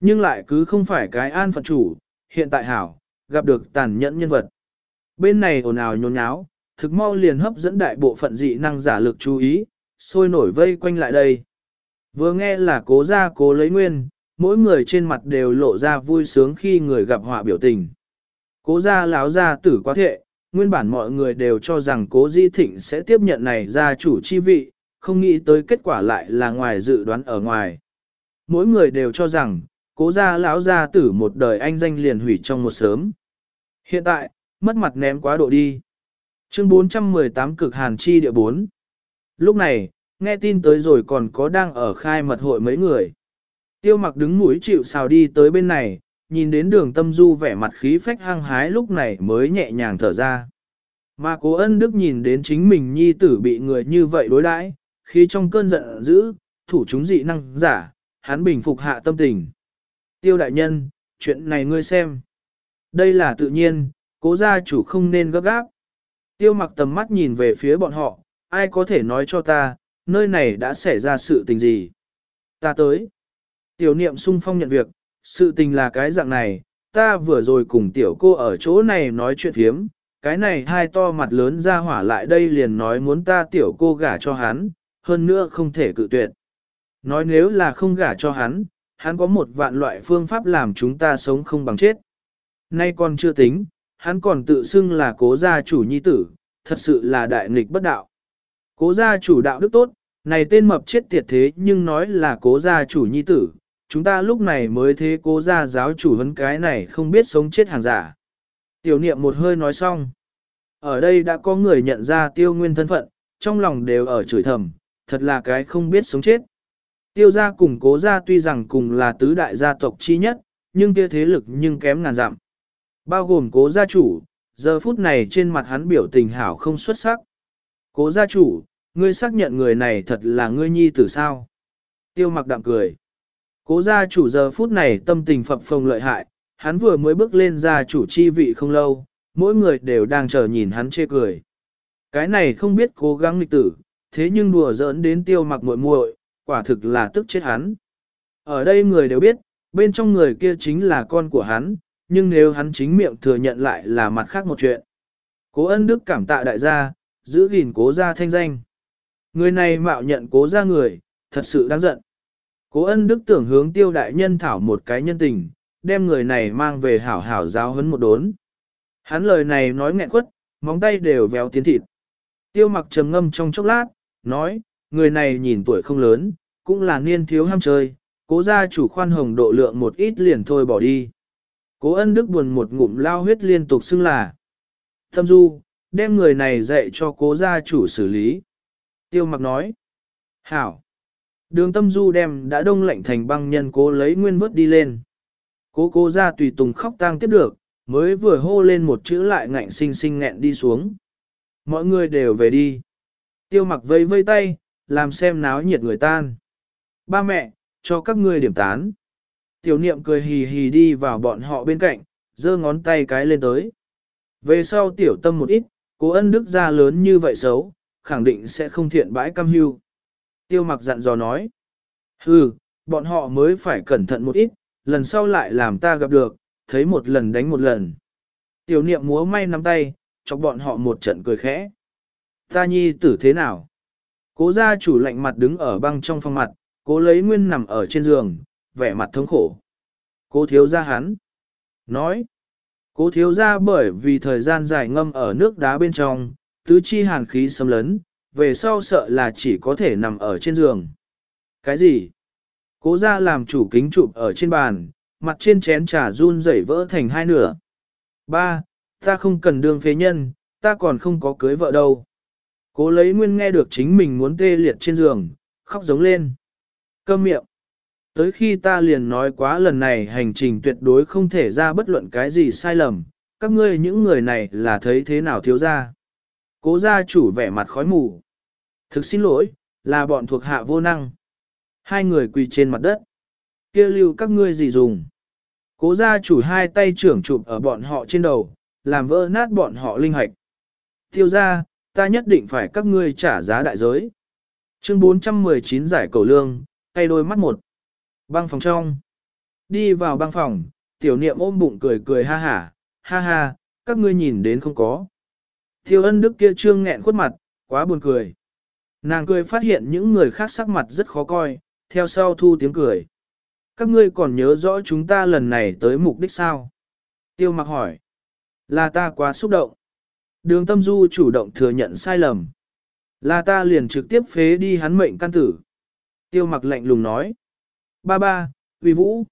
Nhưng lại cứ không phải cái an phận chủ, hiện tại hảo, gặp được tàn nhẫn nhân vật. Bên này ồn ào nhốn nháo, thực mau liền hấp dẫn đại bộ phận dị năng giả lực chú ý, sôi nổi vây quanh lại đây. Vừa nghe là cố ra cố lấy nguyên, mỗi người trên mặt đều lộ ra vui sướng khi người gặp họa biểu tình. Cố gia láo gia tử quá thệ, nguyên bản mọi người đều cho rằng cố di thịnh sẽ tiếp nhận này ra chủ chi vị, không nghĩ tới kết quả lại là ngoài dự đoán ở ngoài. Mỗi người đều cho rằng, cố gia lão gia tử một đời anh danh liền hủy trong một sớm. Hiện tại, mất mặt ném quá độ đi. Chương 418 cực hàn chi địa 4. Lúc này, nghe tin tới rồi còn có đang ở khai mật hội mấy người. Tiêu mặc đứng mũi chịu xào đi tới bên này, nhìn đến đường tâm du vẻ mặt khí phách hăng hái lúc này mới nhẹ nhàng thở ra. Mà cố ân đức nhìn đến chính mình nhi tử bị người như vậy đối đãi, khi trong cơn giận dữ, thủ chúng dị năng giả, hắn bình phục hạ tâm tình. Tiêu đại nhân, chuyện này ngươi xem. Đây là tự nhiên, cố gia chủ không nên gấp gáp. Tiêu mặc tầm mắt nhìn về phía bọn họ, ai có thể nói cho ta, nơi này đã xảy ra sự tình gì. Ta tới. Tiểu niệm sung phong nhận việc, sự tình là cái dạng này, ta vừa rồi cùng tiểu cô ở chỗ này nói chuyện hiếm, cái này hai to mặt lớn ra hỏa lại đây liền nói muốn ta tiểu cô gả cho hắn, hơn nữa không thể cự tuyệt. Nói nếu là không gả cho hắn, hắn có một vạn loại phương pháp làm chúng ta sống không bằng chết. Nay còn chưa tính, hắn còn tự xưng là cố gia chủ nhi tử, thật sự là đại nghịch bất đạo. Cố gia chủ đạo đức tốt, này tên mập chết tiệt thế nhưng nói là cố gia chủ nhi tử, chúng ta lúc này mới thế cố gia giáo chủ vấn cái này không biết sống chết hàng giả. Tiểu niệm một hơi nói xong. Ở đây đã có người nhận ra tiêu nguyên thân phận, trong lòng đều ở chửi thầm, thật là cái không biết sống chết. Tiêu gia cùng cố gia tuy rằng cùng là tứ đại gia tộc chi nhất, nhưng kia thế lực nhưng kém ngàn dặm. Bao gồm cố gia chủ, giờ phút này trên mặt hắn biểu tình hảo không xuất sắc. Cố gia chủ, ngươi xác nhận người này thật là ngươi nhi tử sao? Tiêu mặc đạm cười. Cố gia chủ giờ phút này tâm tình phập phồng lợi hại, hắn vừa mới bước lên gia chủ chi vị không lâu, mỗi người đều đang chờ nhìn hắn chê cười. Cái này không biết cố gắng lịch tử, thế nhưng đùa giỡn đến tiêu mặc muội muội, quả thực là tức chết hắn. Ở đây người đều biết, bên trong người kia chính là con của hắn, nhưng nếu hắn chính miệng thừa nhận lại là mặt khác một chuyện. Cố ân đức cảm tạ đại gia, giữ gìn cố gia thanh danh. Người này mạo nhận cố gia người, thật sự đáng giận. Cố ân đức tưởng hướng tiêu đại nhân thảo một cái nhân tình, đem người này mang về hảo hảo giáo huấn một đốn. Hắn lời này nói nghẹn quất, móng tay đều véo tiến thịt. Tiêu mặc trầm ngâm trong chốc lát, nói, người này nhìn tuổi không lớn, cũng là niên thiếu ham chơi, cố gia chủ khoan hồng độ lượng một ít liền thôi bỏ đi. Cố ân đức buồn một ngụm lao huyết liên tục xưng là. Thâm du, đem người này dạy cho cố gia chủ xử lý. Tiêu mặc nói. Hảo. Đường tâm du đem đã đông lạnh thành băng nhân cố lấy nguyên vớt đi lên. Cố cố ra tùy tùng khóc tang tiếp được, mới vừa hô lên một chữ lại ngạnh sinh sinh nghẹn đi xuống. Mọi người đều về đi. Tiêu mặc vây vây tay, làm xem náo nhiệt người tan. Ba mẹ, cho các ngươi điểm tán. Tiểu niệm cười hì hì đi vào bọn họ bên cạnh, giơ ngón tay cái lên tới. Về sau tiểu tâm một ít, cố ân đức ra lớn như vậy xấu, khẳng định sẽ không thiện bãi cam hưu. Tiêu mặc dặn dò nói. Hừ, bọn họ mới phải cẩn thận một ít, lần sau lại làm ta gặp được, thấy một lần đánh một lần. Tiểu niệm múa may nắm tay, cho bọn họ một trận cười khẽ. Ta nhi tử thế nào? Cố gia chủ lạnh mặt đứng ở băng trong phòng mặt, cố lấy nguyên nằm ở trên giường, vẻ mặt thống khổ. Cố thiếu gia hắn. Nói. Cố thiếu gia bởi vì thời gian dài ngâm ở nước đá bên trong, tứ chi hàn khí xâm lấn, về sau sợ là chỉ có thể nằm ở trên giường. Cái gì? Cố ra làm chủ kính chụp ở trên bàn, mặt trên chén trà run rẩy vỡ thành hai nửa. Ba, ta không cần đương phế nhân, ta còn không có cưới vợ đâu. Cố lấy nguyên nghe được chính mình muốn tê liệt trên giường, khóc giống lên. Câm miệng. Tới khi ta liền nói quá lần này hành trình tuyệt đối không thể ra bất luận cái gì sai lầm, các ngươi những người này là thấy thế nào thiếu ra. Cố gia chủ vẻ mặt khói mù. Thực xin lỗi, là bọn thuộc hạ vô năng. Hai người quỳ trên mặt đất. kia lưu các ngươi gì dùng. Cố gia chủ hai tay trưởng chụp ở bọn họ trên đầu, làm vỡ nát bọn họ linh hạch. Tiêu ra, ta nhất định phải các ngươi trả giá đại giới. Chương 419 giải cầu lương, tay đôi mắt một. Băng phòng trong. Đi vào băng phòng, tiểu niệm ôm bụng cười cười ha hả, ha ha, các ngươi nhìn đến không có. Tiêu ân đức kia trương nghẹn khuất mặt, quá buồn cười. Nàng cười phát hiện những người khác sắc mặt rất khó coi, theo sau thu tiếng cười. Các ngươi còn nhớ rõ chúng ta lần này tới mục đích sao? Tiêu mặc hỏi. Là ta quá xúc động. Đường tâm du chủ động thừa nhận sai lầm. Là ta liền trực tiếp phế đi hắn mệnh căn tử. Tiêu mặc lạnh lùng nói. Ba ba, vì vũ.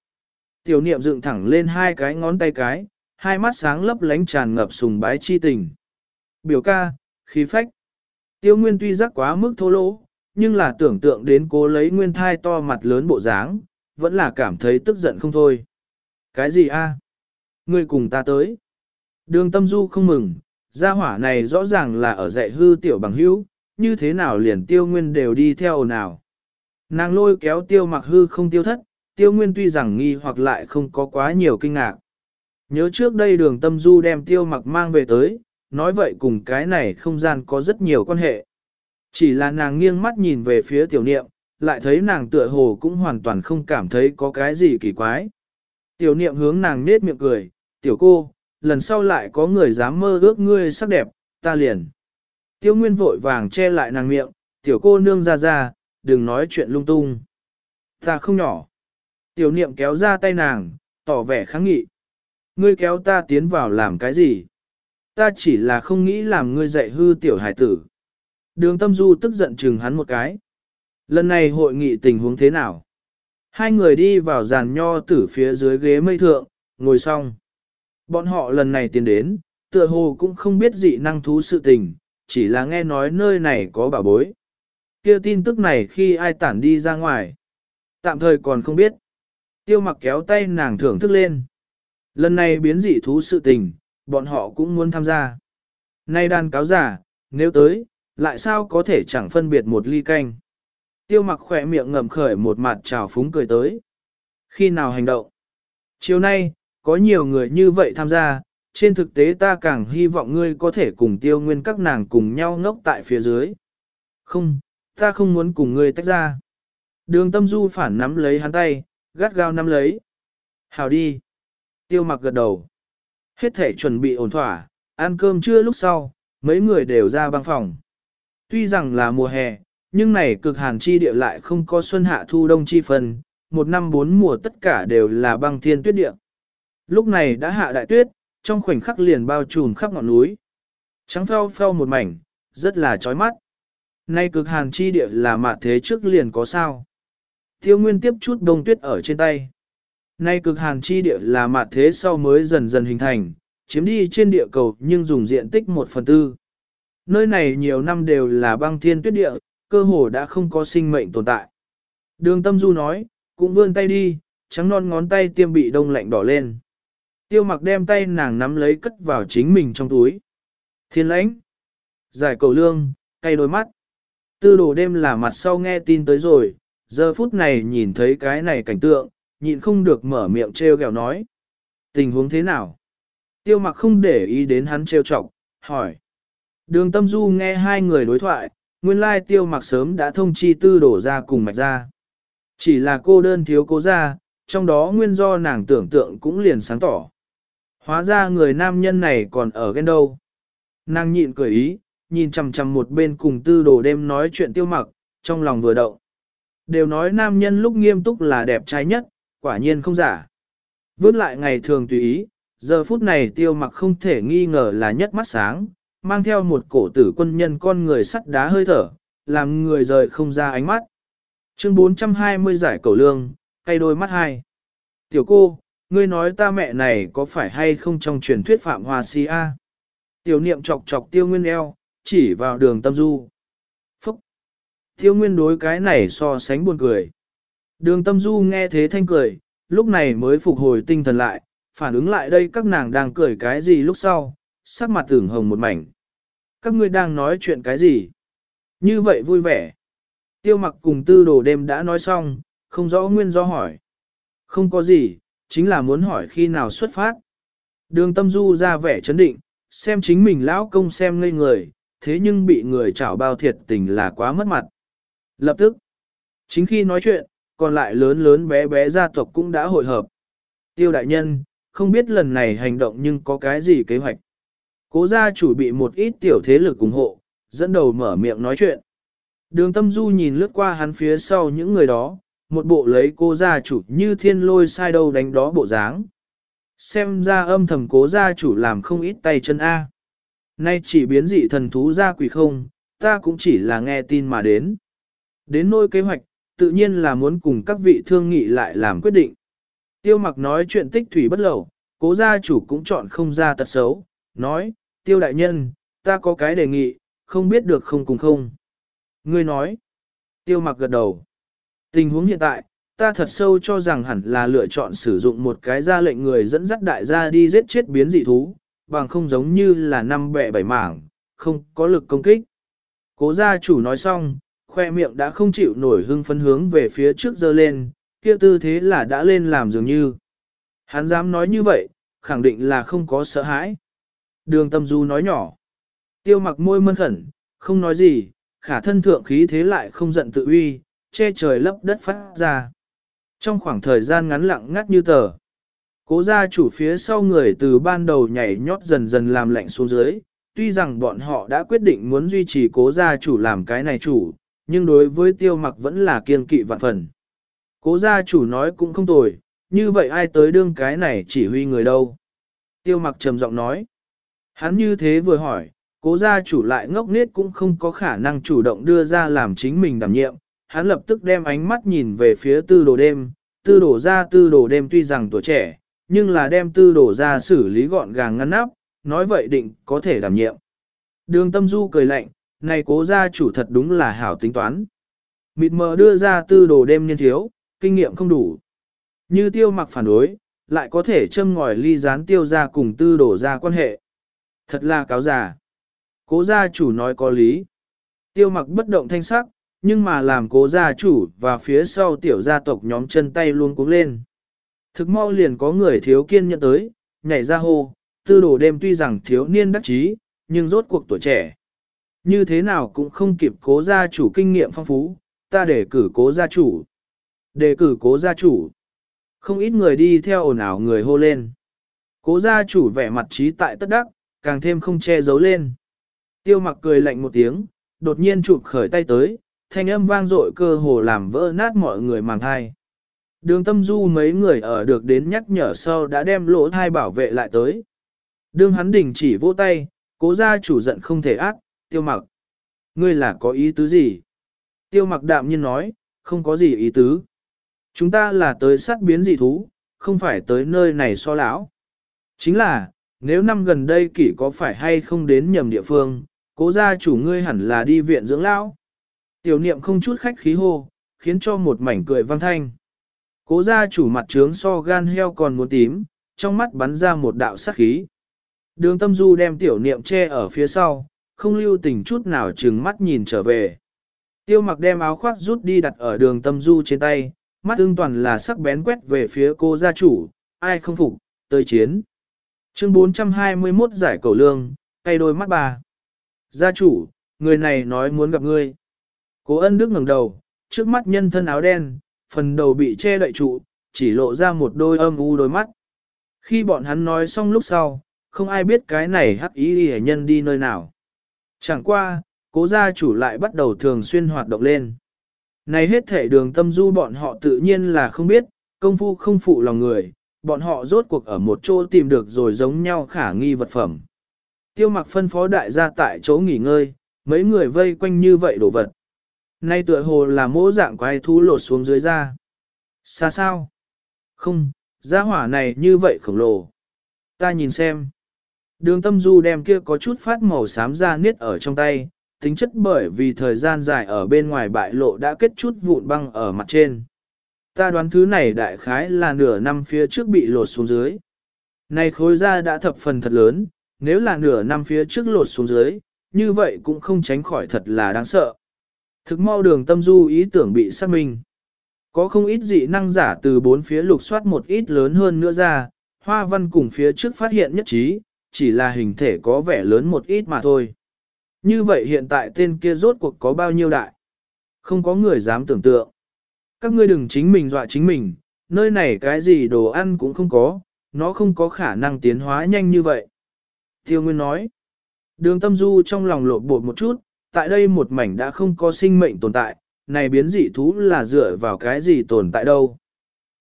Tiểu niệm dựng thẳng lên hai cái ngón tay cái, hai mắt sáng lấp lánh tràn ngập sùng bái chi tình. Biểu ca, khí phách. Tiêu nguyên tuy rắc quá mức thô lỗ, nhưng là tưởng tượng đến cố lấy nguyên thai to mặt lớn bộ dáng, vẫn là cảm thấy tức giận không thôi. Cái gì a? Ngươi cùng ta tới. Đường tâm du không mừng, gia hỏa này rõ ràng là ở dạy hư tiểu bằng hữu, như thế nào liền tiêu nguyên đều đi theo nào. Nàng lôi kéo tiêu mặc hư không tiêu thất, tiêu nguyên tuy rằng nghi hoặc lại không có quá nhiều kinh ngạc. Nhớ trước đây đường tâm du đem tiêu mặc mang về tới, nói vậy cùng cái này không gian có rất nhiều quan hệ. Chỉ là nàng nghiêng mắt nhìn về phía tiểu niệm, lại thấy nàng tựa hồ cũng hoàn toàn không cảm thấy có cái gì kỳ quái. Tiểu niệm hướng nàng nết miệng cười, tiểu cô, lần sau lại có người dám mơ ước ngươi sắc đẹp, ta liền. Tiêu Nguyên vội vàng che lại nàng miệng, tiểu cô nương ra ra, đừng nói chuyện lung tung. Ta không nhỏ. Tiểu niệm kéo ra tay nàng, tỏ vẻ kháng nghị. Ngươi kéo ta tiến vào làm cái gì? Ta chỉ là không nghĩ làm ngươi dạy hư tiểu hải tử. Đường tâm du tức giận chừng hắn một cái. Lần này hội nghị tình huống thế nào? Hai người đi vào giàn nho tử phía dưới ghế mây thượng, ngồi xong. Bọn họ lần này tiến đến, tựa hồ cũng không biết dị năng thú sự tình, chỉ là nghe nói nơi này có bảo bối. Kia tin tức này khi ai tản đi ra ngoài. Tạm thời còn không biết. Tiêu mặc kéo tay nàng thưởng thức lên. Lần này biến dị thú sự tình, bọn họ cũng muốn tham gia. Nay đàn cáo giả, nếu tới, lại sao có thể chẳng phân biệt một ly canh. Tiêu mặc khỏe miệng ngầm khởi một mặt trào phúng cười tới. Khi nào hành động? Chiều nay, có nhiều người như vậy tham gia, trên thực tế ta càng hy vọng ngươi có thể cùng tiêu nguyên các nàng cùng nhau ngốc tại phía dưới. Không, ta không muốn cùng ngươi tách ra. Đường tâm du phản nắm lấy hắn tay, gắt gao nắm lấy. Hào đi. Tiêu mặc gật đầu. Hết thể chuẩn bị ổn thỏa, ăn cơm trưa lúc sau, mấy người đều ra băng phòng. Tuy rằng là mùa hè, nhưng này cực hàn chi địa lại không có xuân hạ thu đông chi phần, một năm bốn mùa tất cả đều là băng thiên tuyết địa. Lúc này đã hạ đại tuyết, trong khoảnh khắc liền bao trùm khắp ngọn núi. Trắng pheo pheo một mảnh, rất là chói mắt. Nay cực hàn chi địa là mạ thế trước liền có sao. Tiêu Nguyên tiếp chút đông tuyết ở trên tay. Nay cực hàn chi địa là mạt thế sau mới dần dần hình thành, chiếm đi trên địa cầu nhưng dùng diện tích một phần tư. Nơi này nhiều năm đều là băng thiên tuyết địa, cơ hồ đã không có sinh mệnh tồn tại. Đường tâm du nói, cũng vươn tay đi, trắng non ngón tay tiêm bị đông lạnh đỏ lên. Tiêu mặc đem tay nàng nắm lấy cất vào chính mình trong túi. Thiên lãnh. Giải cầu lương, cay đôi mắt. Tư đồ đêm là mặt sau nghe tin tới rồi, giờ phút này nhìn thấy cái này cảnh tượng, nhịn không được mở miệng treo gẹo nói. Tình huống thế nào? Tiêu mặc không để ý đến hắn treo chọc, hỏi. Đường tâm du nghe hai người đối thoại, nguyên lai tiêu mặc sớm đã thông chi tư đổ ra cùng mạch ra. Chỉ là cô đơn thiếu cố ra, trong đó nguyên do nàng tưởng tượng cũng liền sáng tỏ. Hóa ra người nam nhân này còn ở ghen đâu. Nàng nhịn cười ý, nhìn chằm chằm một bên cùng tư đồ đêm nói chuyện tiêu mặc, trong lòng vừa động. Đều nói nam nhân lúc nghiêm túc là đẹp trai nhất, quả nhiên không giả. Vớt lại ngày thường tùy ý, giờ phút này tiêu mặc không thể nghi ngờ là nhất mắt sáng, mang theo một cổ tử quân nhân con người sắt đá hơi thở, làm người rời không ra ánh mắt. Chương 420 giải cầu lương, cây đôi mắt hai. Tiểu cô, ngươi nói ta mẹ này có phải hay không trong truyền thuyết Phạm Hoa Si A? Tiểu niệm chọc chọc tiêu nguyên eo, chỉ vào đường tâm du. Phúc! Tiêu nguyên đối cái này so sánh buồn cười. Đường tâm du nghe thế thanh cười, lúc này mới phục hồi tinh thần lại, phản ứng lại đây các nàng đang cười cái gì lúc sau, sắc mặt tưởng hồng một mảnh. Các ngươi đang nói chuyện cái gì? Như vậy vui vẻ. Tiêu mặc cùng tư đồ đêm đã nói xong, không rõ nguyên do hỏi. Không có gì, chính là muốn hỏi khi nào xuất phát. Đường tâm du ra vẻ chấn định, xem chính mình lão công xem ngây người, thế nhưng bị người chảo bao thiệt tình là quá mất mặt. Lập tức, chính khi nói chuyện, còn lại lớn lớn bé bé gia tộc cũng đã hội hợp. Tiêu đại nhân, không biết lần này hành động nhưng có cái gì kế hoạch. Cố gia chủ bị một ít tiểu thế lực ủng hộ, dẫn đầu mở miệng nói chuyện. Đường tâm du nhìn lướt qua hắn phía sau những người đó, một bộ lấy cô gia chủ như thiên lôi sai đâu đánh đó bộ dáng. Xem ra âm thầm cố gia chủ làm không ít tay chân A. Nay chỉ biến dị thần thú ra quỷ không, ta cũng chỉ là nghe tin mà đến. Đến nôi kế hoạch, tự nhiên là muốn cùng các vị thương nghị lại làm quyết định. Tiêu mặc nói chuyện tích thủy bất lẩu, cố gia chủ cũng chọn không ra tật xấu, nói, tiêu đại nhân, ta có cái đề nghị, không biết được không cùng không. Ngươi nói, tiêu mặc gật đầu. Tình huống hiện tại, ta thật sâu cho rằng hẳn là lựa chọn sử dụng một cái ra lệnh người dẫn dắt đại gia đi giết chết biến dị thú, bằng không giống như là năm bẻ bảy mảng, không có lực công kích. Cố gia chủ nói xong, khoe miệng đã không chịu nổi hưng phấn hướng về phía trước dơ lên, kia tư thế là đã lên làm dường như. Hắn dám nói như vậy, khẳng định là không có sợ hãi. Đường tâm du nói nhỏ. Tiêu mặc môi mân khẩn, không nói gì, khả thân thượng khí thế lại không giận tự uy, che trời lấp đất phát ra. Trong khoảng thời gian ngắn lặng ngắt như tờ, cố gia chủ phía sau người từ ban đầu nhảy nhót dần dần làm lạnh xuống dưới, tuy rằng bọn họ đã quyết định muốn duy trì cố gia chủ làm cái này chủ, nhưng đối với tiêu mặc vẫn là kiên kỵ vạn phần. Cố gia chủ nói cũng không tồi, như vậy ai tới đương cái này chỉ huy người đâu. Tiêu mặc trầm giọng nói. Hắn như thế vừa hỏi, cố gia chủ lại ngốc nết cũng không có khả năng chủ động đưa ra làm chính mình đảm nhiệm. Hắn lập tức đem ánh mắt nhìn về phía tư đồ đêm, tư đồ ra tư đồ đêm tuy rằng tuổi trẻ, nhưng là đem tư đồ ra xử lý gọn gàng ngăn nắp, nói vậy định có thể đảm nhiệm. Đường tâm du cười lạnh, này cố gia chủ thật đúng là hảo tính toán. Mịt mờ đưa ra tư đồ đêm niên thiếu, kinh nghiệm không đủ. Như tiêu mặc phản đối, lại có thể châm ngòi ly gián tiêu ra cùng tư đổ ra quan hệ. Thật là cáo giả. Cố gia chủ nói có lý. Tiêu mặc bất động thanh sắc, nhưng mà làm cố gia chủ và phía sau tiểu gia tộc nhóm chân tay luôn cuống lên. Thực mau liền có người thiếu kiên nhận tới, nhảy ra hô, tư đồ đêm tuy rằng thiếu niên đắc chí, nhưng rốt cuộc tuổi trẻ. Như thế nào cũng không kịp cố gia chủ kinh nghiệm phong phú, ta để cử cố gia chủ. Đề cử cố gia chủ. Không ít người đi theo ồn ào người hô lên. Cố gia chủ vẻ mặt trí tại tất đắc, càng thêm không che giấu lên. Tiêu mặc cười lạnh một tiếng, đột nhiên chụp khởi tay tới, thanh âm vang dội cơ hồ làm vỡ nát mọi người màng thai. Đường tâm du mấy người ở được đến nhắc nhở sau đã đem lỗ thai bảo vệ lại tới. Đường hắn đình chỉ vỗ tay, cố gia chủ giận không thể ác, tiêu mặc. Ngươi là có ý tứ gì? Tiêu mặc đạm nhiên nói, không có gì ý tứ. Chúng ta là tới sát biến dị thú, không phải tới nơi này so lão. Chính là, nếu năm gần đây kỷ có phải hay không đến nhầm địa phương, cố gia chủ ngươi hẳn là đi viện dưỡng lão. Tiểu niệm không chút khách khí hô, khiến cho một mảnh cười vang thanh. Cố gia chủ mặt trướng so gan heo còn muốn tím, trong mắt bắn ra một đạo sát khí. Đường tâm du đem tiểu niệm che ở phía sau, không lưu tình chút nào chừng mắt nhìn trở về. Tiêu mặc đem áo khoác rút đi đặt ở đường tâm du trên tay, mắt ưng toàn là sắc bén quét về phía cô gia chủ, ai không phục, tới chiến. Chương 421 giải cầu lương, cây đôi mắt bà. Gia chủ, người này nói muốn gặp ngươi. Cố ân đức ngẩng đầu, trước mắt nhân thân áo đen, phần đầu bị che đậy trụ, chỉ lộ ra một đôi âm u đôi mắt. Khi bọn hắn nói xong lúc sau, không ai biết cái này hắc ý hề nhân đi nơi nào. Chẳng qua, cố gia chủ lại bắt đầu thường xuyên hoạt động lên. Này hết thể đường tâm du bọn họ tự nhiên là không biết, công phu không phụ lòng người, bọn họ rốt cuộc ở một chỗ tìm được rồi giống nhau khả nghi vật phẩm. Tiêu mặc phân phó đại gia tại chỗ nghỉ ngơi, mấy người vây quanh như vậy đổ vật. Nay tựa hồ là mỗ dạng quái thú lột xuống dưới da. Xa sao? Không, gia hỏa này như vậy khổng lồ. Ta nhìn xem. Đường tâm du đem kia có chút phát màu xám ra niết ở trong tay, tính chất bởi vì thời gian dài ở bên ngoài bại lộ đã kết chút vụn băng ở mặt trên. Ta đoán thứ này đại khái là nửa năm phía trước bị lột xuống dưới. Này khối da đã thập phần thật lớn, nếu là nửa năm phía trước lột xuống dưới, như vậy cũng không tránh khỏi thật là đáng sợ. Thực mau đường tâm du ý tưởng bị xác minh. Có không ít dị năng giả từ bốn phía lục soát một ít lớn hơn nữa ra, hoa văn cùng phía trước phát hiện nhất trí, chỉ là hình thể có vẻ lớn một ít mà thôi. Như vậy hiện tại tên kia rốt cuộc có bao nhiêu đại? Không có người dám tưởng tượng. Các ngươi đừng chính mình dọa chính mình, nơi này cái gì đồ ăn cũng không có, nó không có khả năng tiến hóa nhanh như vậy. Tiêu Nguyên nói, đường tâm du trong lòng lộn bột một chút, tại đây một mảnh đã không có sinh mệnh tồn tại, này biến dị thú là dựa vào cái gì tồn tại đâu.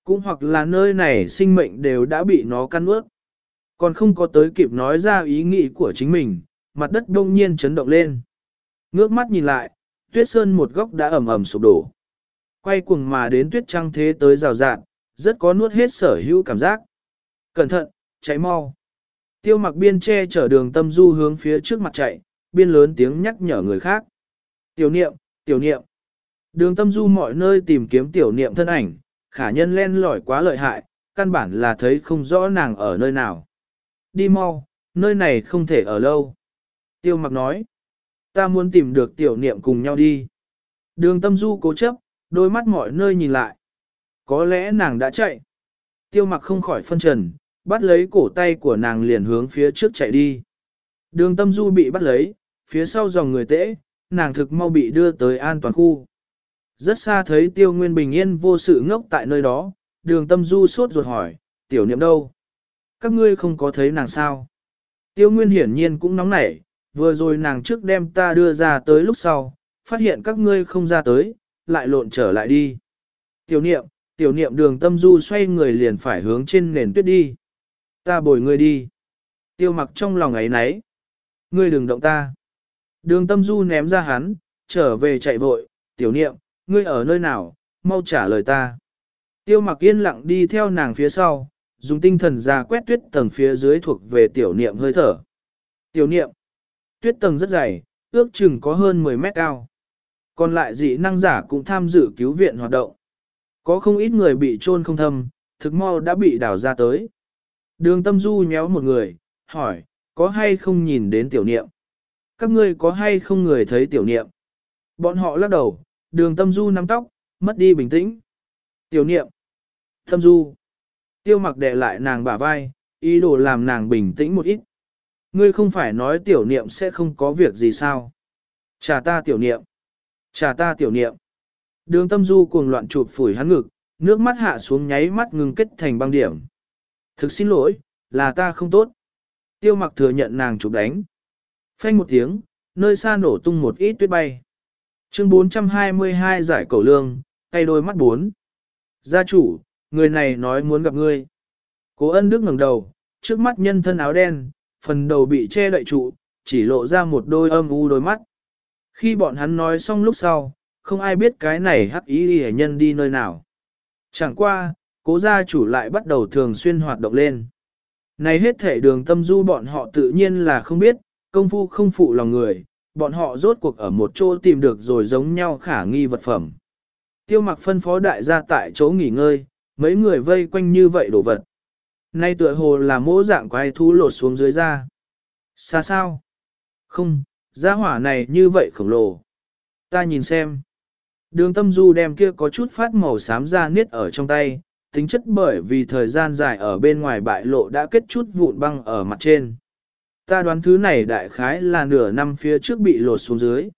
Cũng hoặc là nơi này sinh mệnh đều đã bị nó căn ướt. Còn không có tới kịp nói ra ý nghĩ của chính mình, mặt đất đông nhiên chấn động lên. Ngước mắt nhìn lại, tuyết sơn một góc đã ẩm ẩm sụp đổ. Quay cuồng mà đến tuyết trăng thế tới rào rạt, rất có nuốt hết sở hữu cảm giác. Cẩn thận, cháy mau. Tiêu mặc biên che chở đường tâm du hướng phía trước mặt chạy, biên lớn tiếng nhắc nhở người khác. Tiểu niệm, tiểu niệm. Đường tâm du mọi nơi tìm kiếm tiểu niệm thân ảnh, khả nhân len lỏi quá lợi hại, căn bản là thấy không rõ nàng ở nơi nào. Đi mau, nơi này không thể ở lâu. Tiêu mặc nói, ta muốn tìm được tiểu niệm cùng nhau đi. Đường tâm du cố chấp, đôi mắt mọi nơi nhìn lại. Có lẽ nàng đã chạy. Tiêu mặc không khỏi phân trần, bắt lấy cổ tay của nàng liền hướng phía trước chạy đi. Đường tâm du bị bắt lấy, phía sau dòng người tễ, nàng thực mau bị đưa tới an toàn khu. Rất xa thấy tiêu nguyên bình yên vô sự ngốc tại nơi đó, đường tâm du sốt ruột hỏi, tiểu niệm đâu? Các ngươi không có thấy nàng sao? Tiêu nguyên hiển nhiên cũng nóng nảy, vừa rồi nàng trước đem ta đưa ra tới lúc sau, phát hiện các ngươi không ra tới, lại lộn trở lại đi. Tiểu niệm, tiểu niệm đường tâm du xoay người liền phải hướng trên nền tuyết đi. Ta bồi ngươi đi. Tiêu mặc trong lòng ấy nấy. Ngươi đừng động ta. Đường tâm du ném ra hắn, trở về chạy vội, tiểu niệm, ngươi ở nơi nào, mau trả lời ta. Tiêu mặc yên lặng đi theo nàng phía sau, dùng tinh thần ra quét tuyết tầng phía dưới thuộc về tiểu niệm hơi thở. Tiểu niệm, tuyết tầng rất dày, ước chừng có hơn 10 mét cao. Còn lại dị năng giả cũng tham dự cứu viện hoạt động. Có không ít người bị trôn không thâm, thực mau đã bị đào ra tới. Đường tâm du nhéo một người, hỏi, có hay không nhìn đến tiểu niệm? Các ngươi có hay không người thấy tiểu niệm? Bọn họ lắc đầu, đường tâm du nắm tóc, mất đi bình tĩnh. Tiểu niệm. Tâm du. Tiêu mặc đè lại nàng bả vai, ý đồ làm nàng bình tĩnh một ít. Ngươi không phải nói tiểu niệm sẽ không có việc gì sao? Trả ta tiểu niệm. Trả ta tiểu niệm. Đường tâm du cuồng loạn chụp phủi hắn ngực, nước mắt hạ xuống nháy mắt ngừng kết thành băng điểm. Thực xin lỗi, là ta không tốt. Tiêu mặc thừa nhận nàng chụp đánh. Phanh một tiếng, nơi xa nổ tung một ít tuyết bay. Chương 422 giải cầu lương, tay đôi mắt bốn. Gia chủ, người này nói muốn gặp ngươi. Cố ân đức ngẩng đầu, trước mắt nhân thân áo đen, phần đầu bị che đậy trụ, chỉ lộ ra một đôi âm u đôi mắt. Khi bọn hắn nói xong lúc sau, không ai biết cái này hắc ý hề nhân đi nơi nào. Chẳng qua, cố gia chủ lại bắt đầu thường xuyên hoạt động lên. Này hết thể đường tâm du bọn họ tự nhiên là không biết, công phu không phụ lòng người, bọn họ rốt cuộc ở một chỗ tìm được rồi giống nhau khả nghi vật phẩm. Tiêu mặc phân phó đại gia tại chỗ nghỉ ngơi, mấy người vây quanh như vậy đổ vật. Nay tựa hồ là mỗ dạng quái thú lột xuống dưới da. Xa sao? Không, gia hỏa này như vậy khổng lồ. Ta nhìn xem. Đường tâm du đem kia có chút phát màu xám ra niết ở trong tay, tính chất bởi vì thời gian dài ở bên ngoài bại lộ đã kết chút vụn băng ở mặt trên. Ta đoán thứ này đại khái là nửa năm phía trước bị lột xuống dưới.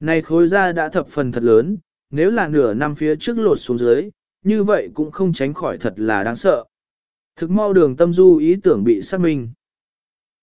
Này khối da đã thập phần thật lớn, nếu là nửa năm phía trước lột xuống dưới, như vậy cũng không tránh khỏi thật là đáng sợ. Thực mau đường tâm du ý tưởng bị xác minh.